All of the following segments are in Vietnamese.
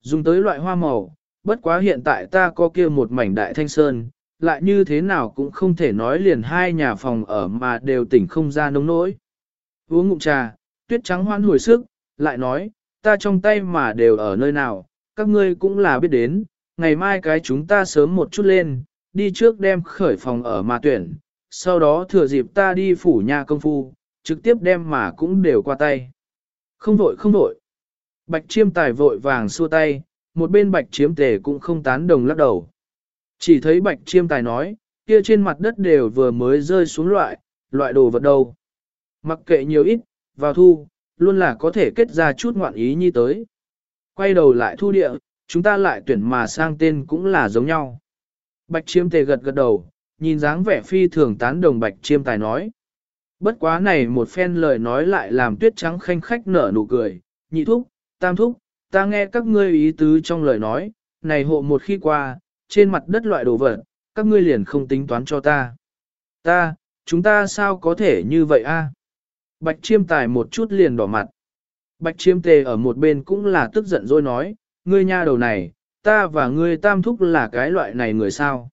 dùng tới loại hoa màu, bất quá hiện tại ta có kia một mảnh đại thanh sơn, lại như thế nào cũng không thể nói liền hai nhà phòng ở mà đều tỉnh không ra nông nỗi. Uống ngụm trà, tuyết trắng hoan hồi sức, lại nói, ta trong tay mà đều ở nơi nào, các ngươi cũng là biết đến, ngày mai cái chúng ta sớm một chút lên, đi trước đem khởi phòng ở mà tuyển, sau đó thừa dịp ta đi phủ nhà công phu, trực tiếp đem mà cũng đều qua tay. Không vội không vội. Bạch chiêm tài vội vàng xua tay, một bên bạch chiếm tề cũng không tán đồng lắc đầu. Chỉ thấy bạch chiêm tài nói, kia trên mặt đất đều vừa mới rơi xuống loại, loại đồ vật đâu. Mặc kệ nhiều ít, vào thu, luôn là có thể kết ra chút ngoạn ý như tới. Quay đầu lại thu địa, chúng ta lại tuyển mà sang tên cũng là giống nhau. Bạch chiêm tề gật gật đầu, nhìn dáng vẻ phi thường tán đồng bạch chiêm tài nói. Bất quá này một phen lời nói lại làm tuyết trắng khanh khách nở nụ cười, nhị thúc, tam thúc, ta nghe các ngươi ý tứ trong lời nói, này hộ một khi qua, trên mặt đất loại đồ vật, các ngươi liền không tính toán cho ta. Ta, chúng ta sao có thể như vậy a? Bạch chiêm tài một chút liền đỏ mặt. Bạch chiêm tề ở một bên cũng là tức giận rồi nói, ngươi nha đầu này, ta và ngươi tam thúc là cái loại này người sao.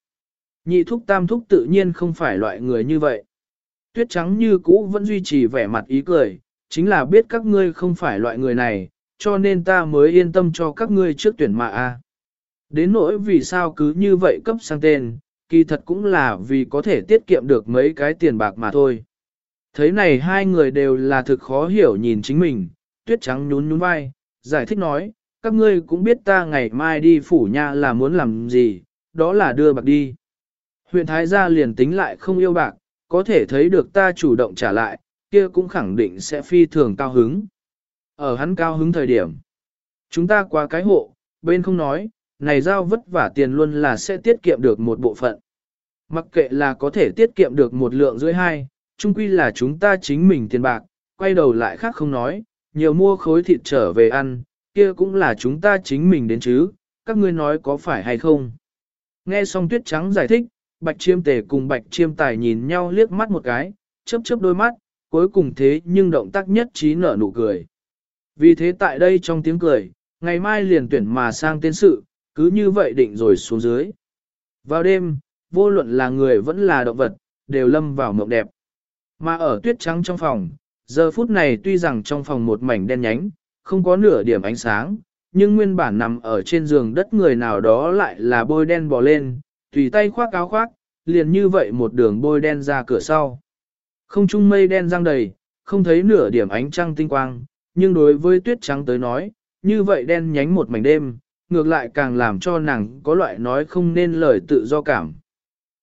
Nhị thúc tam thúc tự nhiên không phải loại người như vậy. Tuyết trắng như cũ vẫn duy trì vẻ mặt ý cười, chính là biết các ngươi không phải loại người này, cho nên ta mới yên tâm cho các ngươi trước tuyển mà a. Đến nỗi vì sao cứ như vậy cấp sang tên, kỳ thật cũng là vì có thể tiết kiệm được mấy cái tiền bạc mà thôi. Thấy này hai người đều là thực khó hiểu nhìn chính mình, tuyết trắng nhún nhún vai, giải thích nói, các ngươi cũng biết ta ngày mai đi phủ nha là muốn làm gì, đó là đưa bạc đi. Huyện Thái gia liền tính lại không yêu bạc, có thể thấy được ta chủ động trả lại, kia cũng khẳng định sẽ phi thường cao hứng. Ở hắn cao hứng thời điểm, chúng ta qua cái hộ, bên không nói, này giao vất vả tiền luôn là sẽ tiết kiệm được một bộ phận. Mặc kệ là có thể tiết kiệm được một lượng dưới hai, chung quy là chúng ta chính mình tiền bạc, quay đầu lại khác không nói, nhiều mua khối thịt trở về ăn, kia cũng là chúng ta chính mình đến chứ, các ngươi nói có phải hay không. Nghe xong tuyết trắng giải thích, bạch chiêm tề cùng bạch chiêm tài nhìn nhau liếc mắt một cái, chớp chớp đôi mắt, cuối cùng thế nhưng động tác nhất trí nở nụ cười. Vì thế tại đây trong tiếng cười, ngày mai liền tuyển mà sang tên sự, cứ như vậy định rồi xuống dưới. Vào đêm, vô luận là người vẫn là động vật, đều lâm vào mộng đẹp. Mà ở tuyết trắng trong phòng, giờ phút này tuy rằng trong phòng một mảnh đen nhánh, không có nửa điểm ánh sáng, nhưng nguyên bản nằm ở trên giường đất người nào đó lại là bôi đen bò lên, tùy tay khoác áo khoác, liền như vậy một đường bôi đen ra cửa sau. Không trung mây đen răng đầy, không thấy nửa điểm ánh trăng tinh quang, nhưng đối với tuyết trắng tới nói, như vậy đen nhánh một mảnh đêm, ngược lại càng làm cho nàng có loại nói không nên lời tự do cảm.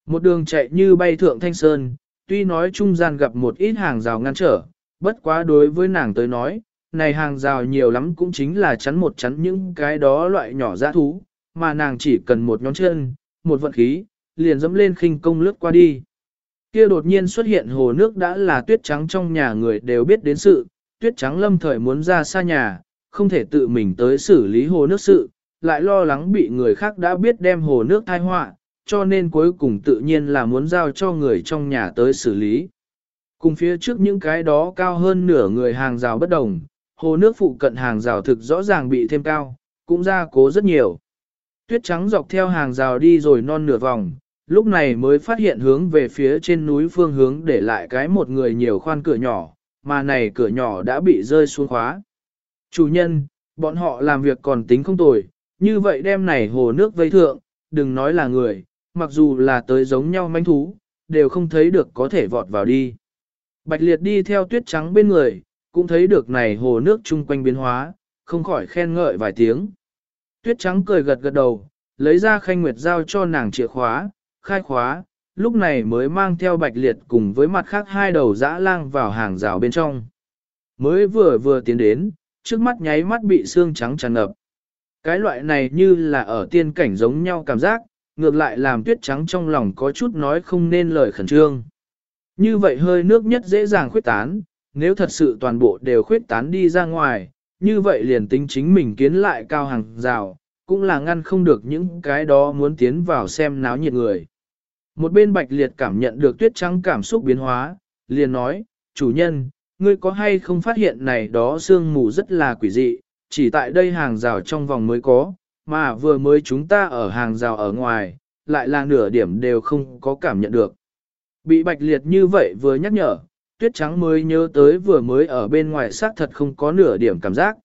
Một đường chạy như bay thượng thanh sơn, tuy nói trung gian gặp một ít hàng rào ngăn trở, bất quá đối với nàng tới nói, này hàng rào nhiều lắm cũng chính là chắn một chắn những cái đó loại nhỏ dã thú, mà nàng chỉ cần một nhón chân, một vận khí, liền dẫm lên khinh công lướt qua đi. Kia đột nhiên xuất hiện hồ nước đã là tuyết trắng trong nhà người đều biết đến sự, tuyết trắng lâm thời muốn ra xa nhà, không thể tự mình tới xử lý hồ nước sự, lại lo lắng bị người khác đã biết đem hồ nước thai họa, cho nên cuối cùng tự nhiên là muốn giao cho người trong nhà tới xử lý. Cùng phía trước những cái đó cao hơn nửa người hàng rào bất đồng, hồ nước phụ cận hàng rào thực rõ ràng bị thêm cao, cũng ra cố rất nhiều. Tuyết trắng dọc theo hàng rào đi rồi non nửa vòng, lúc này mới phát hiện hướng về phía trên núi phương hướng để lại cái một người nhiều khoan cửa nhỏ, mà này cửa nhỏ đã bị rơi xuống khóa. Chủ nhân, bọn họ làm việc còn tính không tồi, như vậy đem này hồ nước vây thượng, đừng nói là người, mặc dù là tới giống nhau manh thú, đều không thấy được có thể vọt vào đi. Bạch liệt đi theo tuyết trắng bên người, cũng thấy được này hồ nước chung quanh biến hóa, không khỏi khen ngợi vài tiếng. Tuyết trắng cười gật gật đầu, lấy ra khanh nguyệt giao cho nàng chìa khóa, khai khóa, lúc này mới mang theo bạch liệt cùng với mặt khác hai đầu dã lang vào hàng rào bên trong. Mới vừa vừa tiến đến, trước mắt nháy mắt bị xương trắng tràn ngập. Cái loại này như là ở tiên cảnh giống nhau cảm giác, ngược lại làm tuyết trắng trong lòng có chút nói không nên lời khẩn trương. Như vậy hơi nước nhất dễ dàng khuyết tán, nếu thật sự toàn bộ đều khuyết tán đi ra ngoài, như vậy liền tính chính mình kiến lại cao hàng rào, cũng là ngăn không được những cái đó muốn tiến vào xem náo nhiệt người. Một bên bạch liệt cảm nhận được tuyết trắng cảm xúc biến hóa, liền nói, chủ nhân, ngươi có hay không phát hiện này đó sương mù rất là quỷ dị, chỉ tại đây hàng rào trong vòng mới có, mà vừa mới chúng ta ở hàng rào ở ngoài, lại là nửa điểm đều không có cảm nhận được. Bị bạch liệt như vậy vừa nhắc nhở, tuyết trắng mới nhớ tới vừa mới ở bên ngoài xác thật không có nửa điểm cảm giác.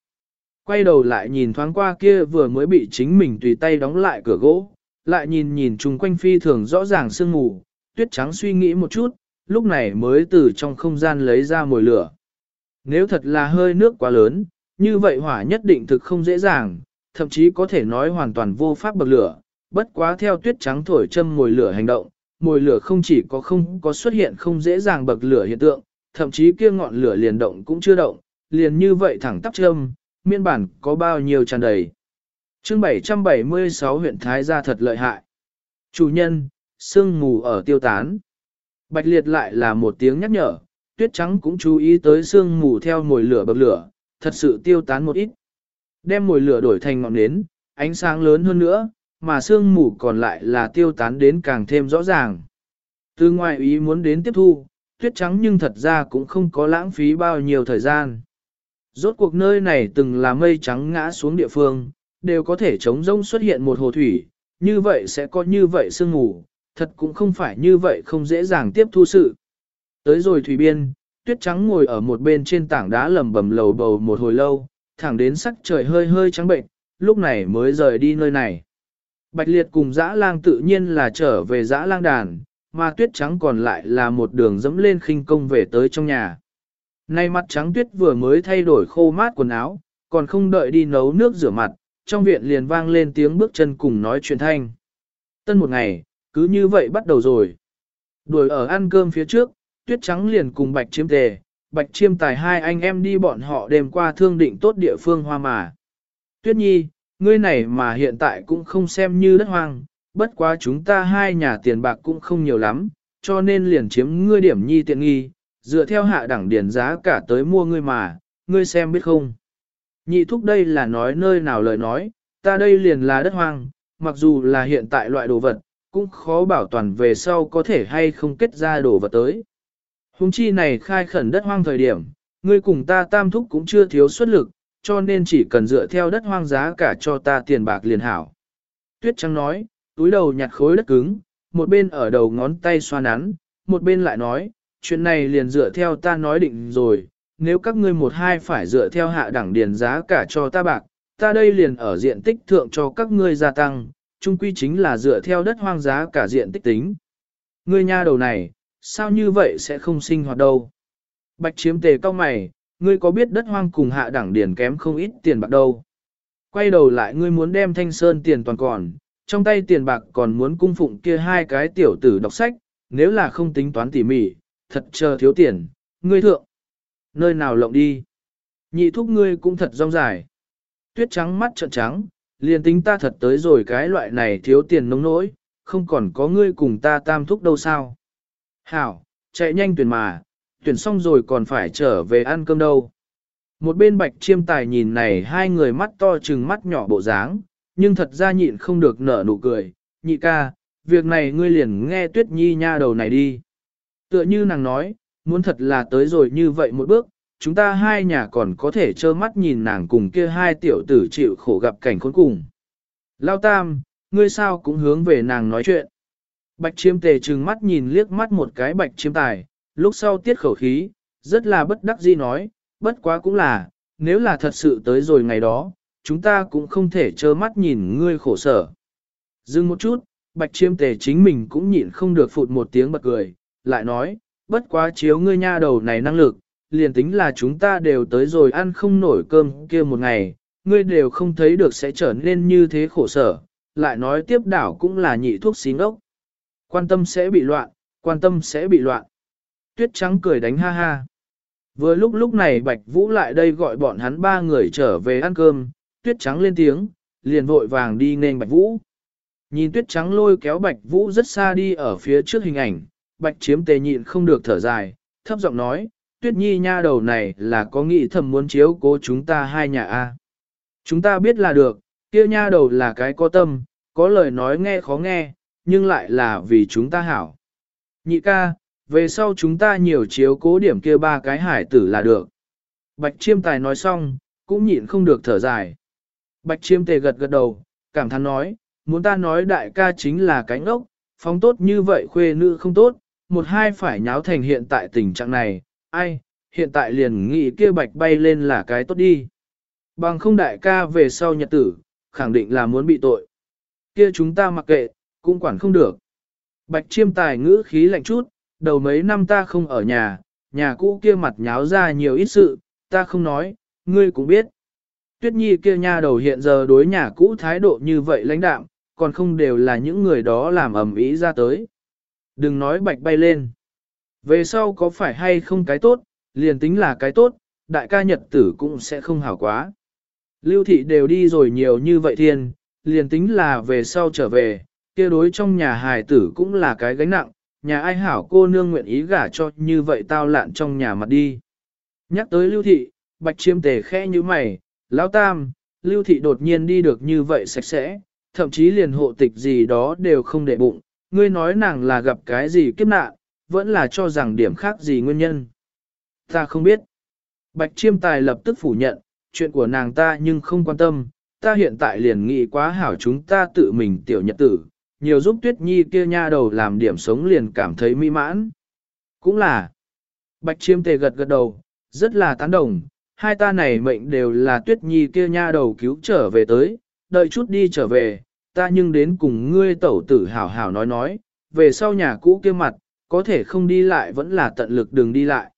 Quay đầu lại nhìn thoáng qua kia vừa mới bị chính mình tùy tay đóng lại cửa gỗ, lại nhìn nhìn chung quanh phi thường rõ ràng sương mù, tuyết trắng suy nghĩ một chút, lúc này mới từ trong không gian lấy ra mồi lửa. Nếu thật là hơi nước quá lớn, như vậy hỏa nhất định thực không dễ dàng, thậm chí có thể nói hoàn toàn vô pháp bậc lửa, bất quá theo tuyết trắng thổi châm mồi lửa hành động, mồi lửa không chỉ có không có xuất hiện không dễ dàng bậc lửa hiện tượng, thậm chí kia ngọn lửa liền động cũng chưa động, liền như vậy thẳng tắp châm, miên bản có bao nhiêu tràn đầy chương 776 huyện Thái gia thật lợi hại. Chủ nhân, sương mù ở tiêu tán. Bạch liệt lại là một tiếng nhắc nhở, tuyết trắng cũng chú ý tới sương mù theo mồi lửa bậc lửa, thật sự tiêu tán một ít. Đem mồi lửa đổi thành ngọn nến, ánh sáng lớn hơn nữa, mà sương mù còn lại là tiêu tán đến càng thêm rõ ràng. Từ ngoài ý muốn đến tiếp thu, tuyết trắng nhưng thật ra cũng không có lãng phí bao nhiêu thời gian. Rốt cuộc nơi này từng là mây trắng ngã xuống địa phương, đều có thể chống rông xuất hiện một hồ thủy, như vậy sẽ có như vậy sương ngủ thật cũng không phải như vậy không dễ dàng tiếp thu sự. Tới rồi thủy biên, tuyết trắng ngồi ở một bên trên tảng đá lầm bầm lầu bầu một hồi lâu, thẳng đến sắc trời hơi hơi trắng bệnh, lúc này mới rời đi nơi này. Bạch liệt cùng dã lang tự nhiên là trở về dã lang đàn, mà tuyết trắng còn lại là một đường dẫm lên khinh công về tới trong nhà. Nay mặt trắng tuyết vừa mới thay đổi khô mát quần áo, còn không đợi đi nấu nước rửa mặt, trong viện liền vang lên tiếng bước chân cùng nói chuyện thanh. Tân một ngày, cứ như vậy bắt đầu rồi. Đuổi ở ăn cơm phía trước, tuyết trắng liền cùng bạch chiêm tề, bạch chiêm tài hai anh em đi bọn họ đêm qua thương định tốt địa phương hoa mà. Tuyết nhi, ngươi này mà hiện tại cũng không xem như đất hoang, bất quá chúng ta hai nhà tiền bạc cũng không nhiều lắm, cho nên liền chiếm ngươi điểm nhi tiện nghi, dựa theo hạ đẳng điển giá cả tới mua ngươi mà, ngươi xem biết không. Nhị thúc đây là nói nơi nào lời nói, ta đây liền là đất hoang, mặc dù là hiện tại loại đồ vật, cũng khó bảo toàn về sau có thể hay không kết ra đồ vật tới. Hùng chi này khai khẩn đất hoang thời điểm, ngươi cùng ta tam thúc cũng chưa thiếu xuất lực, cho nên chỉ cần dựa theo đất hoang giá cả cho ta tiền bạc liền hảo. Tuyết Trắng nói, túi đầu nhặt khối đất cứng, một bên ở đầu ngón tay xoa nắn, một bên lại nói, chuyện này liền dựa theo ta nói định rồi, nếu các ngươi một hai phải dựa theo hạ đẳng điền giá cả cho ta bạc, ta đây liền ở diện tích thượng cho các ngươi gia tăng, chung quy chính là dựa theo đất hoang giá cả diện tích tính. Ngươi nha đầu này, sao như vậy sẽ không sinh hoạt đâu? Bạch chiếm tề cao mày, ngươi có biết đất hoang cùng hạ đẳng điền kém không ít tiền bạc đâu? Quay đầu lại ngươi muốn đem thanh sơn tiền toàn còn, trong tay tiền bạc còn muốn cung phụng kia hai cái tiểu tử đọc sách, nếu là không tính toán tỉ mỉ, thật chờ thiếu tiền, ngươi thượng. Nơi nào lộng đi? Nhị thúc ngươi cũng thật rong dài. Tuyết trắng mắt trợn trắng, liền tính ta thật tới rồi cái loại này thiếu tiền nông nỗi, không còn có ngươi cùng ta tam thúc đâu sao. Hảo, chạy nhanh tuyển mà, tuyển xong rồi còn phải trở về ăn cơm đâu. Một bên bạch chiêm tài nhìn này hai người mắt to trừng mắt nhỏ bộ dáng, nhưng thật ra nhịn không được nở nụ cười, nhị ca, việc này ngươi liền nghe tuyết nhi nha đầu này đi. Tựa như nàng nói, muốn thật là tới rồi như vậy một bước, chúng ta hai nhà còn có thể trơ mắt nhìn nàng cùng kia hai tiểu tử chịu khổ gặp cảnh khốn cùng. Lao tam, ngươi sao cũng hướng về nàng nói chuyện. Bạch chiêm tề trừng mắt nhìn liếc mắt một cái bạch chiêm tài, lúc sau tiết khẩu khí, rất là bất đắc dĩ nói, bất quá cũng là, nếu là thật sự tới rồi ngày đó, chúng ta cũng không thể trơ mắt nhìn ngươi khổ sở. Dừng một chút, bạch chiêm tề chính mình cũng nhịn không được phụt một tiếng bật cười, lại nói, bất quá chiếu ngươi nha đầu này năng lực, liền tính là chúng ta đều tới rồi ăn không nổi cơm kia một ngày, ngươi đều không thấy được sẽ trở nên như thế khổ sở, lại nói tiếp đảo cũng là nhị thuốc xí ngốc. Quan tâm sẽ bị loạn, quan tâm sẽ bị loạn. Tuyết trắng cười đánh ha ha. Vừa lúc lúc này Bạch Vũ lại đây gọi bọn hắn ba người trở về ăn cơm, Tuyết trắng lên tiếng, liền vội vàng đi nên Bạch Vũ. Nhìn Tuyết trắng lôi kéo Bạch Vũ rất xa đi ở phía trước hình ảnh, Bạch chiếm tề nhịn không được thở dài, thấp giọng nói, Tuyết Nhi nha đầu này là có nghĩ thầm muốn chiếu cố chúng ta hai nhà a. Chúng ta biết là được, kia nha đầu là cái có tâm, có lời nói nghe khó nghe, nhưng lại là vì chúng ta hảo. Nhị ca, về sau chúng ta nhiều chiếu cố điểm kia ba cái hải tử là được. Bạch chiêm tài nói xong, cũng nhịn không được thở dài. Bạch chiêm tề gật gật đầu, cảm thán nói, muốn ta nói đại ca chính là cánh ốc, phóng tốt như vậy khuê nữ không tốt, một hai phải nháo thành hiện tại tình trạng này, ai, hiện tại liền nghĩ kia bạch bay lên là cái tốt đi. Bằng không đại ca về sau nhật tử, khẳng định là muốn bị tội. Kia chúng ta mặc kệ, cũng quản không được. Bạch chiêm tài ngữ khí lạnh chút, đầu mấy năm ta không ở nhà, nhà cũ kia mặt nháo ra nhiều ít sự, ta không nói, ngươi cũng biết. Tuyết nhi kia nha đầu hiện giờ đối nhà cũ thái độ như vậy lãnh đạm, còn không đều là những người đó làm ầm ĩ ra tới. Đừng nói bạch bay lên. Về sau có phải hay không cái tốt, liền tính là cái tốt, đại ca nhật tử cũng sẽ không hảo quá. Lưu thị đều đi rồi nhiều như vậy thiên, liền tính là về sau trở về, kia đối trong nhà hài tử cũng là cái gánh nặng, nhà ai hảo cô nương nguyện ý gả cho như vậy tao lạn trong nhà mặt đi. Nhắc tới lưu thị, bạch chiêm tề khẽ như mày, lão tam, lưu thị đột nhiên đi được như vậy sạch sẽ, thậm chí liền hộ tịch gì đó đều không để bụng, ngươi nói nàng là gặp cái gì kiếp nạn, vẫn là cho rằng điểm khác gì nguyên nhân. Ta không biết. Bạch chiêm tài lập tức phủ nhận, chuyện của nàng ta nhưng không quan tâm, ta hiện tại liền nghĩ quá hảo chúng ta tự mình tiểu nhật tử, nhiều giúp tuyết nhi kia nha đầu làm điểm sống liền cảm thấy mỹ mãn. Cũng là, bạch chiêm tề gật gật đầu, rất là tán đồng, hai ta này mệnh đều là tuyết nhi kia nha đầu cứu trở về tới, đợi chút đi trở về, ta nhưng đến cùng ngươi tẩu tử hảo hảo nói nói, về sau nhà cũ kia mặt, có thể không đi lại vẫn là tận lực đường đi lại.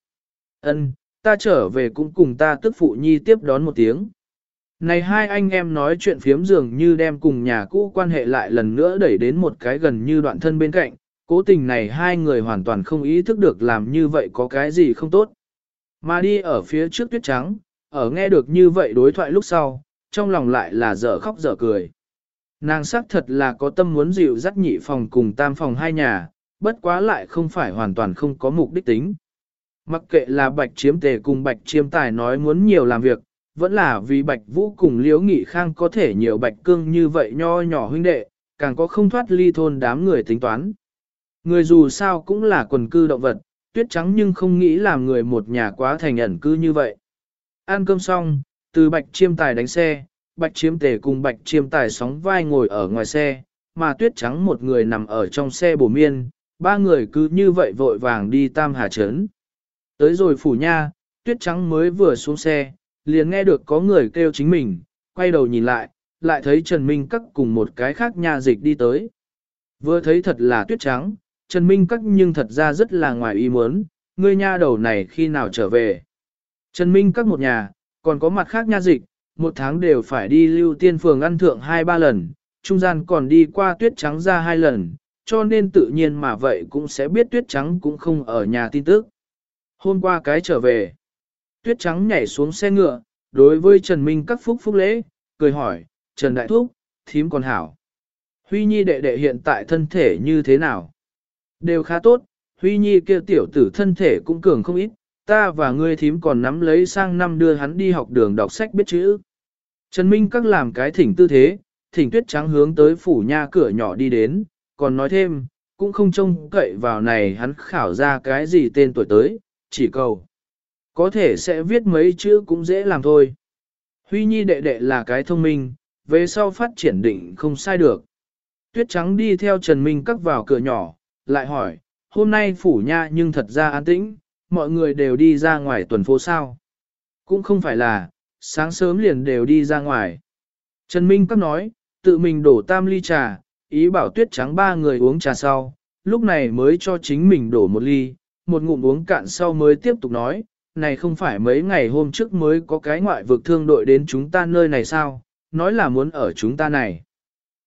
Ân, ta trở về cũng cùng ta tức phụ nhi tiếp đón một tiếng. Này hai anh em nói chuyện phiếm dường như đem cùng nhà cũ quan hệ lại lần nữa đẩy đến một cái gần như đoạn thân bên cạnh, cố tình này hai người hoàn toàn không ý thức được làm như vậy có cái gì không tốt. Mà đi ở phía trước tuyết trắng, ở nghe được như vậy đối thoại lúc sau, trong lòng lại là dở khóc dở cười. Nàng xác thật là có tâm muốn dịu dắt nhị phòng cùng tam phòng hai nhà, bất quá lại không phải hoàn toàn không có mục đích tính. Mặc kệ là bạch chiếm tề cùng bạch chiếm tài nói muốn nhiều làm việc, vẫn là vì bạch vũ cùng liễu nghị khang có thể nhiều bạch cương như vậy nho nhỏ huynh đệ, càng có không thoát ly thôn đám người tính toán. Người dù sao cũng là quần cư động vật, tuyết trắng nhưng không nghĩ làm người một nhà quá thành ẩn cư như vậy. Ăn cơm xong, từ bạch chiêm tài đánh xe, bạch chiêm tề cùng bạch chiêm tài sóng vai ngồi ở ngoài xe, mà tuyết trắng một người nằm ở trong xe bổ miên, ba người cứ như vậy vội vàng đi tam hà trấn. Tới rồi phủ nha, tuyết trắng mới vừa xuống xe, liền nghe được có người kêu chính mình, quay đầu nhìn lại, lại thấy Trần Minh Cắc cùng một cái khác nha dịch đi tới. Vừa thấy thật là tuyết trắng, Trần Minh Cắc nhưng thật ra rất là ngoài ý muốn, ngươi nha đầu này khi nào trở về. Trần Minh Cắc một nhà, còn có mặt khác nha dịch, một tháng đều phải đi lưu tiên phường ăn thượng hai ba lần, trung gian còn đi qua tuyết trắng ra hai lần, cho nên tự nhiên mà vậy cũng sẽ biết tuyết trắng cũng không ở nhà tin tức. Hôm qua cái trở về, tuyết trắng nhảy xuống xe ngựa, đối với Trần Minh các phúc phúc lễ, cười hỏi, Trần Đại Thúc, thím còn hảo. Huy Nhi đệ đệ hiện tại thân thể như thế nào? Đều khá tốt, Huy Nhi kia tiểu tử thân thể cũng cường không ít, ta và ngươi thím còn nắm lấy sang năm đưa hắn đi học đường đọc sách biết chữ. Trần Minh các làm cái thỉnh tư thế, thỉnh tuyết trắng hướng tới phủ nha cửa nhỏ đi đến, còn nói thêm, cũng không trông cậy vào này hắn khảo ra cái gì tên tuổi tới, chỉ cầu. Có thể sẽ viết mấy chữ cũng dễ làm thôi. Huy Nhi đệ đệ là cái thông minh, về sau phát triển định không sai được. Tuyết trắng đi theo Trần Minh cắt vào cửa nhỏ, lại hỏi, hôm nay phủ nha nhưng thật ra an tĩnh, mọi người đều đi ra ngoài tuần phố sao. Cũng không phải là, sáng sớm liền đều đi ra ngoài. Trần Minh các nói, tự mình đổ tam ly trà, ý bảo tuyết trắng ba người uống trà sau, lúc này mới cho chính mình đổ một ly, một ngụm uống cạn sau mới tiếp tục nói, này không phải mấy ngày hôm trước mới có cái ngoại vực thương đội đến chúng ta nơi này sao, nói là muốn ở chúng ta này.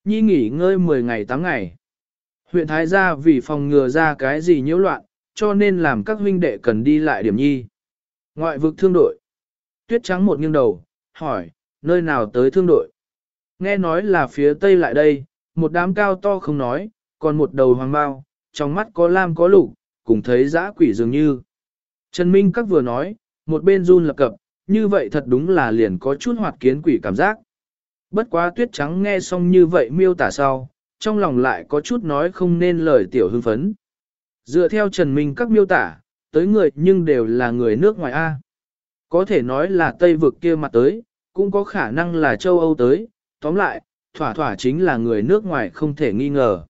Nhi nghỉ ngơi 10 ngày 8 ngày. Huyện Thái gia vì phòng ngừa ra cái gì nhiễu loạn, cho nên làm các huynh đệ cần đi lại điểm nhi. Ngoại vực thương đội. Tuyết trắng một nghiêng đầu, hỏi, nơi nào tới thương đội? Nghe nói là phía tây lại đây, một đám cao to không nói, còn một đầu hoàng bao, trong mắt có lam có lục, cùng thấy dã quỷ dường như. Trần Minh các vừa nói, một bên run lập cập, như vậy thật đúng là liền có chút hoạt kiến quỷ cảm giác. Bất quá tuyết trắng nghe xong như vậy miêu tả sau, trong lòng lại có chút nói không nên lời tiểu hưng phấn. Dựa theo Trần Minh các miêu tả, tới người nhưng đều là người nước ngoài A. Có thể nói là Tây vực kia mặt tới, cũng có khả năng là châu Âu tới, tóm lại, thỏa thỏa chính là người nước ngoài không thể nghi ngờ.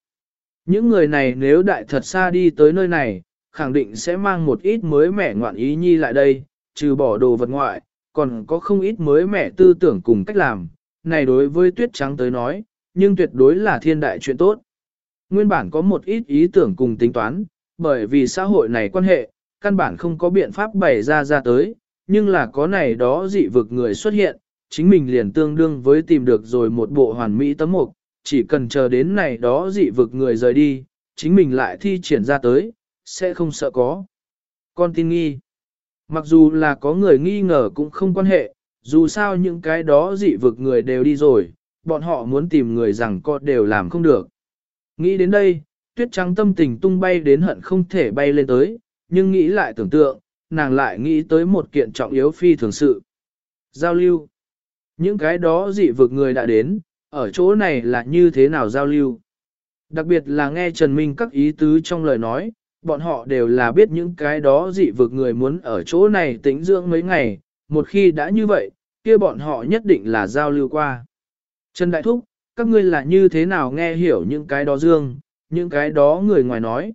Những người này nếu đại thật xa đi tới nơi này, khẳng định sẽ mang một ít mới mẻ ngoạn ý nhi lại đây, trừ bỏ đồ vật ngoại, còn có không ít mới mẻ tư tưởng cùng cách làm, này đối với tuyết trắng tới nói, nhưng tuyệt đối là thiên đại chuyện tốt. Nguyên bản có một ít ý tưởng cùng tính toán, bởi vì xã hội này quan hệ, căn bản không có biện pháp bày ra ra tới, nhưng là có này đó dị vực người xuất hiện, chính mình liền tương đương với tìm được rồi một bộ hoàn mỹ tấm mục, chỉ cần chờ đến này đó dị vực người rời đi, chính mình lại thi triển ra tới, sẽ không sợ có. Con tin nghi. Mặc dù là có người nghi ngờ cũng không quan hệ, dù sao những cái đó dị vực người đều đi rồi, bọn họ muốn tìm người rằng có đều làm không được. Nghĩ đến đây, tuyết trắng tâm tình tung bay đến hận không thể bay lên tới, nhưng nghĩ lại tưởng tượng, nàng lại nghĩ tới một kiện trọng yếu phi thường sự. Giao lưu. Những cái đó dị vực người đã đến, ở chỗ này là như thế nào giao lưu. Đặc biệt là nghe Trần Minh các ý tứ trong lời nói, bọn họ đều là biết những cái đó dị vực người muốn ở chỗ này tĩnh dưỡng mấy ngày, một khi đã như vậy, kia bọn họ nhất định là giao lưu qua. Trần Đại Thúc, các ngươi là như thế nào nghe hiểu những cái đó dương, những cái đó người ngoài nói.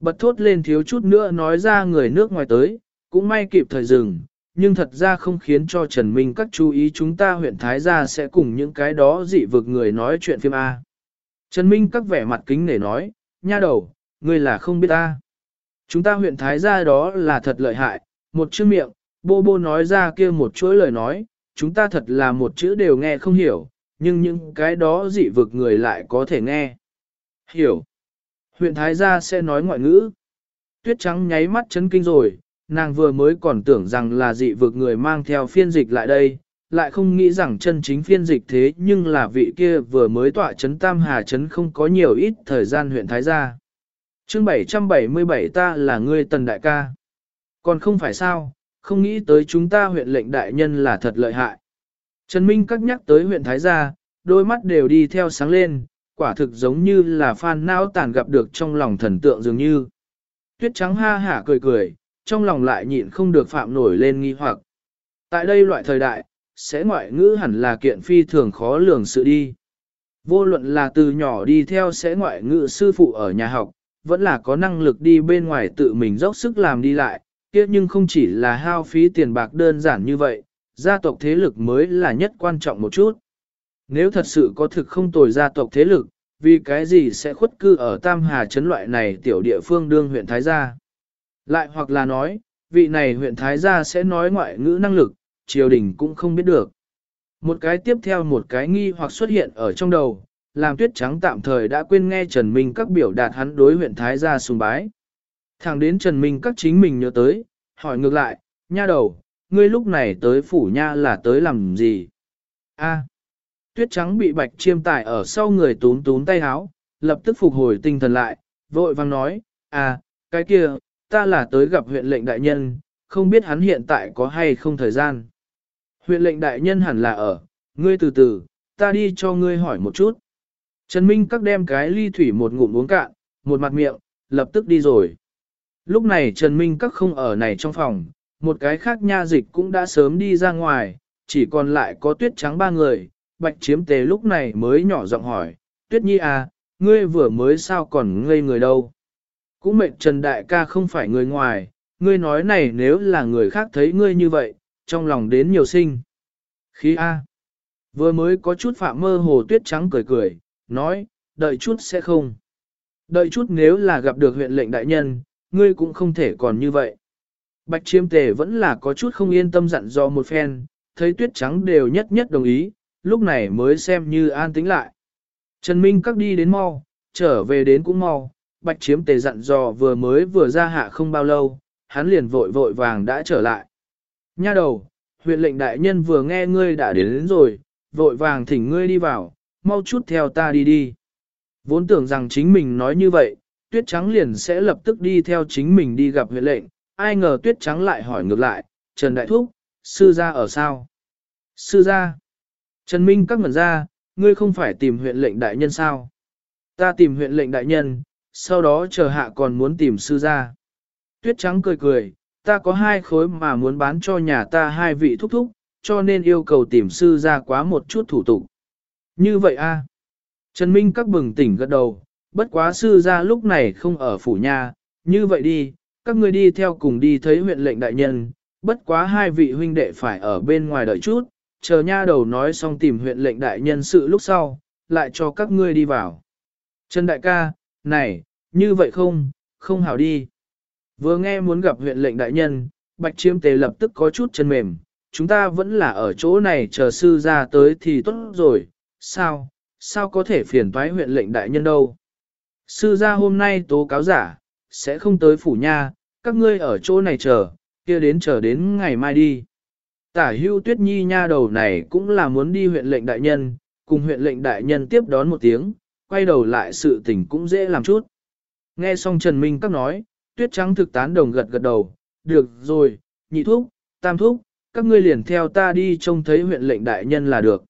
Bật thốt lên thiếu chút nữa nói ra người nước ngoài tới, cũng may kịp thời dừng, nhưng thật ra không khiến cho Trần Minh các chú ý chúng ta huyện Thái Gia sẽ cùng những cái đó dị vực người nói chuyện phim A. Trần Minh các vẻ mặt kính để nói, nha đầu, ngươi là không biết ta. Chúng ta huyện Thái Gia đó là thật lợi hại, một chữ miệng, bô bô nói ra kia một chuỗi lời nói, chúng ta thật là một chữ đều nghe không hiểu, nhưng những cái đó dị vực người lại có thể nghe. Hiểu. Huyện Thái Gia sẽ nói ngoại ngữ. Tuyết trắng nháy mắt chấn kinh rồi, nàng vừa mới còn tưởng rằng là dị vực người mang theo phiên dịch lại đây, lại không nghĩ rằng chân chính phiên dịch thế nhưng là vị kia vừa mới tọa chấn Tam Hà chấn không có nhiều ít thời gian huyện Thái Gia. chương 777 ta là ngươi tần đại ca. Còn không phải sao, không nghĩ tới chúng ta huyện lệnh đại nhân là thật lợi hại. Trần Minh cắt nhắc tới huyện Thái Gia, đôi mắt đều đi theo sáng lên, quả thực giống như là phan não tàn gặp được trong lòng thần tượng dường như. Tuyết trắng ha hả cười cười, trong lòng lại nhịn không được phạm nổi lên nghi hoặc. Tại đây loại thời đại, sẽ ngoại ngữ hẳn là kiện phi thường khó lường sự đi. Vô luận là từ nhỏ đi theo sẽ ngoại ngữ sư phụ ở nhà học, vẫn là có năng lực đi bên ngoài tự mình dốc sức làm đi lại, kia nhưng không chỉ là hao phí tiền bạc đơn giản như vậy, gia tộc thế lực mới là nhất quan trọng một chút. Nếu thật sự có thực không tồi gia tộc thế lực, vì cái gì sẽ khuất cư ở Tam Hà Trấn loại này tiểu địa phương đương huyện Thái Gia? Lại hoặc là nói, vị này huyện Thái Gia sẽ nói ngoại ngữ năng lực, triều đình cũng không biết được. Một cái tiếp theo một cái nghi hoặc xuất hiện ở trong đầu, làm tuyết trắng tạm thời đã quên nghe Trần Minh các biểu đạt hắn đối huyện Thái Gia sùng bái. Thẳng đến Trần Minh các chính mình nhớ tới, hỏi ngược lại, nha đầu, ngươi lúc này tới phủ nha là tới làm gì? A tuyết trắng bị bạch chiêm tải ở sau người tún tún tay háo, lập tức phục hồi tinh thần lại, vội vang nói, à, cái kia, ta là tới gặp huyện lệnh đại nhân, không biết hắn hiện tại có hay không thời gian. Huyện lệnh đại nhân hẳn là ở, ngươi từ từ, ta đi cho ngươi hỏi một chút. Trần Minh các đem cái ly thủy một ngụm uống cạn, một mặt miệng, lập tức đi rồi. Lúc này Trần Minh các không ở này trong phòng, một cái khác nha dịch cũng đã sớm đi ra ngoài, chỉ còn lại có tuyết trắng ba người, bạch chiếm tề lúc này mới nhỏ giọng hỏi, tuyết nhi à, ngươi vừa mới sao còn ngây người đâu. Cũng mệnh Trần Đại ca không phải người ngoài, ngươi nói này nếu là người khác thấy ngươi như vậy, trong lòng đến nhiều sinh. Khí A. Vừa mới có chút phạm mơ hồ tuyết trắng cười cười, nói, đợi chút sẽ không. Đợi chút nếu là gặp được huyện lệnh đại nhân, ngươi cũng không thể còn như vậy. Bạch chiêm tề vẫn là có chút không yên tâm dặn dò một phen, thấy tuyết trắng đều nhất nhất đồng ý, lúc này mới xem như an tĩnh lại. Trần Minh các đi đến mau, trở về đến cũng mau, bạch chiếm tề dặn dò vừa mới vừa ra hạ không bao lâu, hắn liền vội vội vàng đã trở lại. Nha đầu, huyện lệnh đại nhân vừa nghe ngươi đã đến, đến rồi, vội vàng thỉnh ngươi đi vào, mau chút theo ta đi đi. Vốn tưởng rằng chính mình nói như vậy, tuyết trắng liền sẽ lập tức đi theo chính mình đi gặp huyện lệnh, ai ngờ tuyết trắng lại hỏi ngược lại, Trần Đại Thúc, sư gia ở sao? Sư gia? Trần Minh các ngẩn ra, ngươi không phải tìm huyện lệnh đại nhân sao? Ta tìm huyện lệnh đại nhân, sau đó chờ hạ còn muốn tìm sư gia. Tuyết trắng cười cười, ta có hai khối mà muốn bán cho nhà ta hai vị thúc thúc, cho nên yêu cầu tìm sư gia quá một chút thủ tục. Như vậy a Trần Minh các bừng tỉnh gật đầu, bất quá sư gia lúc này không ở phủ nhà, như vậy đi, các ngươi đi theo cùng đi thấy huyện lệnh đại nhân, bất quá hai vị huynh đệ phải ở bên ngoài đợi chút, chờ nha đầu nói xong tìm huyện lệnh đại nhân sự lúc sau, lại cho các ngươi đi vào. Trần đại ca, này, như vậy không, không hảo đi. Vừa nghe muốn gặp huyện lệnh đại nhân, bạch chiêm tề lập tức có chút chân mềm, chúng ta vẫn là ở chỗ này chờ sư ra tới thì tốt rồi, sao, sao có thể phiền toái huyện lệnh đại nhân đâu. Sư gia hôm nay tố cáo giả, sẽ không tới phủ nha, các ngươi ở chỗ này chờ, kia đến chờ đến ngày mai đi. Tả hưu tuyết nhi nha đầu này cũng là muốn đi huyện lệnh đại nhân, cùng huyện lệnh đại nhân tiếp đón một tiếng, quay đầu lại sự tình cũng dễ làm chút. Nghe xong Trần Minh các nói, tuyết trắng thực tán đồng gật gật đầu, được rồi, nhị thúc, tam thúc, các ngươi liền theo ta đi trông thấy huyện lệnh đại nhân là được.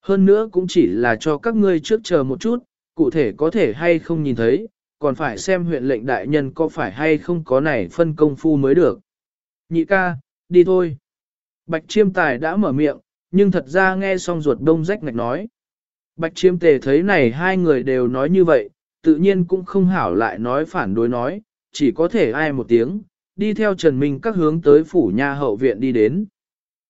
Hơn nữa cũng chỉ là cho các ngươi trước chờ một chút, cụ thể có thể hay không nhìn thấy, còn phải xem huyện lệnh đại nhân có phải hay không có này phân công phu mới được. Nhị ca, đi thôi. Bạch chiêm tài đã mở miệng, nhưng thật ra nghe xong ruột đông rách ngạch nói. Bạch chiêm tề thấy này hai người đều nói như vậy, tự nhiên cũng không hảo lại nói phản đối nói, chỉ có thể ai một tiếng, đi theo Trần Minh các hướng tới phủ nha hậu viện đi đến.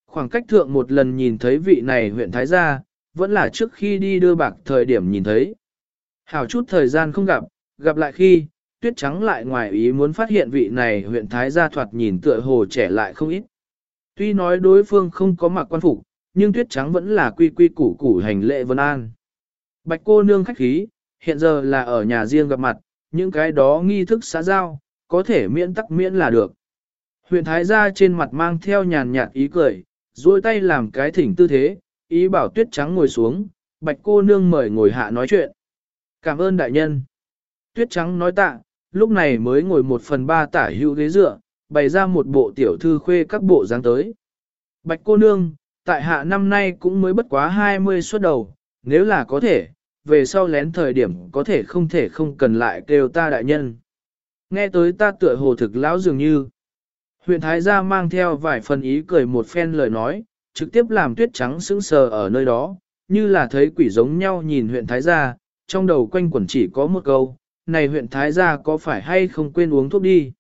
Khoảng cách thượng một lần nhìn thấy vị này huyện Thái Gia, vẫn là trước khi đi đưa bạc thời điểm nhìn thấy. Hảo chút thời gian không gặp, gặp lại khi, tuyết trắng lại ngoài ý muốn phát hiện vị này huyện Thái Gia thoạt nhìn tựa hồ trẻ lại không ít. Tuy nói đối phương không có mặc quan phục, nhưng tuyết trắng vẫn là quy quy củ củ hành lệ vân an. Bạch cô nương khách khí, hiện giờ là ở nhà riêng gặp mặt, những cái đó nghi thức xã giao, có thể miễn tắc miễn là được. Huyện Thái Gia trên mặt mang theo nhàn nhạt ý cười, duỗi tay làm cái thỉnh tư thế, ý bảo tuyết trắng ngồi xuống, bạch cô nương mời ngồi hạ nói chuyện. Cảm ơn đại nhân. Tuyết trắng nói tạ, lúc này mới ngồi một phần ba tả hữu ghế dựa, bày ra một bộ tiểu thư khuê các bộ dáng tới. Bạch cô nương, tại hạ năm nay cũng mới bất quá 20 suốt đầu, nếu là có thể, về sau lén thời điểm có thể không thể không cần lại kêu ta đại nhân. Nghe tới ta tựa hồ thực lão dường như. Huyện Thái gia mang theo vài phần ý cười một phen lời nói, trực tiếp làm tuyết trắng sững sờ ở nơi đó, như là thấy quỷ giống nhau nhìn huyện Thái gia, trong đầu quanh quẩn chỉ có một câu, này huyện Thái gia có phải hay không quên uống thuốc đi.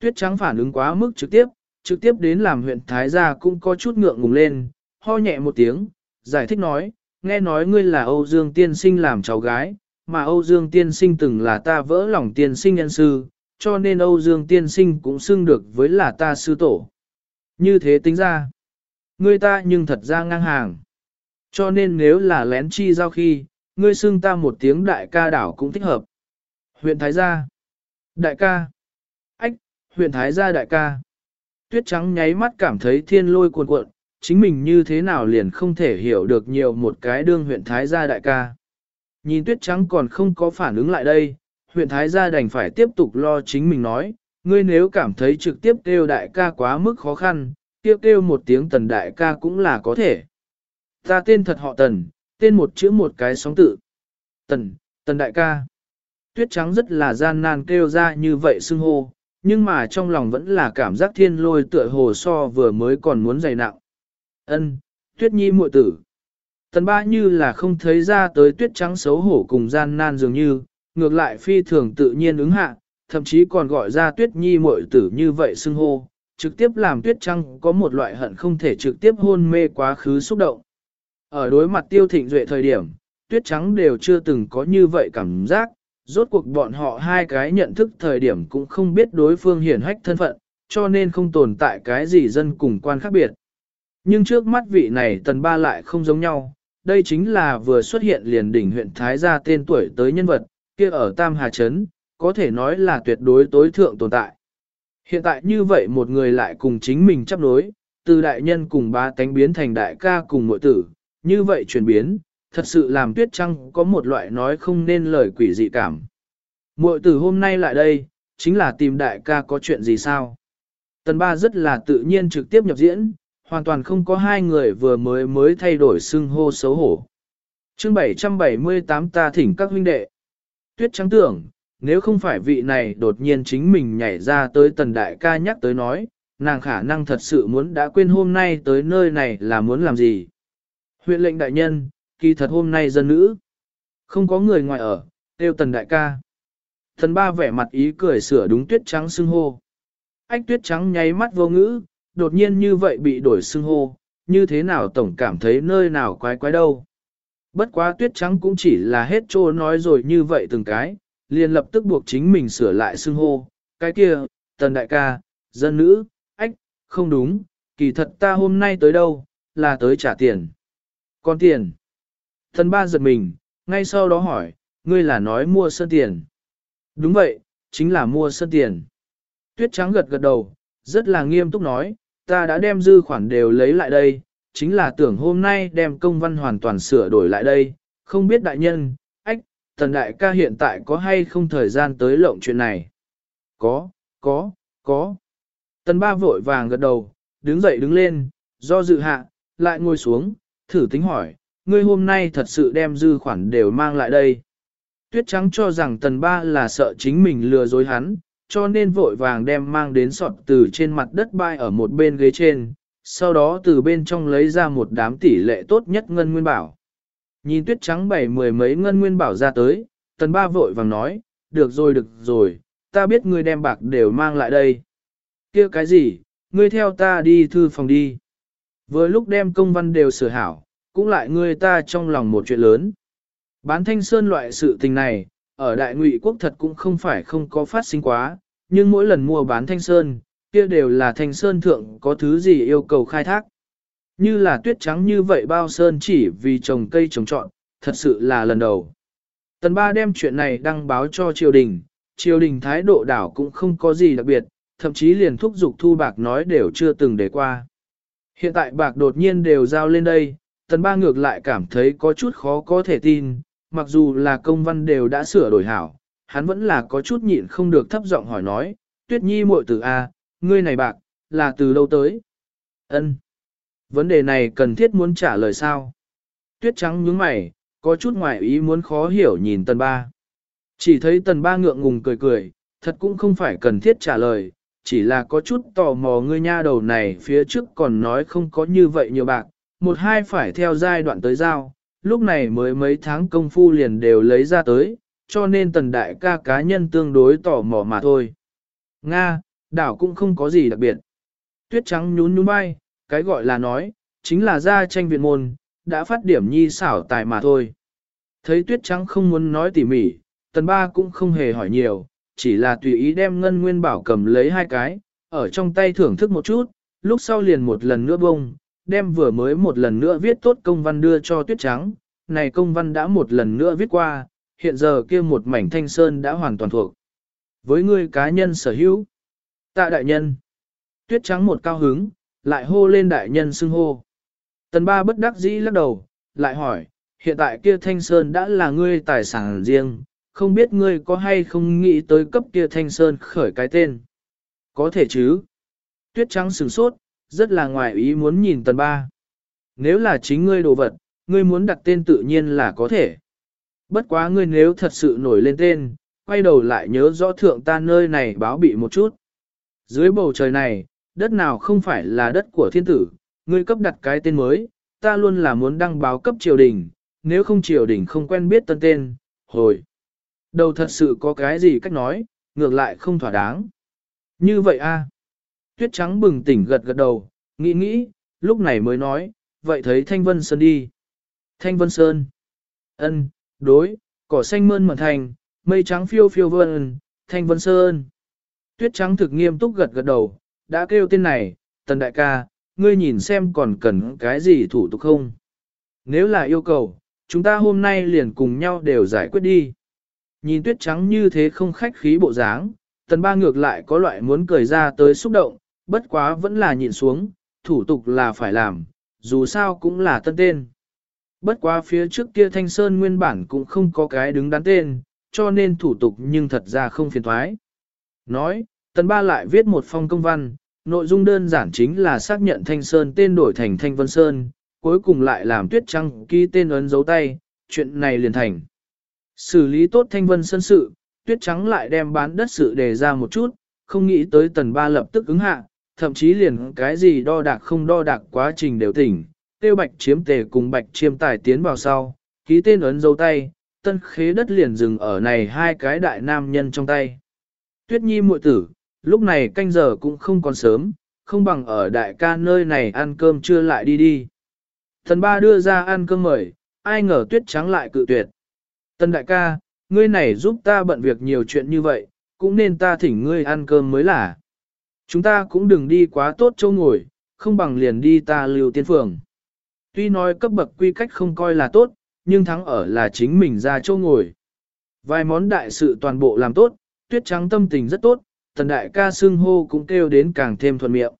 Tuyết trắng phản ứng quá mức trực tiếp, trực tiếp đến làm huyện Thái gia cũng có chút ngượng ngùng lên, ho nhẹ một tiếng, giải thích nói, nghe nói ngươi là Âu Dương tiên sinh làm cháu gái, mà Âu Dương tiên sinh từng là ta vỡ lòng tiên sinh nhân sư, cho nên Âu Dương tiên sinh cũng xưng được với là ta sư tổ. Như thế tính ra, ngươi ta nhưng thật ra ngang hàng. Cho nên nếu là lén chi giao khi, ngươi xưng ta một tiếng đại ca đảo cũng thích hợp. Huyện Thái Gia Đại ca huyện Thái Gia đại ca Tuyết trắng nháy mắt cảm thấy thiên lôi cuồn cuộn, chính mình như thế nào liền không thể hiểu được nhiều một cái đương huyện Thái Gia đại ca. Nhìn tuyết trắng còn không có phản ứng lại đây, huyện Thái Gia đành phải tiếp tục lo chính mình nói, ngươi nếu cảm thấy trực tiếp kêu đại ca quá mức khó khăn, kêu kêu một tiếng tần đại ca cũng là có thể. Ta tên thật họ tần, tên một chữ một cái sóng tự. Tần, tần đại ca. Tuyết trắng rất là gian nan kêu ra như vậy xưng hô, nhưng mà trong lòng vẫn là cảm giác thiên lôi tựa hồ so vừa mới còn muốn dày nặng. Ân, tuyết nhi muội tử. Tần ba như là không thấy ra tới tuyết trắng xấu hổ cùng gian nan dường như, ngược lại phi thường tự nhiên ứng hạ, thậm chí còn gọi ra tuyết nhi muội tử như vậy xưng hô, trực tiếp làm tuyết trắng có một loại hận không thể trực tiếp hôn mê quá khứ xúc động. Ở đối mặt tiêu thịnh duệ thời điểm, tuyết trắng đều chưa từng có như vậy cảm giác, rốt cuộc bọn họ hai cái nhận thức thời điểm cũng không biết đối phương hiển hách thân phận, cho nên không tồn tại cái gì dân cùng quan khác biệt. Nhưng trước mắt vị này tần ba lại không giống nhau, đây chính là vừa xuất hiện liền đỉnh huyện Thái gia tên tuổi tới nhân vật, kia ở Tam Hà Trấn, có thể nói là tuyệt đối tối thượng tồn tại. Hiện tại như vậy một người lại cùng chính mình chấp đối, từ đại nhân cùng ba tánh biến thành đại ca cùng mội tử, như vậy chuyển biến, thật sự làm tuyết trăng có một loại nói không nên lời quỷ dị cảm. Mội tử hôm nay lại đây, chính là tìm đại ca có chuyện gì sao? Tần ba rất là tự nhiên trực tiếp nhập diễn, hoàn toàn không có hai người vừa mới mới thay đổi xưng hô xấu hổ. chương 778 ta thỉnh các huynh đệ. Tuyết trắng tưởng, nếu không phải vị này đột nhiên chính mình nhảy ra tới tần đại ca nhắc tới nói, nàng khả năng thật sự muốn đã quên hôm nay tới nơi này là muốn làm gì. Huyện lệnh đại nhân, kỳ thật hôm nay dân nữ. Không có người ngoài ở, tiêu tần đại ca. Thần ba vẻ mặt ý cười sửa đúng tuyết trắng xưng hô. Ách tuyết trắng nháy mắt vô ngữ, đột nhiên như vậy bị đổi xưng hô, như thế nào tổng cảm thấy nơi nào quái quái đâu. Bất quá tuyết trắng cũng chỉ là hết trô nói rồi như vậy từng cái, liền lập tức buộc chính mình sửa lại xưng hô. Cái kia, tần đại ca, dân nữ, ách, không đúng, kỳ thật ta hôm nay tới đâu, là tới trả tiền. Còn tiền. Thần ba giật mình, ngay sau đó hỏi, ngươi là nói mua sơn tiền. Đúng vậy, chính là mua sơn tiền. Tuyết trắng gật gật đầu, rất là nghiêm túc nói, ta đã đem dư khoản đều lấy lại đây, chính là tưởng hôm nay đem công văn hoàn toàn sửa đổi lại đây, không biết đại nhân, ách, thần đại ca hiện tại có hay không thời gian tới lộng chuyện này. Có, có, có. Tần ba vội vàng gật đầu, đứng dậy đứng lên, do dự hạ, lại ngồi xuống, thử tính hỏi, ngươi hôm nay thật sự đem dư khoản đều mang lại đây. Tuyết trắng cho rằng tần ba là sợ chính mình lừa dối hắn, cho nên vội vàng đem mang đến sọt từ trên mặt đất bay ở một bên ghế trên, sau đó từ bên trong lấy ra một đám tỷ lệ tốt nhất ngân nguyên bảo. Nhìn tuyết trắng bảy mười mấy ngân nguyên bảo ra tới, tần ba vội vàng nói, được rồi được rồi, ta biết ngươi đem bạc đều mang lại đây. kia cái gì, ngươi theo ta đi thư phòng đi. Vừa lúc đem công văn đều sửa hảo, cũng lại ngươi ta trong lòng một chuyện lớn. Bán thanh sơn loại sự tình này, ở đại ngụy quốc thật cũng không phải không có phát sinh quá, nhưng mỗi lần mua bán thanh sơn, kia đều là thanh sơn thượng có thứ gì yêu cầu khai thác. Như là tuyết trắng như vậy bao sơn chỉ vì trồng cây trồng trọn, thật sự là lần đầu. Tần ba đem chuyện này đăng báo cho triều đình, triều đình thái độ đảo cũng không có gì đặc biệt, thậm chí liền thúc giục thu bạc nói đều chưa từng để qua. Hiện tại bạc đột nhiên đều giao lên đây, tần ba ngược lại cảm thấy có chút khó có thể tin, mặc dù là công văn đều đã sửa đổi hảo, hắn vẫn là có chút nhịn không được thấp giọng hỏi nói, tuyết nhi muội tử A, ngươi này bạc, là từ đâu tới? ân Vấn đề này cần thiết muốn trả lời sao? Tuyết trắng nhướng mày, có chút ngoại ý muốn khó hiểu nhìn tần ba. Chỉ thấy tần ba ngượng ngùng cười cười, thật cũng không phải cần thiết trả lời, chỉ là có chút tò mò ngươi nha đầu này phía trước còn nói không có như vậy nhiều bạc, một hai phải theo giai đoạn tới giao, lúc này mới mấy tháng công phu liền đều lấy ra tới, cho nên tần đại ca cá nhân tương đối tò mò mà thôi. Nga, đảo cũng không có gì đặc biệt. Tuyết trắng nhún nhún vai, cái gọi là nói, chính là ra tranh viện môn, đã phát điểm nhi xảo tài mà thôi. Thấy tuyết trắng không muốn nói tỉ mỉ, tần ba cũng không hề hỏi nhiều, chỉ là tùy ý đem ngân nguyên bảo cầm lấy hai cái, ở trong tay thưởng thức một chút, lúc sau liền một lần nữa bông, đem vừa mới một lần nữa viết tốt công văn đưa cho tuyết trắng, này công văn đã một lần nữa viết qua, hiện giờ kia một mảnh thanh sơn đã hoàn toàn thuộc. Với ngươi cá nhân sở hữu, tạ đại nhân, tuyết trắng một cao hứng, lại hô lên đại nhân xưng hô. Tần ba bất đắc dĩ lắc đầu, lại hỏi, hiện tại kia thanh sơn đã là ngươi tài sản riêng, không biết ngươi có hay không nghĩ tới cấp kia thanh sơn khởi cái tên. Có thể chứ. Tuyết trắng sửng sốt, rất là ngoài ý muốn nhìn tần ba. Nếu là chính ngươi đồ vật, ngươi muốn đặt tên tự nhiên là có thể. Bất quá ngươi nếu thật sự nổi lên tên, quay đầu lại nhớ rõ thượng ta nơi này báo bị một chút. Dưới bầu trời này, đất nào không phải là đất của thiên tử, ngươi cấp đặt cái tên mới, ta luôn là muốn đăng báo cấp triều đình, nếu không triều đình không quen biết tân tên, hồi. Đầu thật sự có cái gì cách nói, ngược lại không thỏa đáng. Như vậy a Tuyết trắng bừng tỉnh gật gật đầu, nghĩ nghĩ, lúc này mới nói, vậy thấy Thanh Vân Sơn đi. Thanh Vân Sơn. ân đối, cỏ xanh mơn mởn thành, mây trắng phiêu phiêu vân, Thanh Vân Sơn. Tuyết trắng thực nghiêm túc gật gật đầu, đã kêu tên này, tần đại ca, ngươi nhìn xem còn cần cái gì thủ tục không. Nếu là yêu cầu, chúng ta hôm nay liền cùng nhau đều giải quyết đi. Nhìn tuyết trắng như thế không khách khí bộ dáng, tần ba ngược lại có loại muốn cười ra tới xúc động, bất quá vẫn là nhịn xuống, thủ tục là phải làm, dù sao cũng là tân tên. Bất quá phía trước kia thanh sơn nguyên bản cũng không có cái đứng đắn tên, cho nên thủ tục nhưng thật ra không phiền thoái. Nói, tần ba lại viết một phong công văn, nội dung đơn giản chính là xác nhận thanh sơn tên đổi thành thanh vân sơn, cuối cùng lại làm tuyết trăng ký tên ấn dấu tay, chuyện này liền thành. Xử lý tốt thanh vân sơn sự, tuyết trắng lại đem bán đất sự đề ra một chút, không nghĩ tới tần ba lập tức ứng hạ, thậm chí liền cái gì đo đạc không đo đạc quá trình đều tỉnh, tiêu bạch chiếm tề cùng bạch chiêm tài tiến vào sau, ký tên ấn dấu tay, tân khế đất liền dừng ở này hai cái đại nam nhân trong tay. Tuyết nhi muội tử, lúc này canh giờ cũng không còn sớm, không bằng ở đại ca nơi này ăn cơm trưa lại đi đi. Thần ba đưa ra ăn cơm mời, ai ngờ tuyết trắng lại cự tuyệt. Tân đại ca, ngươi này giúp ta bận việc nhiều chuyện như vậy, cũng nên ta thỉnh ngươi ăn cơm mới là. Chúng ta cũng đừng đi quá tốt châu ngồi, không bằng liền đi ta lưu tiên phường. Tuy nói cấp bậc quy cách không coi là tốt, nhưng thắng ở là chính mình ra châu ngồi. Vài món đại sự toàn bộ làm tốt, tuyết trắng tâm tình rất tốt, tần đại ca xưng hô cũng kêu đến càng thêm thuận miệng.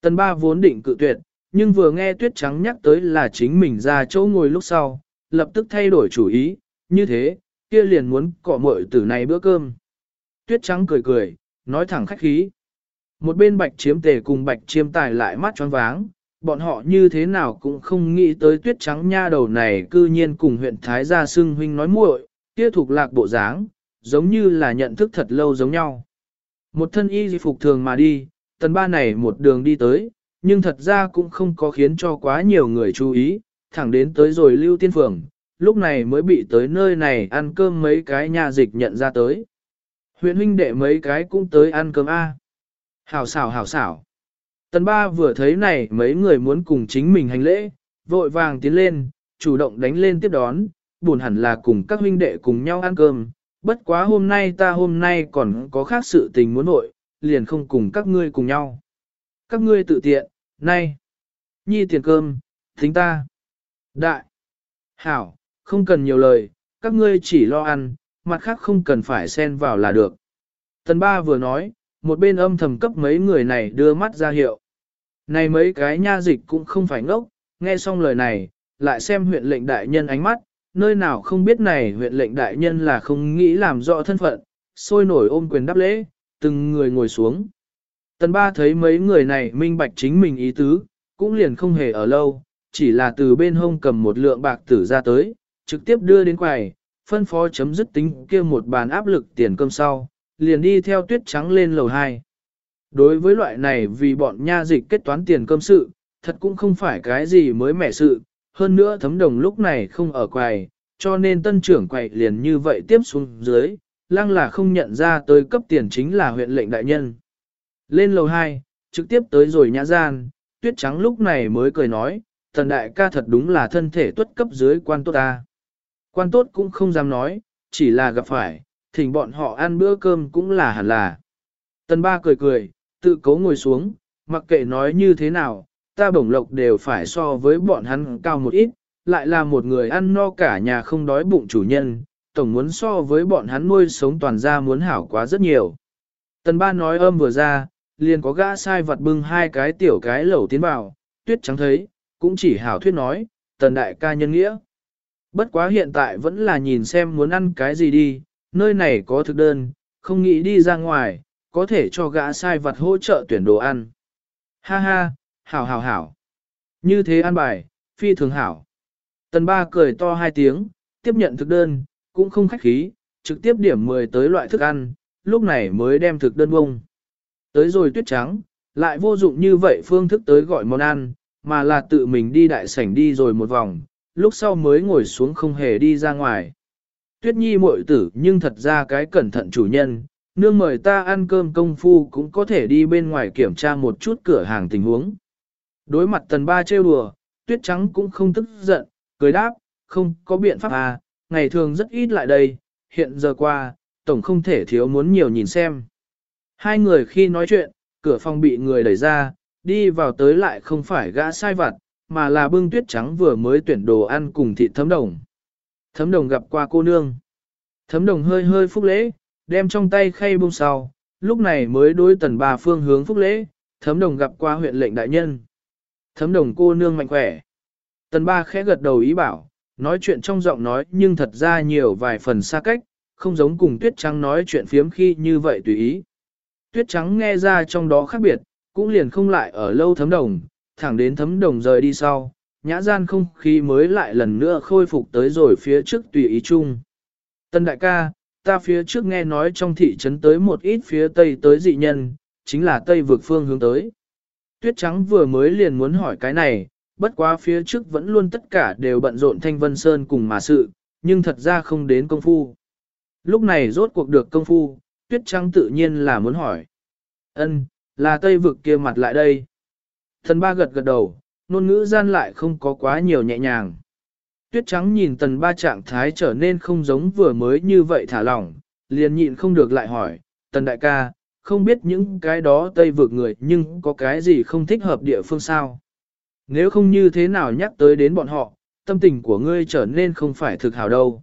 Tần ba vốn định cự tuyệt, nhưng vừa nghe tuyết trắng nhắc tới là chính mình ra chỗ ngồi lúc sau, lập tức thay đổi chủ ý, như thế, kia liền muốn cọ mội tử này bữa cơm. Tuyết trắng cười cười, nói thẳng khách khí. Một bên bạch chiếm tề cùng bạch chiêm tài lại mắt choáng váng, bọn họ như thế nào cũng không nghĩ tới tuyết trắng nha đầu này cư nhiên cùng huyện Thái gia xưng huynh nói muội, kia thuộc lạc bộ dáng, giống như là nhận thức thật lâu giống nhau. Một thân y phục thường mà đi, tần ba này một đường đi tới, nhưng thật ra cũng không có khiến cho quá nhiều người chú ý, thẳng đến tới rồi lưu tiên phường, lúc này mới bị tới nơi này ăn cơm mấy cái nhà dịch nhận ra tới. Huyện huynh đệ mấy cái cũng tới ăn cơm A. Hảo xảo hảo xảo. Tần ba vừa thấy này mấy người muốn cùng chính mình hành lễ, vội vàng tiến lên, chủ động đánh lên tiếp đón, buồn hẳn là cùng các huynh đệ cùng nhau ăn cơm. Bất quá hôm nay ta hôm nay còn có khác sự tình muốn nội, liền không cùng các ngươi cùng nhau. Các ngươi tự tiện, nay, nhi tiền cơm, thính ta. Đại, hảo, không cần nhiều lời, các ngươi chỉ lo ăn, mặt khác không cần phải xen vào là được. Tần ba vừa nói, một bên âm thầm cấp mấy người này đưa mắt ra hiệu. Này mấy cái nha dịch cũng không phải ngốc, nghe xong lời này, lại xem huyện lệnh đại nhân ánh mắt, nơi nào không biết này huyện lệnh đại nhân là không nghĩ làm rõ thân phận, sôi nổi ôm quyền đáp lễ, từng người ngồi xuống. Tần ba thấy mấy người này minh bạch chính mình ý tứ, cũng liền không hề ở lâu, chỉ là từ bên hông cầm một lượng bạc tử ra tới, trực tiếp đưa đến quầy, phân phó chấm dứt tính kia một bàn áp lực tiền cơm sau, liền đi theo tuyết trắng lên lầu 2. Đối với loại này vì bọn nha dịch kết toán tiền cơm sự, thật cũng không phải cái gì mới mẻ sự, hơn nữa thấm đồng lúc này không ở quầy, cho nên tân trưởng quầy liền như vậy tiếp xuống dưới, lăng là không nhận ra tới cấp tiền chính là huyện lệnh đại nhân. Lên lầu 2, trực tiếp tới rồi nhã gian, tuyết trắng lúc này mới cười nói, thần đại ca thật đúng là thân thể tuất cấp dưới quan tốt ta. Quan tốt cũng không dám nói, chỉ là gặp phải, thỉnh bọn họ ăn bữa cơm cũng là hẳn là. Tần ba cười cười, tự cố ngồi xuống, mặc kệ nói như thế nào, ta bổng lộc đều phải so với bọn hắn cao một ít, lại là một người ăn no cả nhà không đói bụng chủ nhân, tổng muốn so với bọn hắn nuôi sống toàn gia muốn hảo quá rất nhiều. Tần ba nói âm vừa ra, liền có gã sai vật bưng hai cái tiểu cái lẩu tiến vào, tuyết trắng thấy, cũng chỉ hảo thuyết nói, tần đại ca nhân nghĩa. Bất quá hiện tại vẫn là nhìn xem muốn ăn cái gì đi, nơi này có thực đơn, không nghĩ đi ra ngoài, có thể cho gã sai vật hỗ trợ tuyển đồ ăn. Ha ha, hảo hảo hảo. Như thế ăn bài, phi thường hảo. Tần ba cười to hai tiếng, tiếp nhận thực đơn, cũng không khách khí, trực tiếp điểm 10 tới loại thức ăn, lúc này mới đem thực đơn bông. Tới rồi tuyết trắng, lại vô dụng như vậy phương thức tới gọi món ăn, mà là tự mình đi đại sảnh đi rồi một vòng, lúc sau mới ngồi xuống không hề đi ra ngoài. Tuyết nhi muội tử nhưng thật ra cái cẩn thận chủ nhân, nương mời ta ăn cơm công phu cũng có thể đi bên ngoài kiểm tra một chút cửa hàng tình huống. Đối mặt tần ba trêu đùa, tuyết trắng cũng không tức giận, cười đáp, không có biện pháp à, ngày thường rất ít lại đây, hiện giờ qua, tổng không thể thiếu muốn nhiều nhìn xem. Hai người khi nói chuyện, cửa phòng bị người đẩy ra, đi vào tới lại không phải gã sai vặt, mà là bưng tuyết trắng vừa mới tuyển đồ ăn cùng thịt thấm đồng. Thấm đồng gặp qua cô nương. Thấm đồng hơi hơi phúc lễ, đem trong tay khay bông sau, lúc này mới đối tần bà phương hướng phúc lễ, thấm đồng gặp qua huyện lệnh đại nhân. Thấm đồng cô nương mạnh khỏe. Tần ba khẽ gật đầu ý bảo, nói chuyện trong giọng nói nhưng thật ra nhiều vài phần xa cách, không giống cùng tuyết trắng nói chuyện phiếm khi như vậy tùy ý. Tuyết trắng nghe ra trong đó khác biệt, cũng liền không lại ở lâu thấm đồng, thẳng đến thấm đồng rời đi sau, nhã gian không khí mới lại lần nữa khôi phục tới rồi phía trước tùy ý chung. Tân đại ca, ta phía trước nghe nói trong thị trấn tới một ít phía tây tới dị nhân, chính là tây vực phương hướng tới. Tuyết trắng vừa mới liền muốn hỏi cái này, bất quá phía trước vẫn luôn tất cả đều bận rộn Thanh Vân Sơn cùng mà sự, nhưng thật ra không đến công phu. Lúc này rốt cuộc được công phu, Tuyết trắng tự nhiên là muốn hỏi. ân là Tây vực kia mặt lại đây. Thần ba gật gật đầu, ngôn ngữ gian lại không có quá nhiều nhẹ nhàng. Tuyết trắng nhìn tần ba trạng thái trở nên không giống vừa mới như vậy thả lỏng, liền nhịn không được lại hỏi, tần đại ca, không biết những cái đó tây vượt người nhưng có cái gì không thích hợp địa phương sao. Nếu không như thế nào nhắc tới đến bọn họ, tâm tình của ngươi trở nên không phải thực hảo đâu.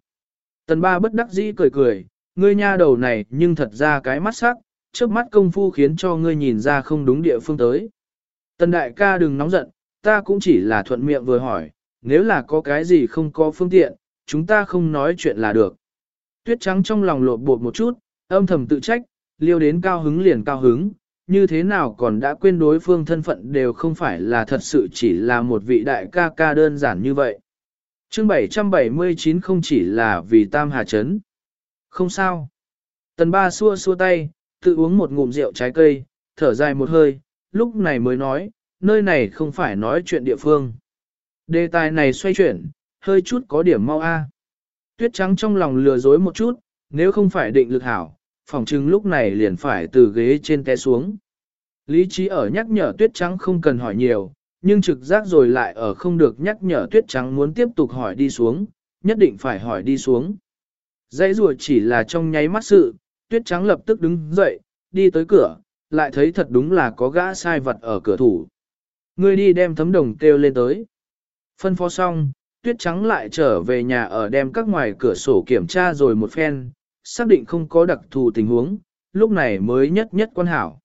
Tần ba bất đắc dĩ cười cười, ngươi nha đầu này nhưng thật ra cái mắt sắc, trước mắt công phu khiến cho ngươi nhìn ra không đúng địa phương tới. Tần đại ca đừng nóng giận, ta cũng chỉ là thuận miệng vừa hỏi, nếu là có cái gì không có phương tiện, chúng ta không nói chuyện là được. Tuyết trắng trong lòng lột bột một chút, âm thầm tự trách, liêu đến cao hứng liền cao hứng, như thế nào còn đã quên đối phương thân phận đều không phải là thật sự chỉ là một vị đại ca ca đơn giản như vậy. chương 779 không chỉ là vì tam hà chấn. Không sao. Tần ba xua xua tay, tự uống một ngụm rượu trái cây, thở dài một hơi, lúc này mới nói, nơi này không phải nói chuyện địa phương. Đề tài này xoay chuyển, hơi chút có điểm mau a. Tuyết trắng trong lòng lừa dối một chút, nếu không phải định lực hảo, phòng trưng lúc này liền phải từ ghế trên té xuống. Lý trí ở nhắc nhở tuyết trắng không cần hỏi nhiều, nhưng trực giác rồi lại ở không được nhắc nhở tuyết trắng muốn tiếp tục hỏi đi xuống, nhất định phải hỏi đi xuống. Dãy rùa chỉ là trong nháy mắt sự, tuyết trắng lập tức đứng dậy, đi tới cửa, lại thấy thật đúng là có gã sai vật ở cửa thủ. Ngươi đi đem thấm đồng kêu lên tới. Phân phó xong, tuyết trắng lại trở về nhà ở đem các ngoài cửa sổ kiểm tra rồi một phen, xác định không có đặc thù tình huống, lúc này mới nhất nhất quan hảo.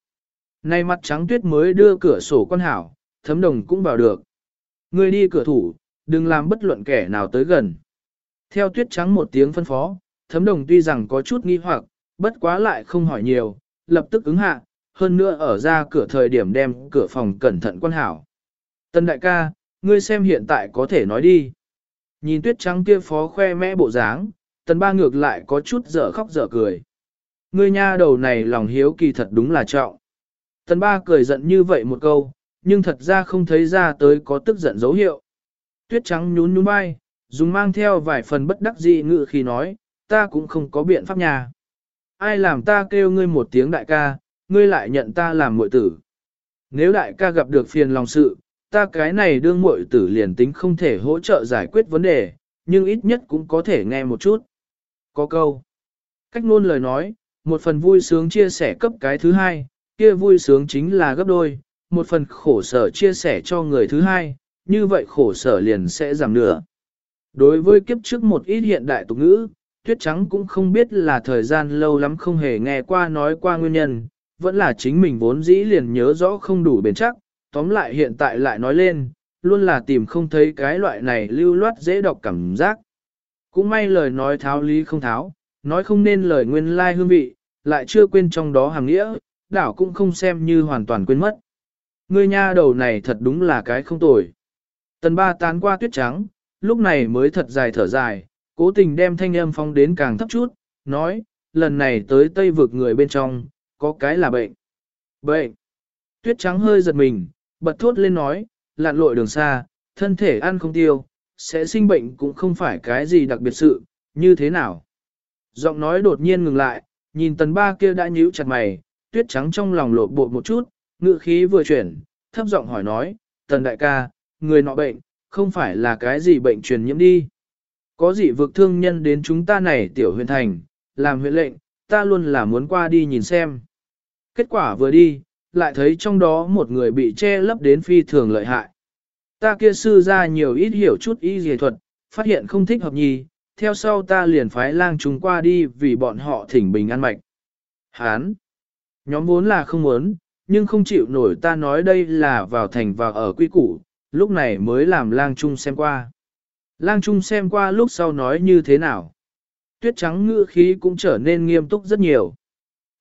Nay mặt trắng tuyết mới đưa cửa sổ quan hảo, thấm đồng cũng vào được. Người đi cửa thủ, đừng làm bất luận kẻ nào tới gần. Theo tuyết trắng một tiếng phân phó, thấm đồng tuy rằng có chút nghi hoặc, bất quá lại không hỏi nhiều, lập tức ứng hạ, hơn nữa ở ra cửa thời điểm đem cửa phòng cẩn thận quan hảo. Tân đại ca, ngươi xem hiện tại có thể nói đi. Nhìn tuyết trắng kia phó khoe mẽ bộ dáng, tần ba ngược lại có chút dở khóc dở cười. Ngươi nha đầu này lòng hiếu kỳ thật đúng là trọng. Tần ba cười giận như vậy một câu, nhưng thật ra không thấy ra tới có tức giận dấu hiệu. Tuyết trắng nhún nhún vai, dùng mang theo vài phần bất đắc dĩ ngự khi nói, ta cũng không có biện pháp nhà. Ai làm ta kêu ngươi một tiếng đại ca, ngươi lại nhận ta làm muội tử. Nếu đại ca gặp được phiền lòng sự, ta cái này đương muội tử liền tính không thể hỗ trợ giải quyết vấn đề, nhưng ít nhất cũng có thể nghe một chút. Có câu. Cách ngôn lời nói, một phần vui sướng chia sẻ cấp cái thứ hai, kia vui sướng chính là gấp đôi, một phần khổ sở chia sẻ cho người thứ hai, như vậy khổ sở liền sẽ giảm nửa. Đối với kiếp trước một ít hiện đại tục ngữ, Tuyết Trắng cũng không biết là thời gian lâu lắm không hề nghe qua nói qua nguyên nhân, vẫn là chính mình vốn dĩ liền nhớ rõ không đủ bền chắc, tóm lại hiện tại lại nói lên, luôn là tìm không thấy cái loại này lưu loát dễ đọc cảm giác. Cũng may lời nói tháo lý không tháo, nói không nên lời nguyên lai hương vị, lại chưa quên trong đó hàng nghĩa, đảo cũng không xem như hoàn toàn quên mất. Ngươi nha đầu này thật đúng là cái không tồi. Tần ba tán qua tuyết trắng, lúc này mới thật dài thở dài, cố tình đem thanh âm phong đến càng thấp chút, nói, lần này tới tây vực người bên trong, có cái là bệnh. Bệnh. Tuyết trắng hơi giật mình, bật thốt lên nói, lặn lội đường xa, thân thể ăn không tiêu, sẽ sinh bệnh cũng không phải cái gì đặc biệt sự, như thế nào. Giọng nói đột nhiên ngừng lại, nhìn tần ba kia đã nhíu chặt mày, tuyết trắng trong lòng lộ bộ một chút, ngự khí vừa chuyển, thấp giọng hỏi nói, tần đại ca, người nọ bệnh, không phải là cái gì bệnh truyền nhiễm đi. Có gì vực thương nhân đến chúng ta này tiểu huyền thành, làm huyện lệnh, ta luôn là muốn qua đi nhìn xem. Kết quả vừa đi, lại thấy trong đó một người bị che lấp đến phi thường lợi hại. Ta kia sư ra nhiều ít hiểu chút y dề thuật, phát hiện không thích hợp nhì, theo sau ta liền phái lang chúng qua đi vì bọn họ thỉnh bình an mạch. Hán! Nhóm vốn là không muốn, nhưng không chịu nổi ta nói đây là vào thành và ở quy củ, lúc này mới làm lang trung xem qua. Lang trung xem qua lúc sau nói như thế nào. Tuyết trắng ngữ khí cũng trở nên nghiêm túc rất nhiều.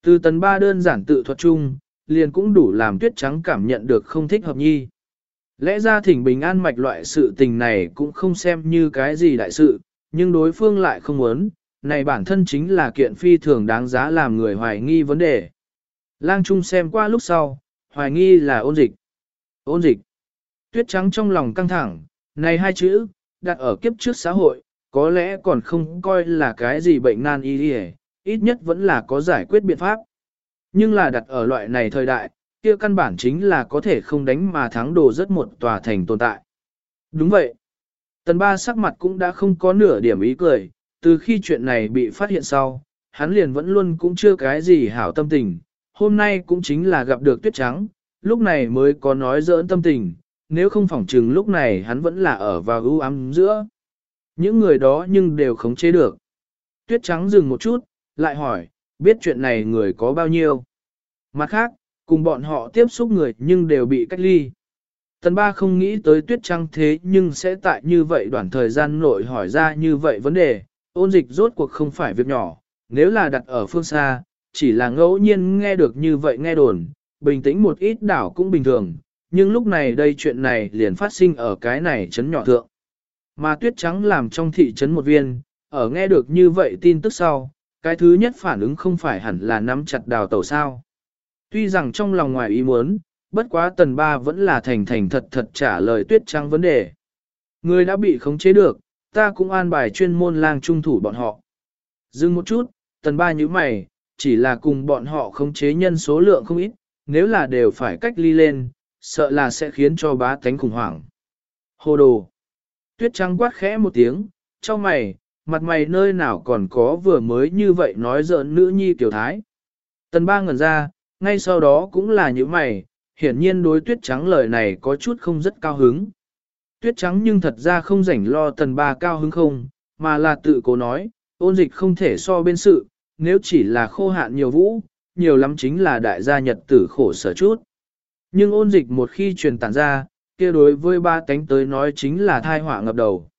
Từ tần ba đơn giản tự thuật chung, liền cũng đủ làm tuyết trắng cảm nhận được không thích hợp nhi. Lẽ ra thỉnh bình an mạch loại sự tình này cũng không xem như cái gì đại sự, nhưng đối phương lại không muốn, này bản thân chính là kiện phi thường đáng giá làm người hoài nghi vấn đề. Lang Trung xem qua lúc sau, hoài nghi là ôn dịch. Ôn dịch. Tuyết trắng trong lòng căng thẳng, này hai chữ, đặt ở kiếp trước xã hội, có lẽ còn không coi là cái gì bệnh nan y đi ít nhất vẫn là có giải quyết biện pháp. Nhưng là đặt ở loại này thời đại, kia căn bản chính là có thể không đánh mà thắng đồ rất một tòa thành tồn tại. Đúng vậy. Tần ba sắc mặt cũng đã không có nửa điểm ý cười, từ khi chuyện này bị phát hiện sau, hắn liền vẫn luôn cũng chưa cái gì hảo tâm tình, hôm nay cũng chính là gặp được tuyết trắng, lúc này mới có nói giỡn tâm tình, nếu không phỏng chừng lúc này hắn vẫn là ở vào ưu ám giữa. Những người đó nhưng đều khống chế được. Tuyết trắng dừng một chút, lại hỏi, biết chuyện này người có bao nhiêu. Mặt khác, cùng bọn họ tiếp xúc người nhưng đều bị cách ly. Tần ba không nghĩ tới tuyết trắng thế nhưng sẽ tại như vậy đoạn thời gian nội hỏi ra như vậy vấn đề, ôn dịch rốt cuộc không phải việc nhỏ, nếu là đặt ở phương xa, chỉ là ngẫu nhiên nghe được như vậy nghe đồn, bình tĩnh một ít đảo cũng bình thường, nhưng lúc này đây chuyện này liền phát sinh ở cái này chấn nhỏ thượng. Mà tuyết trắng làm trong thị trấn một viên, ở nghe được như vậy tin tức sau, cái thứ nhất phản ứng không phải hẳn là nắm chặt đào tẩu sao. Tuy rằng trong lòng ngoài ý muốn, bất quá tần ba vẫn là thành thành thật thật trả lời tuyết trắng vấn đề. Người đã bị khống chế được, ta cũng an bài chuyên môn lang trung thủ bọn họ. Dừng một chút, tần ba như mày, chỉ là cùng bọn họ khống chế nhân số lượng không ít, nếu là đều phải cách ly lên, sợ là sẽ khiến cho bá tánh khủng hoảng. Hồ đồ! Tuyết trắng quát khẽ một tiếng, cho mày, mặt mày nơi nào còn có vừa mới như vậy nói giỡn nữ nhi tiểu thái. Tần ba ngẩn ra, ngay sau đó cũng là những mày, hiển nhiên đối tuyết trắng lời này có chút không rất cao hứng. Tuyết trắng nhưng thật ra không rảnh lo tần ba cao hứng không, mà là tự cố nói, ôn dịch không thể so bên sự, nếu chỉ là khô hạn nhiều vũ, nhiều lắm chính là đại gia nhật tử khổ sở chút. Nhưng ôn dịch một khi truyền tản ra, kia đối với ba tánh tới nói chính là thai họa ngập đầu.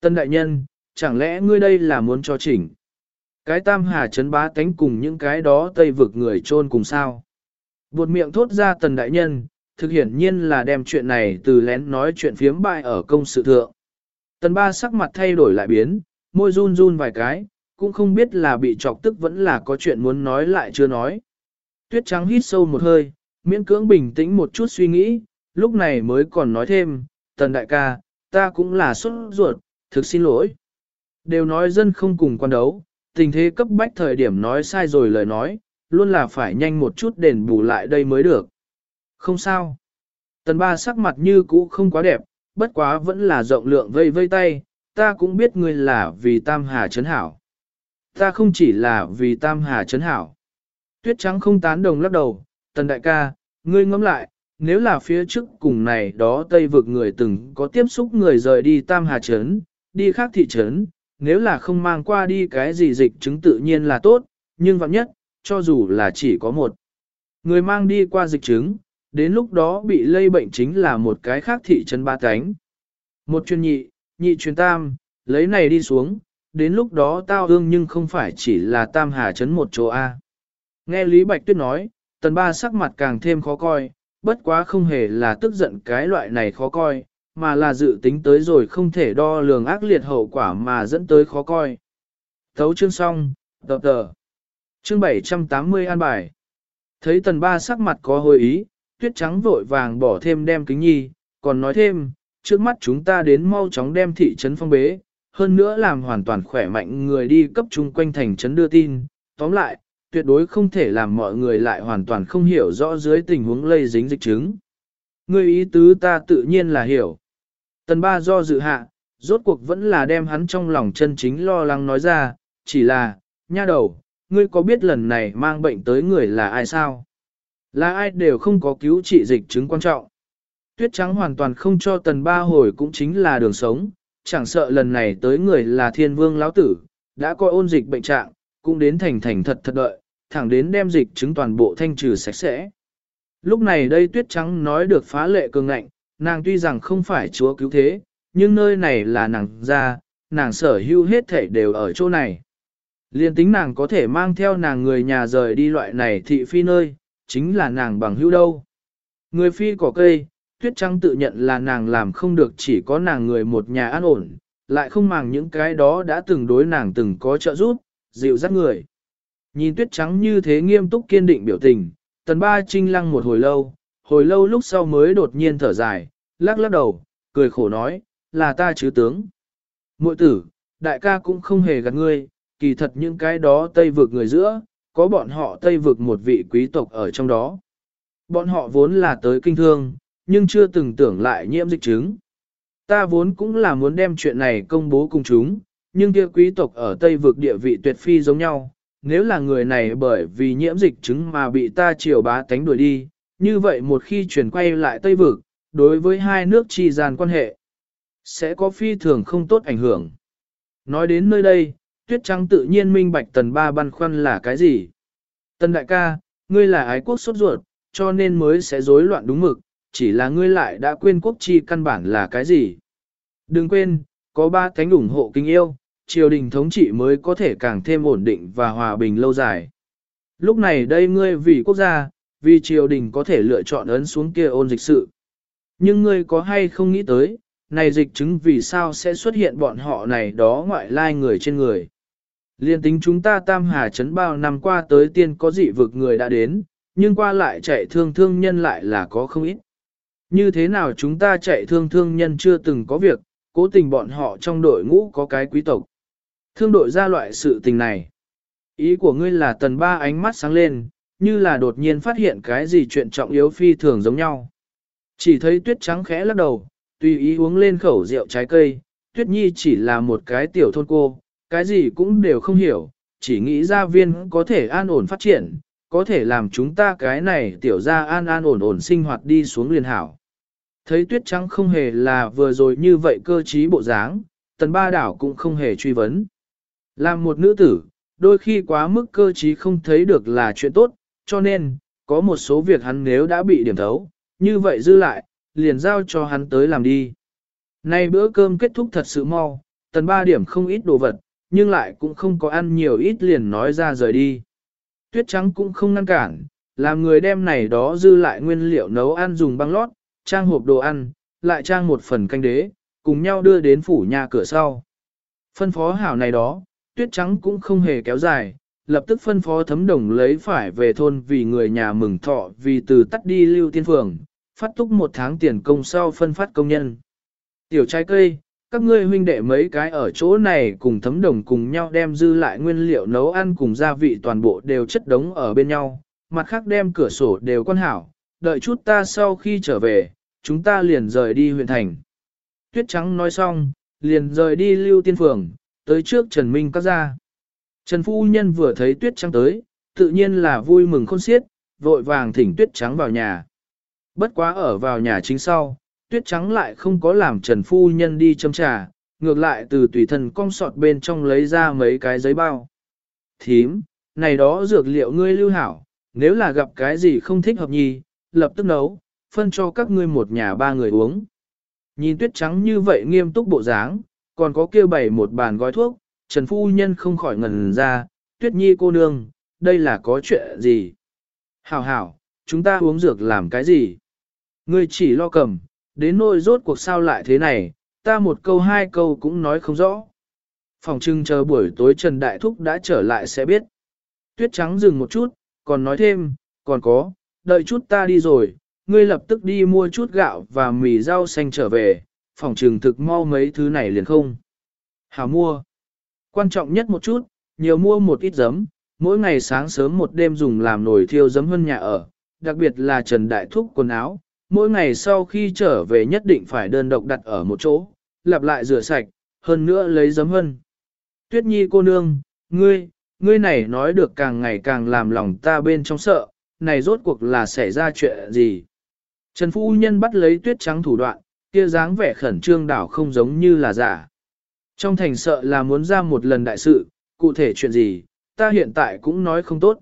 Tân đại nhân, chẳng lẽ ngươi đây là muốn cho chỉnh? Cái tam hà chấn bá tánh cùng những cái đó tây vực người chôn cùng sao? Buột miệng thốt ra tần đại nhân, thực hiển nhiên là đem chuyện này từ lén nói chuyện phiếm bại ở công sự thượng. Tần ba sắc mặt thay đổi lại biến, môi run run vài cái, cũng không biết là bị chọc tức vẫn là có chuyện muốn nói lại chưa nói. Tuyết trắng hít sâu một hơi, miễn cưỡng bình tĩnh một chút suy nghĩ, lúc này mới còn nói thêm, tần đại ca, ta cũng là xuất ruột, thực xin lỗi. Đều nói dân không cùng quan đấu, tình thế cấp bách thời điểm nói sai rồi lời nói, luôn là phải nhanh một chút đền bù lại đây mới được. Không sao. Tần ba sắc mặt như cũ không quá đẹp, bất quá vẫn là rộng lượng vây vây tay, ta cũng biết ngươi là vì tam hà chấn hảo. Ta không chỉ là vì tam hà chấn hảo. Tuyết trắng không tán đồng lắc đầu, tần đại ca, ngươi ngẫm lại, nếu là phía trước cùng này đó Tây vực người từng có tiếp xúc người rời đi tam hà chấn, đi khác thị trấn, nếu là không mang qua đi cái gì dịch chứng tự nhiên là tốt, nhưng vạn nhất, cho dù là chỉ có một người mang đi qua dịch chứng, đến lúc đó bị lây bệnh chính là một cái khác thị trấn ba cánh. Một chuyên nhị, nhị chuyên tam, lấy này đi xuống, đến lúc đó tao ương nhưng không phải chỉ là tam hà trấn một chỗ A. Nghe Lý Bạch Tuyết nói, tần ba sắc mặt càng thêm khó coi, bất quá không hề là tức giận cái loại này khó coi, mà là dự tính tới rồi không thể đo lường ác liệt hậu quả mà dẫn tới khó coi. Thấu chương xong, tờ tờ. Chương 780 an bài. Thấy tần ba sắc mặt có hồi ý, tuyết trắng vội vàng bỏ thêm đem kính nhi, còn nói thêm, trước mắt chúng ta đến mau chóng đem thị trấn phong bế, hơn nữa làm hoàn toàn khỏe mạnh người đi cấp chung quanh thành trấn đưa tin. Tóm lại, tuyệt đối không thể làm mọi người lại hoàn toàn không hiểu rõ dưới tình huống lây dính dịch chứng. Người ý tứ ta tự nhiên là hiểu. Tần ba do dự hạ, rốt cuộc vẫn là đem hắn trong lòng chân chính lo lắng nói ra, chỉ là, nha đầu, ngươi có biết lần này mang bệnh tới người là ai sao? Là ai đều không có cứu trị dịch chứng quan trọng. Tuyết trắng hoàn toàn không cho tần ba hồi cũng chính là đường sống, chẳng sợ lần này tới người là thiên vương lão tử, đã coi ôn dịch bệnh trạng, cũng đến thành thành thật thật đợi, thẳng đến đem dịch chứng toàn bộ thanh trừ sạch sẽ. Lúc này đây tuyết trắng nói được phá lệ cường ngạnh, nàng tuy rằng không phải chúa cứu thế, nhưng nơi này là nàng ra, nàng sở hữu hết thể đều ở chỗ này. Liên tính nàng có thể mang theo nàng người nhà rời đi loại này thị phi nơi, chính là nàng bằng hữu đâu. Người phi cỏ cây, tuyết trắng tự nhận là nàng làm không được chỉ có nàng người một nhà an ổn, lại không màng những cái đó đã từng đối nàng từng có trợ giúp, dịu dắt người. Nhìn tuyết trắng như thế nghiêm túc kiên định biểu tình, tần ba trinh lăng một hồi lâu, hồi lâu lúc sau mới đột nhiên thở dài, lắc lắc đầu, cười khổ nói, là ta chứ tướng. Mội tử, đại ca cũng không hề gạt ngươi, kỳ thật những cái đó tây vực người giữa, có bọn họ tây vực một vị quý tộc ở trong đó. Bọn họ vốn là tới kinh thương, nhưng chưa từng tưởng lại nhiễm dịch chứng. Ta vốn cũng là muốn đem chuyện này công bố cùng chúng, nhưng kia quý tộc ở Tây vực địa vị tuyệt phi giống nhau, nếu là người này bởi vì nhiễm dịch chứng mà bị ta triều bá tánh đuổi đi, như vậy một khi chuyển quay lại Tây vực, đối với hai nước chi gian quan hệ, sẽ có phi thường không tốt ảnh hưởng. Nói đến nơi đây, tuyết trắng tự nhiên minh bạch tần ba băn khoăn là cái gì? Tần đại ca, ngươi là ái quốc sốt ruột, cho nên mới sẽ rối loạn đúng mực, chỉ là ngươi lại đã quên quốc chi căn bản là cái gì. Đừng quên, có ba cánh ủng hộ kinh yêu, triều đình thống trị mới có thể càng thêm ổn định và hòa bình lâu dài. Lúc này đây ngươi vì quốc gia, vì triều đình có thể lựa chọn ấn xuống kia ôn dịch sự. Nhưng ngươi có hay không nghĩ tới, này dịch chứng vì sao sẽ xuất hiện bọn họ này đó ngoại lai người trên người. Liên tính chúng ta tam hà chấn bao năm qua tới tiên có dị vực người đã đến, nhưng qua lại chạy thương thương nhân lại là có không ít. Như thế nào chúng ta chạy thương thương nhân chưa từng có việc, cố tình bọn họ trong đội ngũ có cái quý tộc. Thương đội ra loại sự tình này. Ý của ngươi là tần ba ánh mắt sáng lên, như là đột nhiên phát hiện cái gì chuyện trọng yếu phi thường giống nhau. Chỉ thấy tuyết trắng khẽ lắc đầu, tùy ý uống lên khẩu rượu trái cây, tuyết nhi chỉ là một cái tiểu thôn cô, cái gì cũng đều không hiểu, chỉ nghĩ gia viên có thể an ổn phát triển, có thể làm chúng ta cái này tiểu ra an an ổn ổn sinh hoạt đi xuống liền hảo. Thấy tuyết trắng không hề là vừa rồi như vậy cơ trí bộ dáng, tần ba đảo cũng không hề truy vấn. Làm một nữ tử, đôi khi quá mức cơ trí không thấy được là chuyện tốt, cho nên, có một số việc hắn nếu đã bị điểm thấu, như vậy dư lại, liền giao cho hắn tới làm đi. Nay bữa cơm kết thúc thật sự mau, tần ba điểm không ít đồ vật, nhưng lại cũng không có ăn nhiều ít liền nói ra rời đi. Tuyết trắng cũng không ngăn cản, làm người đem này đó dư lại nguyên liệu nấu ăn dùng băng lót, trang hộp đồ ăn, lại trang một phần canh đế, cùng nhau đưa đến phủ nhà cửa sau. Phân phó hảo này đó, tuyết trắng cũng không hề kéo dài, lập tức phân phó thấm đồng lấy phải về thôn vì người nhà mừng thọ vì từ tắt đi lưu tiên phường, phát túc một tháng tiền công sau phân phát công nhân. Tiểu trái cây, các ngươi huynh đệ mấy cái ở chỗ này cùng thấm đồng cùng nhau đem dư lại nguyên liệu nấu ăn cùng gia vị toàn bộ đều chất đống ở bên nhau, mặt khác đem cửa sổ đều quan hảo, đợi chút ta sau khi trở về, chúng ta liền rời đi huyện thành. Tuyết trắng nói xong, liền rời đi lưu tiên phường, tới trước Trần Minh các gia. Trần Phu Nhân vừa thấy Tuyết trắng tới, tự nhiên là vui mừng khôn xiết, vội vàng thỉnh Tuyết trắng vào nhà. Bất quá ở vào nhà chính sau, Tuyết trắng lại không có làm Trần Phu Nhân đi châm trà, ngược lại từ tùy thần cong sọt bên trong lấy ra mấy cái giấy bao. Thím, này đó dược liệu ngươi lưu hảo, nếu là gặp cái gì không thích hợp nhì, lập tức nấu, phân cho các ngươi một nhà ba người uống. Nhìn tuyết trắng như vậy nghiêm túc bộ dáng, còn có kêu bày một bàn gói thuốc, Trần Phu Nhân không khỏi ngần ra, tuyết nhi cô nương, đây là có chuyện gì? Hảo hảo, chúng ta uống dược làm cái gì? Ngươi chỉ lo cầm, đến nỗi rốt cuộc sao lại thế này, ta một câu hai câu cũng nói không rõ. Phòng trưng chờ buổi tối Trần Đại Thúc đã trở lại sẽ biết. Tuyết trắng dừng một chút, còn nói thêm, còn có, đợi chút ta đi rồi, ngươi lập tức đi mua chút gạo và mì rau xanh trở về, phòng Trừng thực mau mấy thứ này liền không. Hảo mua. Quan trọng nhất một chút, nhiều mua một ít giấm, mỗi ngày sáng sớm một đêm dùng làm nồi thiêu giấm hơn nhà ở, đặc biệt là trần đại thúc quần áo, mỗi ngày sau khi trở về nhất định phải đơn độc đặt ở một chỗ, lặp lại rửa sạch, hơn nữa lấy giấm hơn. Tuyết nhi cô nương, ngươi, ngươi này nói được càng ngày càng làm lòng ta bên trong sợ, này rốt cuộc là xảy ra chuyện gì? Trần Phu Nhân bắt lấy tuyết trắng thủ đoạn, kia dáng vẻ khẩn trương đảo không giống như là giả. Trong thành sợ là muốn ra một lần đại sự, cụ thể chuyện gì, ta hiện tại cũng nói không tốt.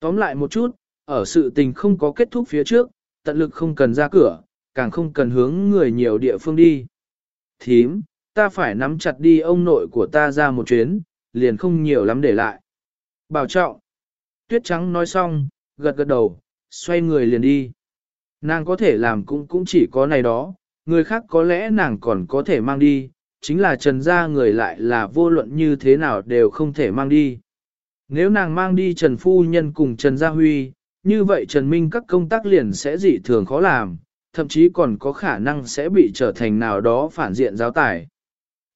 Tóm lại một chút, ở sự tình không có kết thúc phía trước, tận lực không cần ra cửa, càng không cần hướng người nhiều địa phương đi. Thím, ta phải nắm chặt đi ông nội của ta ra một chuyến, liền không nhiều lắm để lại. Bảo trọng. Tuyết trắng nói xong, gật gật đầu, xoay người liền đi. Nàng có thể làm cũng cũng chỉ có này đó, người khác có lẽ nàng còn có thể mang đi, chính là trần gia người lại là vô luận như thế nào đều không thể mang đi. Nếu nàng mang đi Trần Phu Nhân cùng Trần Gia Huy, như vậy Trần Minh các công tác liền sẽ dị thường khó làm, thậm chí còn có khả năng sẽ bị trở thành nào đó phản diện giáo tải.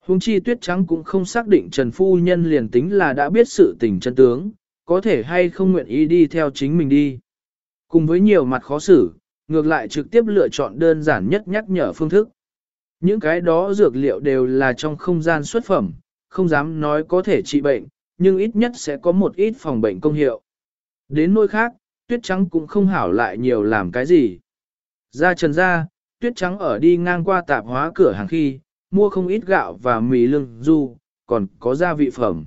Hùng chi tuyết trắng cũng không xác định Trần Phu Nhân liền tính là đã biết sự tình chân tướng, có thể hay không nguyện ý đi theo chính mình đi. Cùng với nhiều mặt khó xử, ngược lại trực tiếp lựa chọn đơn giản nhất nhắc nhở phương thức. Những cái đó dược liệu đều là trong không gian xuất phẩm, không dám nói có thể trị bệnh, nhưng ít nhất sẽ có một ít phòng bệnh công hiệu. Đến nơi khác, tuyết trắng cũng không hảo lại nhiều làm cái gì. Ra trần ra, tuyết trắng ở đi ngang qua tạp hóa cửa hàng khi, mua không ít gạo và mì lương du, còn có gia vị phẩm.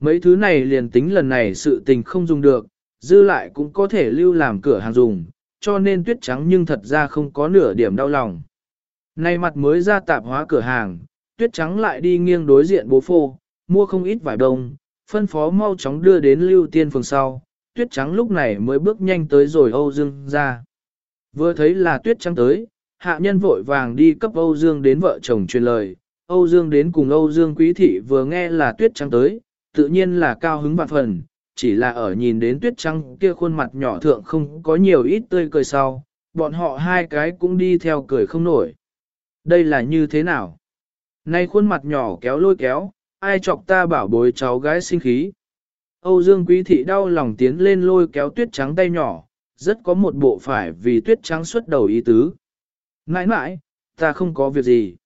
Mấy thứ này liền tính lần này sự tình không dùng được, dư lại cũng có thể lưu làm cửa hàng dùng, cho nên tuyết trắng nhưng thật ra không có nửa điểm đau lòng. Nay mặt mới ra tạp hóa cửa hàng, tuyết trắng lại đi nghiêng đối diện bố phô, mua không ít vải đông, phân phó mau chóng đưa đến lưu tiên phường sau, tuyết trắng lúc này mới bước nhanh tới rồi Âu Dương ra. Vừa thấy là tuyết trắng tới, hạ nhân vội vàng đi cấp Âu Dương đến vợ chồng truyền lời, Âu Dương đến cùng Âu Dương quý thị vừa nghe là tuyết trắng tới, tự nhiên là cao hứng vạn phần, chỉ là ở nhìn đến tuyết trắng kia khuôn mặt nhỏ thượng không có nhiều ít tươi cười sau, bọn họ hai cái cũng đi theo cười không nổi. Đây là như thế nào? Nay khuôn mặt nhỏ kéo lôi kéo, ai chọc ta bảo bối cháu gái sinh khí. Âu Dương Quý Thị đau lòng tiến lên lôi kéo tuyết trắng tay nhỏ, rất có một bộ phải vì tuyết trắng xuất đầu ý tứ. Nãi nãi, ta không có việc gì.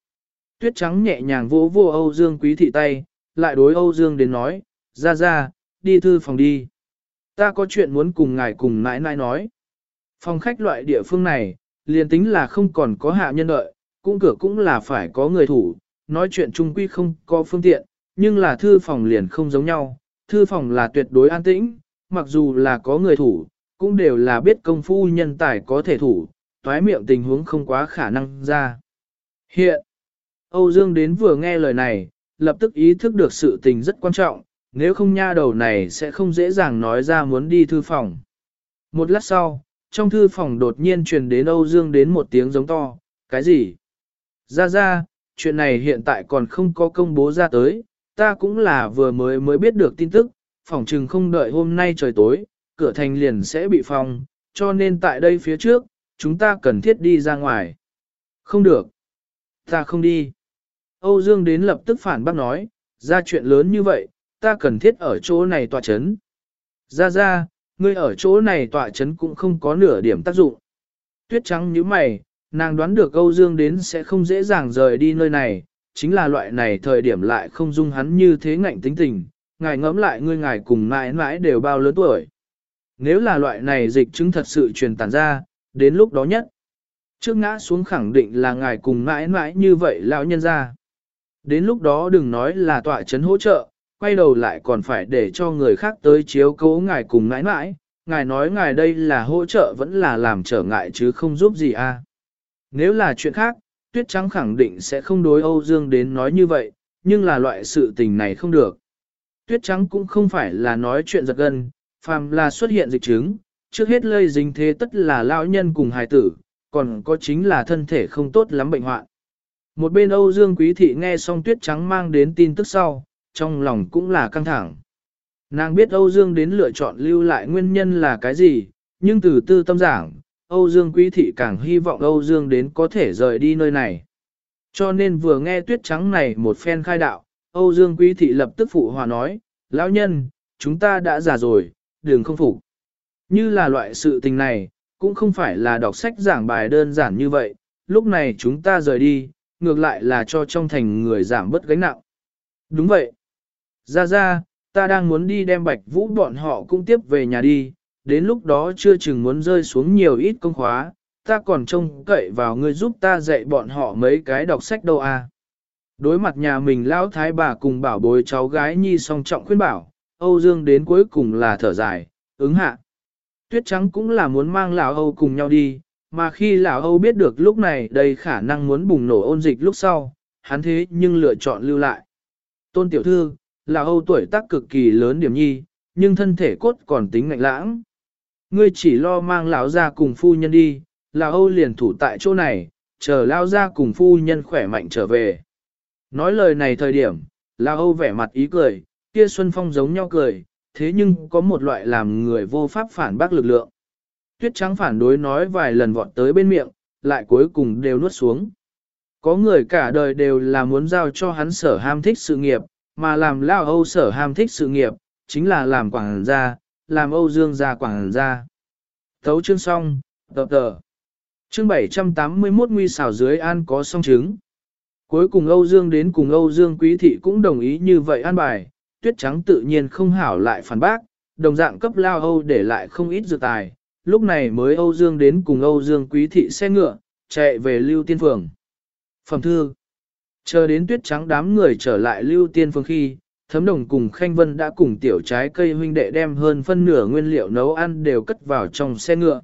Tuyết trắng nhẹ nhàng vỗ vô Âu Dương Quý Thị tay, lại đối Âu Dương đến nói, ra ra, đi thư phòng đi. Ta có chuyện muốn cùng ngài cùng nãi nãi nói. Phòng khách loại địa phương này, liền tính là không còn có hạ nhân đợi, cũng cửa cũng là phải có người thủ, nói chuyện chung quy không có phương tiện, nhưng là thư phòng liền không giống nhau, thư phòng là tuyệt đối an tĩnh, mặc dù là có người thủ, cũng đều là biết công phu nhân tài có thể thủ, toái miệng tình huống không quá khả năng ra. Hiện, Âu Dương đến vừa nghe lời này, lập tức ý thức được sự tình rất quan trọng, nếu không nha đầu này sẽ không dễ dàng nói ra muốn đi thư phòng. Một lát sau, trong thư phòng đột nhiên truyền đến Âu Dương đến một tiếng giống to, cái gì? Ra ra, chuyện này hiện tại còn không có công bố ra tới, ta cũng là vừa mới mới biết được tin tức, Phỏng trừng không đợi hôm nay trời tối, cửa thành liền sẽ bị phong, cho nên tại đây phía trước, chúng ta cần thiết đi ra ngoài. Không được. Ta không đi. Âu Dương đến lập tức phản bác nói, ra chuyện lớn như vậy, ta cần thiết ở chỗ này tọa chấn. Ra ra, ngươi ở chỗ này tọa chấn cũng không có nửa điểm tác dụng. Tuyết trắng như mày, nàng đoán được Âu Dương đến sẽ không dễ dàng rời đi nơi này, chính là loại này thời điểm lại không dung hắn như thế ngạnh tính tình, ngài ngẫm lại ngươi ngài cùng mãi mãi đều bao lớn tuổi. Nếu là loại này dịch chứng thật sự truyền tản ra, đến lúc đó nhất. Trước ngã xuống khẳng định là ngài cùng mãi mãi như vậy lão nhân ra. Đến lúc đó đừng nói là tọa chấn hỗ trợ, quay đầu lại còn phải để cho người khác tới chiếu cố ngài cùng mãi mãi. Ngài nói ngài đây là hỗ trợ vẫn là làm trở ngại chứ không giúp gì à. Nếu là chuyện khác, Tuyết Trắng khẳng định sẽ không đối Âu Dương đến nói như vậy, nhưng là loại sự tình này không được. Tuyết Trắng cũng không phải là nói chuyện giật gân, phàm là xuất hiện dịch chứng, trước hết lây dính thế tất là lão nhân cùng hài tử, còn có chính là thân thể không tốt lắm bệnh hoạn. Một bên Âu Dương Quý Thị nghe xong Tuyết Trắng mang đến tin tức sau, trong lòng cũng là căng thẳng. Nàng biết Âu Dương đến lựa chọn lưu lại nguyên nhân là cái gì, nhưng từ tư tâm giảng, Âu Dương Quý Thị càng hy vọng Âu Dương đến có thể rời đi nơi này. Cho nên vừa nghe tuyết trắng này một phen khai đạo, Âu Dương Quý Thị lập tức phụ hòa nói, lão nhân, chúng ta đã già rồi, đừng không phục. Như là loại sự tình này, cũng không phải là đọc sách giảng bài đơn giản như vậy, lúc này chúng ta rời đi, ngược lại là cho trong thành người giảm bớt gánh nặng. Đúng vậy. Ra ra, ta đang muốn đi đem bạch vũ bọn họ cũng tiếp về nhà đi, đến lúc đó chưa chừng muốn rơi xuống nhiều ít công khóa, ta còn trông cậy vào ngươi giúp ta dạy bọn họ mấy cái đọc sách đâu à. Đối mặt nhà mình lão thái bà cùng bảo bối cháu gái nhi song trọng khuyên bảo, Âu Dương đến cuối cùng là thở dài, ứng hạ. Tuyết trắng cũng là muốn mang lão Âu cùng nhau đi, mà khi lão Âu biết được lúc này đây khả năng muốn bùng nổ ôn dịch lúc sau, hắn thế nhưng lựa chọn lưu lại. Tôn tiểu thư, lão Âu tuổi tác cực kỳ lớn điểm nhi, nhưng thân thể cốt còn tính ngạnh lãng. Ngươi chỉ lo mang lão ra cùng phu nhân đi, lão Âu liền thủ tại chỗ này, chờ lão ra cùng phu nhân khỏe mạnh trở về. Nói lời này thời điểm, lão Âu vẻ mặt ý cười, kia Xuân Phong giống nhau cười, thế nhưng có một loại làm người vô pháp phản bác lực lượng. Tuyết trắng phản đối nói vài lần vọt tới bên miệng, lại cuối cùng đều nuốt xuống. Có người cả đời đều là muốn giao cho hắn sở ham thích sự nghiệp, mà làm lao Âu sở ham thích sự nghiệp, chính là làm quảng gia, làm Âu Dương gia quảng ra Thấu chương xong, tập tờ. Chương 781 nguy xảo dưới an có song chứng. Cuối cùng Âu Dương đến cùng Âu Dương Quý Thị cũng đồng ý như vậy an bài, tuyết trắng tự nhiên không hảo lại phản bác, đồng dạng cấp lao Âu để lại không ít dự tài, lúc này mới Âu Dương đến cùng Âu Dương Quý Thị xe ngựa, chạy về Lưu Tiên Phường. Phẩm thư Chờ đến tuyết trắng đám người trở lại Lưu Tiên Phường khi, Thấm Đồng cùng Khanh Vân đã cùng tiểu trái cây huynh đệ đem hơn phân nửa nguyên liệu nấu ăn đều cất vào trong xe ngựa.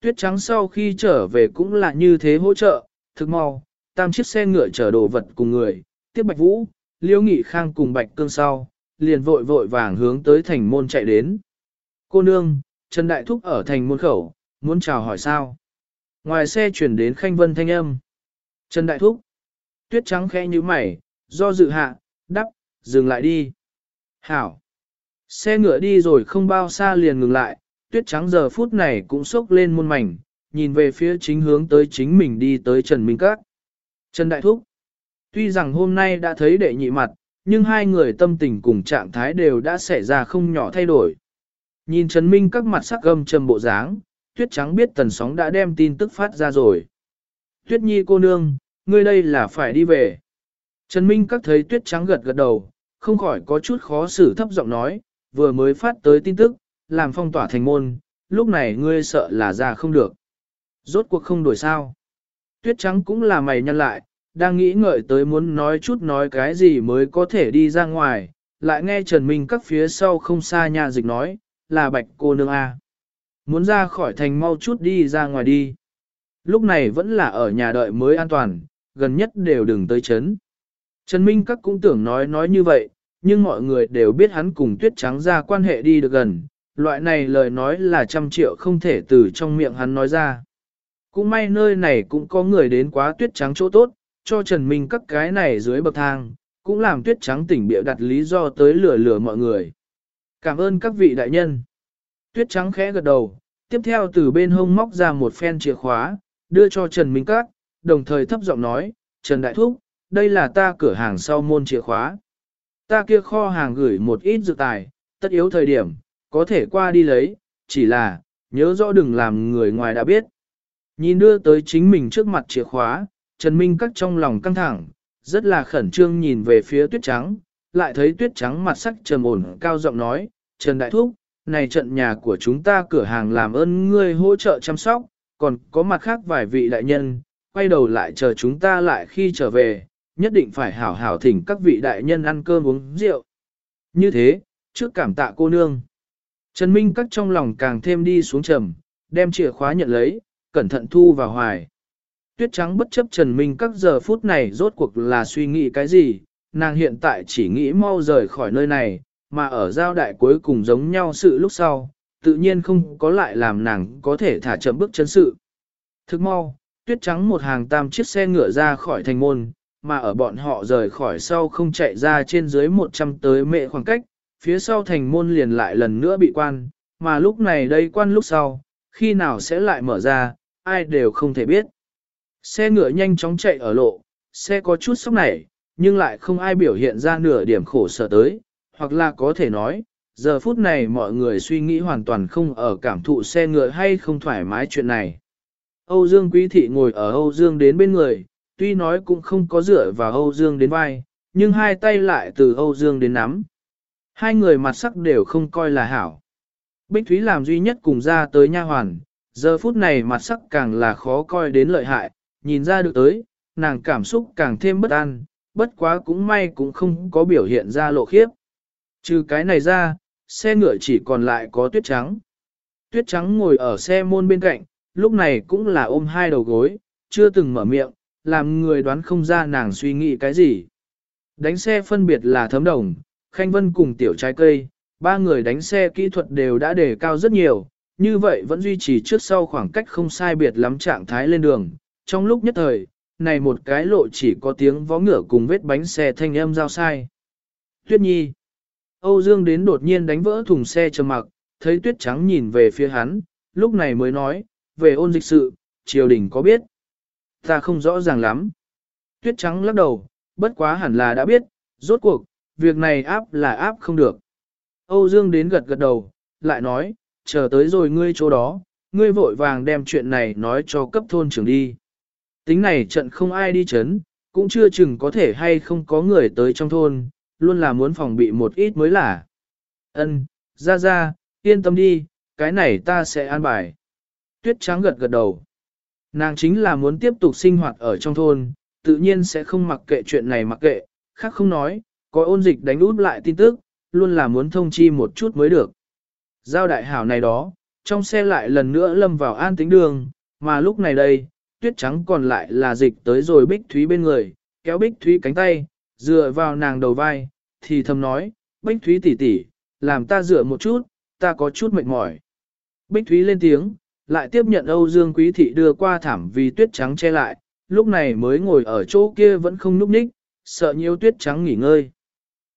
Tuyết trắng sau khi trở về cũng là như thế hỗ trợ, thực mau, tam chiếc xe ngựa chở đồ vật cùng người, tiếp Bạch Vũ, Liễu Nghị Khang cùng Bạch Cương sau, liền vội vội vàng hướng tới thành môn chạy đến. Cô nương, Trần Đại Thúc ở thành môn khẩu, muốn chào hỏi sao? Ngoài xe chuyển đến Khanh Vân thanh âm. Trần Đại Thúc, tuyết trắng khẽ như mày, do dự hạ, đắp, dừng lại đi. Hảo. Xe ngựa đi rồi không bao xa liền ngừng lại, tuyết trắng giờ phút này cũng sốc lên muôn mảnh, nhìn về phía chính hướng tới chính mình đi tới Trần Minh Các. Trần Đại Thúc. Tuy rằng hôm nay đã thấy đệ nhị mặt, nhưng hai người tâm tình cùng trạng thái đều đã xảy ra không nhỏ thay đổi. Nhìn Trần Minh các mặt sắc gâm trầm bộ dáng, Tuyết Trắng biết tần sóng đã đem tin tức phát ra rồi. Tuyết Nhi cô nương, ngươi đây là phải đi về. Trần Minh các thấy Tuyết Trắng gật gật đầu, không khỏi có chút khó xử thấp giọng nói, vừa mới phát tới tin tức, làm phong tỏa thành môn, lúc này ngươi sợ là ra không được. Rốt cuộc không đổi sao. Tuyết Trắng cũng là mày nhăn lại, đang nghĩ ngợi tới muốn nói chút nói cái gì mới có thể đi ra ngoài, lại nghe Trần Minh các phía sau không xa nhà dịch nói, là bạch cô nương A. Muốn ra khỏi thành mau chút đi ra ngoài đi. Lúc này vẫn là ở nhà đợi mới an toàn, gần nhất đều đừng tới chấn. Trần Minh các cũng tưởng nói nói như vậy, nhưng mọi người đều biết hắn cùng tuyết trắng ra quan hệ đi được gần. Loại này lời nói là trăm triệu không thể từ trong miệng hắn nói ra. Cũng may nơi này cũng có người đến quá tuyết trắng chỗ tốt, cho Trần Minh các cái này dưới bậc thang, cũng làm tuyết trắng tỉnh bịa đặt lý do tới lừa lừa mọi người. Cảm ơn các vị đại nhân. Tuyết trắng khẽ gật đầu, tiếp theo từ bên hông móc ra một phen chìa khóa, đưa cho Trần Minh Các, đồng thời thấp giọng nói, Trần Đại Thúc, đây là ta cửa hàng sau môn chìa khóa. Ta kia kho hàng gửi một ít dự tài, tất yếu thời điểm, có thể qua đi lấy, chỉ là, nhớ rõ đừng làm người ngoài đã biết. Nhìn đưa tới chính mình trước mặt chìa khóa, Trần Minh cắt trong lòng căng thẳng, rất là khẩn trương nhìn về phía tuyết trắng, lại thấy tuyết trắng mặt sắc trầm ổn cao giọng nói, Trần Đại Thúc, này trận nhà của chúng ta cửa hàng làm ơn ngươi hỗ trợ chăm sóc, còn có mặt khác vài vị đại nhân, quay đầu lại chờ chúng ta lại khi trở về, nhất định phải hảo hảo thỉnh các vị đại nhân ăn cơm uống rượu. Như thế, trước cảm tạ cô nương. Trần Minh cắt trong lòng càng thêm đi xuống trầm, đem chìa khóa nhận lấy, cẩn thận thu vào hoài. Tuyết trắng bất chấp Trần Minh các giờ phút này rốt cuộc là suy nghĩ cái gì, nàng hiện tại chỉ nghĩ mau rời khỏi nơi này, mà ở giao đại cuối cùng giống nhau sự lúc sau, tự nhiên không có lại làm nàng có thể thả chậm bước chân sự. Thức mau, tuyết trắng một hàng tam chiếc xe ngựa ra khỏi thành môn, mà ở bọn họ rời khỏi sau không chạy ra trên dưới 100 tới mệ khoảng cách, phía sau thành môn liền lại lần nữa bị quan, mà lúc này đây quan lúc sau, khi nào sẽ lại mở ra, ai đều không thể biết. Xe ngựa nhanh chóng chạy ở lộ, xe có chút sốc nảy, nhưng lại không ai biểu hiện ra nửa điểm khổ sở tới, hoặc là có thể nói, giờ phút này mọi người suy nghĩ hoàn toàn không ở cảm thụ xe ngựa hay không thoải mái chuyện này. Âu Dương Quý Thị ngồi ở Âu Dương đến bên người, tuy nói cũng không có dựa vào Âu Dương đến vai, nhưng hai tay lại từ Âu Dương đến nắm. Hai người mặt sắc đều không coi là hảo. Bích Thúy làm duy nhất cùng ra tới nha hoàn, giờ phút này mặt sắc càng là khó coi đến lợi hại, nhìn ra được tới, nàng cảm xúc càng thêm bất an, bất quá cũng may cũng không có biểu hiện ra lộ khiếp. Trừ cái này ra, xe ngựa chỉ còn lại có tuyết trắng. Tuyết trắng ngồi ở xe môn bên cạnh, lúc này cũng là ôm hai đầu gối, chưa từng mở miệng, làm người đoán không ra nàng suy nghĩ cái gì. Đánh xe phân biệt là thấm đồng, khanh vân cùng tiểu trái cây, ba người đánh xe kỹ thuật đều đã đề cao rất nhiều, như vậy vẫn duy trì trước sau khoảng cách không sai biệt lắm trạng thái lên đường. Trong lúc nhất thời, này một cái lộ chỉ có tiếng vó ngựa cùng vết bánh xe thanh âm giao sai. Tuyết nhi Âu Dương đến đột nhiên đánh vỡ thùng xe trầm mặc, thấy tuyết trắng nhìn về phía hắn, lúc này mới nói, về ôn dịch sự, triều đình có biết. Ta không rõ ràng lắm. Tuyết trắng lắc đầu, bất quá hẳn là đã biết, rốt cuộc, việc này áp là áp không được. Âu Dương đến gật gật đầu, lại nói, chờ tới rồi ngươi chỗ đó, ngươi vội vàng đem chuyện này nói cho cấp thôn trưởng đi. Tính này trận không ai đi chấn, cũng chưa chừng có thể hay không có người tới trong thôn, luôn là muốn phòng bị một ít mới là. Ân, ra ra, yên tâm đi, cái này ta sẽ an bài. Tuyết trắng gật gật đầu. Nàng chính là muốn tiếp tục sinh hoạt ở trong thôn, tự nhiên sẽ không mặc kệ chuyện này mặc kệ, khác không nói, có ôn dịch đánh út lại tin tức, luôn là muốn thông chi một chút mới được. Giao đại hảo này đó, trong xe lại lần nữa lâm vào an tính đường, mà lúc này đây, tuyết trắng còn lại là dịch tới rồi Bích Thúy bên người, kéo Bích Thúy cánh tay, dựa vào nàng đầu vai, thì thầm nói, Bích Thúy tỷ tỷ, làm ta dựa một chút, ta có chút mệt mỏi. Bích Thúy lên tiếng, lại tiếp nhận Âu Dương Quý Thị đưa qua thảm vì tuyết trắng che lại, lúc này mới ngồi ở chỗ kia vẫn không núp ních, sợ nhiều tuyết trắng nghỉ ngơi.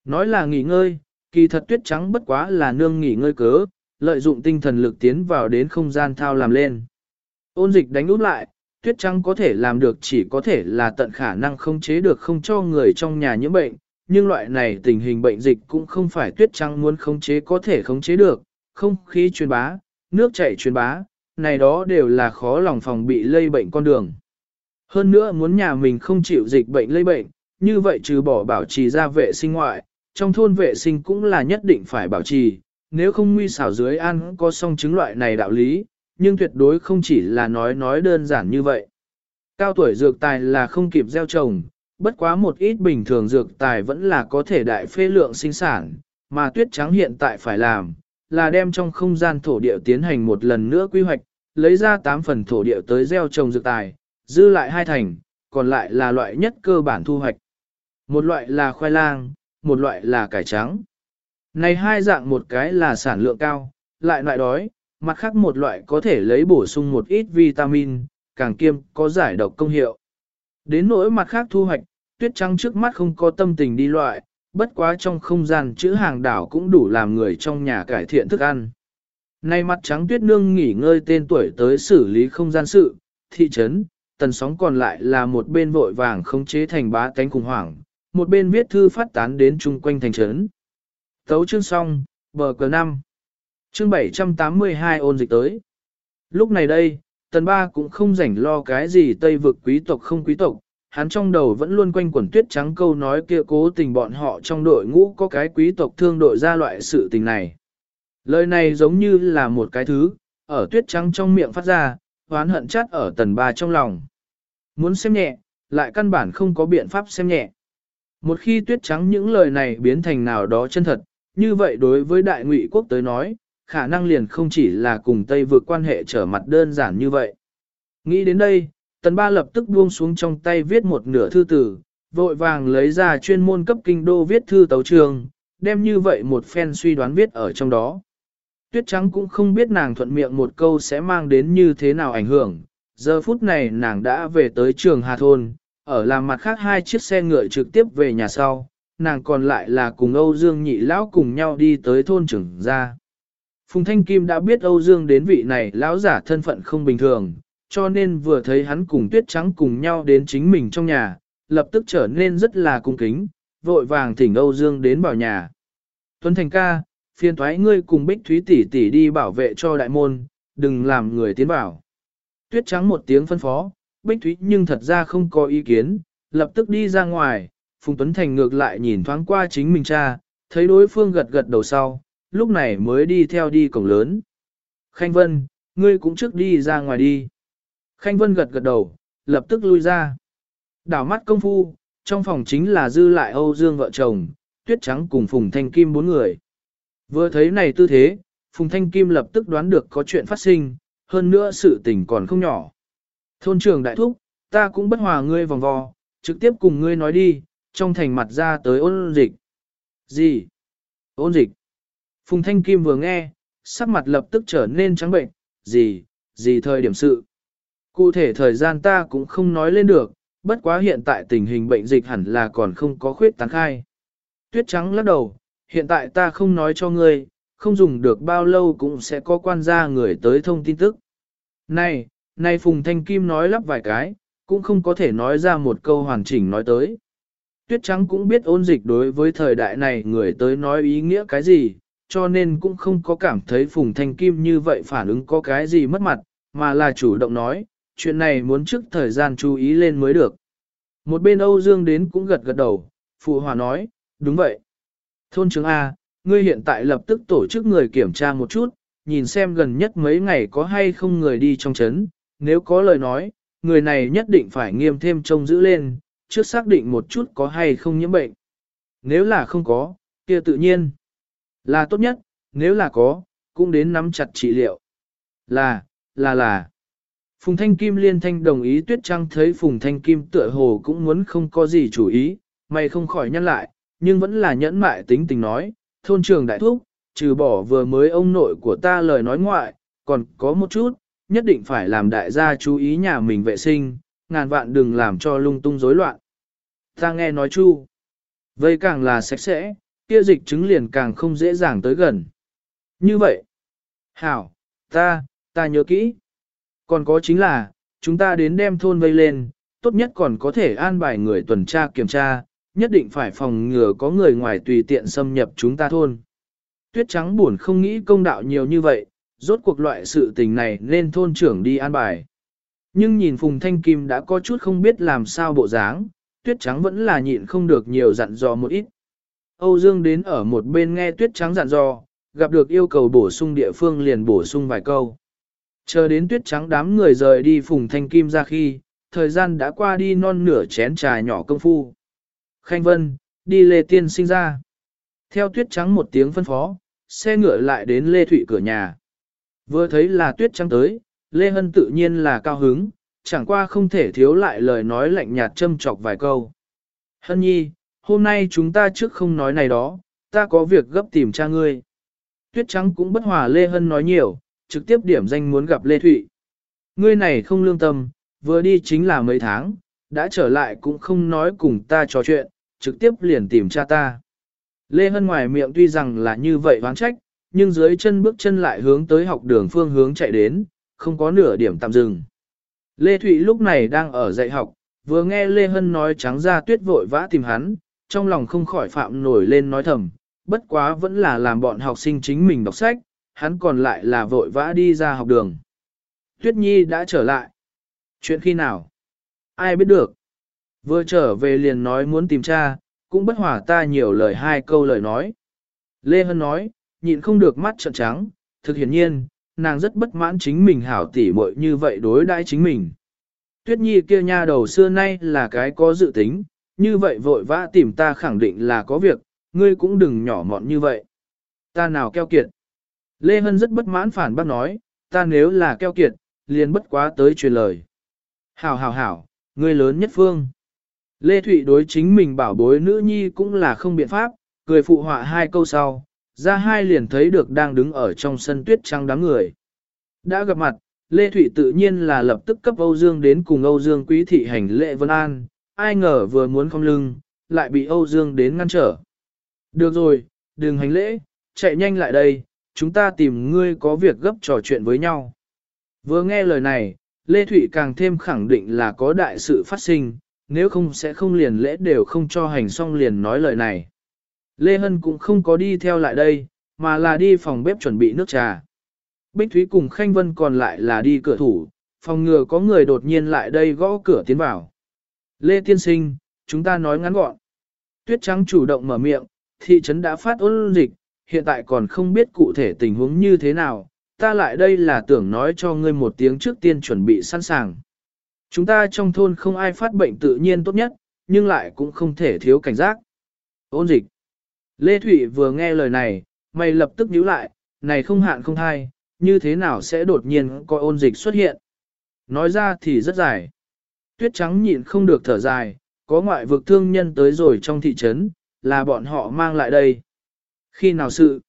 Nói là nghỉ ngơi, kỳ thật tuyết trắng bất quá là nương nghỉ ngơi cớ, lợi dụng tinh thần lực tiến vào đến không gian thao làm lên. Ôn dịch đánh út lại, tuyết trắng có thể làm được chỉ có thể là tận khả năng không chế được không cho người trong nhà nhiễm bệnh, nhưng loại này tình hình bệnh dịch cũng không phải tuyết trắng muốn khống chế có thể khống chế được, không khí truyền bá, nước chảy truyền bá, này đó đều là khó lòng phòng bị lây bệnh con đường. Hơn nữa muốn nhà mình không chịu dịch bệnh lây bệnh, như vậy trừ bỏ bảo trì ra vệ sinh ngoại, trong thôn vệ sinh cũng là nhất định phải bảo trì, nếu không nguy xảo dưới ăn có song chứng loại này đạo lý, nhưng tuyệt đối không chỉ là nói nói đơn giản như vậy. Cao tuổi dược tài là không kịp gieo trồng, bất quá một ít bình thường dược tài vẫn là có thể đại phê lượng sinh sản, mà tuyết trắng hiện tại phải làm, là đem trong không gian thổ địa tiến hành một lần nữa quy hoạch, lấy ra 8 phần thổ địa tới gieo trồng dược tài, dư lại hai thành, còn lại là loại nhất cơ bản thu hoạch. Một loại là khoai lang, một loại là cải trắng. Này hai dạng một cái là sản lượng cao, lại loại đói, mặt khác một loại có thể lấy bổ sung một ít vitamin, càng kiêm có giải độc công hiệu. Đến nỗi mặt khác thu hoạch, tuyết trắng trước mắt không có tâm tình đi loại, bất quá trong không gian chữ hàng đảo cũng đủ làm người trong nhà cải thiện thức ăn. Nay mặt trắng tuyết nương nghỉ ngơi tên tuổi tới xử lý không gian sự, thị trấn, tần sóng còn lại là một bên vội vàng không chế thành bá tánh khủng hoảng, một bên viết thư phát tán đến chung quanh thành trấn. Tấu chương xong, bờ cờ 5. Chương 782 ôn dịch tới. Lúc này đây, tần ba cũng không rảnh lo cái gì tây vực quý tộc không quý tộc, hắn trong đầu vẫn luôn quanh quẩn tuyết trắng câu nói kia cố tình bọn họ trong đội ngũ có cái quý tộc thương đội ra loại sự tình này. Lời này giống như là một cái thứ, ở tuyết trắng trong miệng phát ra, hoán hận chát ở tần ba trong lòng. Muốn xem nhẹ, lại căn bản không có biện pháp xem nhẹ. Một khi tuyết trắng những lời này biến thành nào đó chân thật, như vậy đối với đại ngụy quốc tới nói, khả năng liền không chỉ là cùng Tây vượt quan hệ trở mặt đơn giản như vậy. Nghĩ đến đây, tần ba lập tức buông xuống trong tay viết một nửa thư tử, vội vàng lấy ra chuyên môn cấp kinh đô viết thư tấu trường, đem như vậy một phen suy đoán viết ở trong đó. Tuyết trắng cũng không biết nàng thuận miệng một câu sẽ mang đến như thế nào ảnh hưởng, giờ phút này nàng đã về tới trường Hà Thôn, ở làm mặt khác hai chiếc xe ngựa trực tiếp về nhà sau, nàng còn lại là cùng Âu Dương nhị lão cùng nhau đi tới thôn trưởng gia. Phùng Thanh Kim đã biết Âu Dương đến vị này lão giả thân phận không bình thường, cho nên vừa thấy hắn cùng tuyết trắng cùng nhau đến chính mình trong nhà, lập tức trở nên rất là cung kính, vội vàng thỉnh Âu Dương đến bảo nhà. Tuấn Thành ca, phiền thoái ngươi cùng Bích Thúy tỷ tỷ đi bảo vệ cho đại môn, đừng làm người tiến bảo. Tuyết trắng một tiếng phân phó, Bích Thúy nhưng thật ra không có ý kiến, lập tức đi ra ngoài, Phùng Tuấn Thành ngược lại nhìn thoáng qua chính mình cha, thấy đối phương gật gật đầu sau, lúc này mới đi theo đi cổng lớn. Khanh Vân, ngươi cũng trước đi ra ngoài đi. Khanh Vân gật gật đầu, lập tức lui ra. Đảo mắt công phu, trong phòng chính là dư lại Âu Dương vợ chồng, Tuyết Trắng cùng Phùng Thanh Kim bốn người. Vừa thấy này tư thế, Phùng Thanh Kim lập tức đoán được có chuyện phát sinh, hơn nữa sự tình còn không nhỏ. Thôn trưởng đại thúc, ta cũng bất hòa ngươi vòng vò, trực tiếp cùng ngươi nói đi, trong thành mặt ra tới ôn dịch. Gì? Ôn dịch. Phùng Thanh Kim vừa nghe, sắc mặt lập tức trở nên trắng bệnh, gì, gì thời điểm sự. Cụ thể thời gian ta cũng không nói lên được, bất quá hiện tại tình hình bệnh dịch hẳn là còn không có khuyết tán khai. Tuyết trắng lắc đầu, hiện tại ta không nói cho ngươi, không dùng được bao lâu cũng sẽ có quan gia người tới thông tin tức. Này, này Phùng Thanh Kim nói lắp vài cái, cũng không có thể nói ra một câu hoàn chỉnh nói tới. Tuyết Trắng cũng biết ôn dịch đối với thời đại này người tới nói ý nghĩa cái gì, cho nên cũng không có cảm thấy Phùng Thanh Kim như vậy phản ứng có cái gì mất mặt, mà là chủ động nói, chuyện này muốn trước thời gian chú ý lên mới được. Một bên Âu Dương đến cũng gật gật đầu, Phụ Hòa nói, đúng vậy. Thôn trưởng A, ngươi hiện tại lập tức tổ chức người kiểm tra một chút, nhìn xem gần nhất mấy ngày có hay không người đi trong chấn, nếu có lời nói, người này nhất định phải nghiêm thêm trông giữ lên, trước xác định một chút có hay không nhiễm bệnh. Nếu là không có, kia tự nhiên là tốt nhất, nếu là có, cũng đến nắm chặt trị liệu. Là, là là. Phùng Thanh Kim liên thanh đồng ý Tuyết Trăng thấy Phùng Thanh Kim tựa hồ cũng muốn không có gì chủ ý, mày không khỏi nhăn lại, nhưng vẫn là nhẫn mại tính tình nói, thôn trường đại thúc, trừ bỏ vừa mới ông nội của ta lời nói ngoại, còn có một chút, nhất định phải làm đại gia chú ý nhà mình vệ sinh, ngàn vạn đừng làm cho lung tung rối loạn. Ta nghe nói chu, vây càng là sạch sẽ, kia dịch chứng liền càng không dễ dàng tới gần. Như vậy, hảo, ta, ta nhớ kỹ. Còn có chính là, chúng ta đến đem thôn vây lên, tốt nhất còn có thể an bài người tuần tra kiểm tra, nhất định phải phòng ngừa có người ngoài tùy tiện xâm nhập chúng ta thôn. Tuyết trắng buồn không nghĩ công đạo nhiều như vậy, rốt cuộc loại sự tình này nên thôn trưởng đi an bài. Nhưng nhìn Phùng Thanh Kim đã có chút không biết làm sao bộ dáng, tuyết trắng vẫn là nhịn không được nhiều dặn dò một ít. Âu Dương đến ở một bên nghe tuyết trắng dặn dò, gặp được yêu cầu bổ sung địa phương liền bổ sung vài câu. Chờ đến tuyết trắng đám người rời đi Phùng Thanh Kim ra khi, thời gian đã qua đi non nửa chén trà nhỏ công phu. Khanh Vân, đi Lê Tiên sinh ra. Theo tuyết trắng một tiếng phân phó, xe ngựa lại đến Lê Thụy cửa nhà. Vừa thấy là tuyết trắng tới, Lê Hân tự nhiên là cao hứng, chẳng qua không thể thiếu lại lời nói lạnh nhạt châm chọc vài câu. Hân nhi, hôm nay chúng ta trước không nói này đó, ta có việc gấp tìm cha ngươi. Tuyết trắng cũng bất hòa Lê Hân nói nhiều, trực tiếp điểm danh muốn gặp Lê Thụy. Ngươi này không lương tâm, vừa đi chính là mấy tháng, đã trở lại cũng không nói cùng ta trò chuyện, trực tiếp liền tìm cha ta. Lê Hân ngoài miệng tuy rằng là như vậy hoán trách, nhưng dưới chân bước chân lại hướng tới học đường phương hướng chạy đến, không có nửa điểm tạm dừng. Lê Thụy lúc này đang ở dạy học, vừa nghe Lê Hân nói trắng ra tuyết vội vã tìm hắn, trong lòng không khỏi phạm nổi lên nói thầm, bất quá vẫn là làm bọn học sinh chính mình đọc sách, hắn còn lại là vội vã đi ra học đường. Tuyết Nhi đã trở lại. Chuyện khi nào? Ai biết được? Vừa trở về liền nói muốn tìm cha, cũng bất hòa ta nhiều lời hai câu lời nói. Lê Hân nói, nhịn không được mắt trợn trắng, thực hiển nhiên, nàng rất bất mãn chính mình hảo tỉ muội như vậy đối đãi chính mình. Tuyết Nhi kia nha đầu xưa nay là cái có dự tính, như vậy vội vã tìm ta khẳng định là có việc, ngươi cũng đừng nhỏ mọn như vậy. Ta nào keo kiệt. Lê Hân rất bất mãn phản bác nói, ta nếu là keo kiệt, liền bất quá tới truyền lời. Hảo hảo hảo, ngươi lớn nhất phương. Lê Thụy đối chính mình bảo bối nữ nhi cũng là không biện pháp, cười phụ họa hai câu sau, ra hai liền thấy được đang đứng ở trong sân tuyết trăng đám người. Đã gặp mặt, Lê Thụy tự nhiên là lập tức cấp Âu Dương đến cùng Âu Dương quý thị hành lệ vân an, ai ngờ vừa muốn không lưng, lại bị Âu Dương đến ngăn trở. Được rồi, đừng hành lễ, chạy nhanh lại đây, chúng ta tìm ngươi có việc gấp trò chuyện với nhau. Vừa nghe lời này, Lê Thụy càng thêm khẳng định là có đại sự phát sinh, nếu không sẽ không liền lễ đều không cho hành xong liền nói lời này. Lê Hân cũng không có đi theo lại đây, mà là đi phòng bếp chuẩn bị nước trà. Bích Thúy cùng Khanh Vân còn lại là đi cửa thủ, phòng ngừa có người đột nhiên lại đây gõ cửa tiến vào. Lê Tiên Sinh, chúng ta nói ngắn gọn. Tuyết Trắng chủ động mở miệng, thị trấn đã phát ôn dịch, hiện tại còn không biết cụ thể tình huống như thế nào, ta lại đây là tưởng nói cho ngươi một tiếng trước tiên chuẩn bị sẵn sàng. Chúng ta trong thôn không ai phát bệnh tự nhiên tốt nhất, nhưng lại cũng không thể thiếu cảnh giác. Ôn dịch. Lê Thụy vừa nghe lời này, mày lập tức nhíu lại, này không hạn không thai, như thế nào sẽ đột nhiên có ôn dịch xuất hiện. Nói ra thì rất dài. Tuyết trắng nhịn không được thở dài, có ngoại vực thương nhân tới rồi trong thị trấn, là bọn họ mang lại đây. Khi nào sự?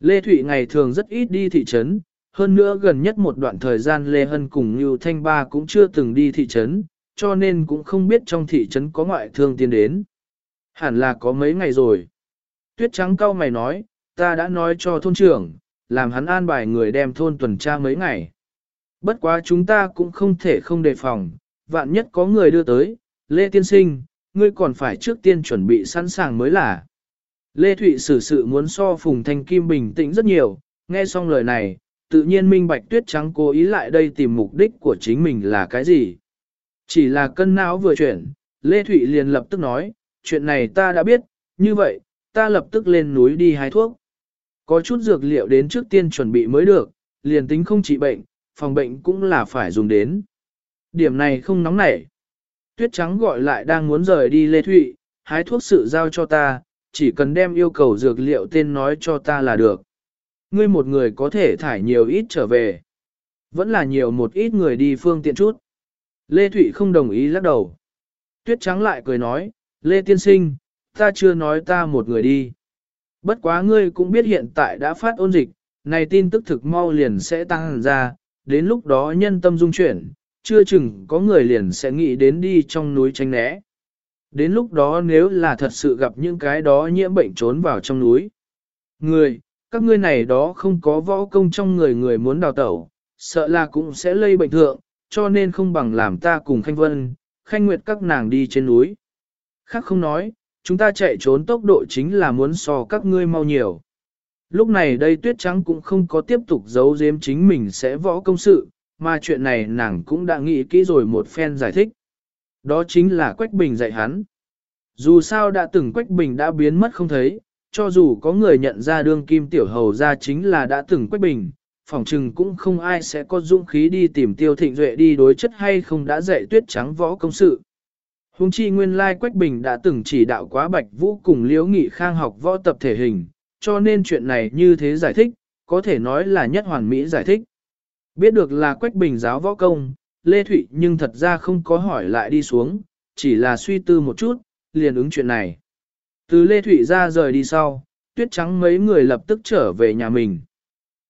Lê Thụy ngày thường rất ít đi thị trấn, hơn nữa gần nhất một đoạn thời gian Lê Hân cùng Như Thanh Ba cũng chưa từng đi thị trấn, cho nên cũng không biết trong thị trấn có ngoại thương tiến đến. Hẳn là có mấy ngày rồi. Tuyết trắng cao mày nói, ta đã nói cho thôn trưởng, làm hắn an bài người đem thôn tuần tra mấy ngày. Bất quá chúng ta cũng không thể không đề phòng, vạn nhất có người đưa tới, Lê Tiên Sinh, ngươi còn phải trước tiên chuẩn bị sẵn sàng mới là. Lê Thụy xử sự muốn so Phùng Thanh Kim bình tĩnh rất nhiều, nghe xong lời này, tự nhiên minh bạch tuyết trắng cố ý lại đây tìm mục đích của chính mình là cái gì. Chỉ là cân não vừa chuyển, Lê Thụy liền lập tức nói, chuyện này ta đã biết, như vậy, ta lập tức lên núi đi hái thuốc. Có chút dược liệu đến trước tiên chuẩn bị mới được, liền tính không trị bệnh, phòng bệnh cũng là phải dùng đến. Điểm này không nóng nảy. Tuyết trắng gọi lại đang muốn rời đi Lê Thụy, hái thuốc sự giao cho ta, chỉ cần đem yêu cầu dược liệu tên nói cho ta là được. Ngươi một người có thể thải nhiều ít trở về. Vẫn là nhiều một ít người đi phương tiện chút. Lê Thụy không đồng ý lắc đầu. Tuyết trắng lại cười nói, Lê Tiên Sinh, ta chưa nói ta một người đi. Bất quá ngươi cũng biết hiện tại đã phát ôn dịch, này tin tức thực mau liền sẽ tăng ra, đến lúc đó nhân tâm dung chuyển, chưa chừng có người liền sẽ nghĩ đến đi trong núi tránh né. Đến lúc đó nếu là thật sự gặp những cái đó nhiễm bệnh trốn vào trong núi. Người, các ngươi này đó không có võ công trong người người muốn đào tẩu, sợ là cũng sẽ lây bệnh thượng, cho nên không bằng làm ta cùng Khanh Vân, Khanh Nguyệt các nàng đi trên núi. Khác không nói, chúng ta chạy trốn tốc độ chính là muốn so các ngươi mau nhiều. Lúc này đây tuyết trắng cũng không có tiếp tục giấu giếm chính mình sẽ võ công sự, mà chuyện này nàng cũng đã nghĩ kỹ rồi một phen giải thích. Đó chính là Quách Bình dạy hắn. Dù sao đã từng Quách Bình đã biến mất không thấy, cho dù có người nhận ra đương kim tiểu hầu ra chính là đã từng Quách Bình, phỏng chừng cũng không ai sẽ có dũng khí đi tìm tiêu thịnh duệ đi đối chất hay không đã dạy tuyết trắng võ công sự. Hùng chi nguyên lai Quách Bình đã từng chỉ đạo quá Bạch Vũ cùng Liễu Nghị Khang học võ tập thể hình, cho nên chuyện này như thế giải thích, có thể nói là nhất hoàn mỹ giải thích. Biết được là Quách Bình giáo võ công, Lê Thụy nhưng thật ra không có hỏi lại đi xuống, chỉ là suy tư một chút, liền ứng chuyện này. Từ Lê Thụy ra rời đi sau, tuyết trắng mấy người lập tức trở về nhà mình.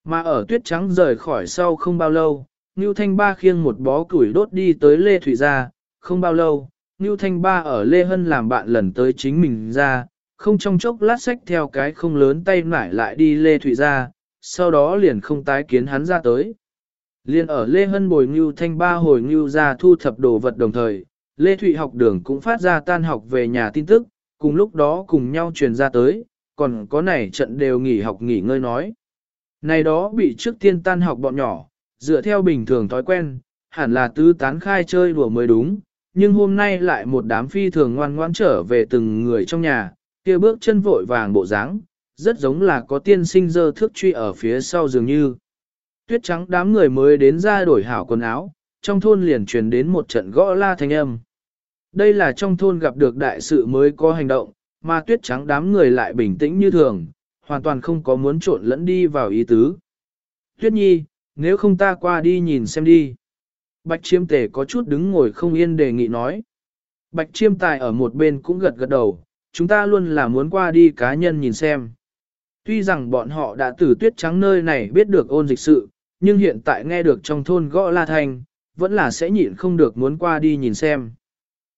Mà ở tuyết trắng rời khỏi sau không bao lâu, Ngưu Thanh Ba khiêng một bó củi đốt đi tới Lê Thụy ra, không bao lâu, Ngưu Thanh Ba ở Lê Hân làm bạn lần tới chính mình ra, không trong chốc lát sách theo cái không lớn tay nải lại đi Lê Thụy ra, sau đó liền không tái kiến hắn ra tới. Liên ở Lê Hân bồi Ngưu Thanh Ba hồi Ngưu ra thu thập đồ vật đồng thời, Lê Thụy học đường cũng phát ra tan học về nhà tin tức, cùng lúc đó cùng nhau truyền ra tới, còn có này trận đều nghỉ học nghỉ ngơi nói. Này đó bị trước tiên tan học bọn nhỏ, dựa theo bình thường thói quen, hẳn là tứ tán khai chơi đùa mới đúng, nhưng hôm nay lại một đám phi thường ngoan ngoãn trở về từng người trong nhà, kia bước chân vội vàng bộ dáng, rất giống là có tiên sinh dơ thước truy ở phía sau dường như. Tuyết trắng đám người mới đến ra đổi hảo quần áo, trong thôn liền truyền đến một trận gõ la thanh âm. Đây là trong thôn gặp được đại sự mới có hành động, mà tuyết trắng đám người lại bình tĩnh như thường, hoàn toàn không có muốn trộn lẫn đi vào ý tứ. Tuyết nhi, nếu không ta qua đi nhìn xem đi. Bạch chiêm tề có chút đứng ngồi không yên đề nghị nói. Bạch chiêm tài ở một bên cũng gật gật đầu, chúng ta luôn là muốn qua đi cá nhân nhìn xem. Tuy rằng bọn họ đã từ tuyết trắng nơi này biết được ôn dịch sự, nhưng hiện tại nghe được trong thôn gõ la thành, vẫn là sẽ nhịn không được muốn qua đi nhìn xem.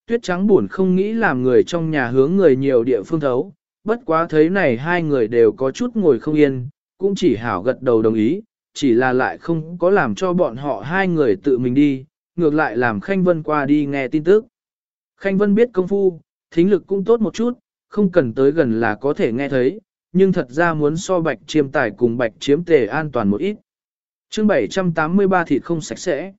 Tuyết trắng buồn không nghĩ làm người trong nhà hướng người nhiều địa phương thấu, bất quá thấy này hai người đều có chút ngồi không yên, cũng chỉ hảo gật đầu đồng ý, chỉ là lại không có làm cho bọn họ hai người tự mình đi, ngược lại làm Khanh Vân qua đi nghe tin tức. Khanh Vân biết công phu, thính lực cũng tốt một chút, không cần tới gần là có thể nghe thấy, nhưng thật ra muốn so bạch chiêm tài cùng bạch chiếm tề an toàn một ít. chương 783 thịt không sạch sẽ.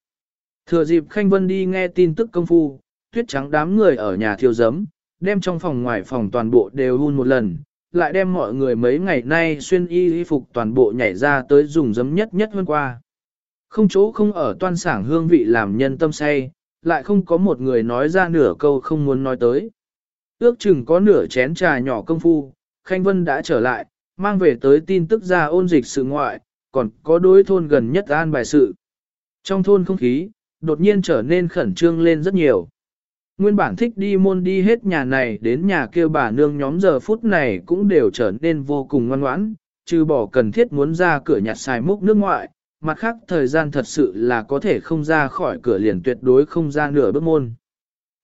Thừa dịp Khanh Vân đi nghe tin tức công phu, tuyết trắng đám người ở nhà thiêu giấm, đem trong phòng ngoài phòng toàn bộ đều hun một lần, lại đem mọi người mấy ngày nay xuyên y y phục toàn bộ nhảy ra tới dùng giấm nhất nhất hơn qua. Không chỗ không ở toan sảng hương vị làm nhân tâm say, lại không có một người nói ra nửa câu không muốn nói tới. Ước chừng có nửa chén trà nhỏ công phu, Khanh Vân đã trở lại, mang về tới tin tức ra ôn dịch sự ngoại, còn có đối thôn gần nhất an bài sự. Trong thôn không khí, đột nhiên trở nên khẩn trương lên rất nhiều. Nguyên bản thích đi môn đi hết nhà này đến nhà kêu bà nương nhóm giờ phút này cũng đều trở nên vô cùng ngoan ngoãn, trừ bỏ cần thiết muốn ra cửa nhặt xài múc nước ngoại, mặt khác thời gian thật sự là có thể không ra khỏi cửa liền tuyệt đối không ra nửa bước môn.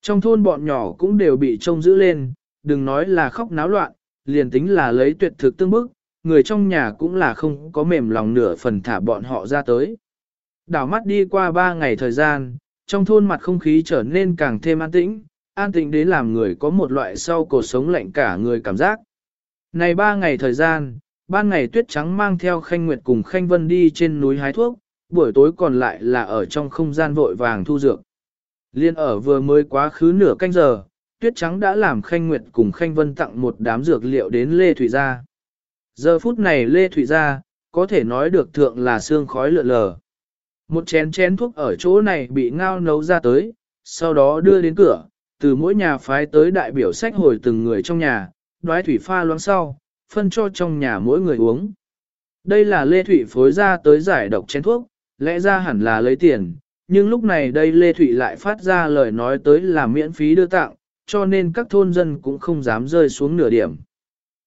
Trong thôn bọn nhỏ cũng đều bị trông giữ lên, đừng nói là khóc náo loạn, liền tính là lấy tuyệt thực tương bức, người trong nhà cũng là không có mềm lòng nửa phần thả bọn họ ra tới. Đảo mắt đi qua ba ngày thời gian, trong thôn mặt không khí trở nên càng thêm an tĩnh, an tĩnh đến làm người có một loại sau cuộc sống lạnh cả người cảm giác. Này ba ngày thời gian, ban ngày tuyết trắng mang theo khanh nguyệt cùng khanh vân đi trên núi hái thuốc, buổi tối còn lại là ở trong không gian vội vàng thu dược. Liên ở vừa mới quá khứ nửa canh giờ, tuyết trắng đã làm khanh nguyệt cùng khanh vân tặng một đám dược liệu đến Lê Thủy Gia. Giờ phút này Lê Thủy Gia, có thể nói được thượng là xương khói lượn lờ. Một chén chén thuốc ở chỗ này bị ngao nấu ra tới, sau đó đưa đến cửa, từ mỗi nhà phái tới đại biểu sách hồi từng người trong nhà, đoái thủy pha loãng sau, phân cho trong nhà mỗi người uống. Đây là Lê Thụy phối ra tới giải độc chén thuốc, lẽ ra hẳn là lấy tiền, nhưng lúc này đây Lê Thụy lại phát ra lời nói tới là miễn phí đưa tặng, cho nên các thôn dân cũng không dám rơi xuống nửa điểm.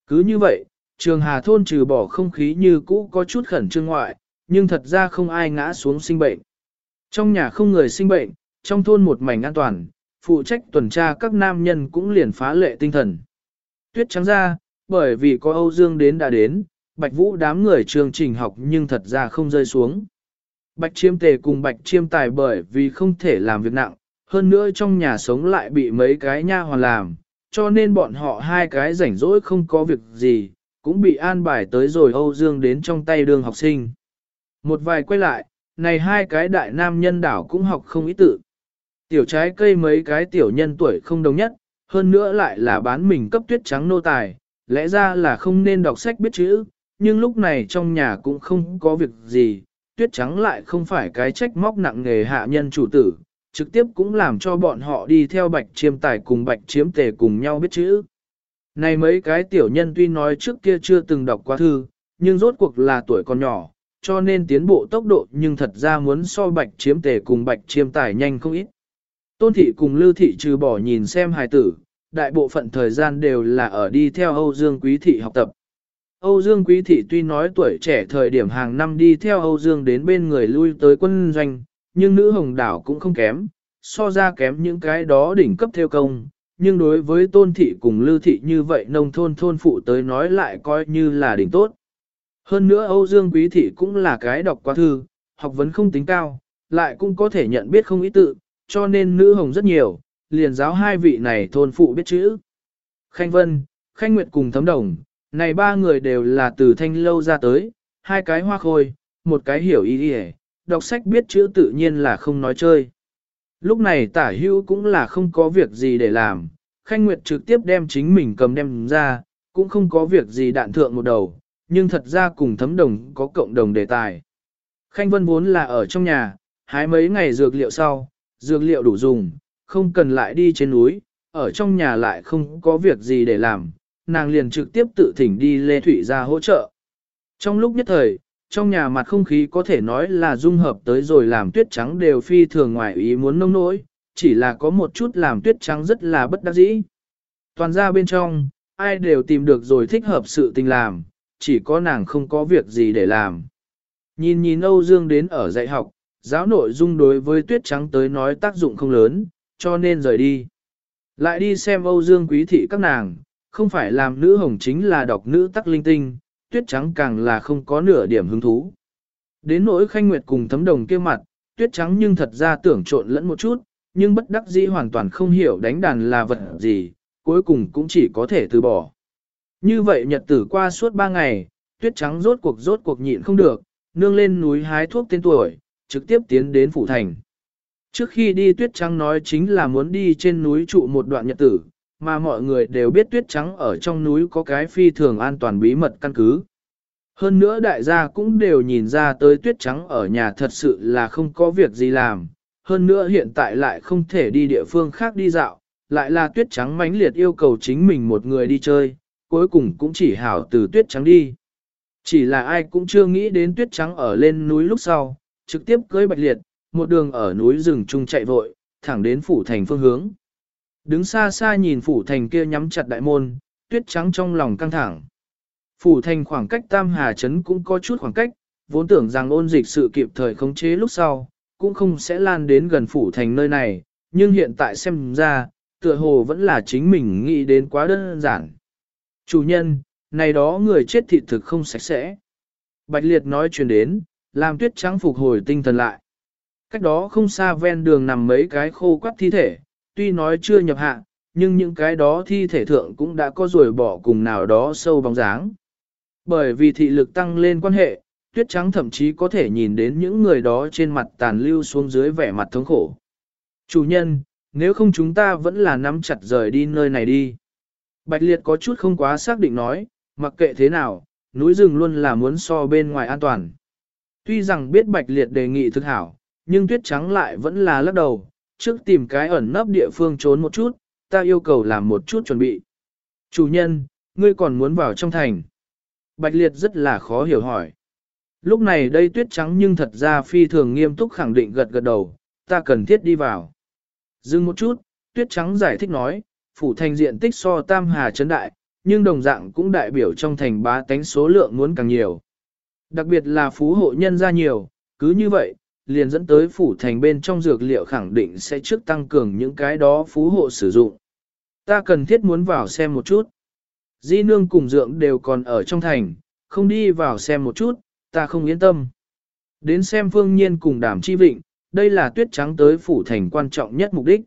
Cứ như vậy, trường hà thôn trừ bỏ không khí như cũ có chút khẩn trương ngoại, nhưng thật ra không ai ngã xuống sinh bệnh. Trong nhà không người sinh bệnh, trong thôn một mảnh an toàn, phụ trách tuần tra các nam nhân cũng liền phá lệ tinh thần. Tuyết trắng ra, bởi vì có Âu Dương đến đã đến, Bạch Vũ đám người trường trình học nhưng thật ra không rơi xuống. Bạch chiêm tề cùng bạch chiêm tài bởi vì không thể làm việc nặng, hơn nữa trong nhà sống lại bị mấy cái nha hoàn làm, cho nên bọn họ hai cái rảnh rỗi không có việc gì, cũng bị an bài tới rồi Âu Dương đến trong tay đường học sinh. Một vài quay lại, này hai cái đại nam nhân đảo cũng học không ý tự. Tiểu trái cây mấy cái tiểu nhân tuổi không đồng nhất, hơn nữa lại là bán mình cấp tuyết trắng nô tài, lẽ ra là không nên đọc sách biết chữ, nhưng lúc này trong nhà cũng không có việc gì, tuyết trắng lại không phải cái trách móc nặng nghề hạ nhân chủ tử, trực tiếp cũng làm cho bọn họ đi theo bạch chiêm tài cùng bạch chiếm tề cùng nhau biết chữ. Này mấy cái tiểu nhân tuy nói trước kia chưa từng đọc qua thư, nhưng rốt cuộc là tuổi còn nhỏ, cho nên tiến bộ tốc độ nhưng thật ra muốn so bạch chiếm tề cùng bạch chiêm tài nhanh không ít. Tôn thị cùng lưu thị trừ bỏ nhìn xem hài tử, đại bộ phận thời gian đều là ở đi theo Âu Dương Quý Thị học tập. Âu Dương Quý Thị tuy nói tuổi trẻ thời điểm hàng năm đi theo Âu Dương đến bên người lui tới quân doanh, nhưng nữ hồng đảo cũng không kém, so ra kém những cái đó đỉnh cấp theo công, nhưng đối với tôn thị cùng lưu thị như vậy nông thôn thôn phụ tới nói lại coi như là đỉnh tốt. Hơn nữa Âu Dương Quý Thị cũng là cái đọc quá thư, học vấn không tính cao, lại cũng có thể nhận biết không ý tự, cho nên nữ hồng rất nhiều, liền giáo hai vị này thôn phụ biết chữ. Khanh Vân, Khanh Nguyệt cùng thấm đồng, này ba người đều là từ thanh lâu ra tới, hai cái hoa khôi, một cái hiểu ý đi đọc sách biết chữ tự nhiên là không nói chơi. Lúc này tả hưu cũng là không có việc gì để làm, Khanh Nguyệt trực tiếp đem chính mình cầm đem ra, cũng không có việc gì đạn thượng một đầu, nhưng thật ra cùng thấm đồng có cộng đồng đề tài. Khanh Vân vốn là ở trong nhà, hái mấy ngày dược liệu sau, dược liệu đủ dùng, không cần lại đi trên núi, ở trong nhà lại không có việc gì để làm, nàng liền trực tiếp tự thỉnh đi Lê Thụy ra hỗ trợ. Trong lúc nhất thời, trong nhà mặt không khí có thể nói là dung hợp tới rồi làm tuyết trắng đều phi thường ngoài ý muốn nông nỗi, chỉ là có một chút làm tuyết trắng rất là bất đắc dĩ. Toàn ra bên trong, ai đều tìm được rồi thích hợp sự tình làm, chỉ có nàng không có việc gì để làm. Nhìn nhìn Âu Dương đến ở dạy học, giáo nội dung đối với tuyết trắng tới nói tác dụng không lớn, cho nên rời đi. Lại đi xem Âu Dương quý thị các nàng, không phải làm nữ hồng chính là đọc nữ tắc linh tinh, tuyết trắng càng là không có nửa điểm hứng thú. Đến nỗi khanh nguyệt cùng thấm đồng kia mặt, tuyết trắng nhưng thật ra tưởng trộn lẫn một chút, nhưng bất đắc dĩ hoàn toàn không hiểu đánh đàn là vật gì, cuối cùng cũng chỉ có thể từ bỏ. Như vậy nhật tử qua suốt ba ngày, tuyết trắng rốt cuộc rốt cuộc nhịn không được, nương lên núi hái thuốc tên tuổi, trực tiếp tiến đến phủ thành. Trước khi đi tuyết trắng nói chính là muốn đi trên núi trụ một đoạn nhật tử, mà mọi người đều biết tuyết trắng ở trong núi có cái phi thường an toàn bí mật căn cứ. Hơn nữa đại gia cũng đều nhìn ra tới tuyết trắng ở nhà thật sự là không có việc gì làm, hơn nữa hiện tại lại không thể đi địa phương khác đi dạo, lại là tuyết trắng mãnh liệt yêu cầu chính mình một người đi chơi, cuối cùng cũng chỉ hảo từ tuyết trắng đi. Chỉ là ai cũng chưa nghĩ đến tuyết trắng ở lên núi lúc sau, trực tiếp cưới bạch liệt, một đường ở núi rừng trung chạy vội, thẳng đến phủ thành phương hướng. Đứng xa xa nhìn phủ thành kia nhắm chặt đại môn, tuyết trắng trong lòng căng thẳng. Phủ thành khoảng cách Tam Hà Trấn cũng có chút khoảng cách, vốn tưởng rằng ôn dịch sự kịp thời khống chế lúc sau, cũng không sẽ lan đến gần phủ thành nơi này, nhưng hiện tại xem ra, tựa hồ vẫn là chính mình nghĩ đến quá đơn giản. Chủ nhân, này đó người chết thịt thực không sạch sẽ. Bạch liệt nói chuyện đến, làm tuyết trắng phục hồi tinh thần lại. Cách đó không xa ven đường nằm mấy cái khô quắt thi thể, tuy nói chưa nhập hạ, nhưng những cái đó thi thể thượng cũng đã có rồi bỏ cùng nào đó sâu bóng dáng. Bởi vì thị lực tăng lên quan hệ, tuyết trắng thậm chí có thể nhìn đến những người đó trên mặt tàn lưu xuống dưới vẻ mặt thống khổ. Chủ nhân, nếu không chúng ta vẫn là nắm chặt rời đi nơi này đi. Bạch Liệt có chút không quá xác định nói, mặc kệ thế nào, núi rừng luôn là muốn so bên ngoài an toàn. Tuy rằng biết Bạch Liệt đề nghị thực hảo, nhưng tuyết trắng lại vẫn là lắc đầu, trước tìm cái ẩn nấp địa phương trốn một chút, ta yêu cầu làm một chút chuẩn bị. Chủ nhân, ngươi còn muốn vào trong thành. Bạch Liệt rất là khó hiểu hỏi. Lúc này đây tuyết trắng nhưng thật ra phi thường nghiêm túc khẳng định gật gật đầu, ta cần thiết đi vào. Dừng một chút, tuyết trắng giải thích nói, phủ thành diện tích so tam hà chấn đại, nhưng đồng dạng cũng đại biểu trong thành bá tánh số lượng muốn càng nhiều. Đặc biệt là phú hộ nhân ra nhiều, cứ như vậy, liền dẫn tới phủ thành bên trong dược liệu khẳng định sẽ trước tăng cường những cái đó phú hộ sử dụng. Ta cần thiết muốn vào xem một chút. Di nương cùng dượng đều còn ở trong thành, không đi vào xem một chút, ta không yên tâm. Đến xem phương nhiên cùng đảm chi vịnh, đây là tuyết trắng tới phủ thành quan trọng nhất mục đích.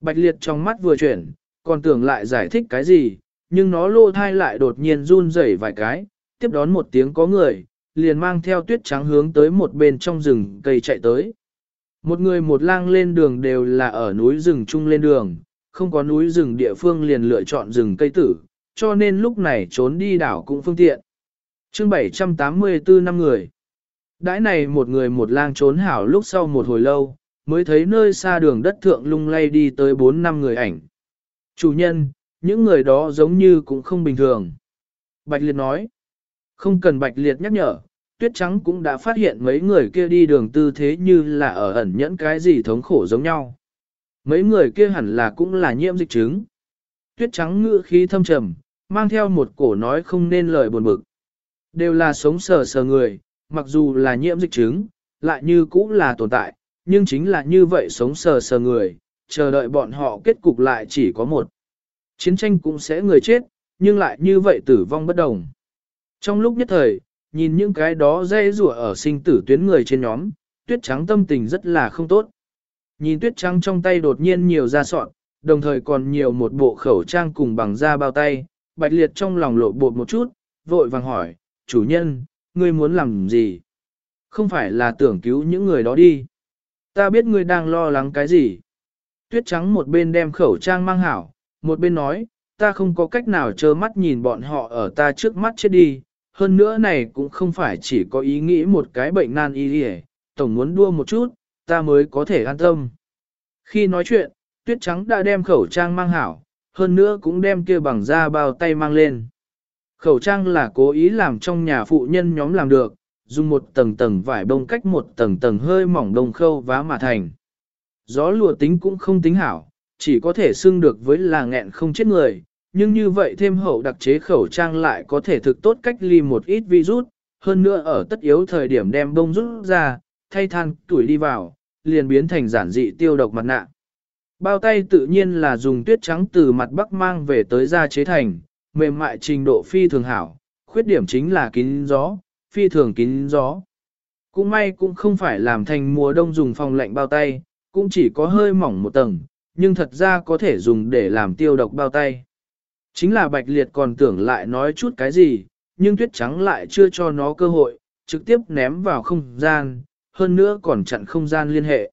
Bạch liệt trong mắt vừa chuyển, còn tưởng lại giải thích cái gì, nhưng nó lô thai lại đột nhiên run rẩy vài cái, tiếp đón một tiếng có người, liền mang theo tuyết trắng hướng tới một bên trong rừng cây chạy tới. Một người một lang lên đường đều là ở núi rừng chung lên đường, không có núi rừng địa phương liền lựa chọn rừng cây tử, cho nên lúc này trốn đi đảo cũng phương tiện. chương 784 năm người. Đãi này một người một lang trốn hảo lúc sau một hồi lâu, mới thấy nơi xa đường đất thượng lung lay đi tới 4 năm người ảnh. Chủ nhân, những người đó giống như cũng không bình thường. Bạch Liệt nói, không cần Bạch Liệt nhắc nhở, Tuyết Trắng cũng đã phát hiện mấy người kia đi đường tư thế như là ở ẩn nhẫn cái gì thống khổ giống nhau. Mấy người kia hẳn là cũng là nhiễm dịch chứng. Tuyết Trắng ngữ khí thâm trầm, mang theo một cổ nói không nên lời buồn bực. Đều là sống sờ sờ người, mặc dù là nhiễm dịch chứng, lại như cũng là tồn tại, nhưng chính là như vậy sống sờ sờ người, chờ đợi bọn họ kết cục lại chỉ có một. Chiến tranh cũng sẽ người chết, nhưng lại như vậy tử vong bất đồng. Trong lúc nhất thời, nhìn những cái đó dây rùa ở sinh tử tuyến người trên nhóm, tuyết trắng tâm tình rất là không tốt. Nhìn tuyết trắng trong tay đột nhiên nhiều da sọn, đồng thời còn nhiều một bộ khẩu trang cùng bằng da bao tay, bạch liệt trong lòng lộ bột một chút, vội vàng hỏi, chủ nhân, ngươi muốn làm gì? Không phải là tưởng cứu những người đó đi. Ta biết ngươi đang lo lắng cái gì. Tuyết trắng một bên đem khẩu trang mang hảo, một bên nói, ta không có cách nào trơ mắt nhìn bọn họ ở ta trước mắt chết đi. Hơn nữa này cũng không phải chỉ có ý nghĩ một cái bệnh nan y hề, tổng muốn đua một chút, ta mới có thể an tâm. Khi nói chuyện, tuyết trắng đã đem khẩu trang mang hảo, hơn nữa cũng đem kia bằng da bao tay mang lên. Khẩu trang là cố ý làm trong nhà phụ nhân nhóm làm được, dùng một tầng tầng vải bông cách một tầng tầng hơi mỏng đông khâu vá mà thành. Gió lùa tính cũng không tính hảo, chỉ có thể xưng được với là nghẹn không chết người, nhưng như vậy thêm hậu đặc chế khẩu trang lại có thể thực tốt cách ly một ít virus, hơn nữa ở tất yếu thời điểm đem bông rút ra, thay than tuổi đi vào, liền biến thành giản dị tiêu độc mặt nạ. Bao tay tự nhiên là dùng tuyết trắng từ mặt bắc mang về tới da chế thành, mềm mại trình độ phi thường hảo, khuyết điểm chính là kín gió, phi thường kín gió. Cũng may cũng không phải làm thành mùa đông dùng phòng lạnh bao tay, cũng chỉ có hơi mỏng một tầng, nhưng thật ra có thể dùng để làm tiêu độc bao tay. Chính là Bạch Liệt còn tưởng lại nói chút cái gì, nhưng tuyết trắng lại chưa cho nó cơ hội, trực tiếp ném vào không gian, hơn nữa còn chặn không gian liên hệ.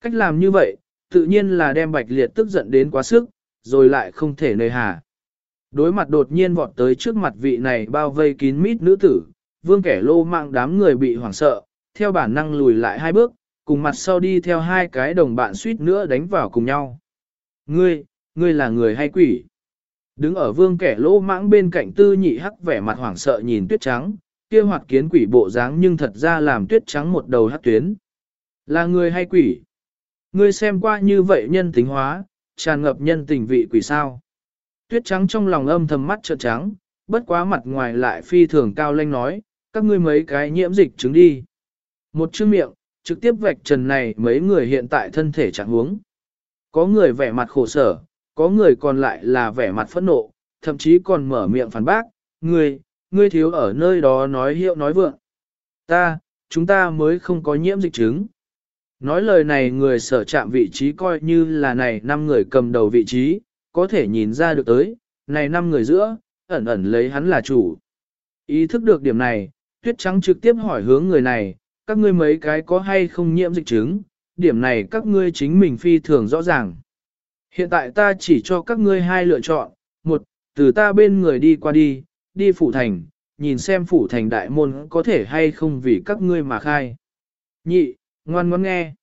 Cách làm như vậy, tự nhiên là đem Bạch Liệt tức giận đến quá sức, rồi lại không thể nơi hà. Đối mặt đột nhiên vọt tới trước mặt vị này bao vây kín mít nữ tử, vương kẻ lô mạng đám người bị hoảng sợ, theo bản năng lùi lại hai bước, cùng mặt sau đi theo hai cái đồng bạn suýt nữa đánh vào cùng nhau. Ngươi, ngươi là người hay quỷ? Đứng ở vương kẻ lỗ mãng bên cạnh tư nhị hắc vẻ mặt hoảng sợ nhìn tuyết trắng, kia hoạt kiến quỷ bộ dáng nhưng thật ra làm tuyết trắng một đầu hắc tuyến. Là người hay quỷ? Ngươi xem qua như vậy nhân tính hóa, tràn ngập nhân tình vị quỷ sao? Tuyết trắng trong lòng âm thầm mắt trợn trắng, bất quá mặt ngoài lại phi thường cao lanh nói, các ngươi mấy cái nhiễm dịch chứng đi. Một chữ miệng, trực tiếp vạch trần này mấy người hiện tại thân thể trạng huống. Có người vẻ mặt khổ sở, có người còn lại là vẻ mặt phẫn nộ, thậm chí còn mở miệng phản bác, ngươi, ngươi thiếu ở nơi đó nói hiệu nói vượng. Ta, chúng ta mới không có nhiễm dịch chứng. Nói lời này người sở chạm vị trí coi như là này năm người cầm đầu vị trí, có thể nhìn ra được tới, này năm người giữa, ẩn ẩn lấy hắn là chủ. Ý thức được điểm này, tuyết trắng trực tiếp hỏi hướng người này, các ngươi mấy cái có hay không nhiễm dịch chứng, điểm này các ngươi chính mình phi thường rõ ràng. Hiện tại ta chỉ cho các ngươi hai lựa chọn, một, từ ta bên người đi qua đi, đi phủ thành, nhìn xem phủ thành đại môn có thể hay không vì các ngươi mà khai. Nhị, ngoan ngoãn nghe.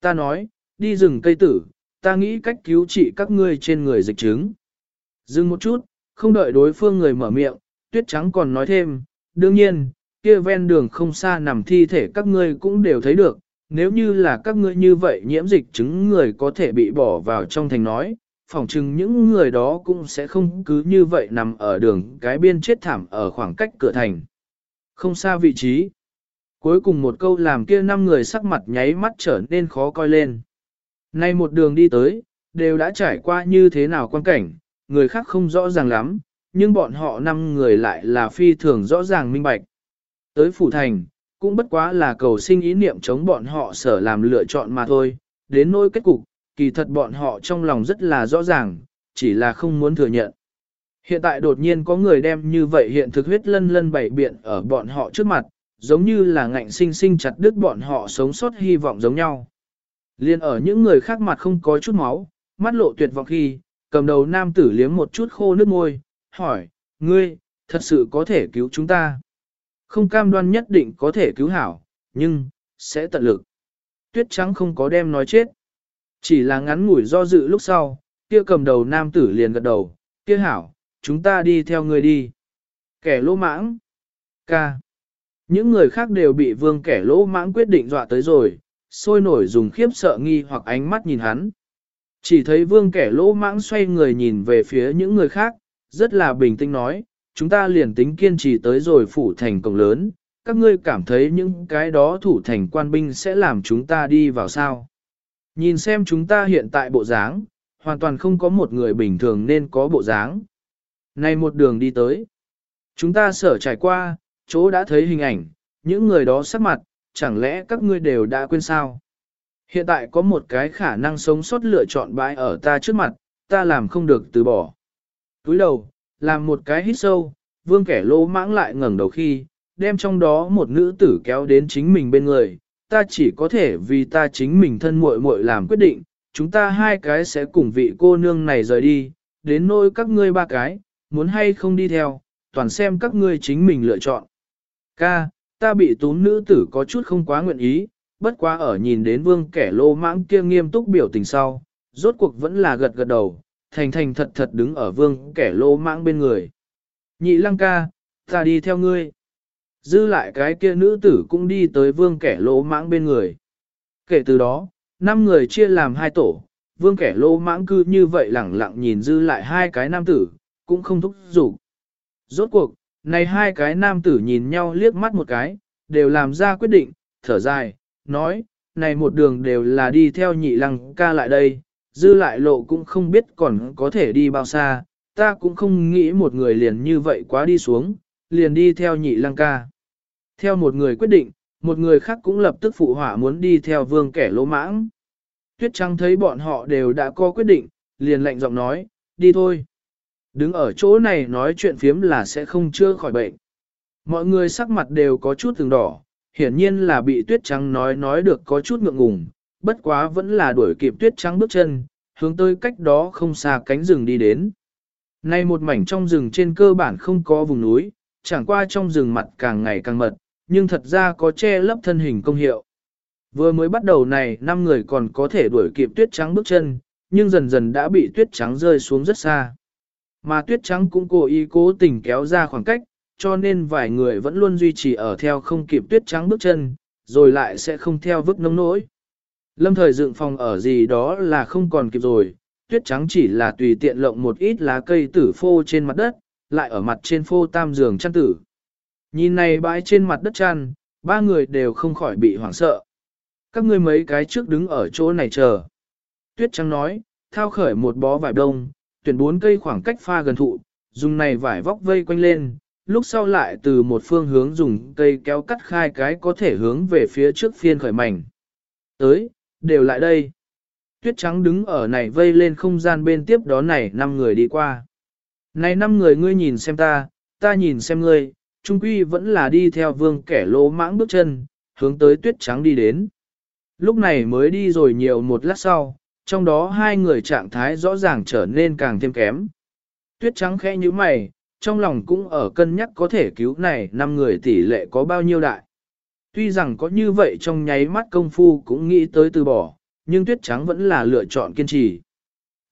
Ta nói, đi rừng cây tử, ta nghĩ cách cứu trị các ngươi trên người dịch chứng. Dừng một chút, không đợi đối phương người mở miệng, tuyết trắng còn nói thêm, đương nhiên, kia ven đường không xa nằm thi thể các ngươi cũng đều thấy được, nếu như là các ngươi như vậy nhiễm dịch chứng người có thể bị bỏ vào trong thành nói, phỏng chừng những người đó cũng sẽ không cứ như vậy nằm ở đường cái biên chết thảm ở khoảng cách cửa thành. Không xa vị trí. Cuối cùng một câu làm kia năm người sắc mặt nháy mắt trở nên khó coi lên. Nay một đường đi tới, đều đã trải qua như thế nào quan cảnh, người khác không rõ ràng lắm, nhưng bọn họ năm người lại là phi thường rõ ràng minh bạch. Tới phủ thành, cũng bất quá là cầu sinh ý niệm chống bọn họ sở làm lựa chọn mà thôi, đến nỗi kết cục, kỳ thật bọn họ trong lòng rất là rõ ràng, chỉ là không muốn thừa nhận. Hiện tại đột nhiên có người đem như vậy hiện thực huyết lân lân bảy biện ở bọn họ trước mặt, giống như là ngạnh sinh sinh chặt đứt bọn họ sống sót hy vọng giống nhau. Liên ở những người khác mặt không có chút máu, mắt lộ tuyệt vọng khi, cầm đầu nam tử liếm một chút khô nước môi, hỏi, ngươi, thật sự có thể cứu chúng ta. Không cam đoan nhất định có thể cứu hảo, nhưng, sẽ tận lực. Tuyết trắng không có đem nói chết. Chỉ là ngắn ngủi do dự lúc sau, kia cầm đầu nam tử liền gật đầu, kia hảo, chúng ta đi theo người đi. Kẻ lỗ mãng. Ca. Những người khác đều bị vương kẻ lỗ mãng quyết định dọa tới rồi, sôi nổi dùng khiếp sợ nghi hoặc ánh mắt nhìn hắn. Chỉ thấy vương kẻ lỗ mãng xoay người nhìn về phía những người khác, rất là bình tĩnh nói, chúng ta liền tính kiên trì tới rồi phủ thành cổng lớn, các ngươi cảm thấy những cái đó thủ thành quan binh sẽ làm chúng ta đi vào sao. Nhìn xem chúng ta hiện tại bộ dáng, hoàn toàn không có một người bình thường nên có bộ dáng. Này một đường đi tới, chúng ta sở trải qua, chỗ đã thấy hình ảnh, những người đó sắc mặt, chẳng lẽ các ngươi đều đã quên sao? Hiện tại có một cái khả năng sống sót lựa chọn bãi ở ta trước mặt, ta làm không được từ bỏ. Túi đầu, làm một cái hít sâu, vương kẻ lỗ mãng lại ngẩng đầu khi, đem trong đó một nữ tử kéo đến chính mình bên người, ta chỉ có thể vì ta chính mình thân muội muội làm quyết định, chúng ta hai cái sẽ cùng vị cô nương này rời đi, đến nỗi các ngươi ba cái, muốn hay không đi theo, toàn xem các ngươi chính mình lựa chọn. Ca, ta bị túm nữ tử có chút không quá nguyện ý, bất quá ở nhìn đến vương kẻ lô mãng kia nghiêm túc biểu tình sau, rốt cuộc vẫn là gật gật đầu, thành thành thật thật đứng ở vương kẻ lỗ mãng bên người. Nhị lăng ca, ta đi theo ngươi. Dư lại cái kia nữ tử cũng đi tới vương kẻ lỗ mãng bên người. Kể từ đó, năm người chia làm hai tổ, vương kẻ lỗ mãng cư như vậy lẳng lặng nhìn dư lại hai cái nam tử, cũng không thúc giục. Rốt cuộc, này hai cái nam tử nhìn nhau liếc mắt một cái, đều làm ra quyết định, thở dài, nói, này một đường đều là đi theo nhị lăng ca lại đây, dư lại lộ cũng không biết còn có thể đi bao xa, ta cũng không nghĩ một người liền như vậy quá đi xuống, liền đi theo nhị lăng ca. Theo một người quyết định, một người khác cũng lập tức phụ hỏa muốn đi theo vương kẻ lỗ mãng. Tuyết Trăng thấy bọn họ đều đã có quyết định, liền lạnh giọng nói, đi thôi. Đứng ở chỗ này nói chuyện phiếm là sẽ không chưa khỏi bệnh. Mọi người sắc mặt đều có chút từng đỏ, hiển nhiên là bị tuyết trăng nói nói được có chút ngượng ngùng, bất quá vẫn là đuổi kịp tuyết trắng bước chân, hướng tới cách đó không xa cánh rừng đi đến. Nay một mảnh trong rừng trên cơ bản không có vùng núi, chẳng qua trong rừng mặt càng ngày càng mật, nhưng thật ra có che lấp thân hình công hiệu. Vừa mới bắt đầu này, năm người còn có thể đuổi kịp tuyết trắng bước chân, nhưng dần dần đã bị tuyết trắng rơi xuống rất xa. Mà tuyết trắng cũng cố ý cố tình kéo ra khoảng cách, cho nên vài người vẫn luôn duy trì ở theo không kịp tuyết trắng bước chân, rồi lại sẽ không theo vứt nông nỗi. Lâm thời dựng phòng ở gì đó là không còn kịp rồi, tuyết trắng chỉ là tùy tiện lộng một ít lá cây tử phô trên mặt đất, lại ở mặt trên phô tam giường chăn tử. Nhìn này bãi trên mặt đất chăn, ba người đều không khỏi bị hoảng sợ. Các ngươi mấy cái trước đứng ở chỗ này chờ. Tuyết trắng nói, thao khởi một bó vải đông, tuyển bốn cây khoảng cách pha gần thụ, dùng này vải vóc vây quanh lên, lúc sau lại từ một phương hướng dùng cây kéo cắt khai cái có thể hướng về phía trước phiên khởi mảnh. Tới, đều lại đây. Tuyết trắng đứng ở này vây lên không gian bên tiếp đó này năm người đi qua. Này năm người ngươi nhìn xem ta, ta nhìn xem ngươi, trung quy vẫn là đi theo vương kẻ lỗ mãng bước chân, hướng tới tuyết trắng đi đến. Lúc này mới đi rồi nhiều một lát sau, trong đó hai người trạng thái rõ ràng trở nên càng thêm kém. Tuyết trắng khẽ như mày, trong lòng cũng ở cân nhắc có thể cứu này năm người tỷ lệ có bao nhiêu đại. Tuy rằng có như vậy trong nháy mắt công phu cũng nghĩ tới từ bỏ, nhưng tuyết trắng vẫn là lựa chọn kiên trì.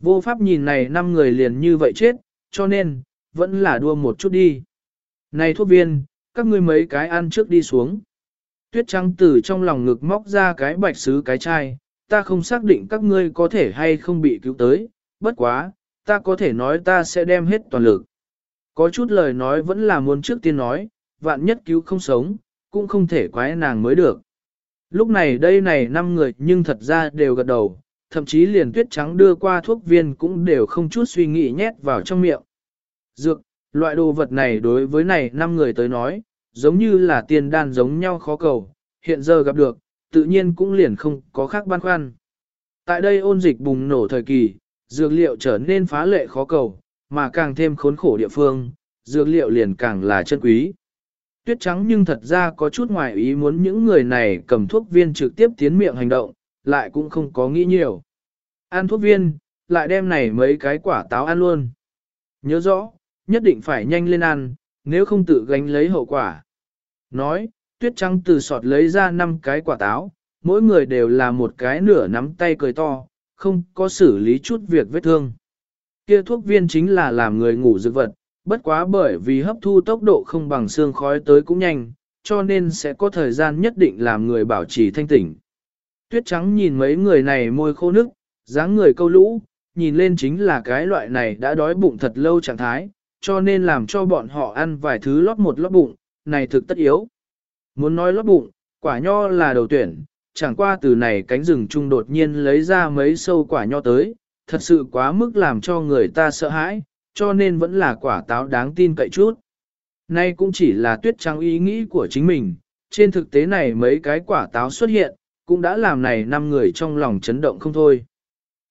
Vô pháp nhìn này năm người liền như vậy chết, cho nên, vẫn là đua một chút đi. Này thuốc viên, các ngươi mấy cái ăn trước đi xuống. Tuyết trắng từ trong lòng ngực móc ra cái bạch sứ cái chai, ta không xác định các ngươi có thể hay không bị cứu tới, bất quá, ta có thể nói ta sẽ đem hết toàn lực. Có chút lời nói vẫn là muốn trước tiên nói, vạn nhất cứu không sống, cũng không thể quái nàng mới được. Lúc này đây này năm người nhưng thật ra đều gật đầu, thậm chí liền tuyết trắng đưa qua thuốc viên cũng đều không chút suy nghĩ nhét vào trong miệng. Dược, loại đồ vật này đối với này năm người tới nói, giống như là tiền đan giống nhau khó cầu, hiện giờ gặp được, tự nhiên cũng liền không có khác băn khoăn. Tại đây ôn dịch bùng nổ thời kỳ, dược liệu trở nên phá lệ khó cầu, mà càng thêm khốn khổ địa phương, dược liệu liền càng là chân quý. Tuyết trắng nhưng thật ra có chút ngoài ý muốn những người này cầm thuốc viên trực tiếp tiến miệng hành động, lại cũng không có nghĩ nhiều. Ăn thuốc viên, lại đem này mấy cái quả táo ăn luôn. Nhớ rõ, nhất định phải nhanh lên ăn, nếu không tự gánh lấy hậu quả. Nói, tuyết trắng từ sọt lấy ra năm cái quả táo, mỗi người đều là một cái nửa nắm tay cười to, không có xử lý chút việc vết thương. Kia thuốc viên chính là làm người ngủ dược vật, bất quá bởi vì hấp thu tốc độ không bằng xương khói tới cũng nhanh, cho nên sẽ có thời gian nhất định làm người bảo trì thanh tỉnh. Tuyết trắng nhìn mấy người này môi khô nước, dáng người câu lũ, nhìn lên chính là cái loại này đã đói bụng thật lâu trạng thái, cho nên làm cho bọn họ ăn vài thứ lót một lót bụng, này thực tất yếu. Muốn nói lót bụng, quả nho là đầu tuyển, chẳng qua từ này cánh rừng trung đột nhiên lấy ra mấy sâu quả nho tới, thật sự quá mức làm cho người ta sợ hãi, cho nên vẫn là quả táo đáng tin cậy chút. Nay cũng chỉ là tuyết trắng ý nghĩ của chính mình, trên thực tế này mấy cái quả táo xuất hiện, cũng đã làm này năm người trong lòng chấn động không thôi.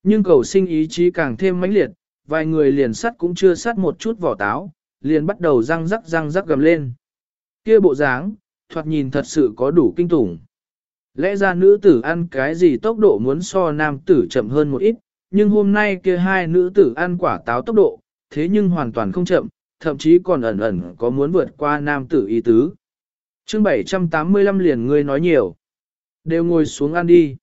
Nhưng cầu sinh ý chí càng thêm mãnh liệt, vài người liền sắt cũng chưa sắt một chút vỏ táo, liền bắt đầu răng rắc răng rắc gầm lên. Kia bộ dáng, thoạt nhìn thật sự có đủ kinh tủng. Lẽ ra nữ tử ăn cái gì tốc độ muốn so nam tử chậm hơn một ít, nhưng hôm nay kia hai nữ tử ăn quả táo tốc độ, thế nhưng hoàn toàn không chậm, thậm chí còn ẩn ẩn có muốn vượt qua nam tử ý tứ. chương 785 liền ngươi nói nhiều. Đều ngồi xuống ăn đi.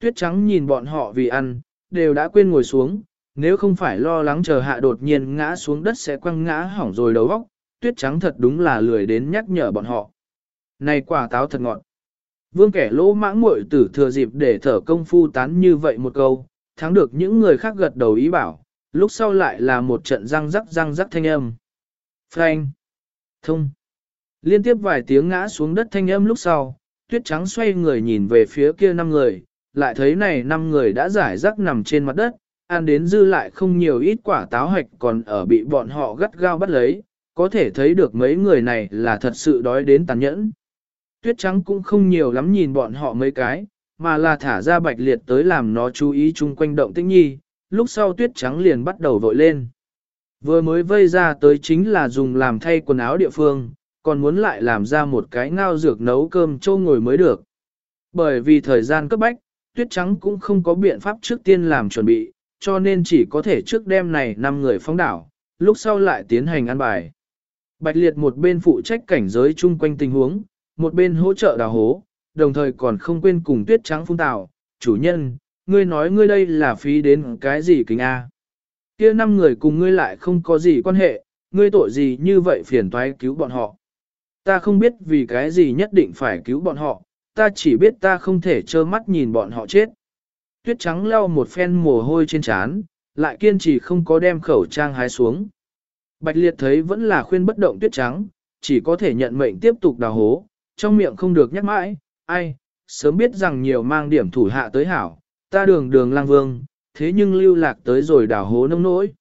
Tuyết trắng nhìn bọn họ vì ăn, đều đã quên ngồi xuống, nếu không phải lo lắng chờ hạ đột nhiên ngã xuống đất sẽ quăng ngã hỏng rồi đầu óc, tuyết trắng thật đúng là lười đến nhắc nhở bọn họ. Này quả táo thật ngọt. Vương kẻ lỗ mãng muội tử thừa dịp để thở công phu tán như vậy một câu, thắng được những người khác gật đầu ý bảo, lúc sau lại là một trận răng rắc răng rắc thanh âm. Phanh. Thông. Liên tiếp vài tiếng ngã xuống đất thanh âm lúc sau, tuyết trắng xoay người nhìn về phía kia năm người, lại thấy này năm người đã giải rắc nằm trên mặt đất, ăn đến dư lại không nhiều ít quả táo hạch còn ở bị bọn họ gắt gao bắt lấy, có thể thấy được mấy người này là thật sự đói đến tàn nhẫn. Tuyết trắng cũng không nhiều lắm nhìn bọn họ mấy cái, mà là thả ra bạch liệt tới làm nó chú ý chung quanh động tĩnh nhi, lúc sau tuyết trắng liền bắt đầu vội lên. Vừa mới vây ra tới chính là dùng làm thay quần áo địa phương, còn muốn lại làm ra một cái ngao dược nấu cơm châu ngồi mới được. Bởi vì thời gian cấp bách, tuyết trắng cũng không có biện pháp trước tiên làm chuẩn bị, cho nên chỉ có thể trước đêm này 5 người phóng đảo, lúc sau lại tiến hành ăn bài. Bạch liệt một bên phụ trách cảnh giới chung quanh tình huống, một bên hỗ trợ đào hố, đồng thời còn không quên cùng tuyết trắng phung tạo, chủ nhân, ngươi nói ngươi đây là phí đến cái gì kính A. kia năm người cùng ngươi lại không có gì quan hệ, ngươi tội gì như vậy phiền toái cứu bọn họ. Ta không biết vì cái gì nhất định phải cứu bọn họ, ta chỉ biết ta không thể trơ mắt nhìn bọn họ chết. Tuyết trắng lau một phen mồ hôi trên trán, lại kiên trì không có đem khẩu trang hái xuống. Bạch liệt thấy vẫn là khuyên bất động tuyết trắng, chỉ có thể nhận mệnh tiếp tục đào hố, trong miệng không được nhắc mãi, ai, sớm biết rằng nhiều mang điểm thủ hạ tới hảo, ta đường đường lang vương, thế nhưng lưu lạc tới rồi đào hố nông nỗi.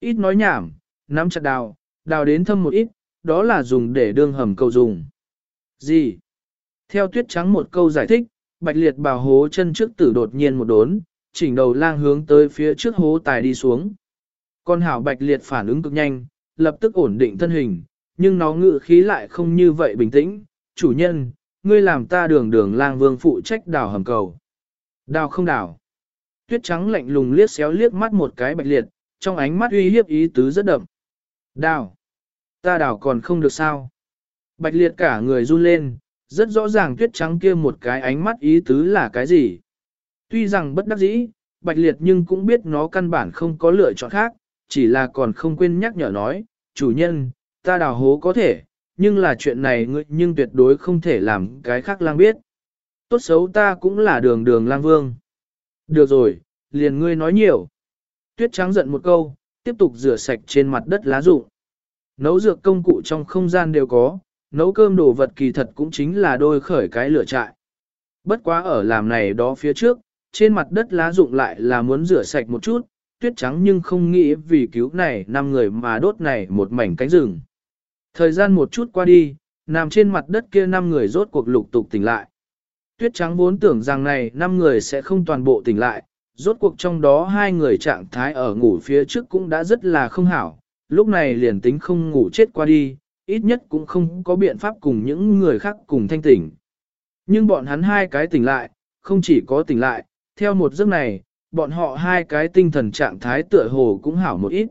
Ít nói nhảm, nắm chặt đào, đào đến thâm một ít, đó là dùng để đương hầm cầu dùng. Gì? Theo tuyết trắng một câu giải thích, bạch liệt bào hố chân trước tử đột nhiên một đốn, chỉnh đầu lang hướng tới phía trước hố tài đi xuống. Con hảo bạch liệt phản ứng cực nhanh, lập tức ổn định thân hình, nhưng nó ngự khí lại không như vậy bình tĩnh. Chủ nhân, ngươi làm ta đường đường lang vương phụ trách đào hầm cầu. Đào không đào. Tuyết trắng lạnh lùng liếc xéo liếc mắt một cái bạch liệt, trong ánh mắt uy hiếp ý tứ rất đậm. Đào. Ta đào còn không được sao. Bạch liệt cả người run lên, rất rõ ràng tuyết trắng kia một cái ánh mắt ý tứ là cái gì. Tuy rằng bất đắc dĩ, bạch liệt nhưng cũng biết nó căn bản không có lựa chọn khác, chỉ là còn không quên nhắc nhở nói, chủ nhân, ta đào hố có thể, nhưng là chuyện này ngươi nhưng tuyệt đối không thể làm cái khác lang biết. Tốt xấu ta cũng là đường đường lang vương. Được rồi, liền ngươi nói nhiều. Tuyết trắng giận một câu, tiếp tục rửa sạch trên mặt đất lá rụng. Nấu dược công cụ trong không gian đều có, nấu cơm đồ vật kỳ thật cũng chính là đôi khởi cái lửa trại. Bất quá ở làm này đó phía trước, trên mặt đất lá rụng lại là muốn rửa sạch một chút, tuyết trắng nhưng không nghĩ vì cứu này năm người mà đốt này một mảnh cánh rừng. Thời gian một chút qua đi, nằm trên mặt đất kia năm người rốt cuộc lục tục tỉnh lại. Tuyết trắng vốn tưởng rằng này năm người sẽ không toàn bộ tỉnh lại, rốt cuộc trong đó hai người trạng thái ở ngủ phía trước cũng đã rất là không hảo, lúc này liền tính không ngủ chết qua đi, ít nhất cũng không có biện pháp cùng những người khác cùng thanh tỉnh. Nhưng bọn hắn hai cái tỉnh lại, không chỉ có tỉnh lại, theo một giấc này, bọn họ hai cái tinh thần trạng thái tựa hồ cũng hảo một ít.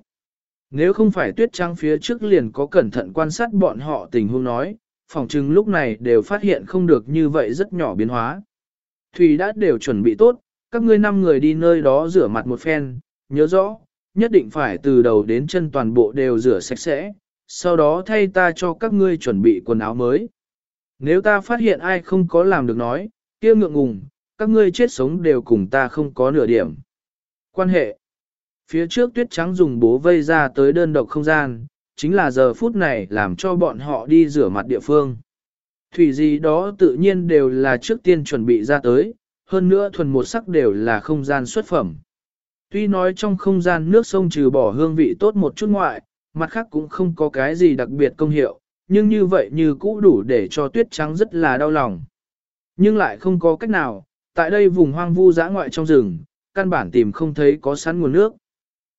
Nếu không phải tuyết trắng phía trước liền có cẩn thận quan sát bọn họ tình huống nói, phòng chừng lúc này đều phát hiện không được như vậy rất nhỏ biến hóa. Thủy đã đều chuẩn bị tốt, các ngươi năm người đi nơi đó rửa mặt một phen, nhớ rõ, nhất định phải từ đầu đến chân toàn bộ đều rửa sạch sẽ, sau đó thay ta cho các ngươi chuẩn bị quần áo mới. Nếu ta phát hiện ai không có làm được nói, kia ngượng ngùng, các ngươi chết sống đều cùng ta không có nửa điểm. Quan hệ Phía trước tuyết trắng dùng bố vây ra tới đơn độc không gian, chính là giờ phút này làm cho bọn họ đi rửa mặt địa phương. Thủy gì đó tự nhiên đều là trước tiên chuẩn bị ra tới, hơn nữa thuần một sắc đều là không gian xuất phẩm. Tuy nói trong không gian nước sông trừ bỏ hương vị tốt một chút ngoại, mặt khác cũng không có cái gì đặc biệt công hiệu, nhưng như vậy như cũ đủ để cho tuyết trắng rất là đau lòng. Nhưng lại không có cách nào, tại đây vùng hoang vu dã ngoại trong rừng, căn bản tìm không thấy có sẵn nguồn nước.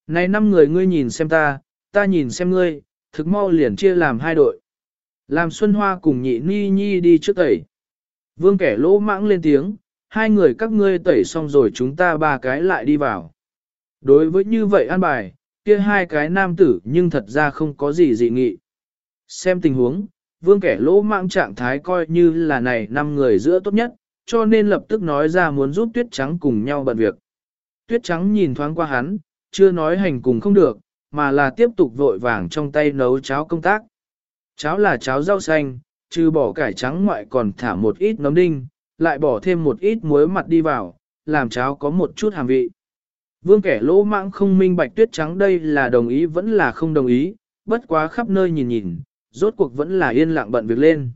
Này năm người ngươi nhìn xem ta, ta nhìn xem ngươi, thực mau liền chia làm hai đội. Làm Xuân Hoa cùng nhị ni nhi đi trước tẩy. Vương kẻ lỗ mãng lên tiếng, hai người các ngươi tẩy xong rồi chúng ta ba cái lại đi vào. Đối với như vậy an bài, kia hai cái nam tử nhưng thật ra không có gì dị nghị. Xem tình huống, vương kẻ lỗ mãng trạng thái coi như là này năm người giữa tốt nhất, cho nên lập tức nói ra muốn giúp tuyết trắng cùng nhau bận việc. Tuyết trắng nhìn thoáng qua hắn, chưa nói hành cùng không được, mà là tiếp tục vội vàng trong tay nấu cháo công tác. Cháo là cháo rau xanh, trừ bỏ cải trắng ngoại còn thả một ít nấm đinh, lại bỏ thêm một ít muối mặt đi vào, làm cháo có một chút hàm vị. Vương kẻ lỗ mãng không minh bạch tuyết trắng đây là đồng ý vẫn là không đồng ý, bất quá khắp nơi nhìn nhìn, rốt cuộc vẫn là yên lặng bận việc lên.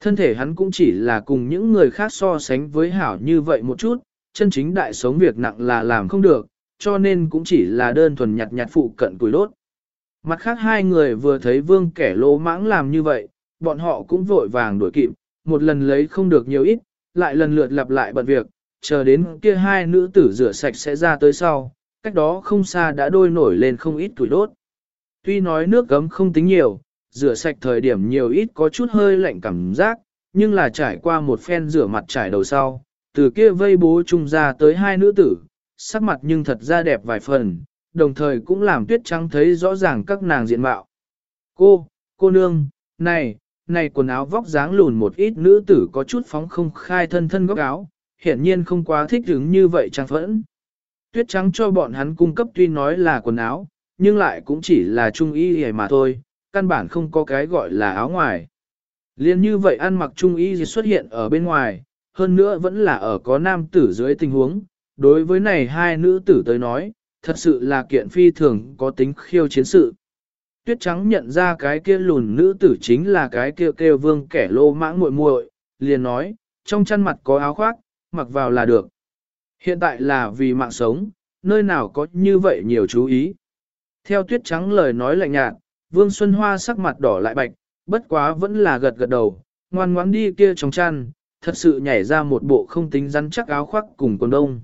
Thân thể hắn cũng chỉ là cùng những người khác so sánh với hảo như vậy một chút, chân chính đại sống việc nặng là làm không được, cho nên cũng chỉ là đơn thuần nhặt nhặt phụ cận củi đốt. Mặt khác hai người vừa thấy vương kẻ lỗ mãng làm như vậy, bọn họ cũng vội vàng đuổi kịp, một lần lấy không được nhiều ít, lại lần lượt lặp lại bận việc, chờ đến kia hai nữ tử rửa sạch sẽ ra tới sau, cách đó không xa đã đôi nổi lên không ít tuổi đốt. Tuy nói nước gấm không tính nhiều, rửa sạch thời điểm nhiều ít có chút hơi lạnh cảm giác, nhưng là trải qua một phen rửa mặt trải đầu sau, từ kia vây bố chung ra tới hai nữ tử, sắc mặt nhưng thật ra đẹp vài phần, đồng thời cũng làm tuyết trắng thấy rõ ràng các nàng diện mạo. Cô, cô nương, này, này quần áo vóc dáng lùn một ít nữ tử có chút phóng không khai thân thân góc áo, hiển nhiên không quá thích hứng như vậy trang phẫn. Tuyết trắng cho bọn hắn cung cấp tuy nói là quần áo, nhưng lại cũng chỉ là trung y hề mà thôi, căn bản không có cái gọi là áo ngoài. Liên như vậy ăn mặc trung y xuất hiện ở bên ngoài, hơn nữa vẫn là ở có nam tử dưới tình huống, đối với này hai nữ tử tới nói, thật sự là kiện phi thường có tính khiêu chiến sự. Tuyết trắng nhận ra cái kia lùn nữ tử chính là cái kia kêu vương kẻ lô mãng muội muội, liền nói, trong chăn mặt có áo khoác, mặc vào là được. Hiện tại là vì mạng sống, nơi nào có như vậy nhiều chú ý. Theo tuyết trắng lời nói lạnh nhạt, Vương Xuân Hoa sắc mặt đỏ lại bạch, bất quá vẫn là gật gật đầu, ngoan ngoãn đi kia trong chăn, thật sự nhảy ra một bộ không tính rắn chắc áo khoác cùng quần đông.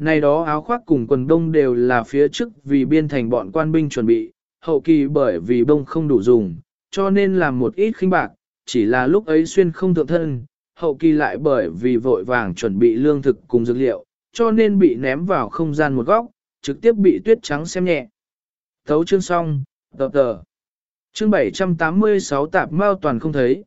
Này đó áo khoác cùng quần đông đều là phía trước vì biên thành bọn quan binh chuẩn bị, hậu kỳ bởi vì bông không đủ dùng, cho nên làm một ít khinh bạc, chỉ là lúc ấy xuyên không thượng thân, hậu kỳ lại bởi vì vội vàng chuẩn bị lương thực cùng dược liệu, cho nên bị ném vào không gian một góc, trực tiếp bị tuyết trắng xem nhẹ. Thấu chương xong, tờ tờ. Chương 786 tạp mao toàn không thấy.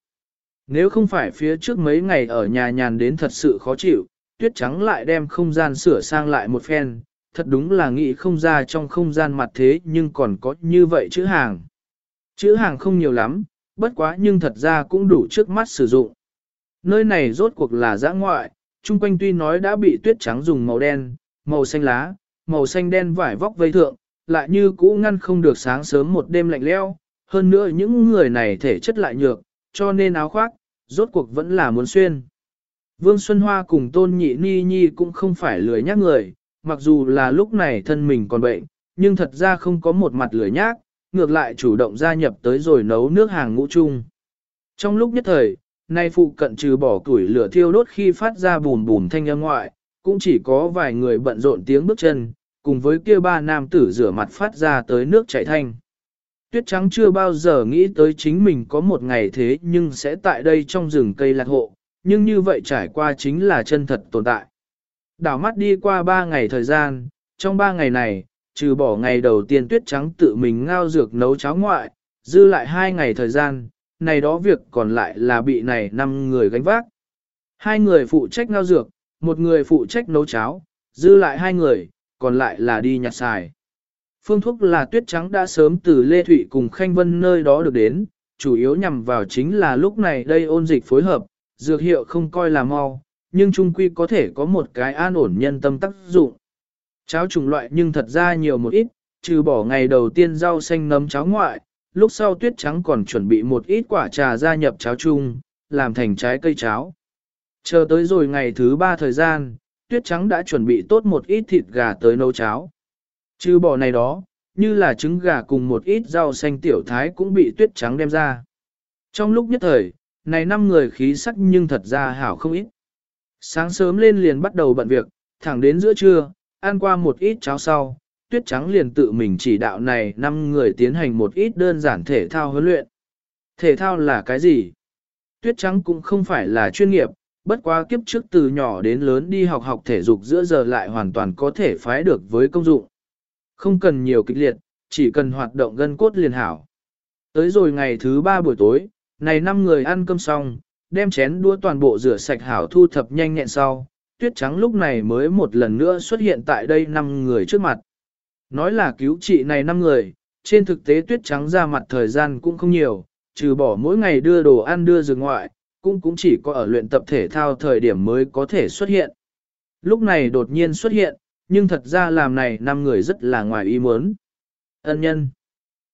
Nếu không phải phía trước mấy ngày ở nhà nhàn đến thật sự khó chịu, tuyết trắng lại đem không gian sửa sang lại một phen, thật đúng là nghĩ không ra trong không gian mặt thế nhưng còn có như vậy chữ hàng. Chữ hàng không nhiều lắm, bất quá nhưng thật ra cũng đủ trước mắt sử dụng. Nơi này rốt cuộc là giã ngoại, chung quanh tuy nói đã bị tuyết trắng dùng màu đen, màu xanh lá, màu xanh đen vải vóc vây thượng, lại như cũ ngăn không được sáng sớm một đêm lạnh leo, hơn nữa những người này thể chất lại nhược, cho nên áo khoác, rốt cuộc vẫn là muốn xuyên. Vương Xuân Hoa cùng Tôn Nhị Ni Nhi cũng không phải lười nhác người, mặc dù là lúc này thân mình còn bệnh, nhưng thật ra không có một mặt lười nhác, ngược lại chủ động gia nhập tới rồi nấu nước hàng ngũ chung. Trong lúc nhất thời, nay phụ cận trừ bỏ củi lửa thiêu đốt khi phát ra bùn bùn thanh âm ngoại, cũng chỉ có vài người bận rộn tiếng bước chân, cùng với kia ba nam tử rửa mặt phát ra tới nước chảy thanh. Tuyết trắng chưa bao giờ nghĩ tới chính mình có một ngày thế nhưng sẽ tại đây trong rừng cây lạc hộ, nhưng như vậy trải qua chính là chân thật tồn tại. Đảo mắt đi qua ba ngày thời gian, trong ba ngày này, trừ bỏ ngày đầu tiên tuyết trắng tự mình ngao dược nấu cháo ngoại, dư lại hai ngày thời gian, này đó việc còn lại là bị này năm người gánh vác. Hai người phụ trách ngao dược, một người phụ trách nấu cháo, dư lại hai người, còn lại là đi nhặt xài. Phương thuốc là tuyết trắng đã sớm từ Lê Thụy cùng Khanh Vân nơi đó được đến, chủ yếu nhằm vào chính là lúc này đây ôn dịch phối hợp, dược hiệu không coi là mau, nhưng trung quy có thể có một cái an ổn nhân tâm tác dụng. Cháo trùng loại nhưng thật ra nhiều một ít, trừ bỏ ngày đầu tiên rau xanh nấm cháo ngoại, lúc sau tuyết trắng còn chuẩn bị một ít quả trà gia nhập cháo chung, làm thành trái cây cháo. Chờ tới rồi ngày thứ ba thời gian, tuyết trắng đã chuẩn bị tốt một ít thịt gà tới nấu cháo. Trừ bỏ này đó, như là trứng gà cùng một ít rau xanh tiểu thái cũng bị tuyết trắng đem ra. Trong lúc nhất thời, này năm người khí sắc nhưng thật ra hảo không ít. Sáng sớm lên liền bắt đầu bận việc, thẳng đến giữa trưa, ăn qua một ít cháo sau, tuyết trắng liền tự mình chỉ đạo này năm người tiến hành một ít đơn giản thể thao huấn luyện. Thể thao là cái gì? Tuyết trắng cũng không phải là chuyên nghiệp, bất quá kiếp trước từ nhỏ đến lớn đi học học thể dục giữa giờ lại hoàn toàn có thể phái được với công dụng. Không cần nhiều kịch liệt, chỉ cần hoạt động gân cốt liền hảo. Tới rồi ngày thứ ba buổi tối, này năm người ăn cơm xong, đem chén đũa toàn bộ rửa sạch hảo thu thập nhanh nhẹn sau, tuyết trắng lúc này mới một lần nữa xuất hiện tại đây năm người trước mặt. Nói là cứu trị này năm người, trên thực tế tuyết trắng ra mặt thời gian cũng không nhiều, trừ bỏ mỗi ngày đưa đồ ăn đưa dừng ngoại, cũng cũng chỉ có ở luyện tập thể thao thời điểm mới có thể xuất hiện. Lúc này đột nhiên xuất hiện, nhưng thật ra làm này năm người rất là ngoài ý muốn. Ân nhân.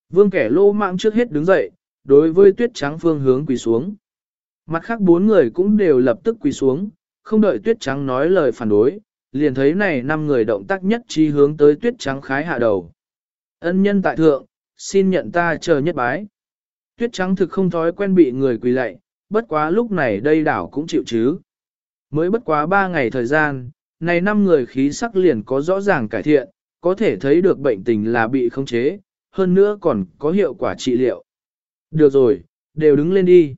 Vương kẻ lô mạng trước hết đứng dậy, đối với tuyết trắng phương hướng quỳ xuống. Mặt khác bốn người cũng đều lập tức quỳ xuống, không đợi tuyết trắng nói lời phản đối, liền thấy này năm người động tác nhất trí hướng tới tuyết trắng khái hạ đầu. Ân nhân tại thượng, xin nhận ta chờ nhất bái. Tuyết trắng thực không thói quen bị người quỳ lạy, bất quá lúc này đây đảo cũng chịu chứ. Mới bất quá ba ngày thời gian, này năm người khí sắc liền có rõ ràng cải thiện, có thể thấy được bệnh tình là bị khống chế, hơn nữa còn có hiệu quả trị liệu. Được rồi, đều đứng lên đi.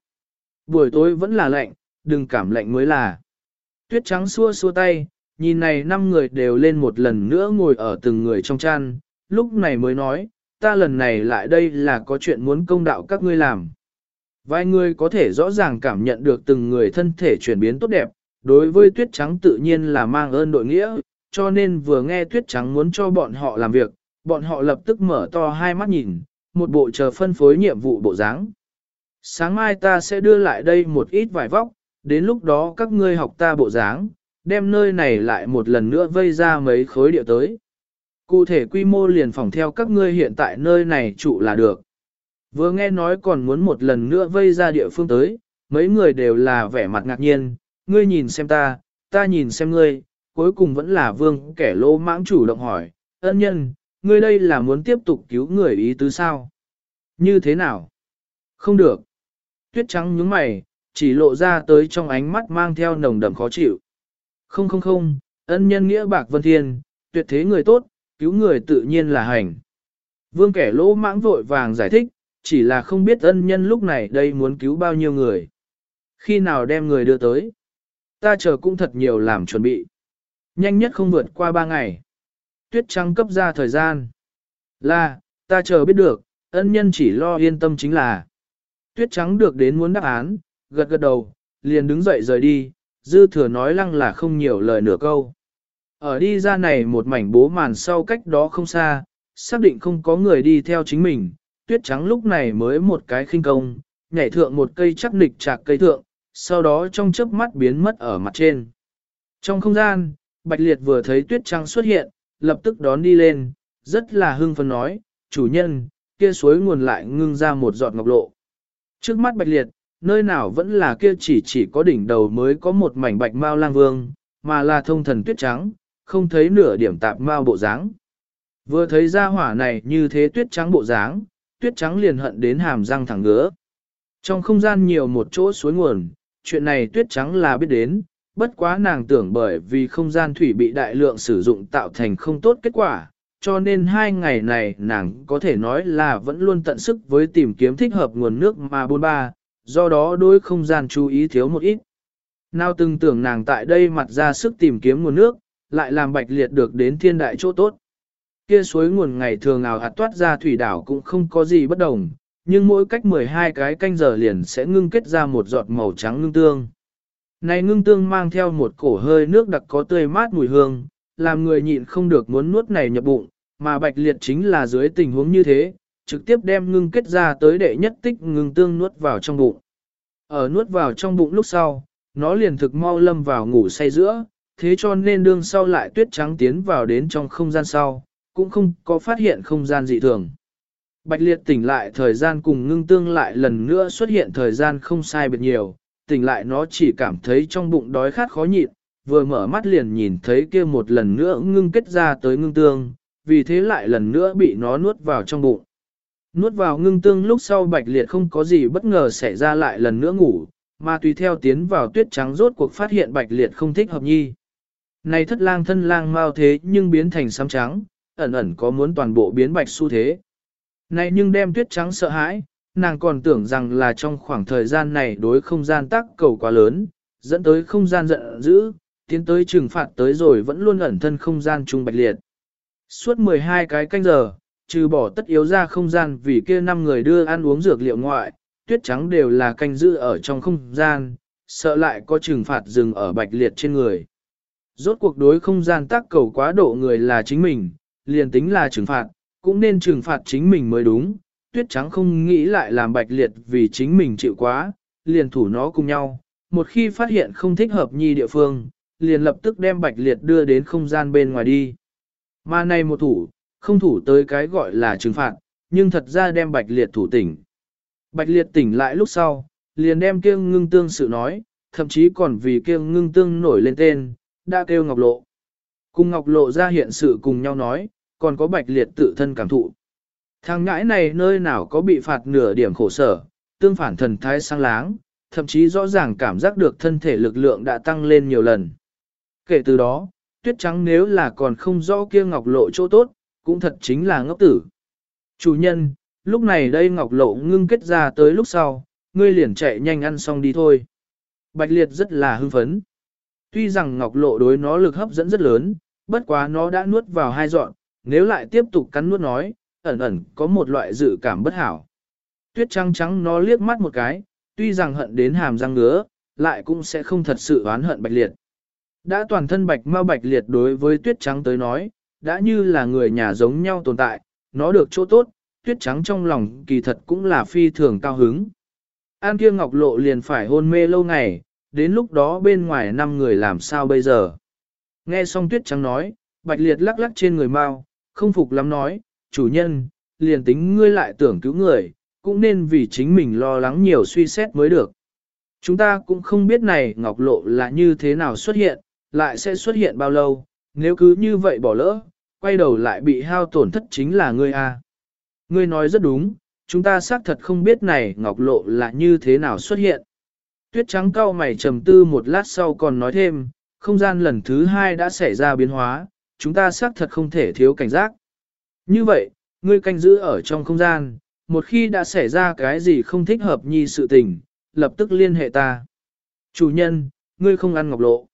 Buổi tối vẫn là lạnh, đừng cảm lạnh mới là. Tuyết trắng xua xua tay, nhìn này năm người đều lên một lần nữa ngồi ở từng người trong chăn, lúc này mới nói, ta lần này lại đây là có chuyện muốn công đạo các ngươi làm. Vài người có thể rõ ràng cảm nhận được từng người thân thể chuyển biến tốt đẹp, đối với tuyết trắng tự nhiên là mang ơn đội nghĩa, cho nên vừa nghe tuyết trắng muốn cho bọn họ làm việc, bọn họ lập tức mở to hai mắt nhìn, một bộ chờ phân phối nhiệm vụ bộ dáng. Sáng mai ta sẽ đưa lại đây một ít vải vóc, đến lúc đó các ngươi học ta bộ dáng, đem nơi này lại một lần nữa vây ra mấy khối địa tới. Cụ thể quy mô liền phòng theo các ngươi hiện tại nơi này trụ là được. Vừa nghe nói còn muốn một lần nữa vây ra địa phương tới, mấy người đều là vẻ mặt ngạc nhiên, ngươi nhìn xem ta, ta nhìn xem ngươi, cuối cùng vẫn là vương kẻ lô mãng chủ động hỏi, ân nhân, ngươi đây là muốn tiếp tục cứu người ý tứ sao? Như thế nào? Không được. Tuyết trắng nhướng mày, chỉ lộ ra tới trong ánh mắt mang theo nồng đậm khó chịu. Không không không, ân nhân nghĩa bạc vân thiên, tuyệt thế người tốt, cứu người tự nhiên là hành. Vương kẻ lỗ mãng vội vàng giải thích, chỉ là không biết ân nhân lúc này đây muốn cứu bao nhiêu người. Khi nào đem người đưa tới? Ta chờ cũng thật nhiều làm chuẩn bị. Nhanh nhất không vượt qua ba ngày. Tuyết trắng cấp ra thời gian. Là, ta chờ biết được, ân nhân chỉ lo yên tâm chính là. Tuyết trắng được đến muốn đáp án, gật gật đầu, liền đứng dậy rời đi, dư thừa nói lăng là không nhiều lời nửa câu. Ở đi ra này một mảnh bố màn sau cách đó không xa, xác định không có người đi theo chính mình, tuyết trắng lúc này mới một cái khinh công, nhảy thượng một cây chắc nịch chạc cây thượng, sau đó trong chớp mắt biến mất ở mặt trên. Trong không gian, Bạch Liệt vừa thấy tuyết trắng xuất hiện, lập tức đón đi lên, rất là hưng phấn nói, chủ nhân, kia suối nguồn lại ngưng ra một giọt ngọc lộ. Trước mắt Bạch Liệt, nơi nào vẫn là kia chỉ chỉ có đỉnh đầu mới có một mảnh bạch mao lang vương, mà là thông thần tuyết trắng, không thấy nửa điểm tạp mao bộ dáng. Vừa thấy ra hỏa này như thế tuyết trắng bộ dáng, tuyết trắng liền hận đến hàm răng thẳng ngứa. Trong không gian nhiều một chỗ suối nguồn, chuyện này tuyết trắng là biết đến, bất quá nàng tưởng bởi vì không gian thủy bị đại lượng sử dụng tạo thành không tốt kết quả, cho nên hai ngày này nàng có thể nói là vẫn luôn tận sức với tìm kiếm thích hợp nguồn nước mà bôn ba, do đó đối không gian chú ý thiếu một ít. Nào từng tưởng nàng tại đây mặt ra sức tìm kiếm nguồn nước, lại làm bạch liệt được đến thiên đại chỗ tốt. Kia suối nguồn ngày thường ảo hạt toát ra thủy đảo cũng không có gì bất đồng, nhưng mỗi cách 12 cái canh giờ liền sẽ ngưng kết ra một giọt màu trắng ngưng tương. Này ngưng tương mang theo một cổ hơi nước đặc có tươi mát mùi hương, làm người nhịn không được muốn nuốt này nhập bụng, mà bạch liệt chính là dưới tình huống như thế, trực tiếp đem ngưng kết ra tới đệ nhất tích ngưng tương nuốt vào trong bụng. Ở nuốt vào trong bụng lúc sau, nó liền thực mau lâm vào ngủ say giữa, thế cho nên đương sau lại tuyết trắng tiến vào đến trong không gian sau, cũng không có phát hiện không gian dị thường. Bạch liệt tỉnh lại thời gian cùng ngưng tương lại lần nữa xuất hiện thời gian không sai biệt nhiều, tỉnh lại nó chỉ cảm thấy trong bụng đói khát khó nhịn, vừa mở mắt liền nhìn thấy kia một lần nữa ngưng kết ra tới ngưng tương, vì thế lại lần nữa bị nó nuốt vào trong bụng. Nuốt vào ngưng tương lúc sau bạch liệt không có gì bất ngờ xảy ra lại lần nữa ngủ, mà tùy theo tiến vào tuyết trắng rốt cuộc phát hiện bạch liệt không thích hợp nhi. Này thất lang thân lang mau thế nhưng biến thành xám trắng, ẩn ẩn có muốn toàn bộ biến bạch xu thế. Này nhưng đem tuyết trắng sợ hãi, nàng còn tưởng rằng là trong khoảng thời gian này đối không gian tác cầu quá lớn, dẫn tới không gian giận dữ, tiến tới trừng phạt tới rồi vẫn luôn ẩn thân không gian trung bạch liệt. Suốt 12 cái canh giờ, trừ bỏ tất yếu ra không gian vì kia năm người đưa ăn uống dược liệu ngoại, tuyết trắng đều là canh giữ ở trong không gian, sợ lại có trừng phạt dừng ở bạch liệt trên người. Rốt cuộc đối không gian tác cầu quá độ người là chính mình, liền tính là trừng phạt, cũng nên trừng phạt chính mình mới đúng. Tuyết trắng không nghĩ lại làm bạch liệt vì chính mình chịu quá, liền thủ nó cùng nhau. Một khi phát hiện không thích hợp nhi địa phương, liền lập tức đem bạch liệt đưa đến không gian bên ngoài đi. Mà này một thủ, không thủ tới cái gọi là trừng phạt, nhưng thật ra đem bạch liệt thủ tỉnh. Bạch liệt tỉnh lại lúc sau, liền đem kêu ngưng tương sự nói, thậm chí còn vì kêu ngưng tương nổi lên tên, đã kêu ngọc lộ. Cùng ngọc lộ ra hiện sự cùng nhau nói, còn có bạch liệt tự thân cảm thụ. Thằng ngãi này nơi nào có bị phạt nửa điểm khổ sở, tương phản thần thái sang láng, thậm chí rõ ràng cảm giác được thân thể lực lượng đã tăng lên nhiều lần. Kể từ đó, tuyết trắng nếu là còn không rõ kia ngọc lộ chỗ tốt, cũng thật chính là ngốc tử. Chủ nhân, lúc này đây ngọc lộ ngưng kết ra tới lúc sau, ngươi liền chạy nhanh ăn xong đi thôi. Bạch liệt rất là hưng phấn. Tuy rằng ngọc lộ đối nó lực hấp dẫn rất lớn, bất quá nó đã nuốt vào hai dọn, nếu lại tiếp tục cắn nuốt nói, ẩn ẩn có một loại dự cảm bất hảo. Tuyết trắng trắng nó liếc mắt một cái, tuy rằng hận đến hàm răng ngứa, lại cũng sẽ không thật sự oán hận bạch liệt. Đã toàn thân bạch mau bạch liệt đối với tuyết trắng tới nói, đã như là người nhà giống nhau tồn tại, nó được chỗ tốt, tuyết trắng trong lòng kỳ thật cũng là phi thường cao hứng. An kia ngọc lộ liền phải hôn mê lâu ngày, đến lúc đó bên ngoài năm người làm sao bây giờ. Nghe xong tuyết trắng nói, bạch liệt lắc lắc trên người mau, không phục lắm nói, chủ nhân, liền tính ngươi lại tưởng cứu người, cũng nên vì chính mình lo lắng nhiều suy xét mới được. Chúng ta cũng không biết này ngọc lộ là như thế nào xuất hiện, lại sẽ xuất hiện bao lâu, nếu cứ như vậy bỏ lỡ, quay đầu lại bị hao tổn thất chính là ngươi a. Ngươi nói rất đúng, chúng ta xác thật không biết này ngọc lộ là như thế nào xuất hiện. Tuyết trắng cau mày trầm tư một lát sau còn nói thêm, không gian lần thứ hai đã xảy ra biến hóa, chúng ta xác thật không thể thiếu cảnh giác. Như vậy, ngươi canh giữ ở trong không gian, một khi đã xảy ra cái gì không thích hợp nhi sự tình, lập tức liên hệ ta. Chủ nhân, ngươi không ăn ngọc lộ.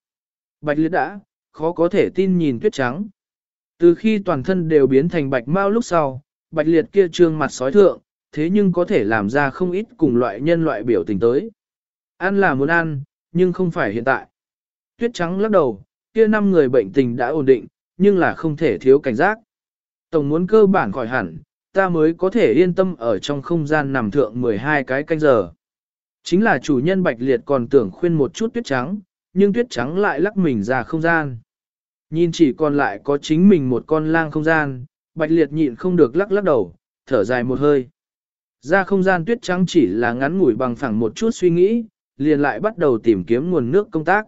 Bạch liệt đã, khó có thể tin nhìn tuyết trắng. Từ khi toàn thân đều biến thành bạch mau lúc sau, bạch liệt kia trương mặt sói thượng, thế nhưng có thể làm ra không ít cùng loại nhân loại biểu tình tới. Ăn là muốn ăn, nhưng không phải hiện tại. Tuyết trắng lắc đầu, kia năm người bệnh tình đã ổn định, nhưng là không thể thiếu cảnh giác. Tổng muốn cơ bản khỏi hẳn, ta mới có thể yên tâm ở trong không gian nằm thượng 12 cái canh giờ. Chính là chủ nhân bạch liệt còn tưởng khuyên một chút tuyết trắng, nhưng tuyết trắng lại lắc mình ra không gian. Nhìn chỉ còn lại có chính mình một con lang không gian, bạch liệt nhịn không được lắc lắc đầu, thở dài một hơi. Ra không gian tuyết trắng chỉ là ngắn ngủi bằng phẳng một chút suy nghĩ, liền lại bắt đầu tìm kiếm nguồn nước công tác.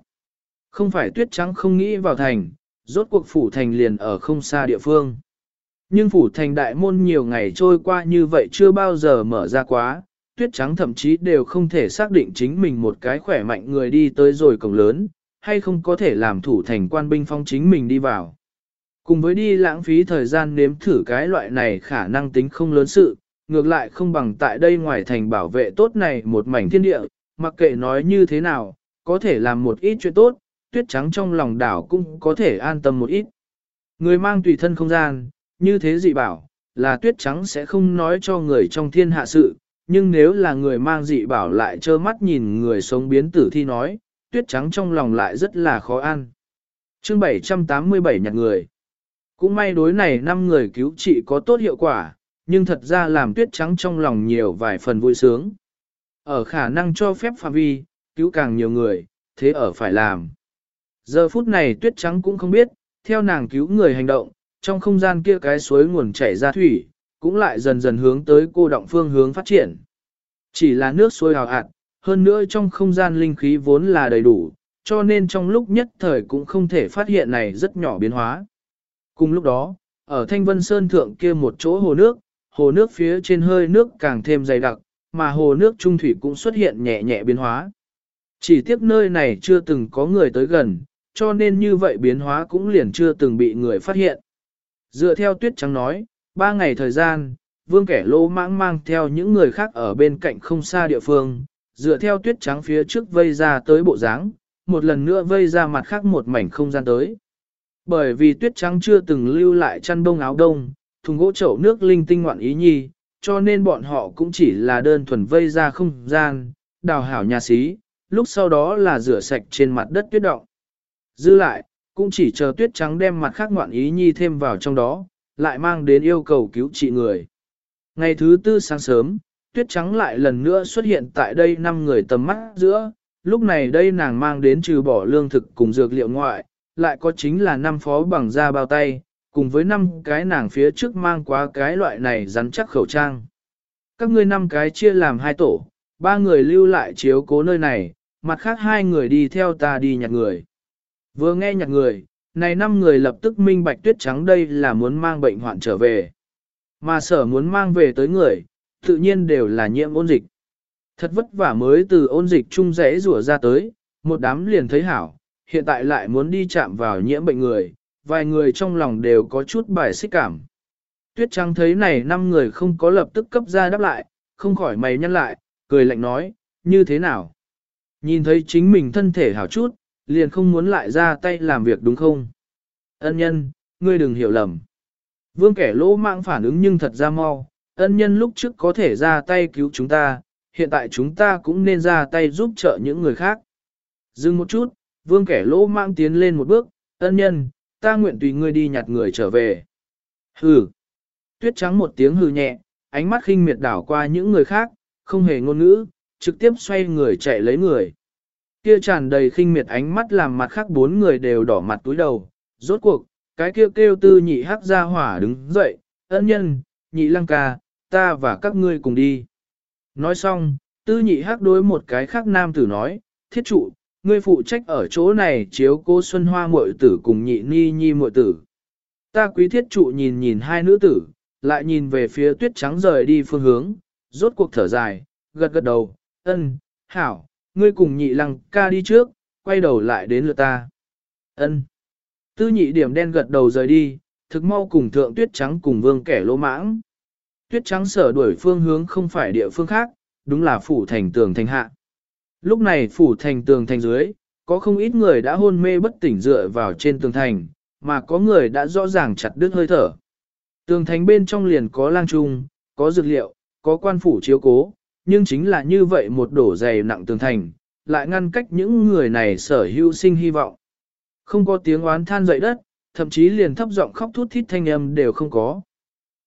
Không phải tuyết trắng không nghĩ vào thành, rốt cuộc phủ thành liền ở không xa địa phương. Nhưng phủ thành đại môn nhiều ngày trôi qua như vậy chưa bao giờ mở ra quá, tuyết trắng thậm chí đều không thể xác định chính mình một cái khỏe mạnh người đi tới rồi cổng lớn, hay không có thể làm thủ thành quan binh phong chính mình đi vào. Cùng với đi lãng phí thời gian nếm thử cái loại này khả năng tính không lớn sự, ngược lại không bằng tại đây ngoài thành bảo vệ tốt này một mảnh thiên địa, mặc kệ nói như thế nào, có thể làm một ít chuyện tốt, tuyết trắng trong lòng đảo cũng có thể an tâm một ít. Người mang tùy thân không gian, như thế dị bảo, là tuyết trắng sẽ không nói cho người trong thiên hạ sự, nhưng nếu là người mang dị bảo lại trơ mắt nhìn người sống biến tử thi nói, tuyết trắng trong lòng lại rất là khó ăn. chương 787 nhặt người. Cũng may đối này năm người cứu trị có tốt hiệu quả, nhưng thật ra làm tuyết trắng trong lòng nhiều vài phần vui sướng. Ở khả năng cho phép phạm vi, cứu càng nhiều người, thế ở phải làm. Giờ phút này tuyết trắng cũng không biết, theo nàng cứu người hành động, trong không gian kia cái suối nguồn chảy ra thủy, cũng lại dần dần hướng tới cô động phương hướng phát triển. Chỉ là nước suối hào hạt, hơn nữa trong không gian linh khí vốn là đầy đủ, cho nên trong lúc nhất thời cũng không thể phát hiện này rất nhỏ biến hóa. Cùng lúc đó, ở Thanh Vân Sơn thượng kia một chỗ hồ nước, hồ nước phía trên hơi nước càng thêm dày đặc, mà hồ nước trung thủy cũng xuất hiện nhẹ nhẹ biến hóa. Chỉ tiếc nơi này chưa từng có người tới gần, cho nên như vậy biến hóa cũng liền chưa từng bị người phát hiện. Dựa theo tuyết trắng nói, ba ngày thời gian, vương kẻ lô mãng mang theo những người khác ở bên cạnh không xa địa phương, dựa theo tuyết trắng phía trước vây ra tới bộ dáng, một lần nữa vây ra mặt khác một mảnh không gian tới. Bởi vì tuyết trắng chưa từng lưu lại chăn bông áo đông, thùng gỗ chậu nước linh tinh ngoạn ý nhi, cho nên bọn họ cũng chỉ là đơn thuần vây ra không gian, đào hảo nhà xí, lúc sau đó là rửa sạch trên mặt đất tuyết động. Dư lại, cũng chỉ chờ tuyết trắng đem mặt khác ngoạn ý nhi thêm vào trong đó, lại mang đến yêu cầu cứu trị người. Ngày thứ tư sáng sớm, tuyết trắng lại lần nữa xuất hiện tại đây năm người tầm mắt giữa, lúc này đây nàng mang đến trừ bỏ lương thực cùng dược liệu ngoại, lại có chính là năm phó bằng da bao tay, cùng với năm cái nàng phía trước mang qua cái loại này rắn chắc khẩu trang. Các ngươi năm cái chia làm hai tổ, ba người lưu lại chiếu cố nơi này, mặt khác hai người đi theo ta đi nhặt người. Vừa nghe nhạc người, này năm người lập tức minh bạch tuyết trắng đây là muốn mang bệnh hoạn trở về. Mà sở muốn mang về tới người, tự nhiên đều là nhiễm ôn dịch. Thật vất vả mới từ ôn dịch chung rẽ rủa ra tới, một đám liền thấy hảo, hiện tại lại muốn đi chạm vào nhiễm bệnh người, vài người trong lòng đều có chút bài xích cảm. Tuyết trắng thấy này năm người không có lập tức cấp ra đáp lại, không khỏi mày nhăn lại, cười lạnh nói, như thế nào? Nhìn thấy chính mình thân thể hảo chút, liền không muốn lại ra tay làm việc đúng không? Ân nhân, ngươi đừng hiểu lầm. Vương kẻ lỗ mạng phản ứng nhưng thật ra mau, ân nhân lúc trước có thể ra tay cứu chúng ta, hiện tại chúng ta cũng nên ra tay giúp trợ những người khác. Dừng một chút, vương kẻ lỗ mạng tiến lên một bước, ân nhân, ta nguyện tùy ngươi đi nhặt người trở về. Hừ. Tuyết trắng một tiếng hừ nhẹ, ánh mắt khinh miệt đảo qua những người khác, không hề ngôn ngữ, trực tiếp xoay người chạy lấy người. Kia tràn đầy khinh miệt ánh mắt làm mặt khác bốn người đều đỏ mặt túi đầu, rốt cuộc, cái kia kêu, kêu tư nhị hắc ra hỏa đứng dậy, ân nhân, nhị lăng ca, ta và các ngươi cùng đi. Nói xong, tư nhị hắc đối một cái khác nam tử nói, thiết trụ, ngươi phụ trách ở chỗ này chiếu cô Xuân Hoa muội tử cùng nhị ni nhi muội tử. Ta quý thiết trụ nhìn nhìn hai nữ tử, lại nhìn về phía tuyết trắng rời đi phương hướng, rốt cuộc thở dài, gật gật đầu, ân, hảo, ngươi cùng nhị lăng ca đi trước, quay đầu lại đến lượt ta. ân. Tư nhị điểm đen gật đầu rời đi, thực mau cùng thượng tuyết trắng cùng vương kẻ lỗ mãng. Tuyết trắng sở đuổi phương hướng không phải địa phương khác, đúng là phủ thành tường thành hạ. Lúc này phủ thành tường thành dưới, có không ít người đã hôn mê bất tỉnh dựa vào trên tường thành, mà có người đã rõ ràng chặt đứt hơi thở. Tường thành bên trong liền có lang trung, có dược liệu, có quan phủ chiếu cố, nhưng chính là như vậy một đổ dày nặng tường thành, lại ngăn cách những người này sở hữu sinh hy vọng. Không có tiếng oán than dậy đất, thậm chí liền thấp giọng khóc thút thít thanh âm đều không có.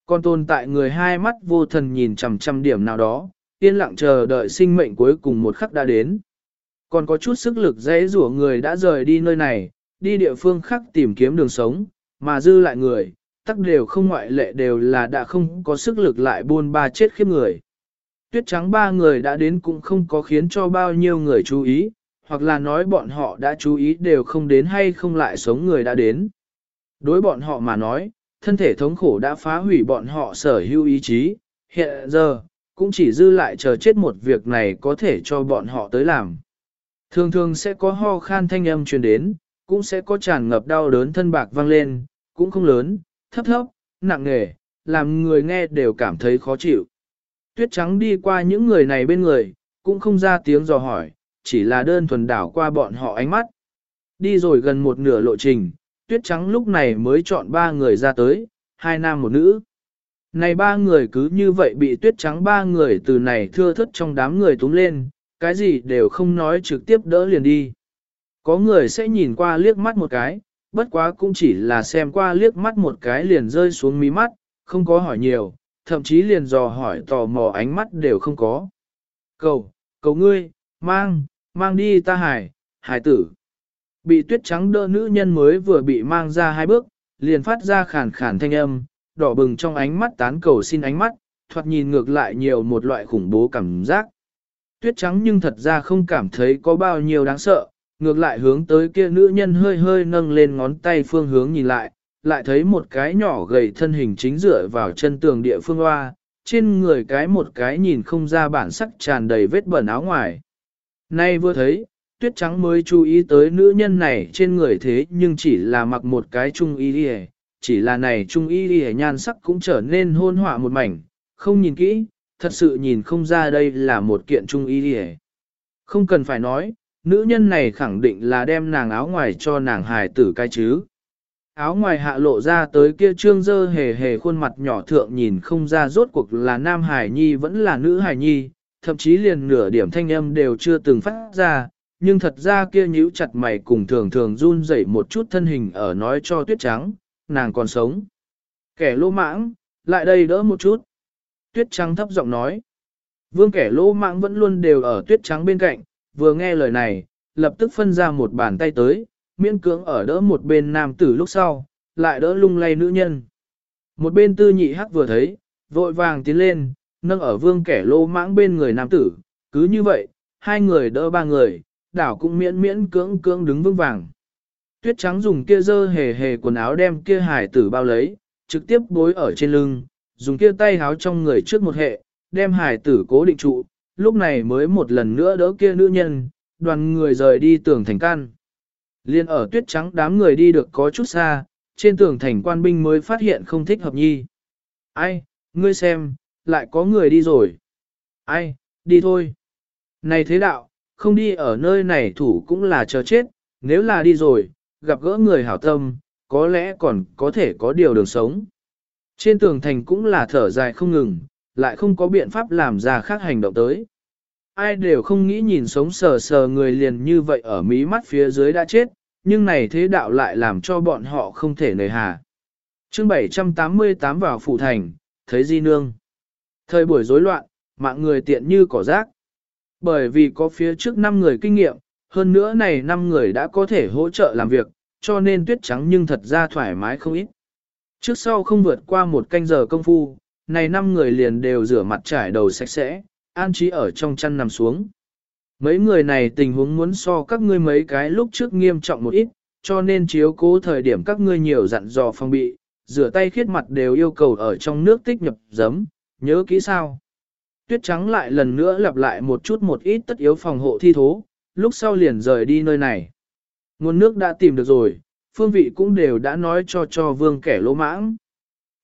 Còn tồn tại người hai mắt vô thần nhìn chằm chằm điểm nào đó, yên lặng chờ đợi sinh mệnh cuối cùng một khắc đã đến. Còn có chút sức lực dễ rủa người đã rời đi nơi này, đi địa phương khác tìm kiếm đường sống, mà dư lại người, tắc đều không ngoại lệ đều là đã không có sức lực lại buôn ba chết khiếp người. Tuyết trắng ba người đã đến cũng không có khiến cho bao nhiêu người chú ý, hoặc là nói bọn họ đã chú ý đều không đến hay không lại sống người đã đến. Đối bọn họ mà nói, thân thể thống khổ đã phá hủy bọn họ sở hữu ý chí, hiện giờ, cũng chỉ dư lại chờ chết một việc này có thể cho bọn họ tới làm. Thường thường sẽ có ho khan thanh âm truyền đến, cũng sẽ có tràn ngập đau đớn thân bạc vang lên, cũng không lớn, thấp thấp, nặng nề, làm người nghe đều cảm thấy khó chịu. Tuyết trắng đi qua những người này bên người, cũng không ra tiếng dò hỏi, chỉ là đơn thuần đảo qua bọn họ ánh mắt. Đi rồi gần một nửa lộ trình, tuyết trắng lúc này mới chọn ba người ra tới, hai nam một nữ. Này ba người cứ như vậy bị tuyết trắng ba người từ này thưa thất trong đám người túm lên, cái gì đều không nói trực tiếp đỡ liền đi. Có người sẽ nhìn qua liếc mắt một cái, bất quá cũng chỉ là xem qua liếc mắt một cái liền rơi xuống mí mắt, không có hỏi nhiều, thậm chí liền dò hỏi tò mò ánh mắt đều không có. Cầu, cầu ngươi, mang, mang đi ta hải, hải tử. Bị tuyết trắng đỡ nữ nhân mới vừa bị mang ra hai bước, liền phát ra khản khản thanh âm, đỏ bừng trong ánh mắt tán cầu xin ánh mắt, thoạt nhìn ngược lại nhiều một loại khủng bố cảm giác. Tuyết trắng nhưng thật ra không cảm thấy có bao nhiêu đáng sợ, ngược lại hướng tới kia nữ nhân hơi hơi nâng lên ngón tay phương hướng nhìn lại, lại thấy một cái nhỏ gầy thân hình chính dựa vào chân tường địa phương hoa, trên người cái một cái nhìn không ra bản sắc tràn đầy vết bẩn áo ngoài. Nay vừa thấy, tuyết trắng mới chú ý tới nữ nhân này trên người thế nhưng chỉ là mặc một cái trung y đi chỉ là này trung y đi nhan sắc cũng trở nên hôn họa một mảnh, không nhìn kỹ, thật sự nhìn không ra đây là một kiện trung y đi Không cần phải nói, nữ nhân này khẳng định là đem nàng áo ngoài cho nàng hài tử cái chứ. Áo ngoài hạ lộ ra tới kia trương dơ hề hề khuôn mặt nhỏ thượng nhìn không ra rốt cuộc là nam hải nhi vẫn là nữ hải nhi, thậm chí liền nửa điểm thanh âm đều chưa từng phát ra, nhưng thật ra kia nhíu chặt mày cùng thường thường run rẩy một chút thân hình ở nói cho tuyết trắng, nàng còn sống. Kẻ lô mãng, lại đây đỡ một chút. Tuyết trắng thấp giọng nói. Vương kẻ lô mãng vẫn luôn đều ở tuyết trắng bên cạnh, vừa nghe lời này, lập tức phân ra một bàn tay tới, miễn cưỡng ở đỡ một bên nam tử lúc sau, lại đỡ lung lay nữ nhân. Một bên tư nhị hắc vừa thấy, vội vàng tiến lên, nâng ở vương kẻ lô mãng bên người nam tử, cứ như vậy, hai người đỡ ba người, đảo cũng miễn miễn cưỡng cưỡng đứng vững vàng. Tuyết trắng dùng kia dơ hề hề quần áo đem kia hải tử bao lấy, trực tiếp bối ở trên lưng, dùng kia tay háo trong người trước một hệ, đem hải tử cố định trụ, lúc này mới một lần nữa đỡ kia nữ nhân, đoàn người rời đi tưởng thành can. Liên ở tuyết trắng đám người đi được có chút xa, trên tường thành quan binh mới phát hiện không thích hợp nhi. Ai, ngươi xem, lại có người đi rồi. Ai, đi thôi. Này thế đạo, không đi ở nơi này thủ cũng là chờ chết, nếu là đi rồi, gặp gỡ người hảo tâm, có lẽ còn có thể có điều đường sống. Trên tường thành cũng là thở dài không ngừng, lại không có biện pháp làm ra khác hành động tới. Ai đều không nghĩ nhìn sống sờ sờ người liền như vậy ở mí mắt phía dưới đã chết, nhưng này thế đạo lại làm cho bọn họ không thể nề hà. chương 788 vào phủ thành, thấy di nương. Thời buổi rối loạn, mạng người tiện như cỏ rác. Bởi vì có phía trước 5 người kinh nghiệm, hơn nữa này 5 người đã có thể hỗ trợ làm việc, cho nên tuyết trắng nhưng thật ra thoải mái không ít. Trước sau không vượt qua một canh giờ công phu, này 5 người liền đều rửa mặt trải đầu sạch sẽ, an trí ở trong chăn nằm xuống. Mấy người này tình huống muốn so các ngươi mấy cái lúc trước nghiêm trọng một ít, cho nên chiếu cố thời điểm các ngươi nhiều dặn dò phòng bị, rửa tay khiết mặt đều yêu cầu ở trong nước tích nhập giấm, nhớ kỹ sao. Tuyết trắng lại lần nữa lặp lại một chút một ít tất yếu phòng hộ thi thố, lúc sau liền rời đi nơi này. Nguồn nước đã tìm được rồi, phương vị cũng đều đã nói cho cho vương kẻ lỗ mãng.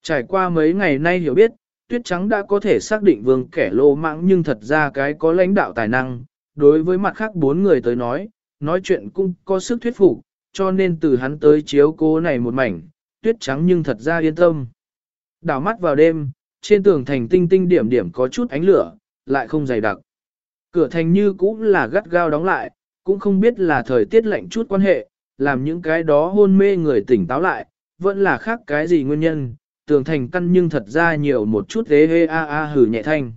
Trải qua mấy ngày nay hiểu biết, tuyết trắng đã có thể xác định vương kẻ lô mãng nhưng thật ra cái có lãnh đạo tài năng, đối với mặt khác bốn người tới nói, nói chuyện cũng có sức thuyết phục, cho nên từ hắn tới chiếu cố này một mảnh, tuyết trắng nhưng thật ra yên tâm. Đảo mắt vào đêm, trên tường thành tinh tinh điểm điểm có chút ánh lửa, lại không dày đặc. Cửa thành như cũng là gắt gao đóng lại, cũng không biết là thời tiết lạnh chút quan hệ, làm những cái đó hôn mê người tỉnh táo lại, vẫn là khác cái gì nguyên nhân, tường thành căn nhưng thật ra nhiều một chút thế hê a a hử nhẹ thanh.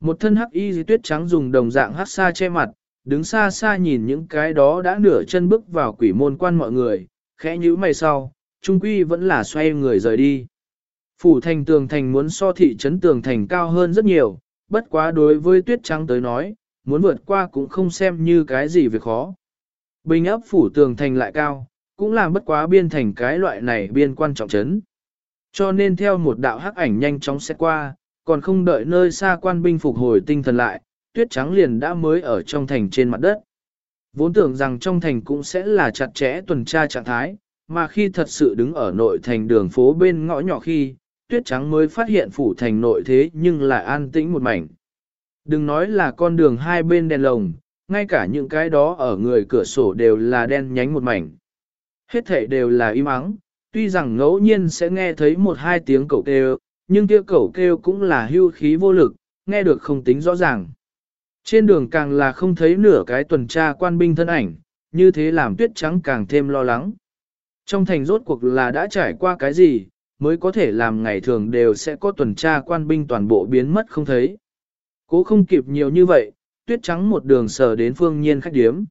Một thân hắc y di tuyết trắng dùng đồng dạng hắc xa che mặt, đứng xa xa nhìn những cái đó đã nửa chân bước vào quỷ môn quan mọi người, khẽ nhíu mày sau, trung quy vẫn là xoay người rời đi. Phủ thành tường thành muốn so thị trấn tường thành cao hơn rất nhiều, bất quá đối với tuyết trắng tới nói, muốn vượt qua cũng không xem như cái gì việc khó. Bình ấp phủ tường thành lại cao, cũng làm bất quá biên thành cái loại này biên quan trọng trấn. Cho nên theo một đạo hắc ảnh nhanh chóng xét qua, còn không đợi nơi xa quan binh phục hồi tinh thần lại, tuyết trắng liền đã mới ở trong thành trên mặt đất. Vốn tưởng rằng trong thành cũng sẽ là chặt chẽ tuần tra trạng thái, mà khi thật sự đứng ở nội thành đường phố bên ngõ nhỏ khi, tuyết trắng mới phát hiện phủ thành nội thế nhưng lại an tĩnh một mảnh. Đừng nói là con đường hai bên đèn lồng, ngay cả những cái đó ở người cửa sổ đều là đen nhánh một mảnh. Hết thể đều là im ắng, tuy rằng ngẫu nhiên sẽ nghe thấy một hai tiếng cẩu kêu, nhưng kia cẩu kêu cũng là hưu khí vô lực, nghe được không tính rõ ràng. Trên đường càng là không thấy nửa cái tuần tra quan binh thân ảnh, như thế làm tuyết trắng càng thêm lo lắng. Trong thành rốt cuộc là đã trải qua cái gì, mới có thể làm ngày thường đều sẽ có tuần tra quan binh toàn bộ biến mất không thấy. Cố không kịp nhiều như vậy, tuyết trắng một đường sờ đến phương nhiên khách điếm.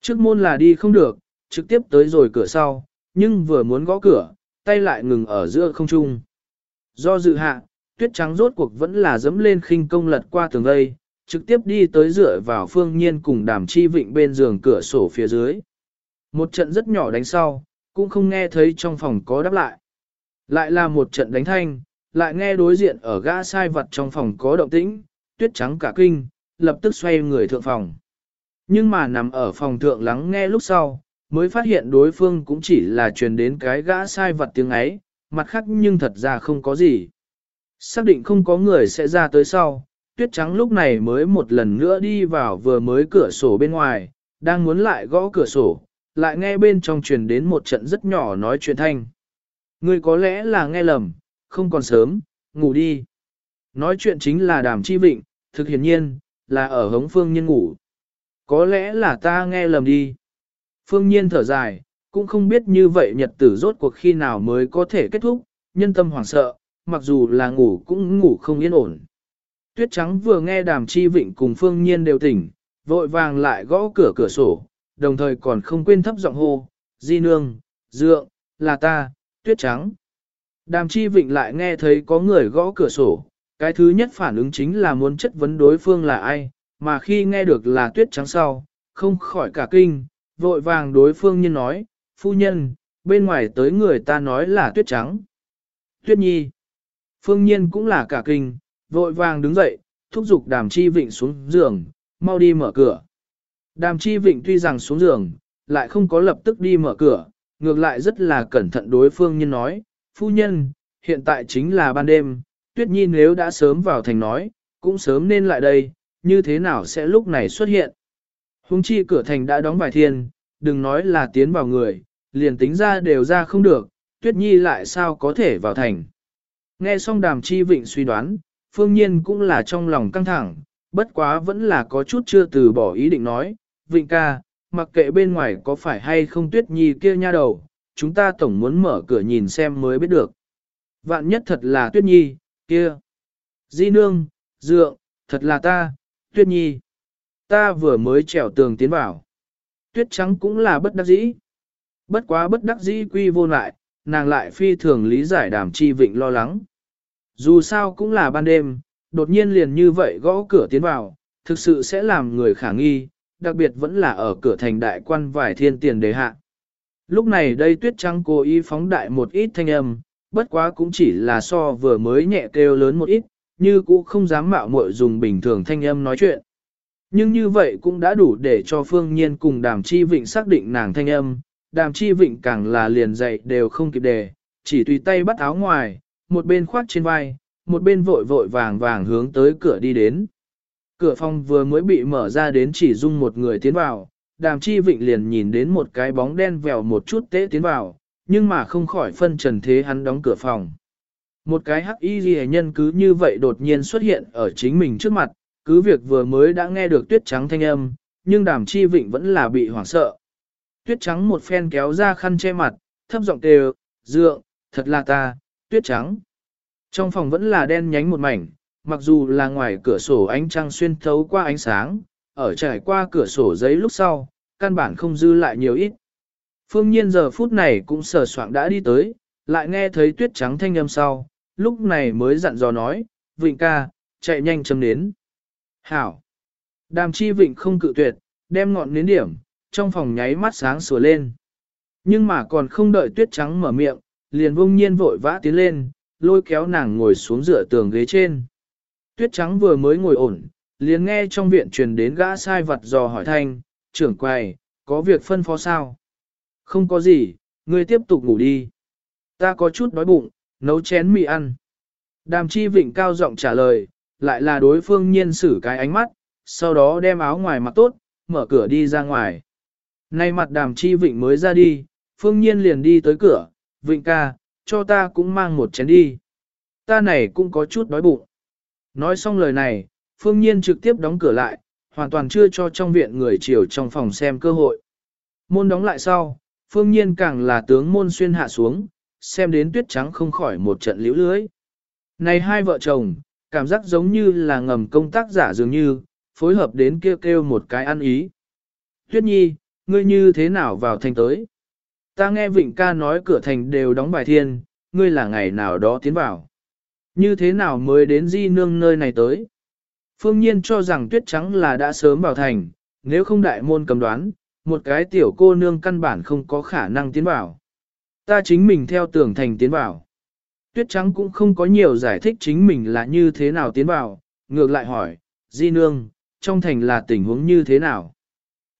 Trước môn là đi không được, trực tiếp tới rồi cửa sau, nhưng vừa muốn gõ cửa, tay lại ngừng ở giữa không trung. Do dự hạ, tuyết trắng rốt cuộc vẫn là dẫm lên khinh công lật qua tường vây, trực tiếp đi tới dựa vào phương nhiên cùng đàm chi vịnh bên giường cửa sổ phía dưới. Một trận rất nhỏ đánh sau, cũng không nghe thấy trong phòng có đáp lại. Lại là một trận đánh thanh, lại nghe đối diện ở gã sai vật trong phòng có động tĩnh, tuyết trắng cả kinh, lập tức xoay người thượng phòng. Nhưng mà nằm ở phòng thượng lắng nghe lúc sau, mới phát hiện đối phương cũng chỉ là truyền đến cái gã sai vật tiếng ấy, mặt khác nhưng thật ra không có gì. Xác định không có người sẽ ra tới sau, tuyết trắng lúc này mới một lần nữa đi vào vừa mới cửa sổ bên ngoài, đang muốn lại gõ cửa sổ, lại nghe bên trong truyền đến một trận rất nhỏ nói chuyện thanh. người có lẽ là nghe lầm, không còn sớm, ngủ đi. Nói chuyện chính là đàm chi vịnh, thực hiển nhiên, là ở hống phương nhiên ngủ. Có lẽ là ta nghe lầm đi. Phương nhiên thở dài, cũng không biết như vậy nhật tử rốt cuộc khi nào mới có thể kết thúc, nhân tâm hoảng sợ, mặc dù là ngủ cũng ngủ không yên ổn. Tuyết trắng vừa nghe đàm chi vịnh cùng phương nhiên đều tỉnh, vội vàng lại gõ cửa cửa sổ, đồng thời còn không quên thấp giọng hô, di nương, dượng, là ta, tuyết trắng. Đàm chi vịnh lại nghe thấy có người gõ cửa sổ, cái thứ nhất phản ứng chính là muốn chất vấn đối phương là ai, mà khi nghe được là tuyết trắng sau, không khỏi cả kinh, vội vàng đối phương nhân nói, phu nhân, bên ngoài tới người ta nói là tuyết trắng. Tuyết nhi. Phương nhiên cũng là cả kinh, vội vàng đứng dậy, thúc giục đàm chi vịnh xuống giường, mau đi mở cửa. Đàm chi vịnh tuy rằng xuống giường, lại không có lập tức đi mở cửa, ngược lại rất là cẩn thận đối phương nhân nói, phu nhân, hiện tại chính là ban đêm, tuyết nhi nếu đã sớm vào thành nói, cũng sớm nên lại đây, như thế nào sẽ lúc này xuất hiện. Hùng chi cửa thành đã đóng vài thiên, đừng nói là tiến vào người, liền tính ra đều ra không được, tuyết nhi lại sao có thể vào thành. Nghe xong đàm chi vịnh suy đoán, phương nhiên cũng là trong lòng căng thẳng, bất quá vẫn là có chút chưa từ bỏ ý định nói, vịnh ca, mặc kệ bên ngoài có phải hay không tuyết nhi kia nha đầu, chúng ta tổng muốn mở cửa nhìn xem mới biết được. Vạn nhất thật là tuyết nhi, kia. Di nương, dượng, thật là ta, tuyết nhi. Ta vừa mới trèo tường tiến vào. Tuyết trắng cũng là bất đắc dĩ. Bất quá bất đắc dĩ quy vô lại, nàng lại phi thường lý giải đàm chi vịnh lo lắng. Dù sao cũng là ban đêm, đột nhiên liền như vậy gõ cửa tiến vào, thực sự sẽ làm người khả nghi, đặc biệt vẫn là ở cửa thành đại quan vài thiên tiền đề hạ. Lúc này đây tuyết trắng cố ý phóng đại một ít thanh âm, bất quá cũng chỉ là so vừa mới nhẹ kêu lớn một ít, như cũ không dám mạo muội dùng bình thường thanh âm nói chuyện. Nhưng như vậy cũng đã đủ để cho Phương Nhiên cùng Đàm Chi Vịnh xác định nàng thanh âm, Đàm Chi Vịnh càng là liền dậy đều không kịp đề, chỉ tùy tay bắt áo ngoài, một bên khoát trên vai, một bên vội vội vàng vàng hướng tới cửa đi đến. Cửa phòng vừa mới bị mở ra đến chỉ dung một người tiến vào, Đàm Chi Vịnh liền nhìn đến một cái bóng đen vèo một chút tế tiến vào, nhưng mà không khỏi phân trần thế hắn đóng cửa phòng. Một cái hắc y ghi nhân cứ như vậy đột nhiên xuất hiện ở chính mình trước mặt, cứ việc vừa mới đã nghe được tuyết trắng thanh âm, nhưng đàm chi vịnh vẫn là bị hoảng sợ. Tuyết trắng một phen kéo ra khăn che mặt, thấp giọng kêu, dượng, thật là ta, tuyết trắng. Trong phòng vẫn là đen nhánh một mảnh, mặc dù là ngoài cửa sổ ánh trăng xuyên thấu qua ánh sáng, ở trải qua cửa sổ giấy lúc sau, căn bản không dư lại nhiều ít. Phương nhiên giờ phút này cũng sờ soạng đã đi tới, lại nghe thấy tuyết trắng thanh âm sau, lúc này mới dặn dò nói, Vịnh ca, chạy nhanh châm đến. Hảo! Đàm chi Vịnh không cự tuyệt, đem ngọn nến điểm, trong phòng nháy mắt sáng sủa lên. Nhưng mà còn không đợi tuyết trắng mở miệng, liền vông nhiên vội vã tiến lên, lôi kéo nàng ngồi xuống dựa tường ghế trên. Tuyết trắng vừa mới ngồi ổn, liền nghe trong viện truyền đến gã sai vật dò hỏi thanh, trưởng quầy, có việc phân phó sao? Không có gì, ngươi tiếp tục ngủ đi. Ta có chút đói bụng, nấu chén mì ăn. Đàm chi vịnh cao giọng trả lời, lại là đối phương nhiên xử cái ánh mắt, sau đó đem áo ngoài mặc tốt, mở cửa đi ra ngoài. Nay mặt đàm chi vịnh mới ra đi, phương nhiên liền đi tới cửa, vịnh ca, cho ta cũng mang một chén đi. Ta này cũng có chút đói bụng. Nói xong lời này, phương nhiên trực tiếp đóng cửa lại, hoàn toàn chưa cho trong viện người chiều trong phòng xem cơ hội. Môn đóng lại sau, phương nhiên càng là tướng môn xuyên hạ xuống, xem đến tuyết trắng không khỏi một trận liễu lưới. Này hai vợ chồng, cảm giác giống như là ngầm công tác giả dường như, phối hợp đến kêu kêu một cái ăn ý. Tuyết nhi, ngươi như thế nào vào thành tới? Ta nghe Vịnh ca nói cửa thành đều đóng bài thiên, ngươi là ngày nào đó tiến vào. Như thế nào mới đến di nương nơi này tới? Phương Nhiên cho rằng tuyết trắng là đã sớm vào thành, nếu không đại môn cầm đoán, một cái tiểu cô nương căn bản không có khả năng tiến vào. Ta chính mình theo tưởng thành tiến vào. Tuyết trắng cũng không có nhiều giải thích chính mình là như thế nào tiến vào, ngược lại hỏi, Di Nương, trong thành là tình huống như thế nào?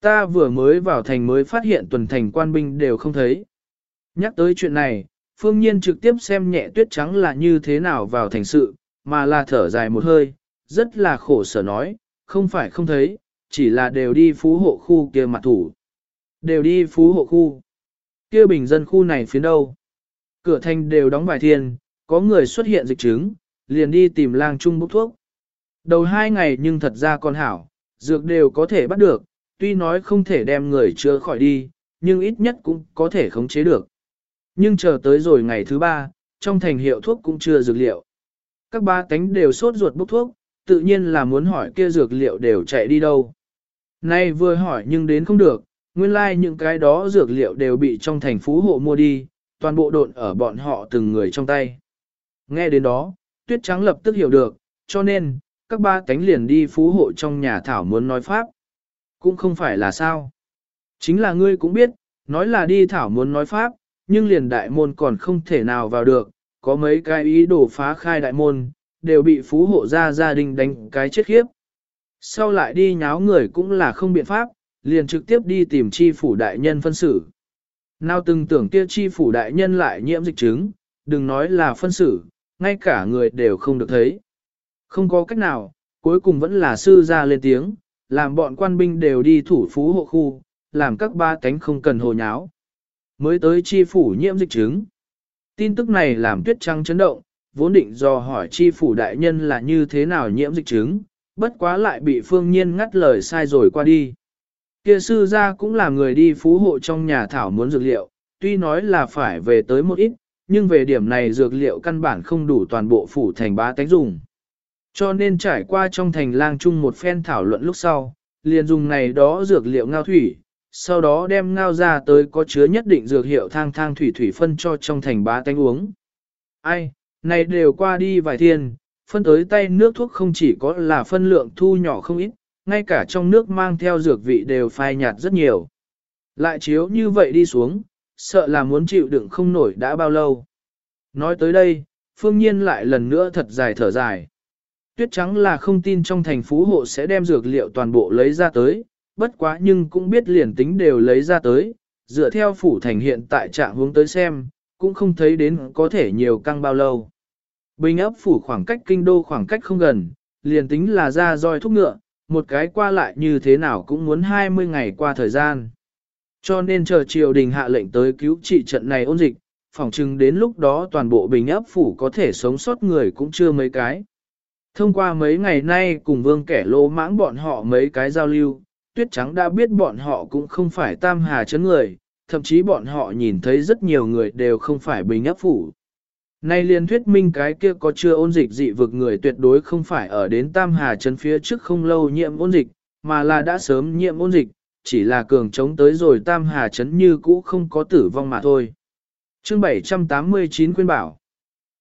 Ta vừa mới vào thành mới phát hiện tuần thành quan binh đều không thấy. Nhắc tới chuyện này, Phương Nhiên trực tiếp xem nhẹ tuyết trắng là như thế nào vào thành sự, mà là thở dài một hơi, rất là khổ sở nói, không phải không thấy, chỉ là đều đi phú hộ khu kia mặt thủ. Đều đi phú hộ khu. kia bình dân khu này phía đâu? Cửa thành đều đóng bài thiên, có người xuất hiện dịch chứng, liền đi tìm lang trung bốc thuốc. Đầu hai ngày nhưng thật ra còn hảo, dược đều có thể bắt được, tuy nói không thể đem người chữa khỏi đi, nhưng ít nhất cũng có thể khống chế được. Nhưng chờ tới rồi ngày thứ ba, trong thành hiệu thuốc cũng chưa dược liệu. Các ba cánh đều sốt ruột bốc thuốc, tự nhiên là muốn hỏi kia dược liệu đều chạy đi đâu. Nay vừa hỏi nhưng đến không được, nguyên lai like những cái đó dược liệu đều bị trong thành phú hộ mua đi, toàn bộ độn ở bọn họ từng người trong tay. Nghe đến đó, tuyết trắng lập tức hiểu được, cho nên, các ba cánh liền đi phú hộ trong nhà thảo muốn nói pháp. Cũng không phải là sao. Chính là ngươi cũng biết, nói là đi thảo muốn nói pháp, nhưng liền đại môn còn không thể nào vào được, có mấy cái ý đồ phá khai đại môn, đều bị phú hộ ra gia đình đánh cái chết khiếp. Sau lại đi nháo người cũng là không biện pháp, liền trực tiếp đi tìm chi phủ đại nhân phân xử. Nào từng tưởng kia chi phủ đại nhân lại nhiễm dịch chứng, đừng nói là phân xử, ngay cả người đều không được thấy. Không có cách nào, cuối cùng vẫn là sư ra lên tiếng, làm bọn quan binh đều đi thủ phú hộ khu, làm các ba cánh không cần hồ nháo. Mới tới chi phủ nhiễm dịch chứng. Tin tức này làm tuyết trăng chấn động, vốn định do hỏi chi phủ đại nhân là như thế nào nhiễm dịch chứng, bất quá lại bị phương nhiên ngắt lời sai rồi qua đi. Kia sư gia cũng là người đi phú hộ trong nhà thảo muốn dược liệu, tuy nói là phải về tới một ít, nhưng về điểm này dược liệu căn bản không đủ toàn bộ phủ thành bá tánh dùng. Cho nên trải qua trong thành lang chung một phen thảo luận lúc sau, liền dùng này đó dược liệu ngao thủy, sau đó đem ngao ra tới có chứa nhất định dược hiệu thang thang thủy thủy phân cho trong thành bá tánh uống. Ai, này đều qua đi vài thiên, phân tới tay nước thuốc không chỉ có là phân lượng thu nhỏ không ít, ngay cả trong nước mang theo dược vị đều phai nhạt rất nhiều. Lại chiếu như vậy đi xuống, sợ là muốn chịu đựng không nổi đã bao lâu. Nói tới đây, phương nhiên lại lần nữa thật dài thở dài. Tuyết trắng là không tin trong thành phú hộ sẽ đem dược liệu toàn bộ lấy ra tới, bất quá nhưng cũng biết liền tính đều lấy ra tới, dựa theo phủ thành hiện tại trạng hướng tới xem, cũng không thấy đến có thể nhiều căng bao lâu. Bình ấp phủ khoảng cách kinh đô khoảng cách không gần, liền tính là ra roi thúc ngựa, một cái qua lại như thế nào cũng muốn 20 ngày qua thời gian. Cho nên chờ triều đình hạ lệnh tới cứu trị trận này ôn dịch, phỏng chừng đến lúc đó toàn bộ bình áp phủ có thể sống sót người cũng chưa mấy cái. Thông qua mấy ngày nay cùng vương kẻ lô mãng bọn họ mấy cái giao lưu, tuyết trắng đã biết bọn họ cũng không phải tam hà chấn người, thậm chí bọn họ nhìn thấy rất nhiều người đều không phải bình áp phủ. Nay liên thuyết minh cái kia có chưa ôn dịch dị vực người tuyệt đối không phải ở đến Tam Hà Trấn phía trước không lâu nhiễm ôn dịch, mà là đã sớm nhiễm ôn dịch, chỉ là cường chống tới rồi Tam Hà Trấn như cũ không có tử vong mà thôi. chương 789 khuyên bảo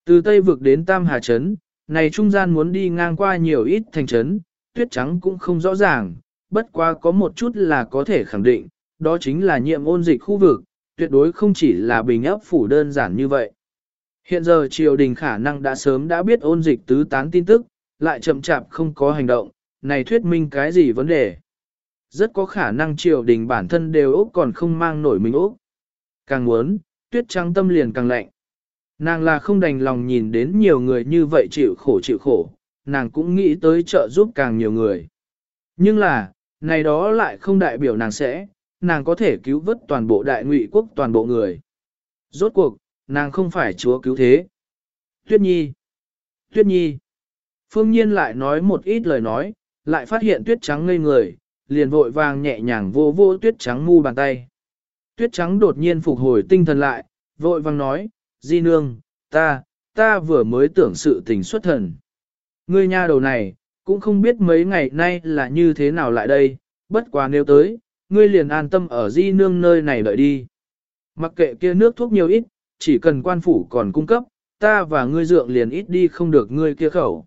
Từ Tây vực đến Tam Hà Trấn, này trung gian muốn đi ngang qua nhiều ít thành trấn, tuyết trắng cũng không rõ ràng, bất quá có một chút là có thể khẳng định, đó chính là nhiệm ôn dịch khu vực, tuyệt đối không chỉ là bình ấp phủ đơn giản như vậy. Hiện giờ triều đình khả năng đã sớm đã biết ôn dịch tứ tán tin tức, lại chậm chạp không có hành động, này thuyết minh cái gì vấn đề. Rất có khả năng triều đình bản thân đều ốc còn không mang nổi mình ốc. Càng muốn, tuyết trắng tâm liền càng lạnh. Nàng là không đành lòng nhìn đến nhiều người như vậy chịu khổ chịu khổ, nàng cũng nghĩ tới trợ giúp càng nhiều người. Nhưng là, này đó lại không đại biểu nàng sẽ, nàng có thể cứu vớt toàn bộ đại ngụy quốc toàn bộ người. Rốt cuộc, nàng không phải chúa cứu thế. Tuyết Nhi! Tuyết Nhi! Phương Nhiên lại nói một ít lời nói, lại phát hiện tuyết trắng ngây người, liền vội vàng nhẹ nhàng vô vô tuyết trắng ngu bàn tay. Tuyết trắng đột nhiên phục hồi tinh thần lại, vội vàng nói, Di nương, ta, ta vừa mới tưởng sự tình xuất thần. Ngươi nha đầu này, cũng không biết mấy ngày nay là như thế nào lại đây, bất quá nếu tới, ngươi liền an tâm ở Di nương nơi này đợi đi. Mặc kệ kia nước thuốc nhiều ít, chỉ cần quan phủ còn cung cấp, ta và ngươi dượng liền ít đi không được ngươi kia khẩu.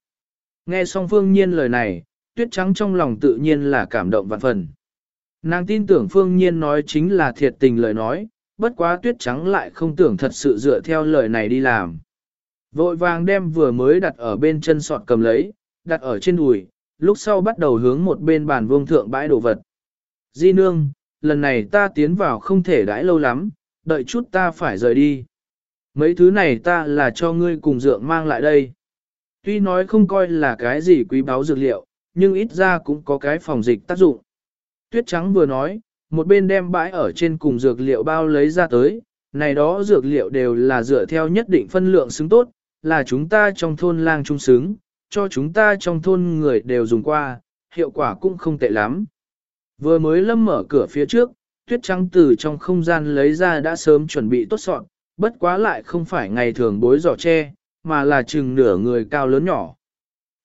Nghe xong phương nhiên lời này, tuyết trắng trong lòng tự nhiên là cảm động vạn phần. Nàng tin tưởng phương nhiên nói chính là thiệt tình lời nói, bất quá tuyết trắng lại không tưởng thật sự dựa theo lời này đi làm. Vội vàng đem vừa mới đặt ở bên chân sọt cầm lấy, đặt ở trên đùi, lúc sau bắt đầu hướng một bên bàn vương thượng bãi đồ vật. Di nương, lần này ta tiến vào không thể đãi lâu lắm, đợi chút ta phải rời đi. Mấy thứ này ta là cho ngươi cùng dượng mang lại đây. Tuy nói không coi là cái gì quý báu dược liệu, nhưng ít ra cũng có cái phòng dịch tác dụng. Tuyết trắng vừa nói, một bên đem bãi ở trên cùng dược liệu bao lấy ra tới, này đó dược liệu đều là dựa theo nhất định phân lượng xứng tốt, là chúng ta trong thôn lang trung xứng, cho chúng ta trong thôn người đều dùng qua, hiệu quả cũng không tệ lắm. Vừa mới lâm mở cửa phía trước, tuyết trắng từ trong không gian lấy ra đã sớm chuẩn bị tốt sọn, bất quá lại không phải ngày thường bối giỏ tre, mà là chừng nửa người cao lớn nhỏ.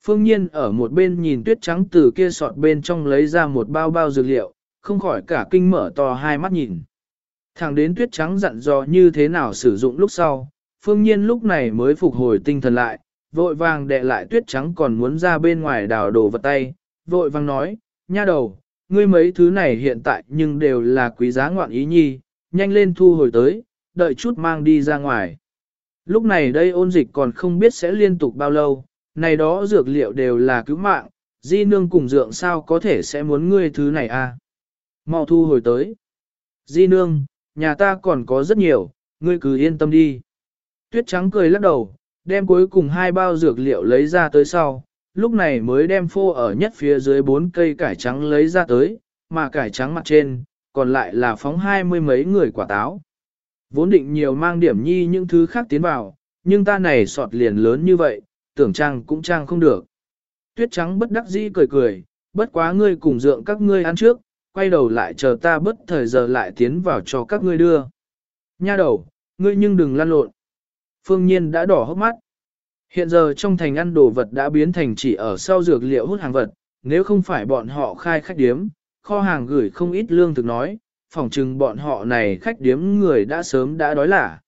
Phương Nhiên ở một bên nhìn tuyết trắng từ kia sọt bên trong lấy ra một bao bao dược liệu, không khỏi cả kinh mở to hai mắt nhìn. Thẳng đến tuyết trắng dặn dò như thế nào sử dụng lúc sau, Phương Nhiên lúc này mới phục hồi tinh thần lại, vội vàng đệ lại tuyết trắng còn muốn ra bên ngoài đảo đồ vật tay, vội vàng nói, nha đầu, ngươi mấy thứ này hiện tại nhưng đều là quý giá ngoạn ý nhi, nhanh lên thu hồi tới, đợi chút mang đi ra ngoài. Lúc này đây ôn dịch còn không biết sẽ liên tục bao lâu, này đó dược liệu đều là cứu mạng, di nương cùng dượng sao có thể sẽ muốn ngươi thứ này à. Mau thu hồi tới. Di nương, nhà ta còn có rất nhiều, ngươi cứ yên tâm đi. Tuyết trắng cười lắc đầu, đem cuối cùng hai bao dược liệu lấy ra tới sau, lúc này mới đem phô ở nhất phía dưới bốn cây cải trắng lấy ra tới, mà cải trắng mặt trên, còn lại là phóng hai mươi mấy người quả táo. Vốn định nhiều mang điểm nhi những thứ khác tiến vào, nhưng ta này sọt liền lớn như vậy, tưởng trang cũng trang không được. Tuyết trắng bất đắc dĩ cười cười, bất quá ngươi cùng dượng các ngươi ăn trước, quay đầu lại chờ ta bất thời giờ lại tiến vào cho các ngươi đưa. Nha đầu, ngươi nhưng đừng lăn lộn. Phương Nhiên đã đỏ hốc mắt. Hiện giờ trong thành ăn đồ vật đã biến thành chỉ ở sau dược liệu hút hàng vật, nếu không phải bọn họ khai khách điếm, kho hàng gửi không ít lương thực nói, phỏng chừng bọn họ này khách điếm người đã sớm đã đói lả.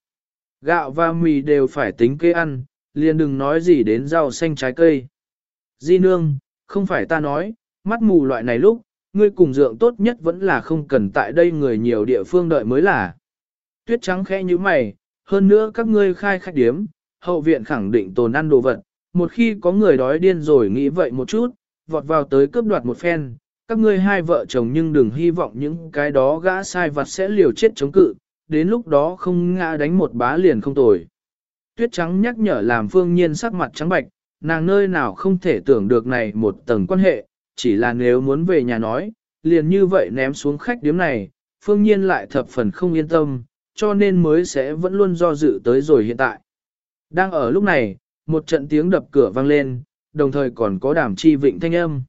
Gạo và mì đều phải tính kê ăn, liền đừng nói gì đến rau xanh trái cây. Di nương, không phải ta nói, mắt mù loại này lúc, ngươi cùng dượng tốt nhất vẫn là không cần tại đây người nhiều địa phương đợi mới là. Tuyết trắng khẽ như mày, hơn nữa các ngươi khai khách điếm, hậu viện khẳng định tồn ăn đồ vật, một khi có người đói điên rồi nghĩ vậy một chút, vọt vào tới cướp đoạt một phen, các ngươi hai vợ chồng nhưng đừng hy vọng những cái đó gã sai vặt sẽ liều chết chống cự, đến lúc đó không ngã đánh một bá liền không tồi. Tuyết trắng nhắc nhở làm phương nhiên sắc mặt trắng bạch, nàng nơi nào không thể tưởng được này một tầng quan hệ, chỉ là nếu muốn về nhà nói, liền như vậy ném xuống khách điếm này, phương nhiên lại thập phần không yên tâm, cho nên mới sẽ vẫn luôn do dự tới rồi hiện tại. Đang ở lúc này, một trận tiếng đập cửa vang lên, đồng thời còn có đàm chi vịnh thanh âm.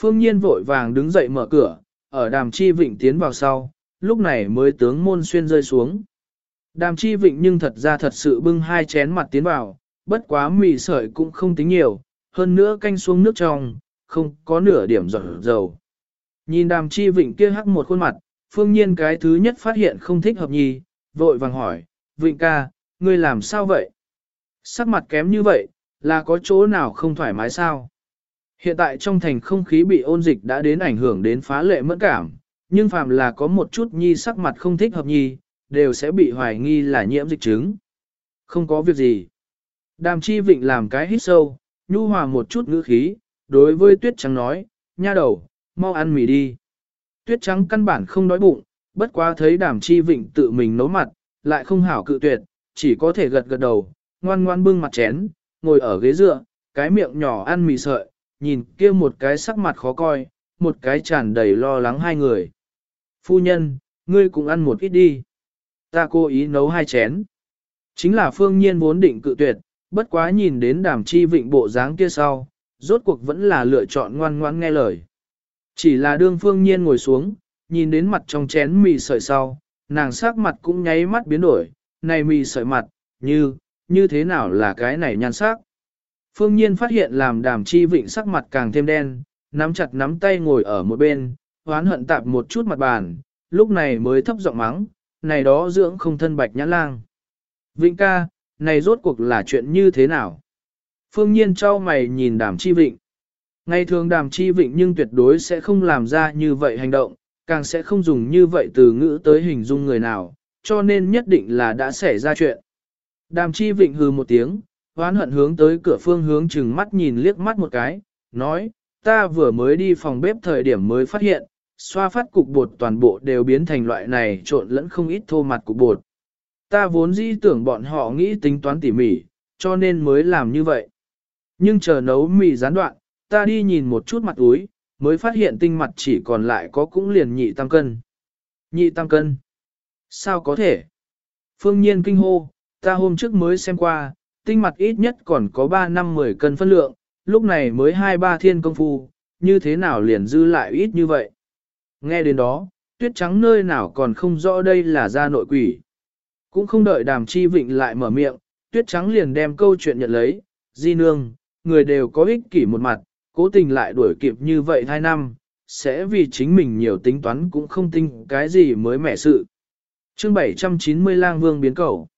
Phương nhiên vội vàng đứng dậy mở cửa, ở đàm chi vịnh tiến vào sau, lúc này mới tướng môn xuyên rơi xuống. Đàm chi vịnh nhưng thật ra thật sự bưng hai chén mặt tiến vào, bất quá mì sợi cũng không tính nhiều, hơn nữa canh xuống nước trong, không có nửa điểm giọt dầu. Nhìn đàm chi vịnh kia hắc một khuôn mặt, phương nhiên cái thứ nhất phát hiện không thích hợp nhì, vội vàng hỏi, vịnh ca, ngươi làm sao vậy? Sắc mặt kém như vậy, là có chỗ nào không thoải mái sao? Hiện tại trong thành không khí bị ôn dịch đã đến ảnh hưởng đến phá lệ mẫn cảm, nhưng phàm là có một chút nhi sắc mặt không thích hợp nhi, đều sẽ bị hoài nghi là nhiễm dịch chứng. Không có việc gì. Đàm chi vịnh làm cái hít sâu, nhu hòa một chút ngữ khí, đối với tuyết trắng nói, nha đầu, mau ăn mì đi. Tuyết trắng căn bản không đói bụng, bất quá thấy đàm chi vịnh tự mình nấu mặt, lại không hảo cự tuyệt, chỉ có thể gật gật đầu, ngoan ngoan bưng mặt chén, ngồi ở ghế dựa, cái miệng nhỏ ăn mì sợi, nhìn kia một cái sắc mặt khó coi, một cái tràn đầy lo lắng hai người. Phu nhân, ngươi cũng ăn một ít đi. Ta cố ý nấu hai chén. Chính là phương nhiên vốn định cự tuyệt, bất quá nhìn đến đàm chi vịnh bộ dáng kia sau, rốt cuộc vẫn là lựa chọn ngoan ngoãn nghe lời. Chỉ là đương phương nhiên ngồi xuống, nhìn đến mặt trong chén mì sợi sau, nàng sắc mặt cũng nháy mắt biến đổi, này mì sợi mặt, như, như thế nào là cái này nhan sắc. Phương nhiên phát hiện làm đàm chi vịnh sắc mặt càng thêm đen, nắm chặt nắm tay ngồi ở một bên, hoán hận tạp một chút mặt bàn, lúc này mới thấp giọng mắng, này đó dưỡng không thân bạch nhãn lang. Vịnh ca, này rốt cuộc là chuyện như thế nào? Phương nhiên trao mày nhìn đàm chi vịnh. Ngày thường đàm chi vịnh nhưng tuyệt đối sẽ không làm ra như vậy hành động, càng sẽ không dùng như vậy từ ngữ tới hình dung người nào, cho nên nhất định là đã xảy ra chuyện. Đàm chi vịnh hừ một tiếng, hoán hận hướng tới cửa phương hướng chừng mắt nhìn liếc mắt một cái, nói, ta vừa mới đi phòng bếp thời điểm mới phát hiện, xoa phát cục bột toàn bộ đều biến thành loại này trộn lẫn không ít thô mặt cục bột. Ta vốn dĩ tưởng bọn họ nghĩ tính toán tỉ mỉ, cho nên mới làm như vậy. Nhưng chờ nấu mì gián đoạn, ta đi nhìn một chút mặt úi, mới phát hiện tinh mặt chỉ còn lại có cũng liền nhị tam cân. Nhị tam cân? Sao có thể? Phương nhiên kinh hô, ta hôm trước mới xem qua, tinh mặt ít nhất còn có 3 năm 10 cân phân lượng, lúc này mới 2-3 thiên công phu, như thế nào liền dư lại ít như vậy. Nghe đến đó, tuyết trắng nơi nào còn không rõ đây là gia nội quỷ. Cũng không đợi đàm chi vịnh lại mở miệng, tuyết trắng liền đem câu chuyện nhận lấy, di nương, người đều có ích kỷ một mặt, cố tình lại đuổi kịp như vậy hai năm, sẽ vì chính mình nhiều tính toán cũng không tin cái gì mới mẻ sự. chương 790 lang vương biến cầu.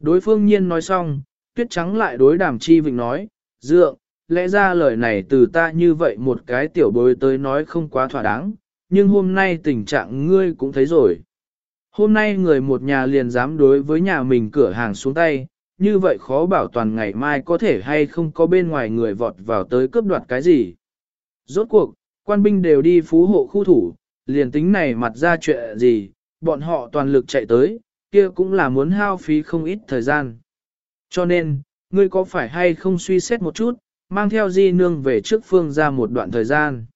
Đối phương nhiên nói xong, tuyết trắng lại đối đàm chi vịnh nói, dượng, lẽ ra lời này từ ta như vậy một cái tiểu bối tới nói không quá thỏa đáng, nhưng hôm nay tình trạng ngươi cũng thấy rồi. Hôm nay người một nhà liền dám đối với nhà mình cửa hàng xuống tay, như vậy khó bảo toàn ngày mai có thể hay không có bên ngoài người vọt vào tới cướp đoạt cái gì. Rốt cuộc, quan binh đều đi phú hộ khu thủ, liền tính này mặt ra chuyện gì, bọn họ toàn lực chạy tới, kia cũng là muốn hao phí không ít thời gian. Cho nên, ngươi có phải hay không suy xét một chút, mang theo di nương về trước phương ra một đoạn thời gian.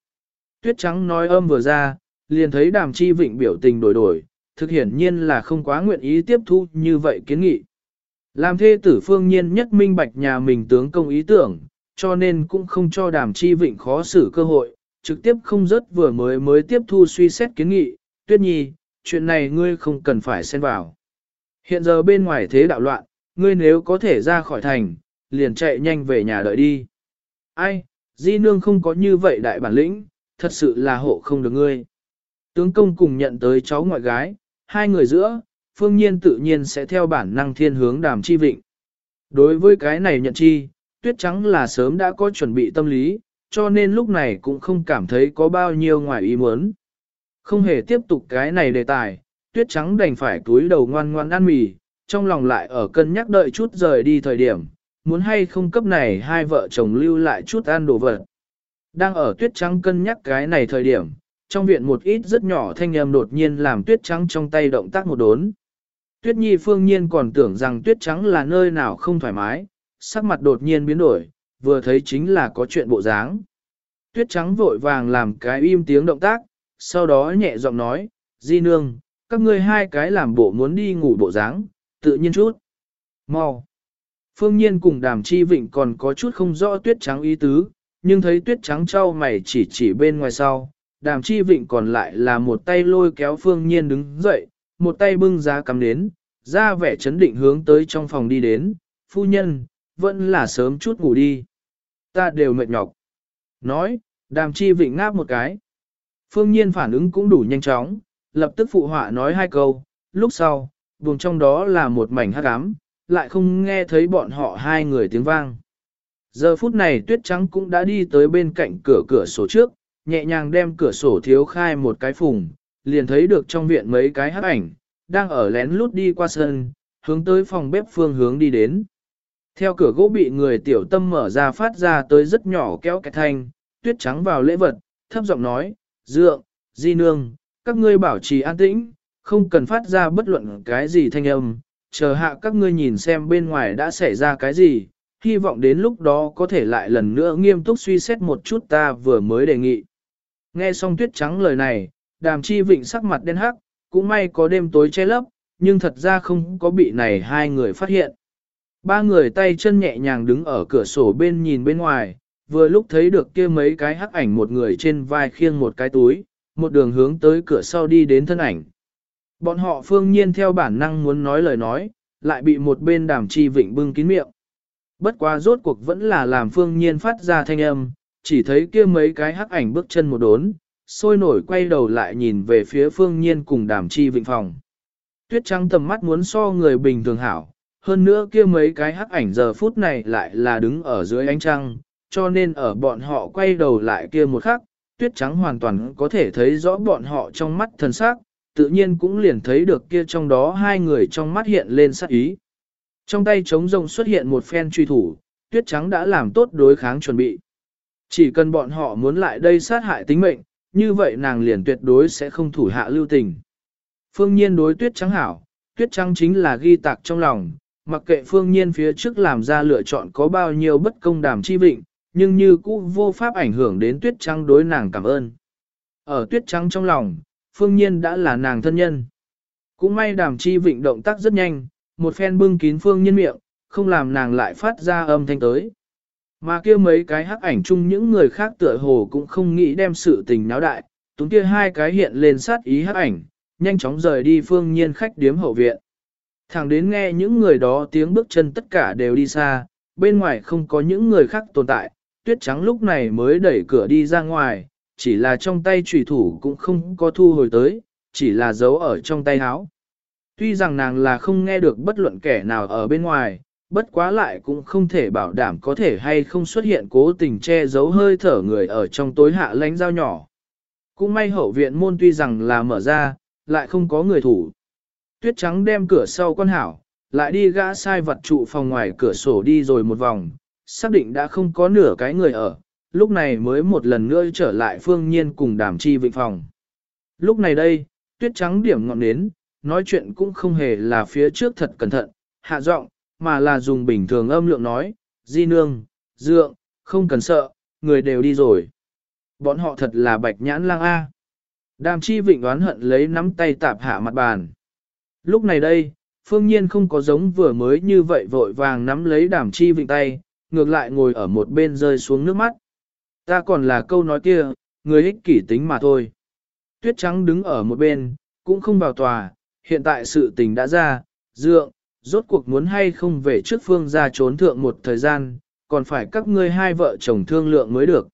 Tuyết trắng nói âm vừa ra, liền thấy đàm chi vịnh biểu tình đổi đổi, thực hiển nhiên là không quá nguyện ý tiếp thu như vậy kiến nghị. Làm thê tử phương nhiên nhất minh bạch nhà mình tướng công ý tưởng, cho nên cũng không cho đàm chi vịnh khó xử cơ hội, trực tiếp không rớt vừa mới mới tiếp thu suy xét kiến nghị, tuyết nhi, chuyện này ngươi không cần phải xen vào. Hiện giờ bên ngoài thế đạo loạn, ngươi nếu có thể ra khỏi thành, liền chạy nhanh về nhà đợi đi. Ai, di nương không có như vậy đại bản lĩnh, thật sự là hộ không được ngươi. Tướng công cùng nhận tới cháu ngoại gái, hai người giữa, phương nhiên tự nhiên sẽ theo bản năng thiên hướng đàm chi vịnh. Đối với cái này nhận chi, tuyết trắng là sớm đã có chuẩn bị tâm lý, cho nên lúc này cũng không cảm thấy có bao nhiêu ngoài ý muốn. Không hề tiếp tục cái này đề tài, tuyết trắng đành phải túi đầu ngoan ngoan ăn mì, trong lòng lại ở cân nhắc đợi chút rời đi thời điểm, muốn hay không cấp này hai vợ chồng lưu lại chút ăn đồ vật. Đang ở tuyết trắng cân nhắc cái này thời điểm, trong viện một ít rất nhỏ thanh âm đột nhiên làm tuyết trắng trong tay động tác một đốn. Tuyết nhi phương nhiên còn tưởng rằng tuyết trắng là nơi nào không thoải mái, sắc mặt đột nhiên biến đổi, vừa thấy chính là có chuyện bộ dáng. Tuyết trắng vội vàng làm cái im tiếng động tác, sau đó nhẹ giọng nói, Di nương, các ngươi hai cái làm bộ muốn đi ngủ bộ dáng, tự nhiên chút. Mau. Phương Nhiên cùng đàm chi vịnh còn có chút không rõ tuyết trắng ý tứ, nhưng thấy tuyết trắng trao mày chỉ chỉ bên ngoài sau, đàm chi vịnh còn lại là một tay lôi kéo Phương Nhiên đứng dậy, một tay bưng giá cắm đến, ra vẻ chấn định hướng tới trong phòng đi đến, phu nhân, vẫn là sớm chút ngủ đi. Ta đều mệt nhọc. Nói, đàm chi vịnh ngáp một cái. Phương Nhiên phản ứng cũng đủ nhanh chóng, lập tức phụ họa nói hai câu, lúc sau, vùng trong đó là một mảnh hắc ám, lại không nghe thấy bọn họ hai người tiếng vang. Giờ phút này tuyết trắng cũng đã đi tới bên cạnh cửa cửa sổ trước, nhẹ nhàng đem cửa sổ thiếu khai một cái phùng, liền thấy được trong viện mấy cái hắc ảnh, đang ở lén lút đi qua sân, hướng tới phòng bếp phương hướng đi đến. Theo cửa gỗ bị người tiểu tâm mở ra phát ra tới rất nhỏ kéo cái thanh, tuyết trắng vào lễ vật, thấp giọng nói, dượng, di nương, các ngươi bảo trì an tĩnh, không cần phát ra bất luận cái gì thanh âm, chờ hạ các ngươi nhìn xem bên ngoài đã xảy ra cái gì, hy vọng đến lúc đó có thể lại lần nữa nghiêm túc suy xét một chút ta vừa mới đề nghị. Nghe xong tuyết trắng lời này, đàm chi vịnh sắc mặt đen hắc, cũng may có đêm tối che lấp, nhưng thật ra không có bị này hai người phát hiện. Ba người tay chân nhẹ nhàng đứng ở cửa sổ bên nhìn bên ngoài, vừa lúc thấy được kia mấy cái hắc ảnh một người trên vai khiêng một cái túi, một đường hướng tới cửa sau đi đến thân ảnh. Bọn họ phương nhiên theo bản năng muốn nói lời nói, lại bị một bên đàm chi vịnh bưng kín miệng. Bất quá rốt cuộc vẫn là làm phương nhiên phát ra thanh âm, chỉ thấy kia mấy cái hắc ảnh bước chân một đốn, sôi nổi quay đầu lại nhìn về phía phương nhiên cùng đàm chi vịnh phòng. Tuyết trắng tầm mắt muốn so người bình thường hảo, hơn nữa kia mấy cái hắc ảnh giờ phút này lại là đứng ở dưới ánh trăng, cho nên ở bọn họ quay đầu lại kia một khắc, tuyết trắng hoàn toàn có thể thấy rõ bọn họ trong mắt thần sắc, tự nhiên cũng liền thấy được kia trong đó hai người trong mắt hiện lên sắc ý. Trong tay trống rồng xuất hiện một phen truy thủ, tuyết trắng đã làm tốt đối kháng chuẩn bị. Chỉ cần bọn họ muốn lại đây sát hại tính mệnh, như vậy nàng liền tuyệt đối sẽ không thủ hạ lưu tình. Phương nhiên đối tuyết trắng hảo, tuyết trắng chính là ghi tạc trong lòng, mặc kệ phương nhiên phía trước làm ra lựa chọn có bao nhiêu bất công đàm chi vịnh, nhưng như cũ vô pháp ảnh hưởng đến tuyết trắng đối nàng cảm ơn. Ở tuyết trắng trong lòng, phương nhiên đã là nàng thân nhân. Cũng may đàm chi vịnh động tác rất nhanh, một phen bưng kín phương nhiên miệng, không làm nàng lại phát ra âm thanh tới. Mà kia mấy cái hắc ảnh chung những người khác tựa hồ cũng không nghĩ đem sự tình náo đại, túng kia hai cái hiện lên sát ý hắc ảnh, nhanh chóng rời đi phương nhiên khách điếm hậu viện. Thẳng đến nghe những người đó tiếng bước chân tất cả đều đi xa, bên ngoài không có những người khác tồn tại, tuyết trắng lúc này mới đẩy cửa đi ra ngoài, chỉ là trong tay trùy thủ cũng không có thu hồi tới, chỉ là giấu ở trong tay áo. Tuy rằng nàng là không nghe được bất luận kẻ nào ở bên ngoài, bất quá lại cũng không thể bảo đảm có thể hay không xuất hiện cố tình che giấu hơi thở người ở trong tối hạ lánh dao nhỏ. Cũng may hậu viện môn tuy rằng là mở ra, lại không có người thủ. Tuyết trắng đem cửa sau con hảo, lại đi gã sai vật trụ phòng ngoài cửa sổ đi rồi một vòng, xác định đã không có nửa cái người ở, lúc này mới một lần nữa trở lại phương nhiên cùng đàm chi vịnh phòng. Lúc này đây, tuyết trắng điểm ngọn nến, nói chuyện cũng không hề là phía trước thật cẩn thận, hạ giọng, mà là dùng bình thường âm lượng nói, di nương, dượng, không cần sợ, người đều đi rồi. Bọn họ thật là bạch nhãn lang A. Đàm chi vịnh đoán hận lấy nắm tay tạp hạ mặt bàn. Lúc này đây, phương nhiên không có giống vừa mới như vậy vội vàng nắm lấy đàm chi vịnh tay, ngược lại ngồi ở một bên rơi xuống nước mắt. Ta còn là câu nói kia, người ích kỷ tính mà thôi. Tuyết trắng đứng ở một bên, cũng không vào tòa, hiện tại sự tình đã ra, dượng, rốt cuộc muốn hay không về trước phương ra trốn thượng một thời gian, còn phải các ngươi hai vợ chồng thương lượng mới được.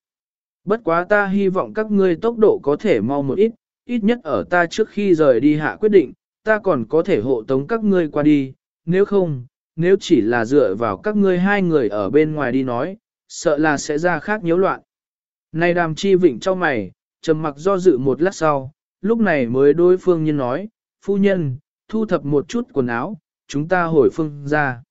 Bất quá ta hy vọng các ngươi tốc độ có thể mau một ít, ít nhất ở ta trước khi rời đi hạ quyết định, ta còn có thể hộ tống các ngươi qua đi, nếu không, nếu chỉ là dựa vào các ngươi hai người ở bên ngoài đi nói, sợ là sẽ ra khác nhiễu loạn. Này đàm chi vịnh cho mày, trầm mặc do dự một lát sau, lúc này mới đối phương nhân nói, phu nhân, thu thập một chút quần áo, chúng ta hồi phương ra.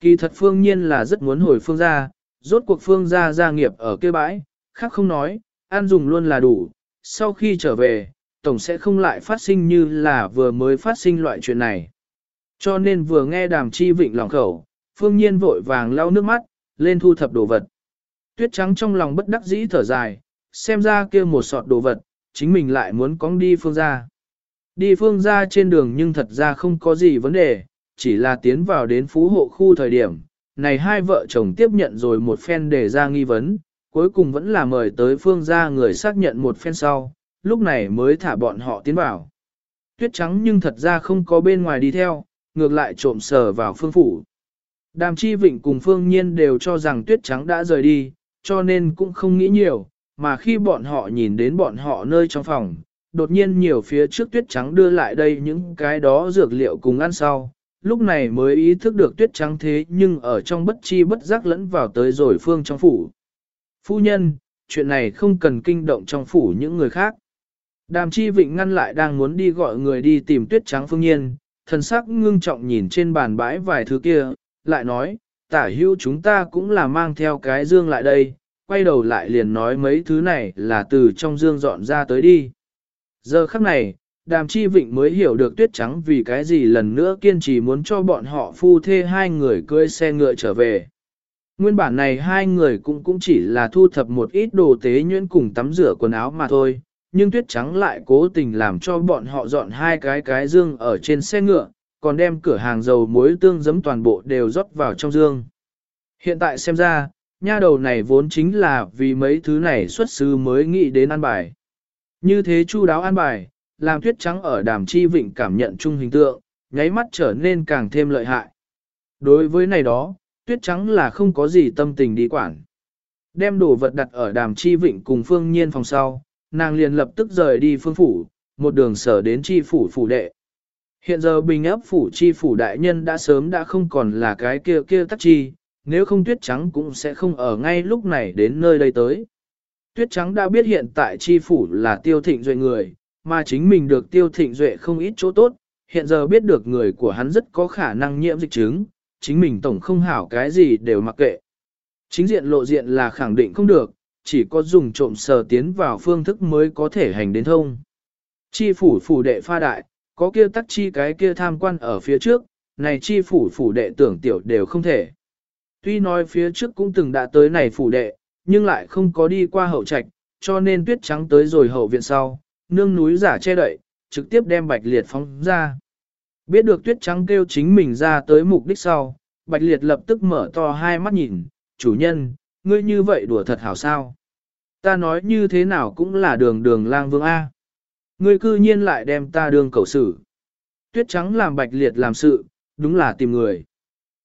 Kỳ thật phương nhiên là rất muốn hồi phương gia, rốt cuộc phương gia gia nghiệp ở kia bãi, khác không nói, ăn dùng luôn là đủ, sau khi trở về, tổng sẽ không lại phát sinh như là vừa mới phát sinh loại chuyện này. Cho nên vừa nghe đàm chi vịnh lòng khẩu, phương nhiên vội vàng lau nước mắt, lên thu thập đồ vật. Tuyết trắng trong lòng bất đắc dĩ thở dài, xem ra kia một sọt đồ vật, chính mình lại muốn cóng đi phương ra. Đi phương ra trên đường nhưng thật ra không có gì vấn đề, chỉ là tiến vào đến phú hộ khu thời điểm. Này hai vợ chồng tiếp nhận rồi một phen để ra nghi vấn, cuối cùng vẫn là mời tới phương ra người xác nhận một phen sau, lúc này mới thả bọn họ tiến vào. Tuyết trắng nhưng thật ra không có bên ngoài đi theo, ngược lại trộm sờ vào phương phủ. Đàm chi vịnh cùng phương nhiên đều cho rằng tuyết trắng đã rời đi, cho nên cũng không nghĩ nhiều, mà khi bọn họ nhìn đến bọn họ nơi trong phòng, đột nhiên nhiều phía trước tuyết trắng đưa lại đây những cái đó dược liệu cùng ăn sau, lúc này mới ý thức được tuyết trắng thế nhưng ở trong bất chi bất giác lẫn vào tới rồi phương trong phủ. Phu nhân, chuyện này không cần kinh động trong phủ những người khác. Đàm chi vịnh ngăn lại đang muốn đi gọi người đi tìm tuyết trắng phương nhiên, thần sắc ngưng trọng nhìn trên bàn bãi vài thứ kia, lại nói, tả hưu chúng ta cũng là mang theo cái dương lại đây, quay đầu lại liền nói mấy thứ này là từ trong dương dọn ra tới đi. Giờ khắc này, đàm chi vịnh mới hiểu được tuyết trắng vì cái gì lần nữa kiên trì muốn cho bọn họ phu thê hai người cưỡi xe ngựa trở về. Nguyên bản này hai người cũng cũng chỉ là thu thập một ít đồ tế nhuyễn cùng tắm rửa quần áo mà thôi, nhưng tuyết trắng lại cố tình làm cho bọn họ dọn hai cái cái dương ở trên xe ngựa, còn đem cửa hàng dầu muối tương giấm toàn bộ đều rót vào trong dương. Hiện tại xem ra, nha đầu này vốn chính là vì mấy thứ này xuất sư mới nghĩ đến ăn bài. Như thế chu đáo an bài, làm tuyết trắng ở đàm chi vịnh cảm nhận chung hình tượng, nháy mắt trở nên càng thêm lợi hại. Đối với này đó, tuyết trắng là không có gì tâm tình đi quản. Đem đồ vật đặt ở đàm chi vịnh cùng phương nhiên phòng sau, nàng liền lập tức rời đi phương phủ, một đường sở đến chi phủ phủ đệ. Hiện giờ bình ấp phủ chi phủ đại nhân đã sớm đã không còn là cái kia kia tắc chi, nếu không tuyết trắng cũng sẽ không ở ngay lúc này đến nơi đây tới. Tuyết trắng đã biết hiện tại chi phủ là tiêu thịnh duệ người, mà chính mình được tiêu thịnh duệ không ít chỗ tốt, hiện giờ biết được người của hắn rất có khả năng nhiễm dịch chứng, chính mình tổng không hảo cái gì đều mặc kệ. Chính diện lộ diện là khẳng định không được, chỉ có dùng trộm sờ tiến vào phương thức mới có thể hành đến thông. Chi phủ phủ đệ pha đại, có kia tắc chi cái kia tham quan ở phía trước, này chi phủ phủ đệ tưởng tiểu đều không thể. Tuy nói phía trước cũng từng đã tới này phủ đệ, nhưng lại không có đi qua hậu trạch, cho nên tuyết trắng tới rồi hậu viện sau, nương núi giả che đậy, trực tiếp đem bạch liệt phóng ra. Biết được tuyết trắng kêu chính mình ra tới mục đích sau, bạch liệt lập tức mở to hai mắt nhìn, chủ nhân, ngươi như vậy đùa thật hảo sao. Ta nói như thế nào cũng là đường đường lang vương A. Ngươi cư nhiên lại đem ta đường cầu xử. Tuyết trắng làm bạch liệt làm sự, đúng là tìm người.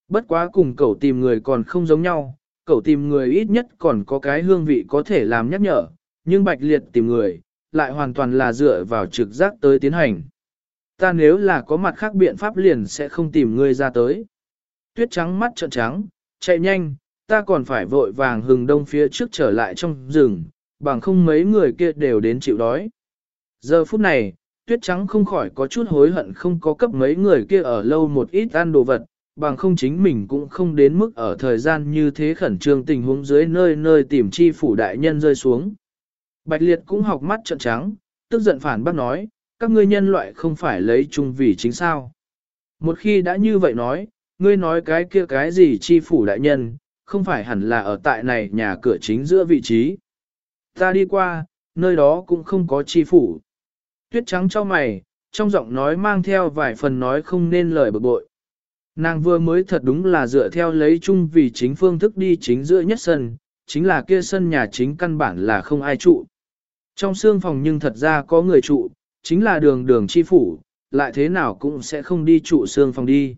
Bất quá cùng cầu tìm người còn không giống nhau, cậu tìm người ít nhất còn có cái hương vị có thể làm nhắc nhở, nhưng bạch liệt tìm người, lại hoàn toàn là dựa vào trực giác tới tiến hành. Ta nếu là có mặt khác biện pháp liền sẽ không tìm ngươi ra tới. Tuyết trắng mắt trợn trắng, chạy nhanh, ta còn phải vội vàng hừng đông phía trước trở lại trong rừng, bằng không mấy người kia đều đến chịu đói. Giờ phút này, tuyết trắng không khỏi có chút hối hận không có cấp mấy người kia ở lâu một ít ăn đồ vật, bằng không chính mình cũng không đến mức ở thời gian như thế khẩn trương tình huống dưới nơi nơi tìm chi phủ đại nhân rơi xuống. Bạch Liệt cũng học mắt trợn trắng, tức giận phản bác nói, các ngươi nhân loại không phải lấy chung vì chính sao. Một khi đã như vậy nói, ngươi nói cái kia cái gì chi phủ đại nhân, không phải hẳn là ở tại này nhà cửa chính giữa vị trí. Ta đi qua, nơi đó cũng không có chi phủ. Tuyết trắng cho mày, trong giọng nói mang theo vài phần nói không nên lời bực bội. Nàng vừa mới thật đúng là dựa theo lấy chung vì chính phương thức đi chính giữa nhất sân, chính là kia sân nhà chính căn bản là không ai trụ. Trong xương phòng nhưng thật ra có người trụ, chính là đường đường chi phủ, lại thế nào cũng sẽ không đi trụ xương phòng đi.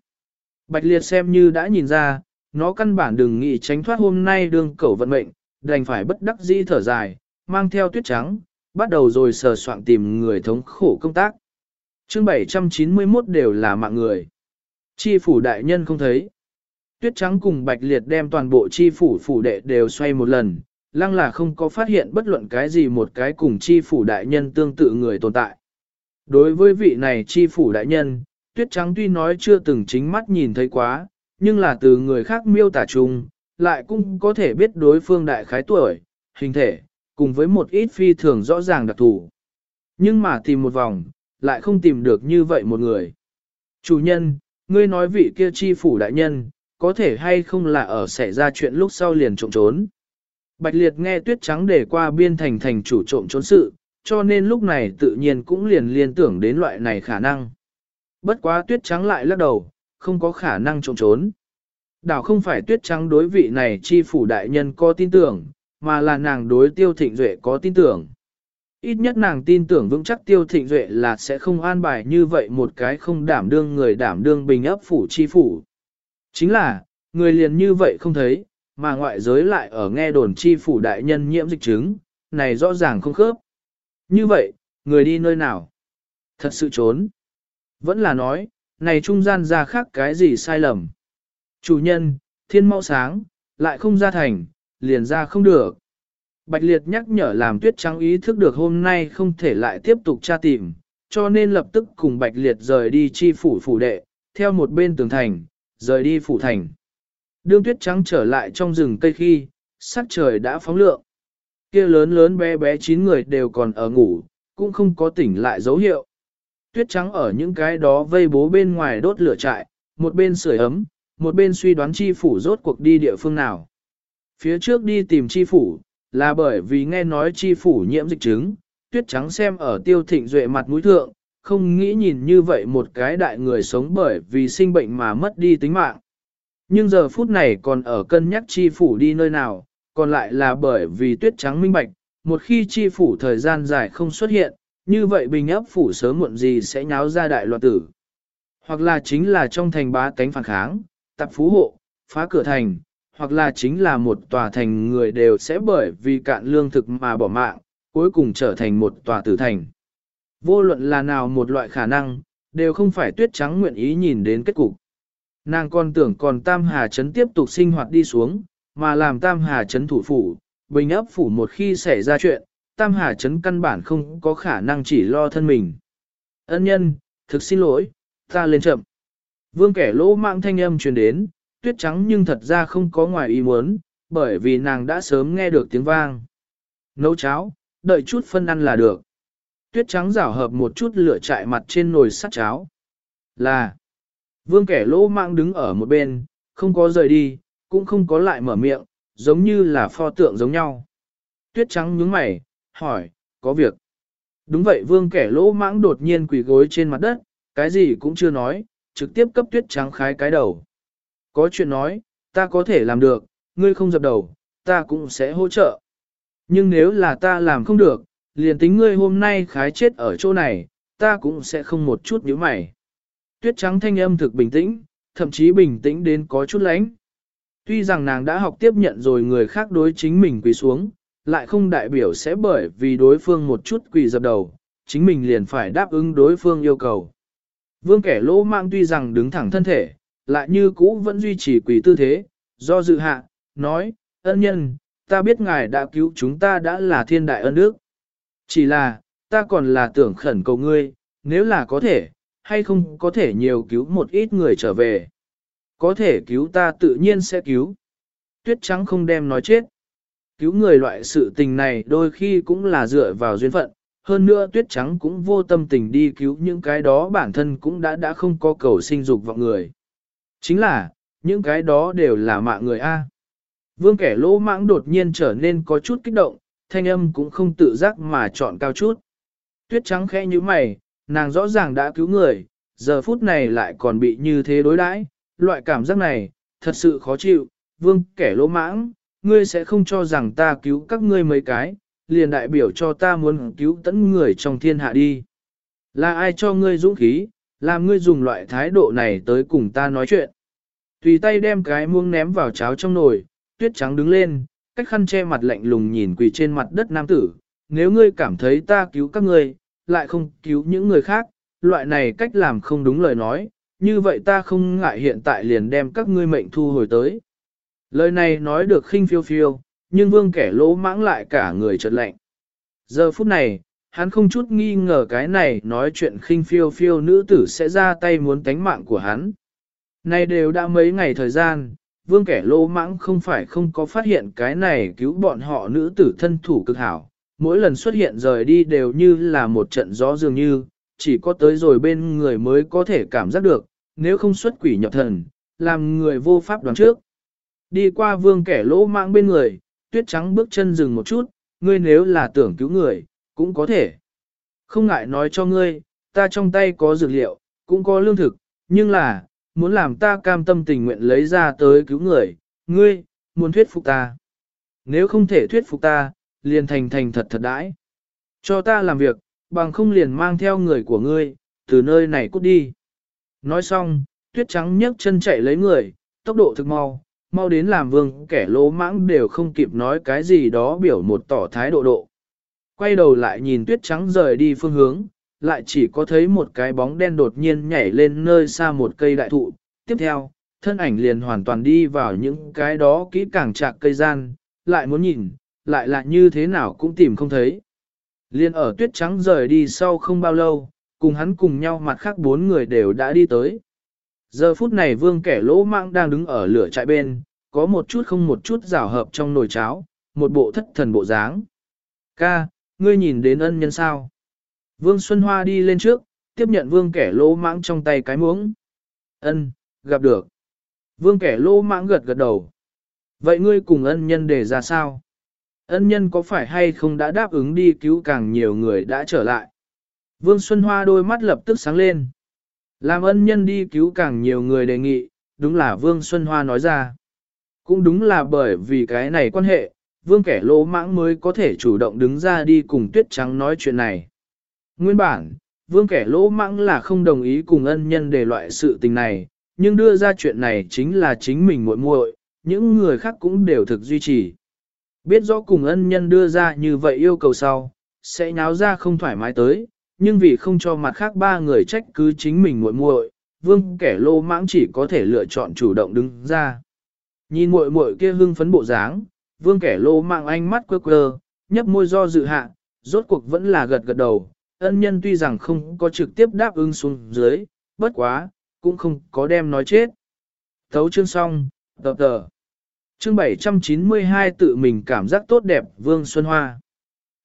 Bạch liệt xem như đã nhìn ra, nó căn bản đừng nghĩ tránh thoát hôm nay đường cẩu vận mệnh, đành phải bất đắc dĩ thở dài, mang theo tuyết trắng, bắt đầu rồi sờ soạn tìm người thống khổ công tác. chương 791 đều là mạng người. Chi phủ đại nhân không thấy. Tuyết trắng cùng bạch liệt đem toàn bộ chi phủ phủ đệ đều xoay một lần, lăng là không có phát hiện bất luận cái gì một cái cùng chi phủ đại nhân tương tự người tồn tại. Đối với vị này chi phủ đại nhân, tuyết trắng tuy nói chưa từng chính mắt nhìn thấy quá, nhưng là từ người khác miêu tả chung, lại cũng có thể biết đối phương đại khái tuổi, hình thể, cùng với một ít phi thường rõ ràng đặc thù. Nhưng mà tìm một vòng, lại không tìm được như vậy một người. Chủ nhân, ngươi nói vị kia chi phủ đại nhân, có thể hay không là ở xảy ra chuyện lúc sau liền trộm trốn. Bạch Liệt nghe tuyết trắng để qua biên thành thành chủ trộm trốn sự, cho nên lúc này tự nhiên cũng liền liên tưởng đến loại này khả năng. Bất quá tuyết trắng lại lắc đầu, không có khả năng trộm trốn. Đảo không phải tuyết trắng đối vị này chi phủ đại nhân có tin tưởng, mà là nàng đối tiêu thịnh duệ có tin tưởng. Ít nhất nàng tin tưởng vững chắc tiêu thịnh duệ là sẽ không an bài như vậy một cái không đảm đương người đảm đương bình ấp phủ chi phủ. Chính là, người liền như vậy không thấy, mà ngoại giới lại ở nghe đồn chi phủ đại nhân nhiễm dịch chứng, này rõ ràng không khớp. Như vậy, người đi nơi nào? Thật sự trốn. Vẫn là nói, này trung gian ra khác cái gì sai lầm. Chủ nhân, thiên mau sáng, lại không ra thành, liền ra không được. Bạch Liệt nhắc nhở làm tuyết trắng ý thức được hôm nay không thể lại tiếp tục tra tìm, cho nên lập tức cùng Bạch Liệt rời đi chi phủ phủ đệ, theo một bên tường thành, rời đi phủ thành. Đương tuyết trắng trở lại trong rừng cây khi, sắc trời đã phóng lượng. Kia lớn lớn bé bé chín người đều còn ở ngủ, cũng không có tỉnh lại dấu hiệu. Tuyết trắng ở những cái đó vây bố bên ngoài đốt lửa trại, một bên sưởi ấm, một bên suy đoán chi phủ rốt cuộc đi địa phương nào. Phía trước đi tìm chi phủ, là bởi vì nghe nói chi phủ nhiễm dịch chứng, tuyết trắng xem ở tiêu thịnh duệ mặt mũi thượng, không nghĩ nhìn như vậy một cái đại người sống bởi vì sinh bệnh mà mất đi tính mạng. Nhưng giờ phút này còn ở cân nhắc chi phủ đi nơi nào, còn lại là bởi vì tuyết trắng minh bạch, một khi chi phủ thời gian dài không xuất hiện, như vậy bình ấp phủ sớm muộn gì sẽ nháo ra đại loạn tử. Hoặc là chính là trong thành bá tánh phản kháng, tập phú hộ, phá cửa thành, hoặc là chính là một tòa thành người đều sẽ bởi vì cạn lương thực mà bỏ mạng, cuối cùng trở thành một tòa tử thành. Vô luận là nào một loại khả năng, đều không phải tuyết trắng nguyện ý nhìn đến kết cục. Nàng còn tưởng còn Tam Hà Trấn tiếp tục sinh hoạt đi xuống, mà làm Tam Hà Trấn thủ phủ, bình ấp phủ một khi xảy ra chuyện, Tam Hà Trấn căn bản không có khả năng chỉ lo thân mình. Ân nhân, thực xin lỗi, ta lên chậm. Vương kẻ lỗ mạng thanh âm truyền đến, tuyết trắng nhưng thật ra không có ngoài ý muốn, bởi vì nàng đã sớm nghe được tiếng vang. Nấu cháo, đợi chút phân ăn là được. Tuyết trắng rảo hợp một chút lửa trại mặt trên nồi sắt cháo. Là, vương kẻ lỗ mạng đứng ở một bên, không có rời đi, cũng không có lại mở miệng, giống như là pho tượng giống nhau. Tuyết trắng nhướng mày, hỏi, có việc. Đúng vậy vương kẻ lỗ mãng đột nhiên quỳ gối trên mặt đất, cái gì cũng chưa nói, trực tiếp cấp tuyết trắng khái cái đầu. Có chuyện nói, ta có thể làm được, ngươi không dập đầu, ta cũng sẽ hỗ trợ. Nhưng nếu là ta làm không được, liền tính ngươi hôm nay khái chết ở chỗ này, ta cũng sẽ không một chút nhíu mày. Tuyết trắng thanh âm thực bình tĩnh, thậm chí bình tĩnh đến có chút lánh. Tuy rằng nàng đã học tiếp nhận rồi người khác đối chính mình quỳ xuống, lại không đại biểu sẽ bởi vì đối phương một chút quỳ dập đầu, chính mình liền phải đáp ứng đối phương yêu cầu. Vương kẻ lỗ mạng tuy rằng đứng thẳng thân thể, lại như cũ vẫn duy trì quỳ tư thế, do dự hạ, nói, ân nhân, ta biết ngài đã cứu chúng ta đã là thiên đại ân đức. Chỉ là, ta còn là tưởng khẩn cầu ngươi, nếu là có thể, hay không có thể nhiều cứu một ít người trở về. Có thể cứu ta tự nhiên sẽ cứu. Tuyết trắng không đem nói chết. Cứu người loại sự tình này đôi khi cũng là dựa vào duyên phận, hơn nữa tuyết trắng cũng vô tâm tình đi cứu những cái đó bản thân cũng đã đã không có cầu sinh dục vào người. Chính là, những cái đó đều là mạng người A. Vương kẻ lỗ mãng đột nhiên trở nên có chút kích động, thanh âm cũng không tự giác mà chọn cao chút. Tuyết trắng khẽ như mày, nàng rõ ràng đã cứu người, giờ phút này lại còn bị như thế đối đãi, loại cảm giác này, thật sự khó chịu, vương kẻ lỗ mãng, ngươi sẽ không cho rằng ta cứu các ngươi mấy cái, liền đại biểu cho ta muốn cứu tận người trong thiên hạ đi. Là ai cho ngươi dũng khí, làm ngươi dùng loại thái độ này tới cùng ta nói chuyện. Tùy tay đem cái muông ném vào cháo trong nồi, tuyết trắng đứng lên, cách khăn che mặt lạnh lùng nhìn quỳ trên mặt đất nam tử. Nếu ngươi cảm thấy ta cứu các ngươi, lại không cứu những người khác, loại này cách làm không đúng lời nói, như vậy ta không ngại hiện tại liền đem các ngươi mệnh thu hồi tới. Lời này nói được khinh phiêu phiêu, nhưng vương kẻ lỗ mãng lại cả người chợt lạnh. Giờ phút này, hắn không chút nghi ngờ cái này nói chuyện khinh phiêu phiêu nữ tử sẽ ra tay muốn tánh mạng của hắn. Này đều đã mấy ngày thời gian, vương kẻ lô mãng không phải không có phát hiện cái này cứu bọn họ nữ tử thân thủ cực hảo. Mỗi lần xuất hiện rời đi đều như là một trận gió dường như, chỉ có tới rồi bên người mới có thể cảm giác được, nếu không xuất quỷ nhập thần, làm người vô pháp đoán trước. Đi qua vương kẻ lỗ mãng bên người, tuyết trắng bước chân dừng một chút, ngươi nếu là tưởng cứu người, cũng có thể. Không ngại nói cho ngươi, ta trong tay có dược liệu, cũng có lương thực, nhưng là, muốn làm ta cam tâm tình nguyện lấy ra tới cứu người, ngươi, muốn thuyết phục ta. Nếu không thể thuyết phục ta, liền thành thành thật thật đãi. Cho ta làm việc, bằng không liền mang theo người của ngươi, từ nơi này cút đi. Nói xong, tuyết trắng nhấc chân chạy lấy người, tốc độ thực mau, mau đến làm vương kẻ lỗ mãng đều không kịp nói cái gì đó biểu một tỏ thái độ độ. Quay đầu lại nhìn tuyết trắng rời đi phương hướng, lại chỉ có thấy một cái bóng đen đột nhiên nhảy lên nơi xa một cây đại thụ. Tiếp theo, thân ảnh liền hoàn toàn đi vào những cái đó kỹ càng chạc cây gian, lại muốn nhìn, lại là như thế nào cũng tìm không thấy. Liên ở tuyết trắng rời đi sau không bao lâu, cùng hắn cùng nhau mặt khác bốn người đều đã đi tới. Giờ phút này vương kẻ lỗ mạng đang đứng ở lửa trại bên, có một chút không một chút rào hợp trong nồi cháo, một bộ thất thần bộ dáng. Ca, ngươi nhìn đến ân nhân sao? Vương Xuân Hoa đi lên trước, tiếp nhận vương kẻ lỗ mãng trong tay cái muỗng. Ân, gặp được. Vương kẻ lỗ mãng gật gật đầu. Vậy ngươi cùng ân nhân để ra sao? Ân nhân có phải hay không đã đáp ứng đi cứu càng nhiều người đã trở lại? Vương Xuân Hoa đôi mắt lập tức sáng lên. Làm ân nhân đi cứu càng nhiều người đề nghị, đúng là Vương Xuân Hoa nói ra. Cũng đúng là bởi vì cái này quan hệ, Vương kẻ lỗ mãng mới có thể chủ động đứng ra đi cùng Tuyết Trắng nói chuyện này. Nguyên bản, Vương kẻ lỗ mãng là không đồng ý cùng ân nhân để loại sự tình này, nhưng đưa ra chuyện này chính là chính mình muội muội, những người khác cũng đều thực duy trì. Biết rõ cùng ân nhân đưa ra như vậy yêu cầu sau, sẽ nháo ra không thoải mái tới, nhưng vì không cho mặt khác ba người trách cứ chính mình muội muội, vương kẻ lô mãng chỉ có thể lựa chọn chủ động đứng ra. Nhìn muội muội kia hưng phấn bộ dáng, vương kẻ lô mạng ánh mắt quơ quơ, nhấp môi do dự hạ, rốt cuộc vẫn là gật gật đầu, ân nhân tuy rằng không có trực tiếp đáp ứng xuống dưới, bất quá, cũng không có đem nói chết. Thấu chương xong, tờ tờ. Chương 792 tự mình cảm giác tốt đẹp Vương Xuân Hoa.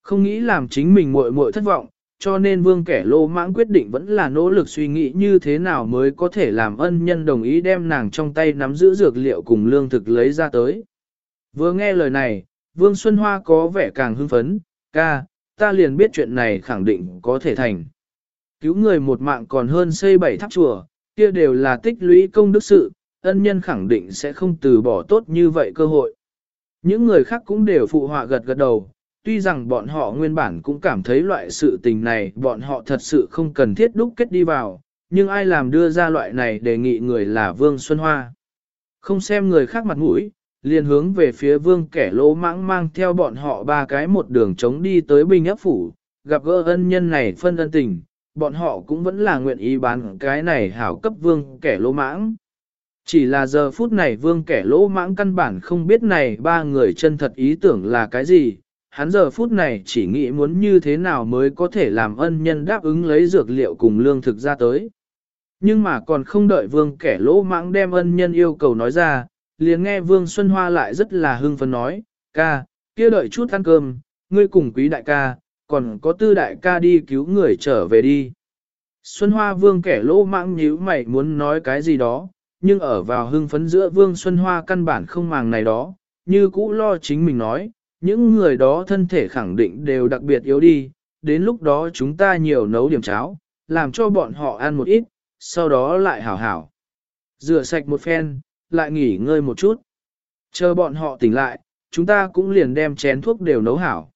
Không nghĩ làm chính mình muội muội thất vọng, cho nên vương kẻ lô mãng quyết định vẫn là nỗ lực suy nghĩ như thế nào mới có thể làm ân nhân đồng ý đem nàng trong tay nắm giữ dược liệu cùng lương thực lấy ra tới. Vừa nghe lời này, vương Xuân Hoa có vẻ càng hưng phấn, ca, ta liền biết chuyện này khẳng định có thể thành. Cứu người một mạng còn hơn xây bảy tháp chùa, kia đều là tích lũy công đức sự, ân nhân khẳng định sẽ không từ bỏ tốt như vậy cơ hội. Những người khác cũng đều phụ họa gật gật đầu, tuy rằng bọn họ nguyên bản cũng cảm thấy loại sự tình này bọn họ thật sự không cần thiết đúc kết đi vào, nhưng ai làm đưa ra loại này đề nghị người là Vương Xuân Hoa. Không xem người khác mặt mũi, liền hướng về phía Vương kẻ lỗ mãng mang theo bọn họ ba cái một đường trống đi tới Bình ấp phủ, gặp gỡ ân nhân này phân ân tình, bọn họ cũng vẫn là nguyện ý bán cái này hảo cấp Vương kẻ lỗ mãng. Chỉ là giờ phút này Vương kẻ lỗ mãng căn bản không biết này ba người chân thật ý tưởng là cái gì, hắn giờ phút này chỉ nghĩ muốn như thế nào mới có thể làm ân nhân đáp ứng lấy dược liệu cùng lương thực ra tới. Nhưng mà còn không đợi vương kẻ lỗ mãng đem ân nhân yêu cầu nói ra, liền nghe vương Xuân Hoa lại rất là hưng phấn nói, ca, kia đợi chút ăn cơm, ngươi cùng quý đại ca, còn có tư đại ca đi cứu người trở về đi. Xuân Hoa vương kẻ lỗ mãng nhíu mày muốn nói cái gì đó, nhưng ở vào hưng phấn giữa vương Xuân Hoa căn bản không màng này đó, như cũ lo chính mình nói, những người đó thân thể khẳng định đều đặc biệt yếu đi, đến lúc đó chúng ta nhiều nấu điểm cháo, làm cho bọn họ ăn một ít, sau đó lại hảo hảo. Rửa sạch một phen, lại nghỉ ngơi một chút. Chờ bọn họ tỉnh lại, chúng ta cũng liền đem chén thuốc đều nấu hảo.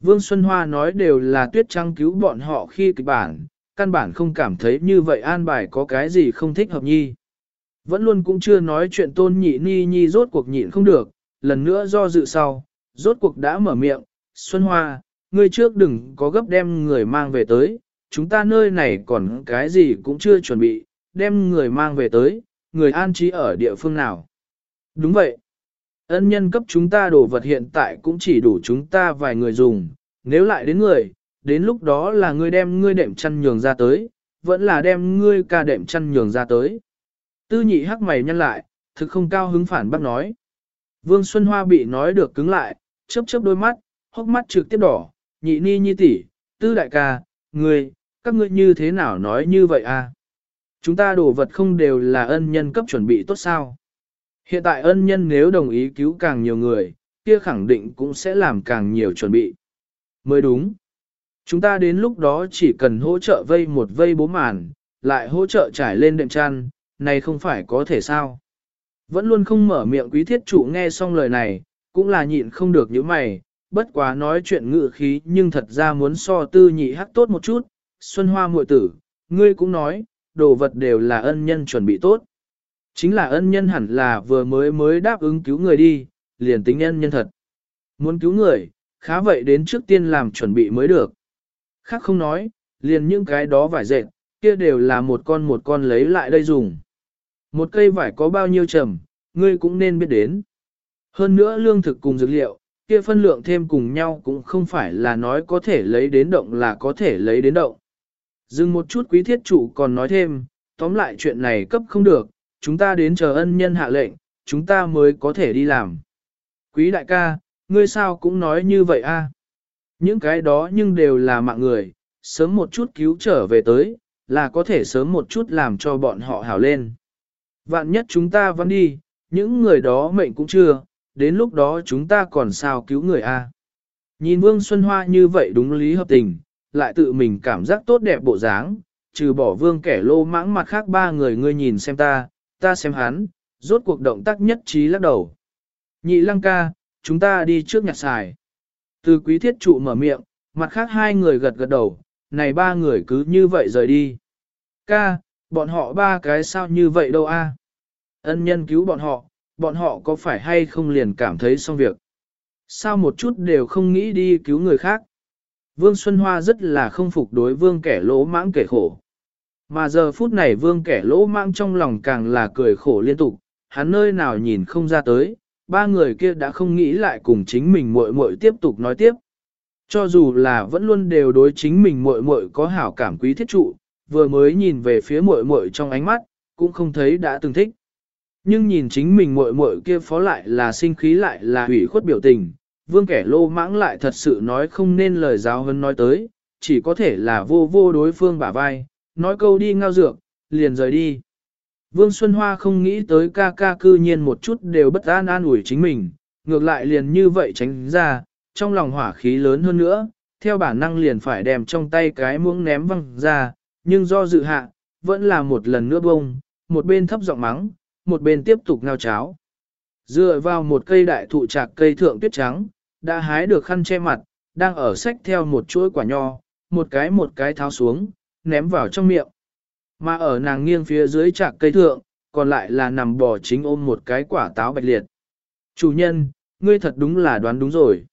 Vương Xuân Hoa nói đều là tuyết trăng cứu bọn họ khi kịch bản, căn bản không cảm thấy như vậy an bài có cái gì không thích hợp nhi. Vẫn luôn cũng chưa nói chuyện tôn nhị ni nhi rốt cuộc nhịn không được, lần nữa do dự sau, rốt cuộc đã mở miệng, Xuân Hoa, ngươi trước đừng có gấp đem người mang về tới, chúng ta nơi này còn cái gì cũng chưa chuẩn bị, đem người mang về tới, người an trí ở địa phương nào. Đúng vậy. Ân nhân cấp chúng ta đồ vật hiện tại cũng chỉ đủ chúng ta vài người dùng, nếu lại đến người, đến lúc đó là ngươi đem ngươi đệm chăn nhường ra tới, vẫn là đem ngươi ca đệm chăn nhường ra tới. Tư nhị hắc mày nhăn lại, thực không cao hứng phản bác nói. Vương Xuân Hoa bị nói được cứng lại, chớp chớp đôi mắt, hốc mắt trực tiếp đỏ, nhị ni nhi tỷ, tư đại ca, ngươi, các ngươi như thế nào nói như vậy à? Chúng ta đổ vật không đều là ân nhân cấp chuẩn bị tốt sao? Hiện tại ân nhân nếu đồng ý cứu càng nhiều người, kia khẳng định cũng sẽ làm càng nhiều chuẩn bị. Mới đúng. Chúng ta đến lúc đó chỉ cần hỗ trợ vây một vây bố màn, lại hỗ trợ trải lên đệm chăn, này không phải có thể sao. Vẫn luôn không mở miệng quý thiết chủ nghe xong lời này, cũng là nhịn không được những mày, bất quá nói chuyện ngự khí nhưng thật ra muốn so tư nhị hắc tốt một chút. Xuân Hoa muội tử, ngươi cũng nói, đồ vật đều là ân nhân chuẩn bị tốt. Chính là ân nhân hẳn là vừa mới mới đáp ứng cứu người đi, liền tính ân nhân thật. Muốn cứu người, khá vậy đến trước tiên làm chuẩn bị mới được. Khác không nói, liền những cái đó vải dệt, kia đều là một con một con lấy lại đây dùng. Một cây vải có bao nhiêu trầm, ngươi cũng nên biết đến. Hơn nữa lương thực cùng dược liệu, kia phân lượng thêm cùng nhau cũng không phải là nói có thể lấy đến động là có thể lấy đến động. Dừng một chút quý thiết chủ còn nói thêm, tóm lại chuyện này cấp không được, chúng ta đến chờ ân nhân hạ lệnh, chúng ta mới có thể đi làm. Quý đại ca, ngươi sao cũng nói như vậy a? Những cái đó nhưng đều là mạng người, sớm một chút cứu trở về tới, là có thể sớm một chút làm cho bọn họ hảo lên. Vạn nhất chúng ta vẫn đi, những người đó mệnh cũng chưa, đến lúc đó chúng ta còn sao cứu người a? Nhìn Vương Xuân Hoa như vậy đúng lý hợp tình, lại tự mình cảm giác tốt đẹp bộ dáng, trừ bỏ Vương kẻ lô mãng mặt khác ba người ngươi nhìn xem ta, ta xem hắn, rốt cuộc động tác nhất trí lắc đầu. Nhị lăng ca, chúng ta đi trước nhặt xài. Từ quý thiết trụ mở miệng, mặt khác hai người gật gật đầu, này ba người cứ như vậy rời đi. Ca, bọn họ ba cái sao như vậy đâu a? Ân nhân cứu bọn họ, bọn họ có phải hay không liền cảm thấy xong việc. Sao một chút đều không nghĩ đi cứu người khác. Vương Xuân Hoa rất là không phục đối vương kẻ lỗ mãng kẻ khổ. Mà giờ phút này vương kẻ lỗ mãng trong lòng càng là cười khổ liên tục, hắn nơi nào nhìn không ra tới, ba người kia đã không nghĩ lại cùng chính mình muội muội tiếp tục nói tiếp. Cho dù là vẫn luôn đều đối chính mình muội muội có hảo cảm quý thiết trụ, vừa mới nhìn về phía muội muội trong ánh mắt, cũng không thấy đã từng thích. Nhưng nhìn chính mình muội muội kia phó lại là sinh khí lại là hủy khuất biểu tình, vương kẻ lô mãng lại thật sự nói không nên lời giáo hơn nói tới, chỉ có thể là vô vô đối phương bả vai, nói câu đi ngao dược, liền rời đi. Vương Xuân Hoa không nghĩ tới ca ca cư nhiên một chút đều bất an an ủi chính mình, ngược lại liền như vậy tránh ra, trong lòng hỏa khí lớn hơn nữa, theo bản năng liền phải đem trong tay cái muỗng ném văng ra, nhưng do dự hạ, vẫn là một lần nữa bông, một bên thấp giọng mắng, một bên tiếp tục ngao cháo. Dựa vào một cây đại thụ trạc cây thượng tuyết trắng, đã hái được khăn che mặt, đang ở sách theo một chuỗi quả nho, một cái một cái tháo xuống, ném vào trong miệng. Mà ở nàng nghiêng phía dưới chạc cây thượng, còn lại là nằm bò chính ôm một cái quả táo bạch liệt. Chủ nhân, ngươi thật đúng là đoán đúng rồi.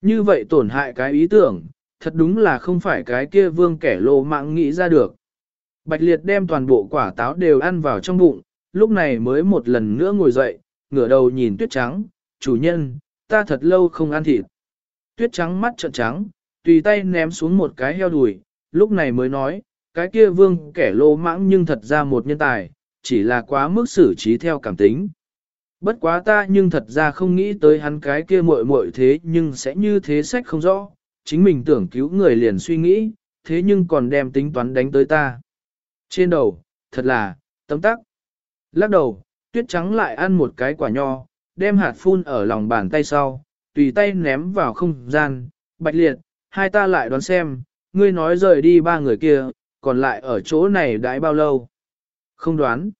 Như vậy tổn hại cái ý tưởng, thật đúng là không phải cái kia vương kẻ lô mạng nghĩ ra được. Bạch liệt đem toàn bộ quả táo đều ăn vào trong bụng, lúc này mới một lần nữa ngồi dậy, ngửa đầu nhìn tuyết trắng, chủ nhân, ta thật lâu không ăn thịt. Tuyết trắng mắt trợn trắng, tùy tay ném xuống một cái heo đùi, lúc này mới nói, cái kia vương kẻ lô mãng nhưng thật ra một nhân tài, chỉ là quá mức xử trí theo cảm tính. Bất quá ta nhưng thật ra không nghĩ tới hắn cái kia muội muội thế nhưng sẽ như thế sách không rõ, chính mình tưởng cứu người liền suy nghĩ, thế nhưng còn đem tính toán đánh tới ta. Trên đầu, thật là, tấm tắc. Lắc đầu, tuyết trắng lại ăn một cái quả nho, đem hạt phun ở lòng bàn tay sau, tùy tay ném vào không gian, bạch liệt, hai ta lại đoán xem, ngươi nói rời đi ba người kia, còn lại ở chỗ này đãi bao lâu? Không đoán.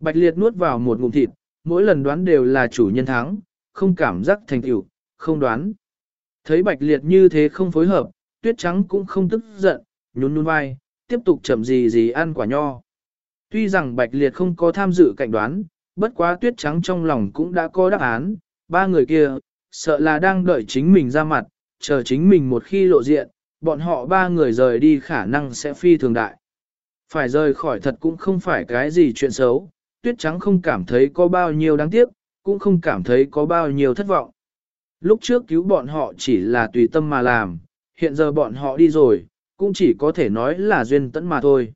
Bạch liệt nuốt vào một ngụm thịt, mỗi lần đoán đều là chủ nhân thắng, không cảm giác thành tựu, không đoán. Thấy bạch liệt như thế không phối hợp, tuyết trắng cũng không tức giận, nhún nhún vai, tiếp tục chậm gì gì ăn quả nho. Tuy rằng bạch liệt không có tham dự cạnh đoán, bất quá tuyết trắng trong lòng cũng đã có đáp án, ba người kia, sợ là đang đợi chính mình ra mặt, chờ chính mình một khi lộ diện, bọn họ ba người rời đi khả năng sẽ phi thường đại. Phải rời khỏi thật cũng không phải cái gì chuyện xấu, tuyết trắng không cảm thấy có bao nhiêu đáng tiếc, cũng không cảm thấy có bao nhiêu thất vọng. Lúc trước cứu bọn họ chỉ là tùy tâm mà làm, hiện giờ bọn họ đi rồi, cũng chỉ có thể nói là duyên tẫn mà thôi.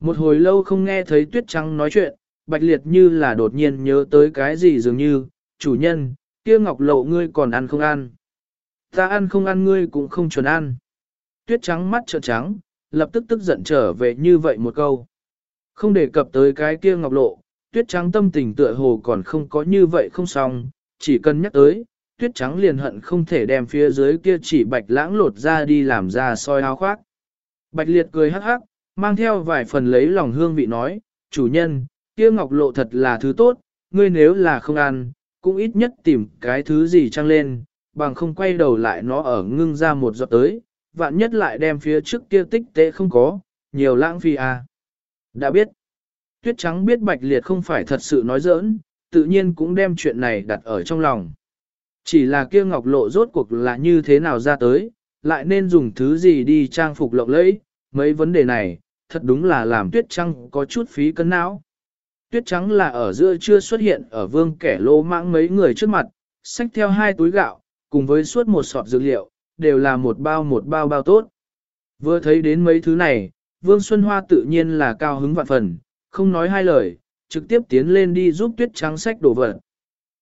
Một hồi lâu không nghe thấy tuyết trắng nói chuyện, bạch liệt như là đột nhiên nhớ tới cái gì dường như, chủ nhân, kia ngọc lộ ngươi còn ăn không ăn. Ta ăn không ăn ngươi cũng không chuẩn ăn. Tuyết trắng mắt trợn trắng, lập tức tức giận trở về như vậy một câu. Không đề cập tới cái kia ngọc lộ, tuyết trắng tâm tình tựa hồ còn không có như vậy không xong, chỉ cần nhắc tới, tuyết trắng liền hận không thể đem phía dưới kia chỉ bạch lãng lột ra đi làm ra soi áo khoác. Bạch liệt cười hắc hắc, mang theo vài phần lấy lòng hương vị nói, chủ nhân, kia ngọc lộ thật là thứ tốt, ngươi nếu là không ăn, cũng ít nhất tìm cái thứ gì trăng lên, bằng không quay đầu lại nó ở ngưng ra một giọt tới, vạn nhất lại đem phía trước kia tích tế không có, nhiều lãng phí à. Đã biết, tuyết trắng biết bạch liệt không phải thật sự nói giỡn, tự nhiên cũng đem chuyện này đặt ở trong lòng. Chỉ là kia ngọc lộ rốt cuộc là như thế nào ra tới, lại nên dùng thứ gì đi trang phục lộng lẫy, mấy vấn đề này, thật đúng là làm tuyết trắng có chút phí cân não. Tuyết trắng là ở giữa chưa xuất hiện ở vương kẻ lô mãng mấy người trước mặt, xách theo hai túi gạo, cùng với suốt một sọt dược liệu, đều là một bao một bao bao tốt. Vừa thấy đến mấy thứ này, Vương Xuân Hoa tự nhiên là cao hứng vạn phần, không nói hai lời, trực tiếp tiến lên đi giúp Tuyết Trắng xách đồ vật.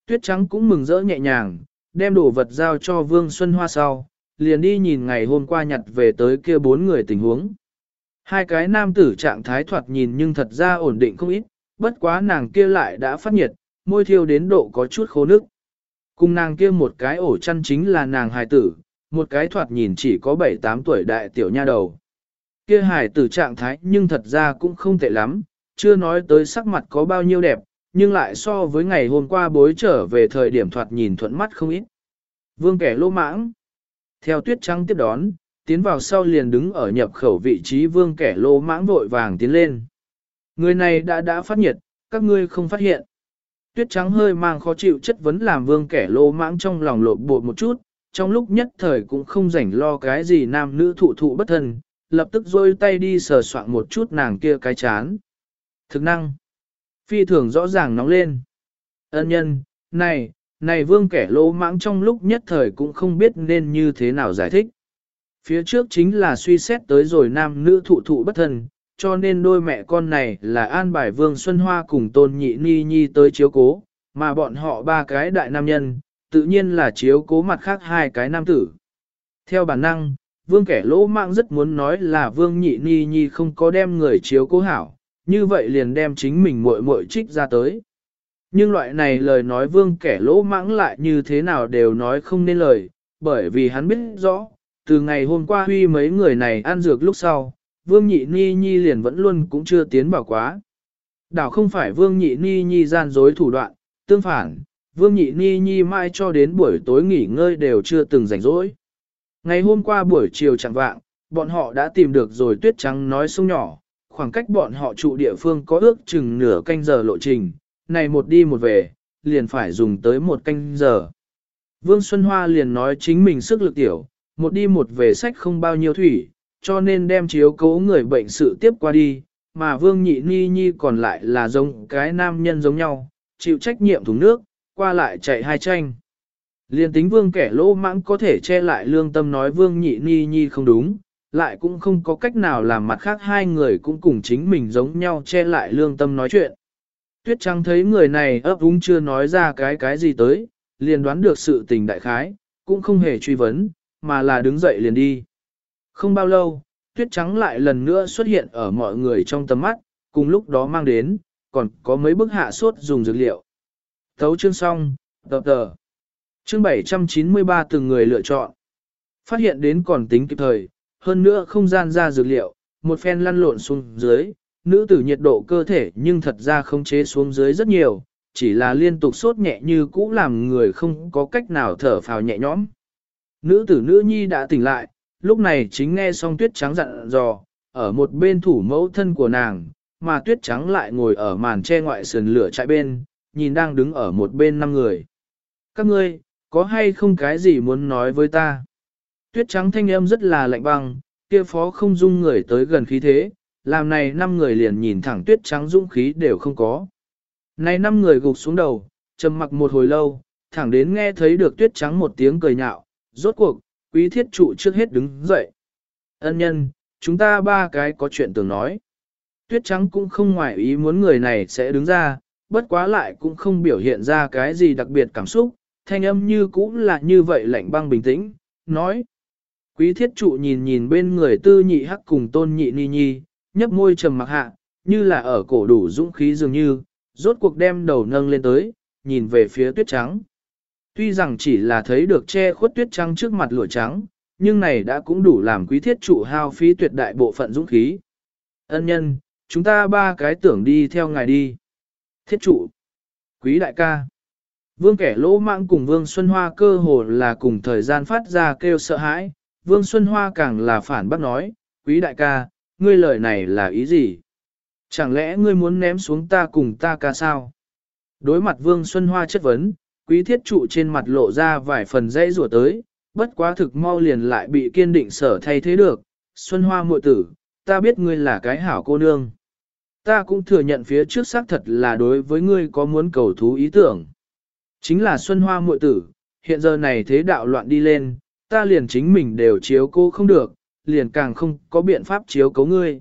Tuyết Trắng cũng mừng rỡ nhẹ nhàng, đem đồ vật giao cho Vương Xuân Hoa sau, liền đi nhìn ngày hôm qua nhặt về tới kia bốn người tình huống. Hai cái nam tử trạng thái thoạt nhìn nhưng thật ra ổn định không ít, bất quá nàng kia lại đã phát nhiệt, môi thiêu đến độ có chút khô nước. Cùng nàng kia một cái ổ chăn chính là nàng hài tử, một cái thoạt nhìn chỉ có 7-8 tuổi đại tiểu nha đầu. Kia hài tử trạng thái nhưng thật ra cũng không tệ lắm, chưa nói tới sắc mặt có bao nhiêu đẹp, nhưng lại so với ngày hôm qua bối trở về thời điểm thoạt nhìn thuận mắt không ít. Vương kẻ lô mãng. Theo tuyết trắng tiếp đón, tiến vào sau liền đứng ở nhập khẩu vị trí vương kẻ lô mãng vội vàng tiến lên. Người này đã đã phát nhiệt, các ngươi không phát hiện. Tuyết trắng hơi mang khó chịu chất vấn làm vương kẻ lô mãng trong lòng lộn bột một chút, trong lúc nhất thời cũng không rảnh lo cái gì nam nữ thụ thụ bất thân, lập tức rôi tay đi sờ soạn một chút nàng kia cái chán. Thực năng. Phi thường rõ ràng nóng lên. Ân nhân, này, này vương kẻ lô mãng trong lúc nhất thời cũng không biết nên như thế nào giải thích. Phía trước chính là suy xét tới rồi nam nữ thụ thụ bất thân, cho nên đôi mẹ con này là an bài vương Xuân Hoa cùng tôn nhị ni nhi tới chiếu cố, mà bọn họ ba cái đại nam nhân, tự nhiên là chiếu cố mặt khác hai cái nam tử. Theo bản năng, vương kẻ lỗ mạng rất muốn nói là vương nhị ni nhi không có đem người chiếu cố hảo, như vậy liền đem chính mình muội muội trích ra tới. Nhưng loại này lời nói vương kẻ lỗ mãng lại như thế nào đều nói không nên lời, bởi vì hắn biết rõ, từ ngày hôm qua huy mấy người này ăn dược lúc sau, vương nhị ni nhi liền vẫn luôn cũng chưa tiến bảo quá. Đảo không phải vương nhị ni nhi gian dối thủ đoạn, tương phản, vương nhị ni nhi mai cho đến buổi tối nghỉ ngơi đều chưa từng rảnh rỗi. Ngày hôm qua buổi chiều chẳng vạng, bọn họ đã tìm được rồi tuyết trắng nói sông nhỏ, khoảng cách bọn họ trụ địa phương có ước chừng nửa canh giờ lộ trình, này một đi một về, liền phải dùng tới một canh giờ. Vương Xuân Hoa liền nói chính mình sức lực tiểu, một đi một về sách không bao nhiêu thủy, cho nên đem chiếu cố người bệnh sự tiếp qua đi, mà Vương Nhị Ni Nhi còn lại là giống cái nam nhân giống nhau, chịu trách nhiệm thùng nước, qua lại chạy hai tranh. Liên tính Vương kẻ lỗ mãng có thể che lại lương tâm nói Vương Nhị Ni Nhi không đúng, lại cũng không có cách nào làm mặt khác hai người cũng cùng chính mình giống nhau che lại lương tâm nói chuyện. Tuyết Trăng thấy người này ấp úng chưa nói ra cái cái gì tới, liền đoán được sự tình đại khái, cũng không hề truy vấn, mà là đứng dậy liền đi. Không bao lâu, tuyết trắng lại lần nữa xuất hiện ở mọi người trong tầm mắt, cùng lúc đó mang đến, còn có mấy bức hạ sốt dùng dược liệu. Thấu chương xong, tập tờ. Chương 793 từng người lựa chọn. Phát hiện đến còn tính kịp thời, hơn nữa không gian ra dược liệu, một phen lăn lộn xuống dưới, nữ tử nhiệt độ cơ thể nhưng thật ra không chế xuống dưới rất nhiều, chỉ là liên tục sốt nhẹ như cũ làm người không có cách nào thở phào nhẹ nhõm. Nữ tử nữ nhi đã tỉnh lại, lúc này chính nghe xong tuyết trắng dặn dò, ở một bên thủ mẫu thân của nàng, mà tuyết trắng lại ngồi ở màn che ngoại sườn lửa chạy bên, nhìn đang đứng ở một bên năm người. Các ngươi, có hay không cái gì muốn nói với ta? Tuyết trắng thanh âm rất là lạnh băng, kia phó không dung người tới gần khí thế, làm này năm người liền nhìn thẳng tuyết trắng dũng khí đều không có. Này năm người gục xuống đầu, trầm mặc một hồi lâu, thẳng đến nghe thấy được tuyết trắng một tiếng cười nhạo, rốt cuộc, quý thiết trụ trước hết đứng dậy. Ân nhân, chúng ta ba cái có chuyện tưởng nói. tuyết trắng cũng không ngoại ý muốn người này sẽ đứng ra, bất quá lại cũng không biểu hiện ra cái gì đặc biệt cảm xúc, thanh âm như cũng là như vậy lạnh băng bình tĩnh, nói. Quý thiết trụ nhìn nhìn bên người tư nhị hắc cùng tôn nhị ni nhi, nhấp môi trầm mặc hạ, như là ở cổ đủ dũng khí dường như, rốt cuộc đem đầu nâng lên tới, nhìn về phía tuyết trắng. Tuy rằng chỉ là thấy được che khuất tuyết trắng trước mặt lụa trắng, nhưng này đã cũng đủ làm quý thiết trụ hao phí tuyệt đại bộ phận dũng khí. Ân nhân, chúng ta ba cái tưởng đi theo ngài đi. Thiết trụ, quý đại ca. Vương kẻ lỗ mạng cùng Vương Xuân Hoa cơ hồ là cùng thời gian phát ra kêu sợ hãi, Vương Xuân Hoa càng là phản bác nói, quý đại ca, ngươi lời này là ý gì? Chẳng lẽ ngươi muốn ném xuống ta cùng ta ca sao? Đối mặt Vương Xuân Hoa chất vấn, quý thiết trụ trên mặt lộ ra vài phần dãy rủa tới, bất quá thực mau liền lại bị kiên định sở thay thế được. Xuân Hoa muội tử, ta biết ngươi là cái hảo cô nương. Ta cũng thừa nhận phía trước xác thật là đối với ngươi có muốn cầu thú ý tưởng. Chính là Xuân Hoa muội tử, hiện giờ này thế đạo loạn đi lên, ta liền chính mình đều chiếu cô không được, liền càng không có biện pháp chiếu cấu ngươi.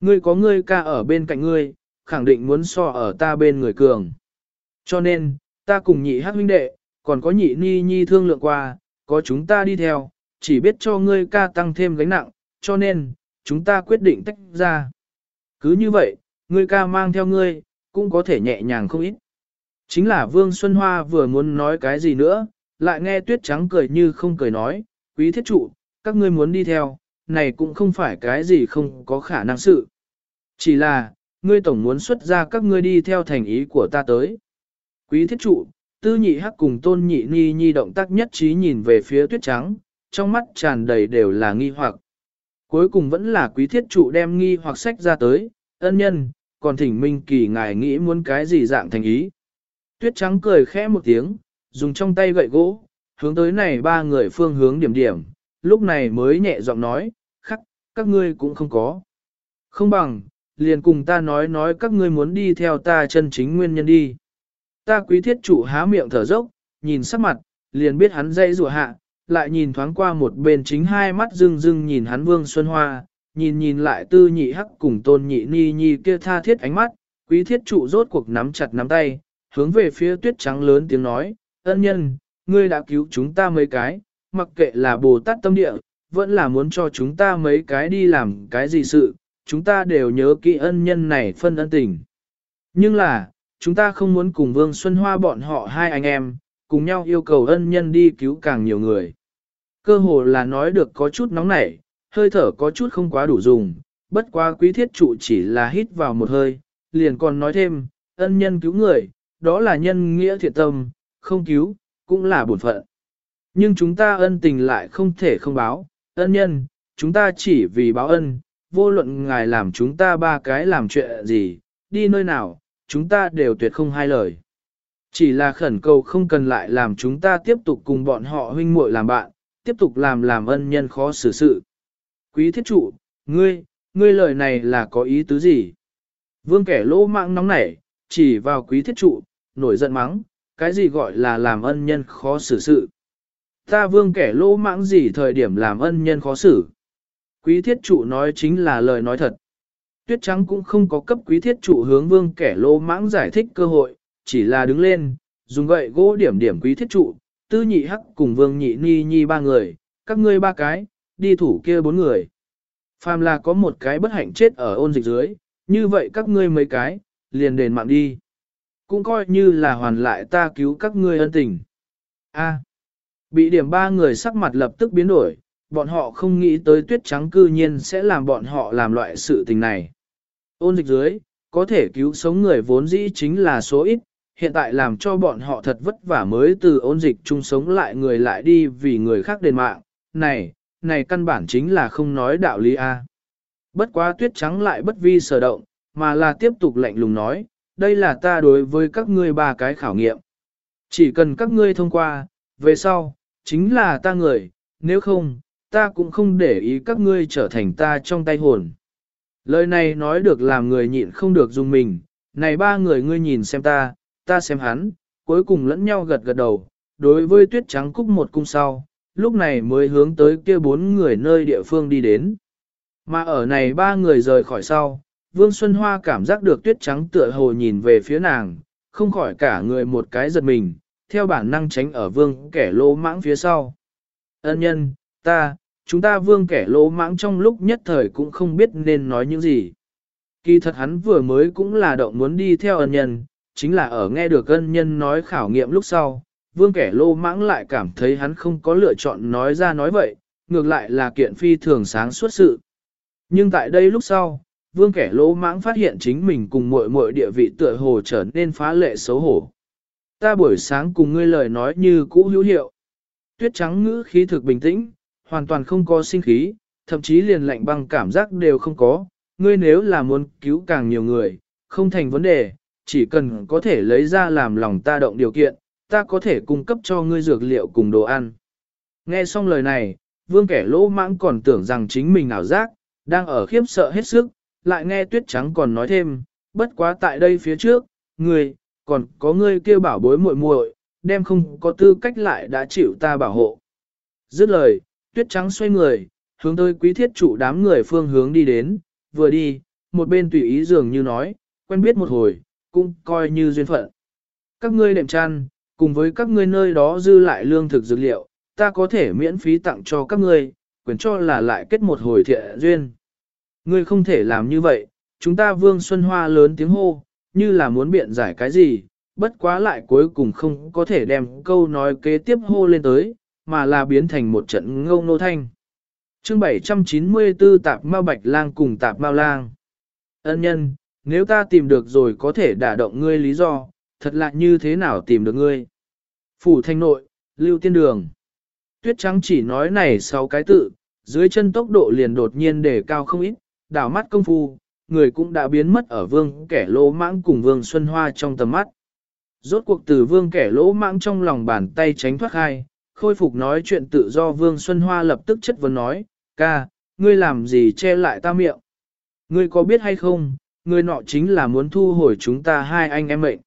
Ngươi có ngươi ca ở bên cạnh ngươi, khẳng định muốn so ở ta bên người cường. Cho nên, ta cùng nhị hát huynh đệ, còn có nhị ni nhi thương lượng qua, có chúng ta đi theo, chỉ biết cho ngươi ca tăng thêm gánh nặng, cho nên, chúng ta quyết định tách ra. Cứ như vậy, ngươi ca mang theo ngươi, cũng có thể nhẹ nhàng không ít. Chính là Vương Xuân Hoa vừa muốn nói cái gì nữa, lại nghe tuyết trắng cười như không cười nói, quý thiết trụ, các ngươi muốn đi theo, này cũng không phải cái gì không có khả năng sự. Chỉ là, ngươi tổng muốn xuất ra các ngươi đi theo thành ý của ta tới. Quý thiết trụ, tư nhị hắc cùng tôn nhị ni nhi động tác nhất trí nhìn về phía tuyết trắng, trong mắt tràn đầy đều là nghi hoặc. Cuối cùng vẫn là quý thiết trụ đem nghi hoặc sách ra tới, ân nhân, còn thỉnh minh kỳ ngài nghĩ muốn cái gì dạng thành ý. Tuyết trắng cười khẽ một tiếng, dùng trong tay gậy gỗ, hướng tới này ba người phương hướng điểm điểm, lúc này mới nhẹ giọng nói, khắc, các ngươi cũng không có. Không bằng, liền cùng ta nói nói các ngươi muốn đi theo ta chân chính nguyên nhân đi. Ta quý thiết chủ há miệng thở dốc, nhìn sắc mặt, liền biết hắn dây rùa hạ, lại nhìn thoáng qua một bên chính hai mắt rưng rưng nhìn hắn vương xuân hoa, nhìn nhìn lại tư nhị hắc cùng tôn nhị ni nhi kia tha thiết ánh mắt, quý thiết trụ rốt cuộc nắm chặt nắm tay, hướng về phía tuyết trắng lớn tiếng nói, ân nhân, ngươi đã cứu chúng ta mấy cái, mặc kệ là Bồ Tát tâm địa, vẫn là muốn cho chúng ta mấy cái đi làm cái gì sự, chúng ta đều nhớ kỹ ân nhân này phân ân tình. Nhưng là, chúng ta không muốn cùng Vương Xuân Hoa bọn họ hai anh em, cùng nhau yêu cầu ân nhân đi cứu càng nhiều người. Cơ hồ là nói được có chút nóng nảy, hơi thở có chút không quá đủ dùng, bất quá quý thiết trụ chỉ là hít vào một hơi, liền còn nói thêm, ân nhân cứu người, đó là nhân nghĩa thiện tâm, không cứu, cũng là bổn phận. Nhưng chúng ta ân tình lại không thể không báo, ân nhân, chúng ta chỉ vì báo ân, vô luận ngài làm chúng ta ba cái làm chuyện gì, đi nơi nào, chúng ta đều tuyệt không hai lời. Chỉ là khẩn cầu không cần lại làm chúng ta tiếp tục cùng bọn họ huynh muội làm bạn, tiếp tục làm làm ân nhân khó xử sự. Quý thiết trụ, ngươi, ngươi lời này là có ý tứ gì? Vương kẻ lỗ mạng nóng nảy, chỉ vào quý thiết trụ, nổi giận mắng, cái gì gọi là làm ân nhân khó xử sự. Ta vương kẻ lỗ mãng gì thời điểm làm ân nhân khó xử. Quý thiết trụ nói chính là lời nói thật. Tuyết trắng cũng không có cấp quý thiết trụ hướng vương kẻ lô mãng giải thích cơ hội, chỉ là đứng lên, dùng gậy gỗ điểm điểm quý thiết trụ, tư nhị hắc cùng vương nhị ni nhi ba người, các ngươi ba cái, đi thủ kia bốn người. Phàm là có một cái bất hạnh chết ở ôn dịch dưới, như vậy các ngươi mấy cái, liền đền mạng đi cũng coi như là hoàn lại ta cứu các ngươi ân tình. A. bị điểm ba người sắc mặt lập tức biến đổi, bọn họ không nghĩ tới tuyết trắng cư nhiên sẽ làm bọn họ làm loại sự tình này. Ôn dịch dưới, có thể cứu sống người vốn dĩ chính là số ít, hiện tại làm cho bọn họ thật vất vả mới từ ôn dịch chung sống lại người lại đi vì người khác đền mạng, này, này căn bản chính là không nói đạo lý A. Bất quá tuyết trắng lại bất vi sở động, mà là tiếp tục lạnh lùng nói, đây là ta đối với các ngươi ba cái khảo nghiệm. Chỉ cần các ngươi thông qua, về sau, chính là ta người, nếu không, ta cũng không để ý các ngươi trở thành ta trong tay hồn. Lời này nói được làm người nhịn không được dùng mình, này ba người ngươi nhìn xem ta, ta xem hắn, cuối cùng lẫn nhau gật gật đầu, đối với tuyết trắng cúc một cung sau, lúc này mới hướng tới kia bốn người nơi địa phương đi đến. Mà ở này ba người rời khỏi sau, Vương Xuân Hoa cảm giác được tuyết trắng tựa hồ nhìn về phía nàng, không khỏi cả người một cái giật mình, theo bản năng tránh ở vương kẻ lỗ mãng phía sau. Ân nhân, ta, chúng ta vương kẻ lỗ mãng trong lúc nhất thời cũng không biết nên nói những gì. Kỳ thật hắn vừa mới cũng là động muốn đi theo ân nhân, chính là ở nghe được ân nhân nói khảo nghiệm lúc sau, vương kẻ lô mãng lại cảm thấy hắn không có lựa chọn nói ra nói vậy, ngược lại là kiện phi thường sáng suốt sự. Nhưng tại đây lúc sau, vương kẻ lô mãng phát hiện chính mình cùng muội muội địa vị tựa hồ trở nên phá lệ xấu hổ. Ta buổi sáng cùng ngươi lời nói như cũ hữu hiệu. Tuyết trắng ngữ khí thực bình tĩnh, hoàn toàn không có sinh khí, thậm chí liền lạnh băng cảm giác đều không có. Ngươi nếu là muốn cứu càng nhiều người, không thành vấn đề, chỉ cần có thể lấy ra làm lòng ta động điều kiện, ta có thể cung cấp cho ngươi dược liệu cùng đồ ăn. Nghe xong lời này, vương kẻ lỗ mãng còn tưởng rằng chính mình ảo giác, đang ở khiếp sợ hết sức, lại nghe tuyết trắng còn nói thêm, bất quá tại đây phía trước, ngươi, còn có ngươi kêu bảo bối muội muội, đem không có tư cách lại đã chịu ta bảo hộ. Dứt lời, tuyết trắng xoay người, hướng tới quý thiết chủ đám người phương hướng đi đến, vừa đi, một bên tùy ý dường như nói, quen biết một hồi, cũng coi như duyên phận. Các ngươi đệm chăn, cùng với các ngươi nơi đó dư lại lương thực dược liệu, ta có thể miễn phí tặng cho các ngươi, quyền cho là lại kết một hồi thiện duyên. Ngươi không thể làm như vậy, chúng ta vương xuân hoa lớn tiếng hô, như là muốn biện giải cái gì, bất quá lại cuối cùng không có thể đem câu nói kế tiếp hô lên tới, mà là biến thành một trận ngâu nô thanh. chương 794 tạp mau bạch lang cùng tạp mao lang. Ân nhân, nếu ta tìm được rồi có thể đả động ngươi lý do, thật lạ như thế nào tìm được ngươi. Phủ thanh nội, lưu tiên đường. Tuyết trắng chỉ nói này sau cái tự, dưới chân tốc độ liền đột nhiên để cao không ít, đảo mắt công phu, người cũng đã biến mất ở vương kẻ lỗ mãng cùng vương Xuân Hoa trong tầm mắt. Rốt cuộc từ vương kẻ lỗ mãng trong lòng bàn tay tránh thoát hai, khôi phục nói chuyện tự do vương Xuân Hoa lập tức chất vấn nói, ca, ngươi làm gì che lại ta miệng? Ngươi có biết hay không, Ngươi nọ chính là muốn thu hồi chúng ta hai anh em mệnh.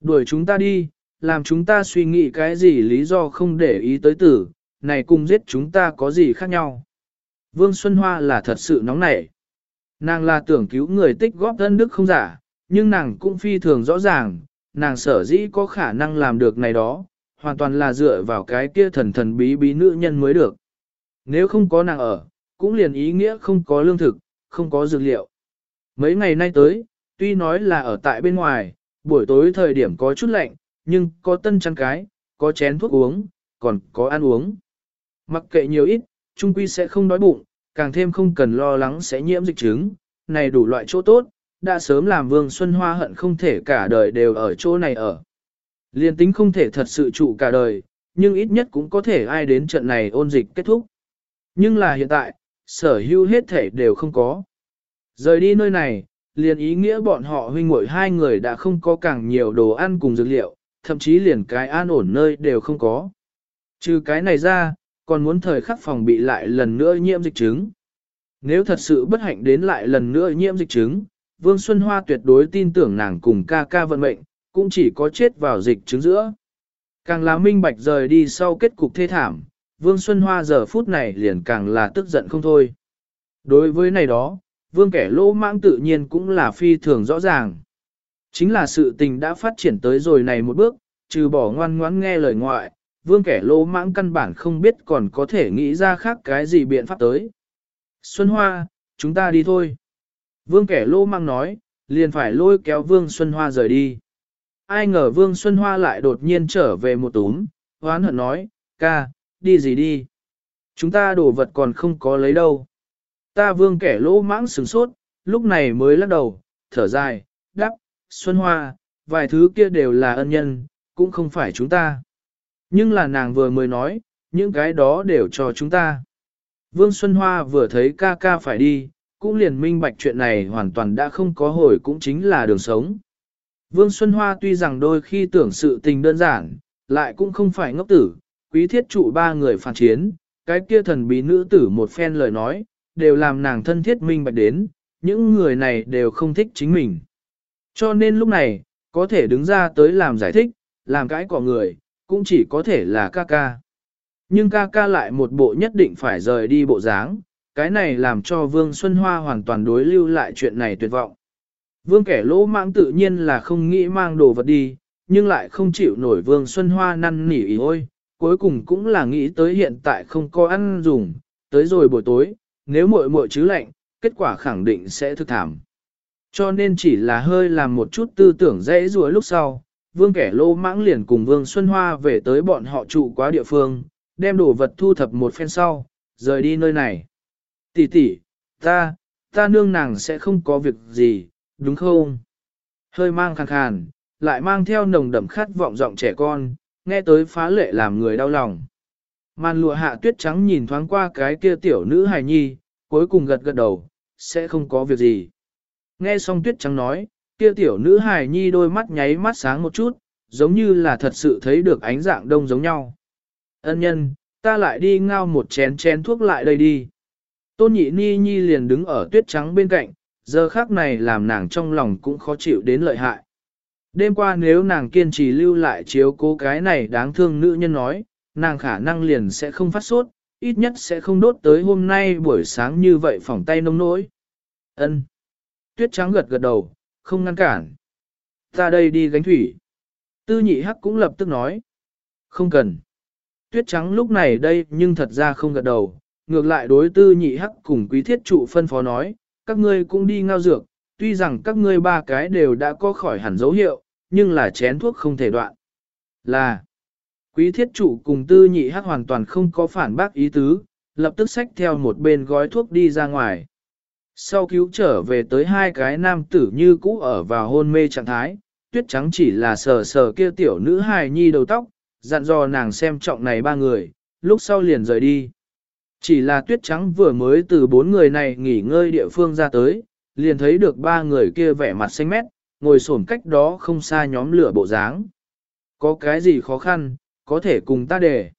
Đuổi chúng ta đi, làm chúng ta suy nghĩ cái gì lý do không để ý tới tử, này cùng giết chúng ta có gì khác nhau. Vương Xuân Hoa là thật sự nóng nảy. Nàng là tưởng cứu người tích góp thân đức không giả, nhưng nàng cũng phi thường rõ ràng, nàng sở dĩ có khả năng làm được này đó, hoàn toàn là dựa vào cái kia thần thần bí bí nữ nhân mới được. Nếu không có nàng ở, cũng liền ý nghĩa không có lương thực, không có dược liệu. Mấy ngày nay tới, tuy nói là ở tại bên ngoài, buổi tối thời điểm có chút lạnh, nhưng có tân chăn cái, có chén thuốc uống, còn có ăn uống. Mặc kệ nhiều ít, trung quy sẽ không đói bụng, càng thêm không cần lo lắng sẽ nhiễm dịch chứng, này đủ loại chỗ tốt, đã sớm làm Vương Xuân Hoa hận không thể cả đời đều ở chỗ này ở. Liên tính không thể thật sự trụ cả đời, nhưng ít nhất cũng có thể ai đến trận này ôn dịch kết thúc. Nhưng là hiện tại, sở hữu hết thể đều không có. Rời đi nơi này, liền ý nghĩa bọn họ huynh muội hai người đã không có càng nhiều đồ ăn cùng dược liệu, thậm chí liền cái an ổn nơi đều không có. Trừ cái này ra, còn muốn thời khắc phòng bị lại lần nữa nhiễm dịch chứng. Nếu thật sự bất hạnh đến lại lần nữa nhiễm dịch chứng, Vương Xuân Hoa tuyệt đối tin tưởng nàng cùng ca ca vận mệnh, cũng chỉ có chết vào dịch chứng giữa. Càng là minh bạch rời đi sau kết cục thê thảm, Vương Xuân Hoa giờ phút này liền càng là tức giận không thôi. Đối với này đó, Vương kẻ lỗ mãng tự nhiên cũng là phi thường rõ ràng. Chính là sự tình đã phát triển tới rồi này một bước, trừ bỏ ngoan ngoãn nghe lời ngoại, vương kẻ lỗ mãng căn bản không biết còn có thể nghĩ ra khác cái gì biện pháp tới. Xuân Hoa, chúng ta đi thôi. Vương kẻ lỗ mãng nói, liền phải lôi kéo vương Xuân Hoa rời đi. Ai ngờ vương Xuân Hoa lại đột nhiên trở về một túm, hoán hận nói, ca, đi gì đi. Chúng ta đồ vật còn không có lấy đâu. Ta vương kẻ lỗ mãng sừng sốt, lúc này mới lắc đầu, thở dài, đáp, Xuân Hoa, vài thứ kia đều là ân nhân, cũng không phải chúng ta. Nhưng là nàng vừa mới nói, những cái đó đều cho chúng ta. Vương Xuân Hoa vừa thấy ca ca phải đi, cũng liền minh bạch chuyện này hoàn toàn đã không có hồi cũng chính là đường sống. Vương Xuân Hoa tuy rằng đôi khi tưởng sự tình đơn giản, lại cũng không phải ngốc tử, quý thiết trụ ba người phản chiến, cái kia thần bí nữ tử một phen lời nói, đều làm nàng thân thiết minh bạch đến, những người này đều không thích chính mình. Cho nên lúc này, có thể đứng ra tới làm giải thích, làm cái cỏ người, cũng chỉ có thể là ca ca. Nhưng ca ca lại một bộ nhất định phải rời đi bộ dáng, cái này làm cho Vương Xuân Hoa hoàn toàn đối lưu lại chuyện này tuyệt vọng. Vương kẻ lỗ mãng tự nhiên là không nghĩ mang đồ vật đi, nhưng lại không chịu nổi Vương Xuân Hoa năn nỉ ý ôi, cuối cùng cũng là nghĩ tới hiện tại không có ăn dùng, tới rồi buổi tối, nếu muội muội chứ lạnh, kết quả khẳng định sẽ thực thảm. Cho nên chỉ là hơi làm một chút tư tưởng dễ rùa lúc sau, vương kẻ lô mãng liền cùng vương Xuân Hoa về tới bọn họ trụ quá địa phương, đem đồ vật thu thập một phen sau, rời đi nơi này. Tỷ tỷ, ta, ta nương nàng sẽ không có việc gì, đúng không? Hơi mang khàn khàn, lại mang theo nồng đậm khát vọng giọng trẻ con, nghe tới phá lệ làm người đau lòng. Màn lụa hạ tuyết trắng nhìn thoáng qua cái kia tiểu nữ hài nhi, cuối cùng gật gật đầu, sẽ không có việc gì. Nghe xong tuyết trắng nói, kia tiểu nữ hài nhi đôi mắt nháy mắt sáng một chút, giống như là thật sự thấy được ánh dạng đông giống nhau. Ân nhân, ta lại đi ngao một chén chén thuốc lại đây đi. Tôn nhị ni nhi liền đứng ở tuyết trắng bên cạnh, giờ khác này làm nàng trong lòng cũng khó chịu đến lợi hại. Đêm qua nếu nàng kiên trì lưu lại chiếu cố cái này đáng thương nữ nhân nói, nàng khả năng liền sẽ không phát sốt, ít nhất sẽ không đốt tới hôm nay buổi sáng như vậy phỏng tay nông nỗi. Ân. Tuyết trắng gật gật đầu, không ngăn cản. Ta đây đi gánh thủy. Tư nhị hắc cũng lập tức nói. Không cần. Tuyết trắng lúc này đây nhưng thật ra không gật đầu, ngược lại đối tư nhị hắc cùng quý thiết trụ phân phó nói, các ngươi cũng đi ngao dược, tuy rằng các ngươi ba cái đều đã có khỏi hẳn dấu hiệu, nhưng là chén thuốc không thể đoạn. Là, quý thiết chủ cùng tư nhị hắc hoàn toàn không có phản bác ý tứ, lập tức xách theo một bên gói thuốc đi ra ngoài. Sau cứu trở về tới hai cái nam tử như cũ ở vào hôn mê trạng thái, tuyết trắng chỉ là sờ sờ kia tiểu nữ hài nhi đầu tóc, dặn dò nàng xem trọng này ba người, lúc sau liền rời đi. Chỉ là tuyết trắng vừa mới từ bốn người này nghỉ ngơi địa phương ra tới, liền thấy được ba người kia vẻ mặt xanh mét, ngồi xổm cách đó không xa nhóm lửa bộ dáng. Có cái gì khó khăn, có thể cùng ta để.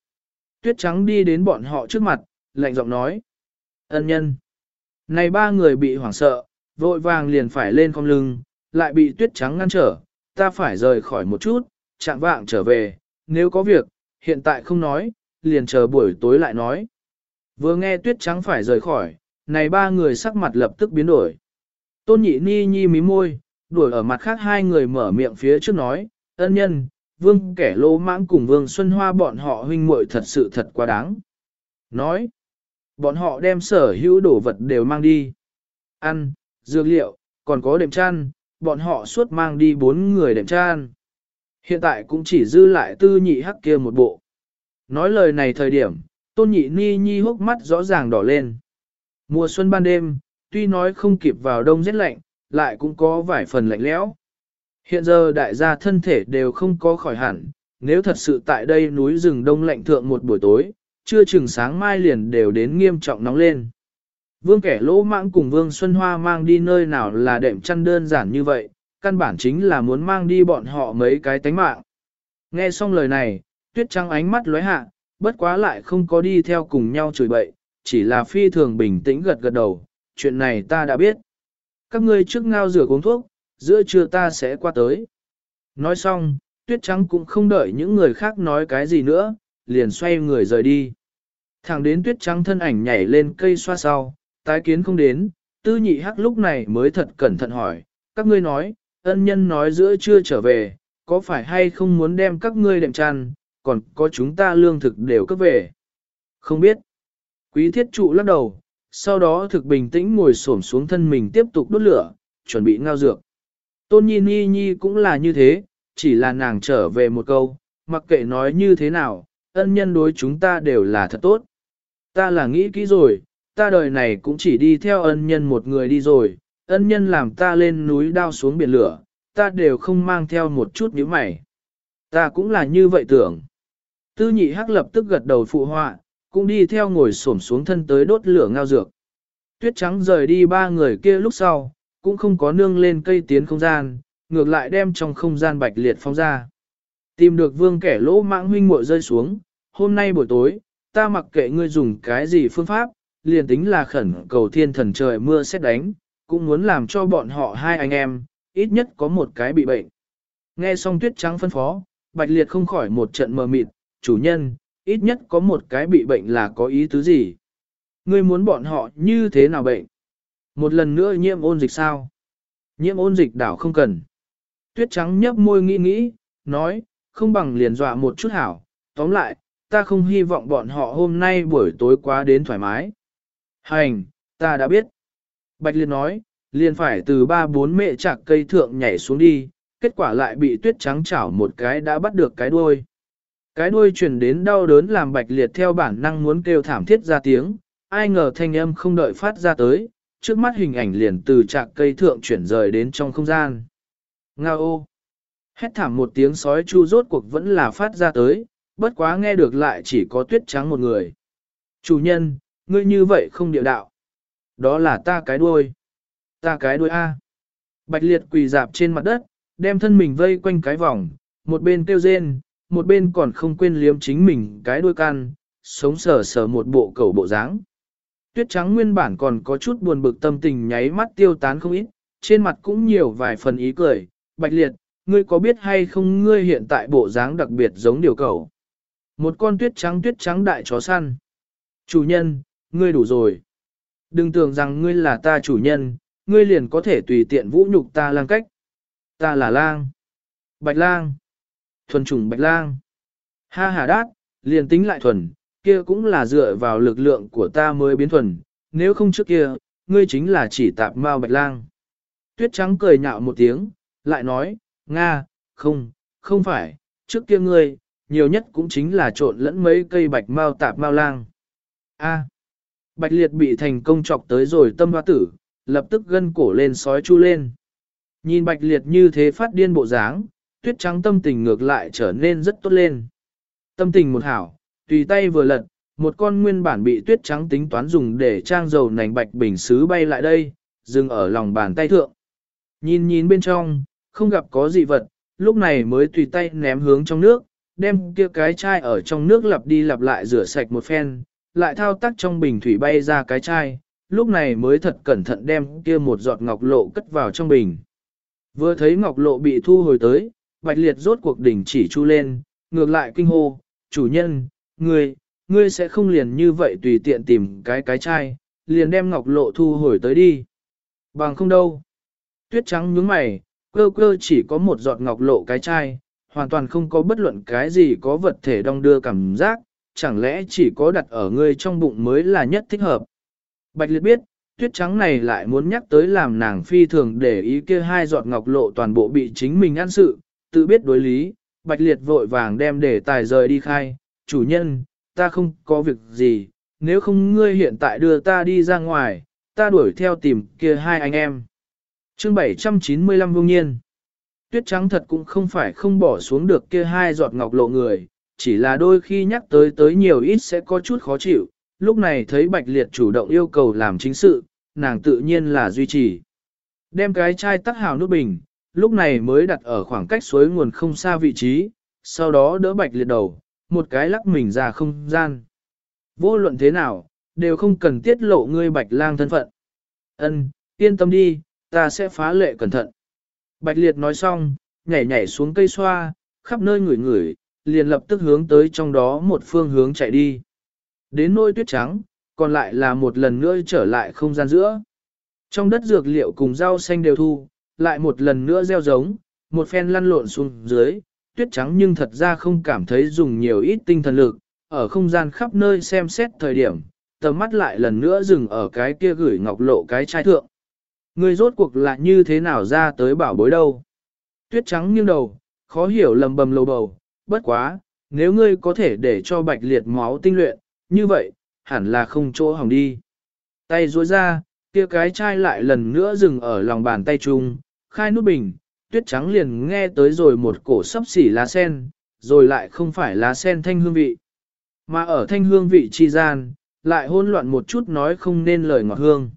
Tuyết trắng đi đến bọn họ trước mặt, lạnh giọng nói. Ân nhân. Này ba người bị hoảng sợ, vội vàng liền phải lên không lưng, lại bị tuyết trắng ngăn trở, ta phải rời khỏi một chút, chạm vạng trở về, nếu có việc, hiện tại không nói, liền chờ buổi tối lại nói. Vừa nghe tuyết trắng phải rời khỏi, này ba người sắc mặt lập tức biến đổi. Tôn nhị ni nhi mí môi, đuổi ở mặt khác hai người mở miệng phía trước nói, ân nhân, vương kẻ lô mãng cùng vương Xuân Hoa bọn họ huynh muội thật sự thật quá đáng. Nói, bọn họ đem sở hữu đồ vật đều mang đi. Ăn, dược liệu, còn có đệm chăn, bọn họ suốt mang đi bốn người đệm chăn. Hiện tại cũng chỉ dư lại tư nhị hắc kia một bộ. Nói lời này thời điểm, tôn nhị ni nhi hốc mắt rõ ràng đỏ lên. Mùa xuân ban đêm, tuy nói không kịp vào đông rét lạnh, lại cũng có vài phần lạnh lẽo. Hiện giờ đại gia thân thể đều không có khỏi hẳn, nếu thật sự tại đây núi rừng đông lạnh thượng một buổi tối, chưa chừng sáng mai liền đều đến nghiêm trọng nóng lên. Vương kẻ lỗ mãng cùng Vương Xuân Hoa mang đi nơi nào là đệm chăn đơn giản như vậy, căn bản chính là muốn mang đi bọn họ mấy cái tánh mạng. Nghe xong lời này, tuyết trắng ánh mắt lóe hạ, bất quá lại không có đi theo cùng nhau chửi bậy, chỉ là phi thường bình tĩnh gật gật đầu, chuyện này ta đã biết. Các ngươi trước ngao rửa uống thuốc, giữa trưa ta sẽ qua tới. Nói xong, tuyết trắng cũng không đợi những người khác nói cái gì nữa, liền xoay người rời đi. Thẳng đến tuyết trắng thân ảnh nhảy lên cây xoa sau, tái kiến không đến, tư nhị hắc lúc này mới thật cẩn thận hỏi, các ngươi nói, ân nhân nói giữa trưa trở về, có phải hay không muốn đem các ngươi đệm tràn, còn có chúng ta lương thực đều cấp về. Không biết. Quý thiết trụ lắc đầu, sau đó thực bình tĩnh ngồi xổm xuống thân mình tiếp tục đốt lửa, chuẩn bị ngao dược. Tôn Nhi Nhi Nhi cũng là như thế, chỉ là nàng trở về một câu, mặc kệ nói như thế nào, ân nhân đối chúng ta đều là thật tốt. Ta là nghĩ kỹ rồi, ta đời này cũng chỉ đi theo ân nhân một người đi rồi, ân nhân làm ta lên núi đao xuống biển lửa, ta đều không mang theo một chút nhíu mày. Ta cũng là như vậy tưởng. Tư nhị hắc lập tức gật đầu phụ họa, cũng đi theo ngồi xổm xuống thân tới đốt lửa ngao dược. Tuyết trắng rời đi ba người kia lúc sau, cũng không có nương lên cây tiến không gian, ngược lại đem trong không gian bạch liệt phong ra. Tìm được vương kẻ lỗ mạng huynh muội rơi xuống, hôm nay buổi tối, ta mặc kệ ngươi dùng cái gì phương pháp, liền tính là khẩn cầu thiên thần trời mưa xét đánh, cũng muốn làm cho bọn họ hai anh em, ít nhất có một cái bị bệnh. Nghe xong tuyết trắng phân phó, bạch liệt không khỏi một trận mờ mịt, chủ nhân, ít nhất có một cái bị bệnh là có ý tứ gì. ngươi muốn bọn họ như thế nào bệnh? Một lần nữa nhiễm ôn dịch sao? Nhiễm ôn dịch đảo không cần. Tuyết trắng nhấp môi nghĩ nghĩ, nói, không bằng liền dọa một chút hảo. Tóm lại, ta không hy vọng bọn họ hôm nay buổi tối quá đến thoải mái. Hành, ta đã biết. Bạch Liệt nói, liền phải từ ba bốn mẹ chạc cây thượng nhảy xuống đi, kết quả lại bị tuyết trắng chảo một cái đã bắt được cái đuôi. Cái đuôi truyền đến đau đớn làm Bạch Liệt theo bản năng muốn kêu thảm thiết ra tiếng, ai ngờ thanh âm không đợi phát ra tới, trước mắt hình ảnh liền từ trạc cây thượng chuyển rời đến trong không gian. Nga ô! Hét thảm một tiếng sói chu rốt cuộc vẫn là phát ra tới, bất quá nghe được lại chỉ có tuyết trắng một người. Chủ nhân, ngươi như vậy không điệu đạo. Đó là ta cái đuôi. Ta cái đuôi A. Bạch liệt quỳ dạp trên mặt đất, đem thân mình vây quanh cái vòng, một bên kêu rên, một bên còn không quên liếm chính mình cái đuôi can, sống sờ sờ một bộ cầu bộ dáng. Tuyết trắng nguyên bản còn có chút buồn bực tâm tình nháy mắt tiêu tán không ít, trên mặt cũng nhiều vài phần ý cười. Bạch liệt, ngươi có biết hay không ngươi hiện tại bộ dáng đặc biệt giống điều cầu. Một con tuyết trắng tuyết trắng đại chó săn. Chủ nhân, ngươi đủ rồi. Đừng tưởng rằng ngươi là ta chủ nhân, ngươi liền có thể tùy tiện vũ nhục ta lang cách. Ta là lang. Bạch lang. Thuần chủng bạch lang. Ha ha đát, liền tính lại thuần, kia cũng là dựa vào lực lượng của ta mới biến thuần, nếu không trước kia, ngươi chính là chỉ tạp mao bạch lang. Tuyết trắng cười nhạo một tiếng, lại nói, Nga, không, không phải, trước kia ngươi, nhiều nhất cũng chính là trộn lẫn mấy cây bạch mao tạp mao lang. A. bạch liệt bị thành công chọc tới rồi tâm hoa tử, lập tức gân cổ lên sói chu lên. Nhìn bạch liệt như thế phát điên bộ dáng, tuyết trắng tâm tình ngược lại trở nên rất tốt lên. Tâm tình một hảo, tùy tay vừa lật, một con nguyên bản bị tuyết trắng tính toán dùng để trang dầu nành bạch bình xứ bay lại đây, dừng ở lòng bàn tay thượng. Nhìn nhìn bên trong, không gặp có gì vật, lúc này mới tùy tay ném hướng trong nước, đem kia cái chai ở trong nước lặp đi lặp lại rửa sạch một phen, lại thao tác trong bình thủy bay ra cái chai, lúc này mới thật cẩn thận đem kia một giọt ngọc lộ cất vào trong bình. Vừa thấy ngọc lộ bị thu hồi tới, bạch liệt rốt cuộc đỉnh chỉ chu lên, ngược lại kinh hô, chủ nhân, ngươi, ngươi sẽ không liền như vậy tùy tiện tìm cái cái chai, liền đem ngọc lộ thu hồi tới đi. Bằng không đâu. Tuyết trắng nhướng mày, cơ cơ chỉ có một giọt ngọc lộ cái chai, hoàn toàn không có bất luận cái gì có vật thể đong đưa cảm giác, chẳng lẽ chỉ có đặt ở ngươi trong bụng mới là nhất thích hợp. Bạch liệt biết, tuyết trắng này lại muốn nhắc tới làm nàng phi thường để ý kia hai giọt ngọc lộ toàn bộ bị chính mình ăn sự, tự biết đối lý, bạch liệt vội vàng đem để tài rời đi khai, chủ nhân, ta không có việc gì, nếu không ngươi hiện tại đưa ta đi ra ngoài, ta đuổi theo tìm kia hai anh em. chương 795 vương nhiên, tuyết trắng thật cũng không phải không bỏ xuống được kia hai giọt ngọc lộ người, chỉ là đôi khi nhắc tới tới nhiều ít sẽ có chút khó chịu, lúc này thấy bạch liệt chủ động yêu cầu làm chính sự, nàng tự nhiên là duy trì. Đem cái chai tắc hào nút bình, lúc này mới đặt ở khoảng cách suối nguồn không xa vị trí, sau đó đỡ bạch liệt đầu, một cái lắc mình ra không gian. Vô luận thế nào, đều không cần tiết lộ ngươi bạch lang thân phận. Ân, yên tâm đi, ta sẽ phá lệ cẩn thận. Bạch liệt nói xong, nhảy nhảy xuống cây xoa, khắp nơi ngửi ngửi, liền lập tức hướng tới trong đó một phương hướng chạy đi. Đến nôi tuyết trắng, còn lại là một lần nữa trở lại không gian giữa. Trong đất dược liệu cùng rau xanh đều thu, lại một lần nữa gieo giống, một phen lăn lộn xuống dưới, tuyết trắng nhưng thật ra không cảm thấy dùng nhiều ít tinh thần lực, ở không gian khắp nơi xem xét thời điểm, tầm mắt lại lần nữa dừng ở cái kia gửi ngọc lộ cái chai thượng. Người rốt cuộc là như thế nào ra tới bảo bối đâu. Tuyết trắng nghiêng đầu, khó hiểu lầm bầm lầu bầu, bất quá, nếu ngươi có thể để cho bạch liệt máu tinh luyện, như vậy, hẳn là không chỗ hỏng đi. Tay duỗi ra, kia cái chai lại lần nữa dừng ở lòng bàn tay chung, khai nút bình, tuyết trắng liền nghe tới rồi một cổ sấp xỉ lá sen, rồi lại không phải lá sen thanh hương vị. Mà ở thanh hương vị chi gian, lại hôn loạn một chút nói không nên lời ngọt hương.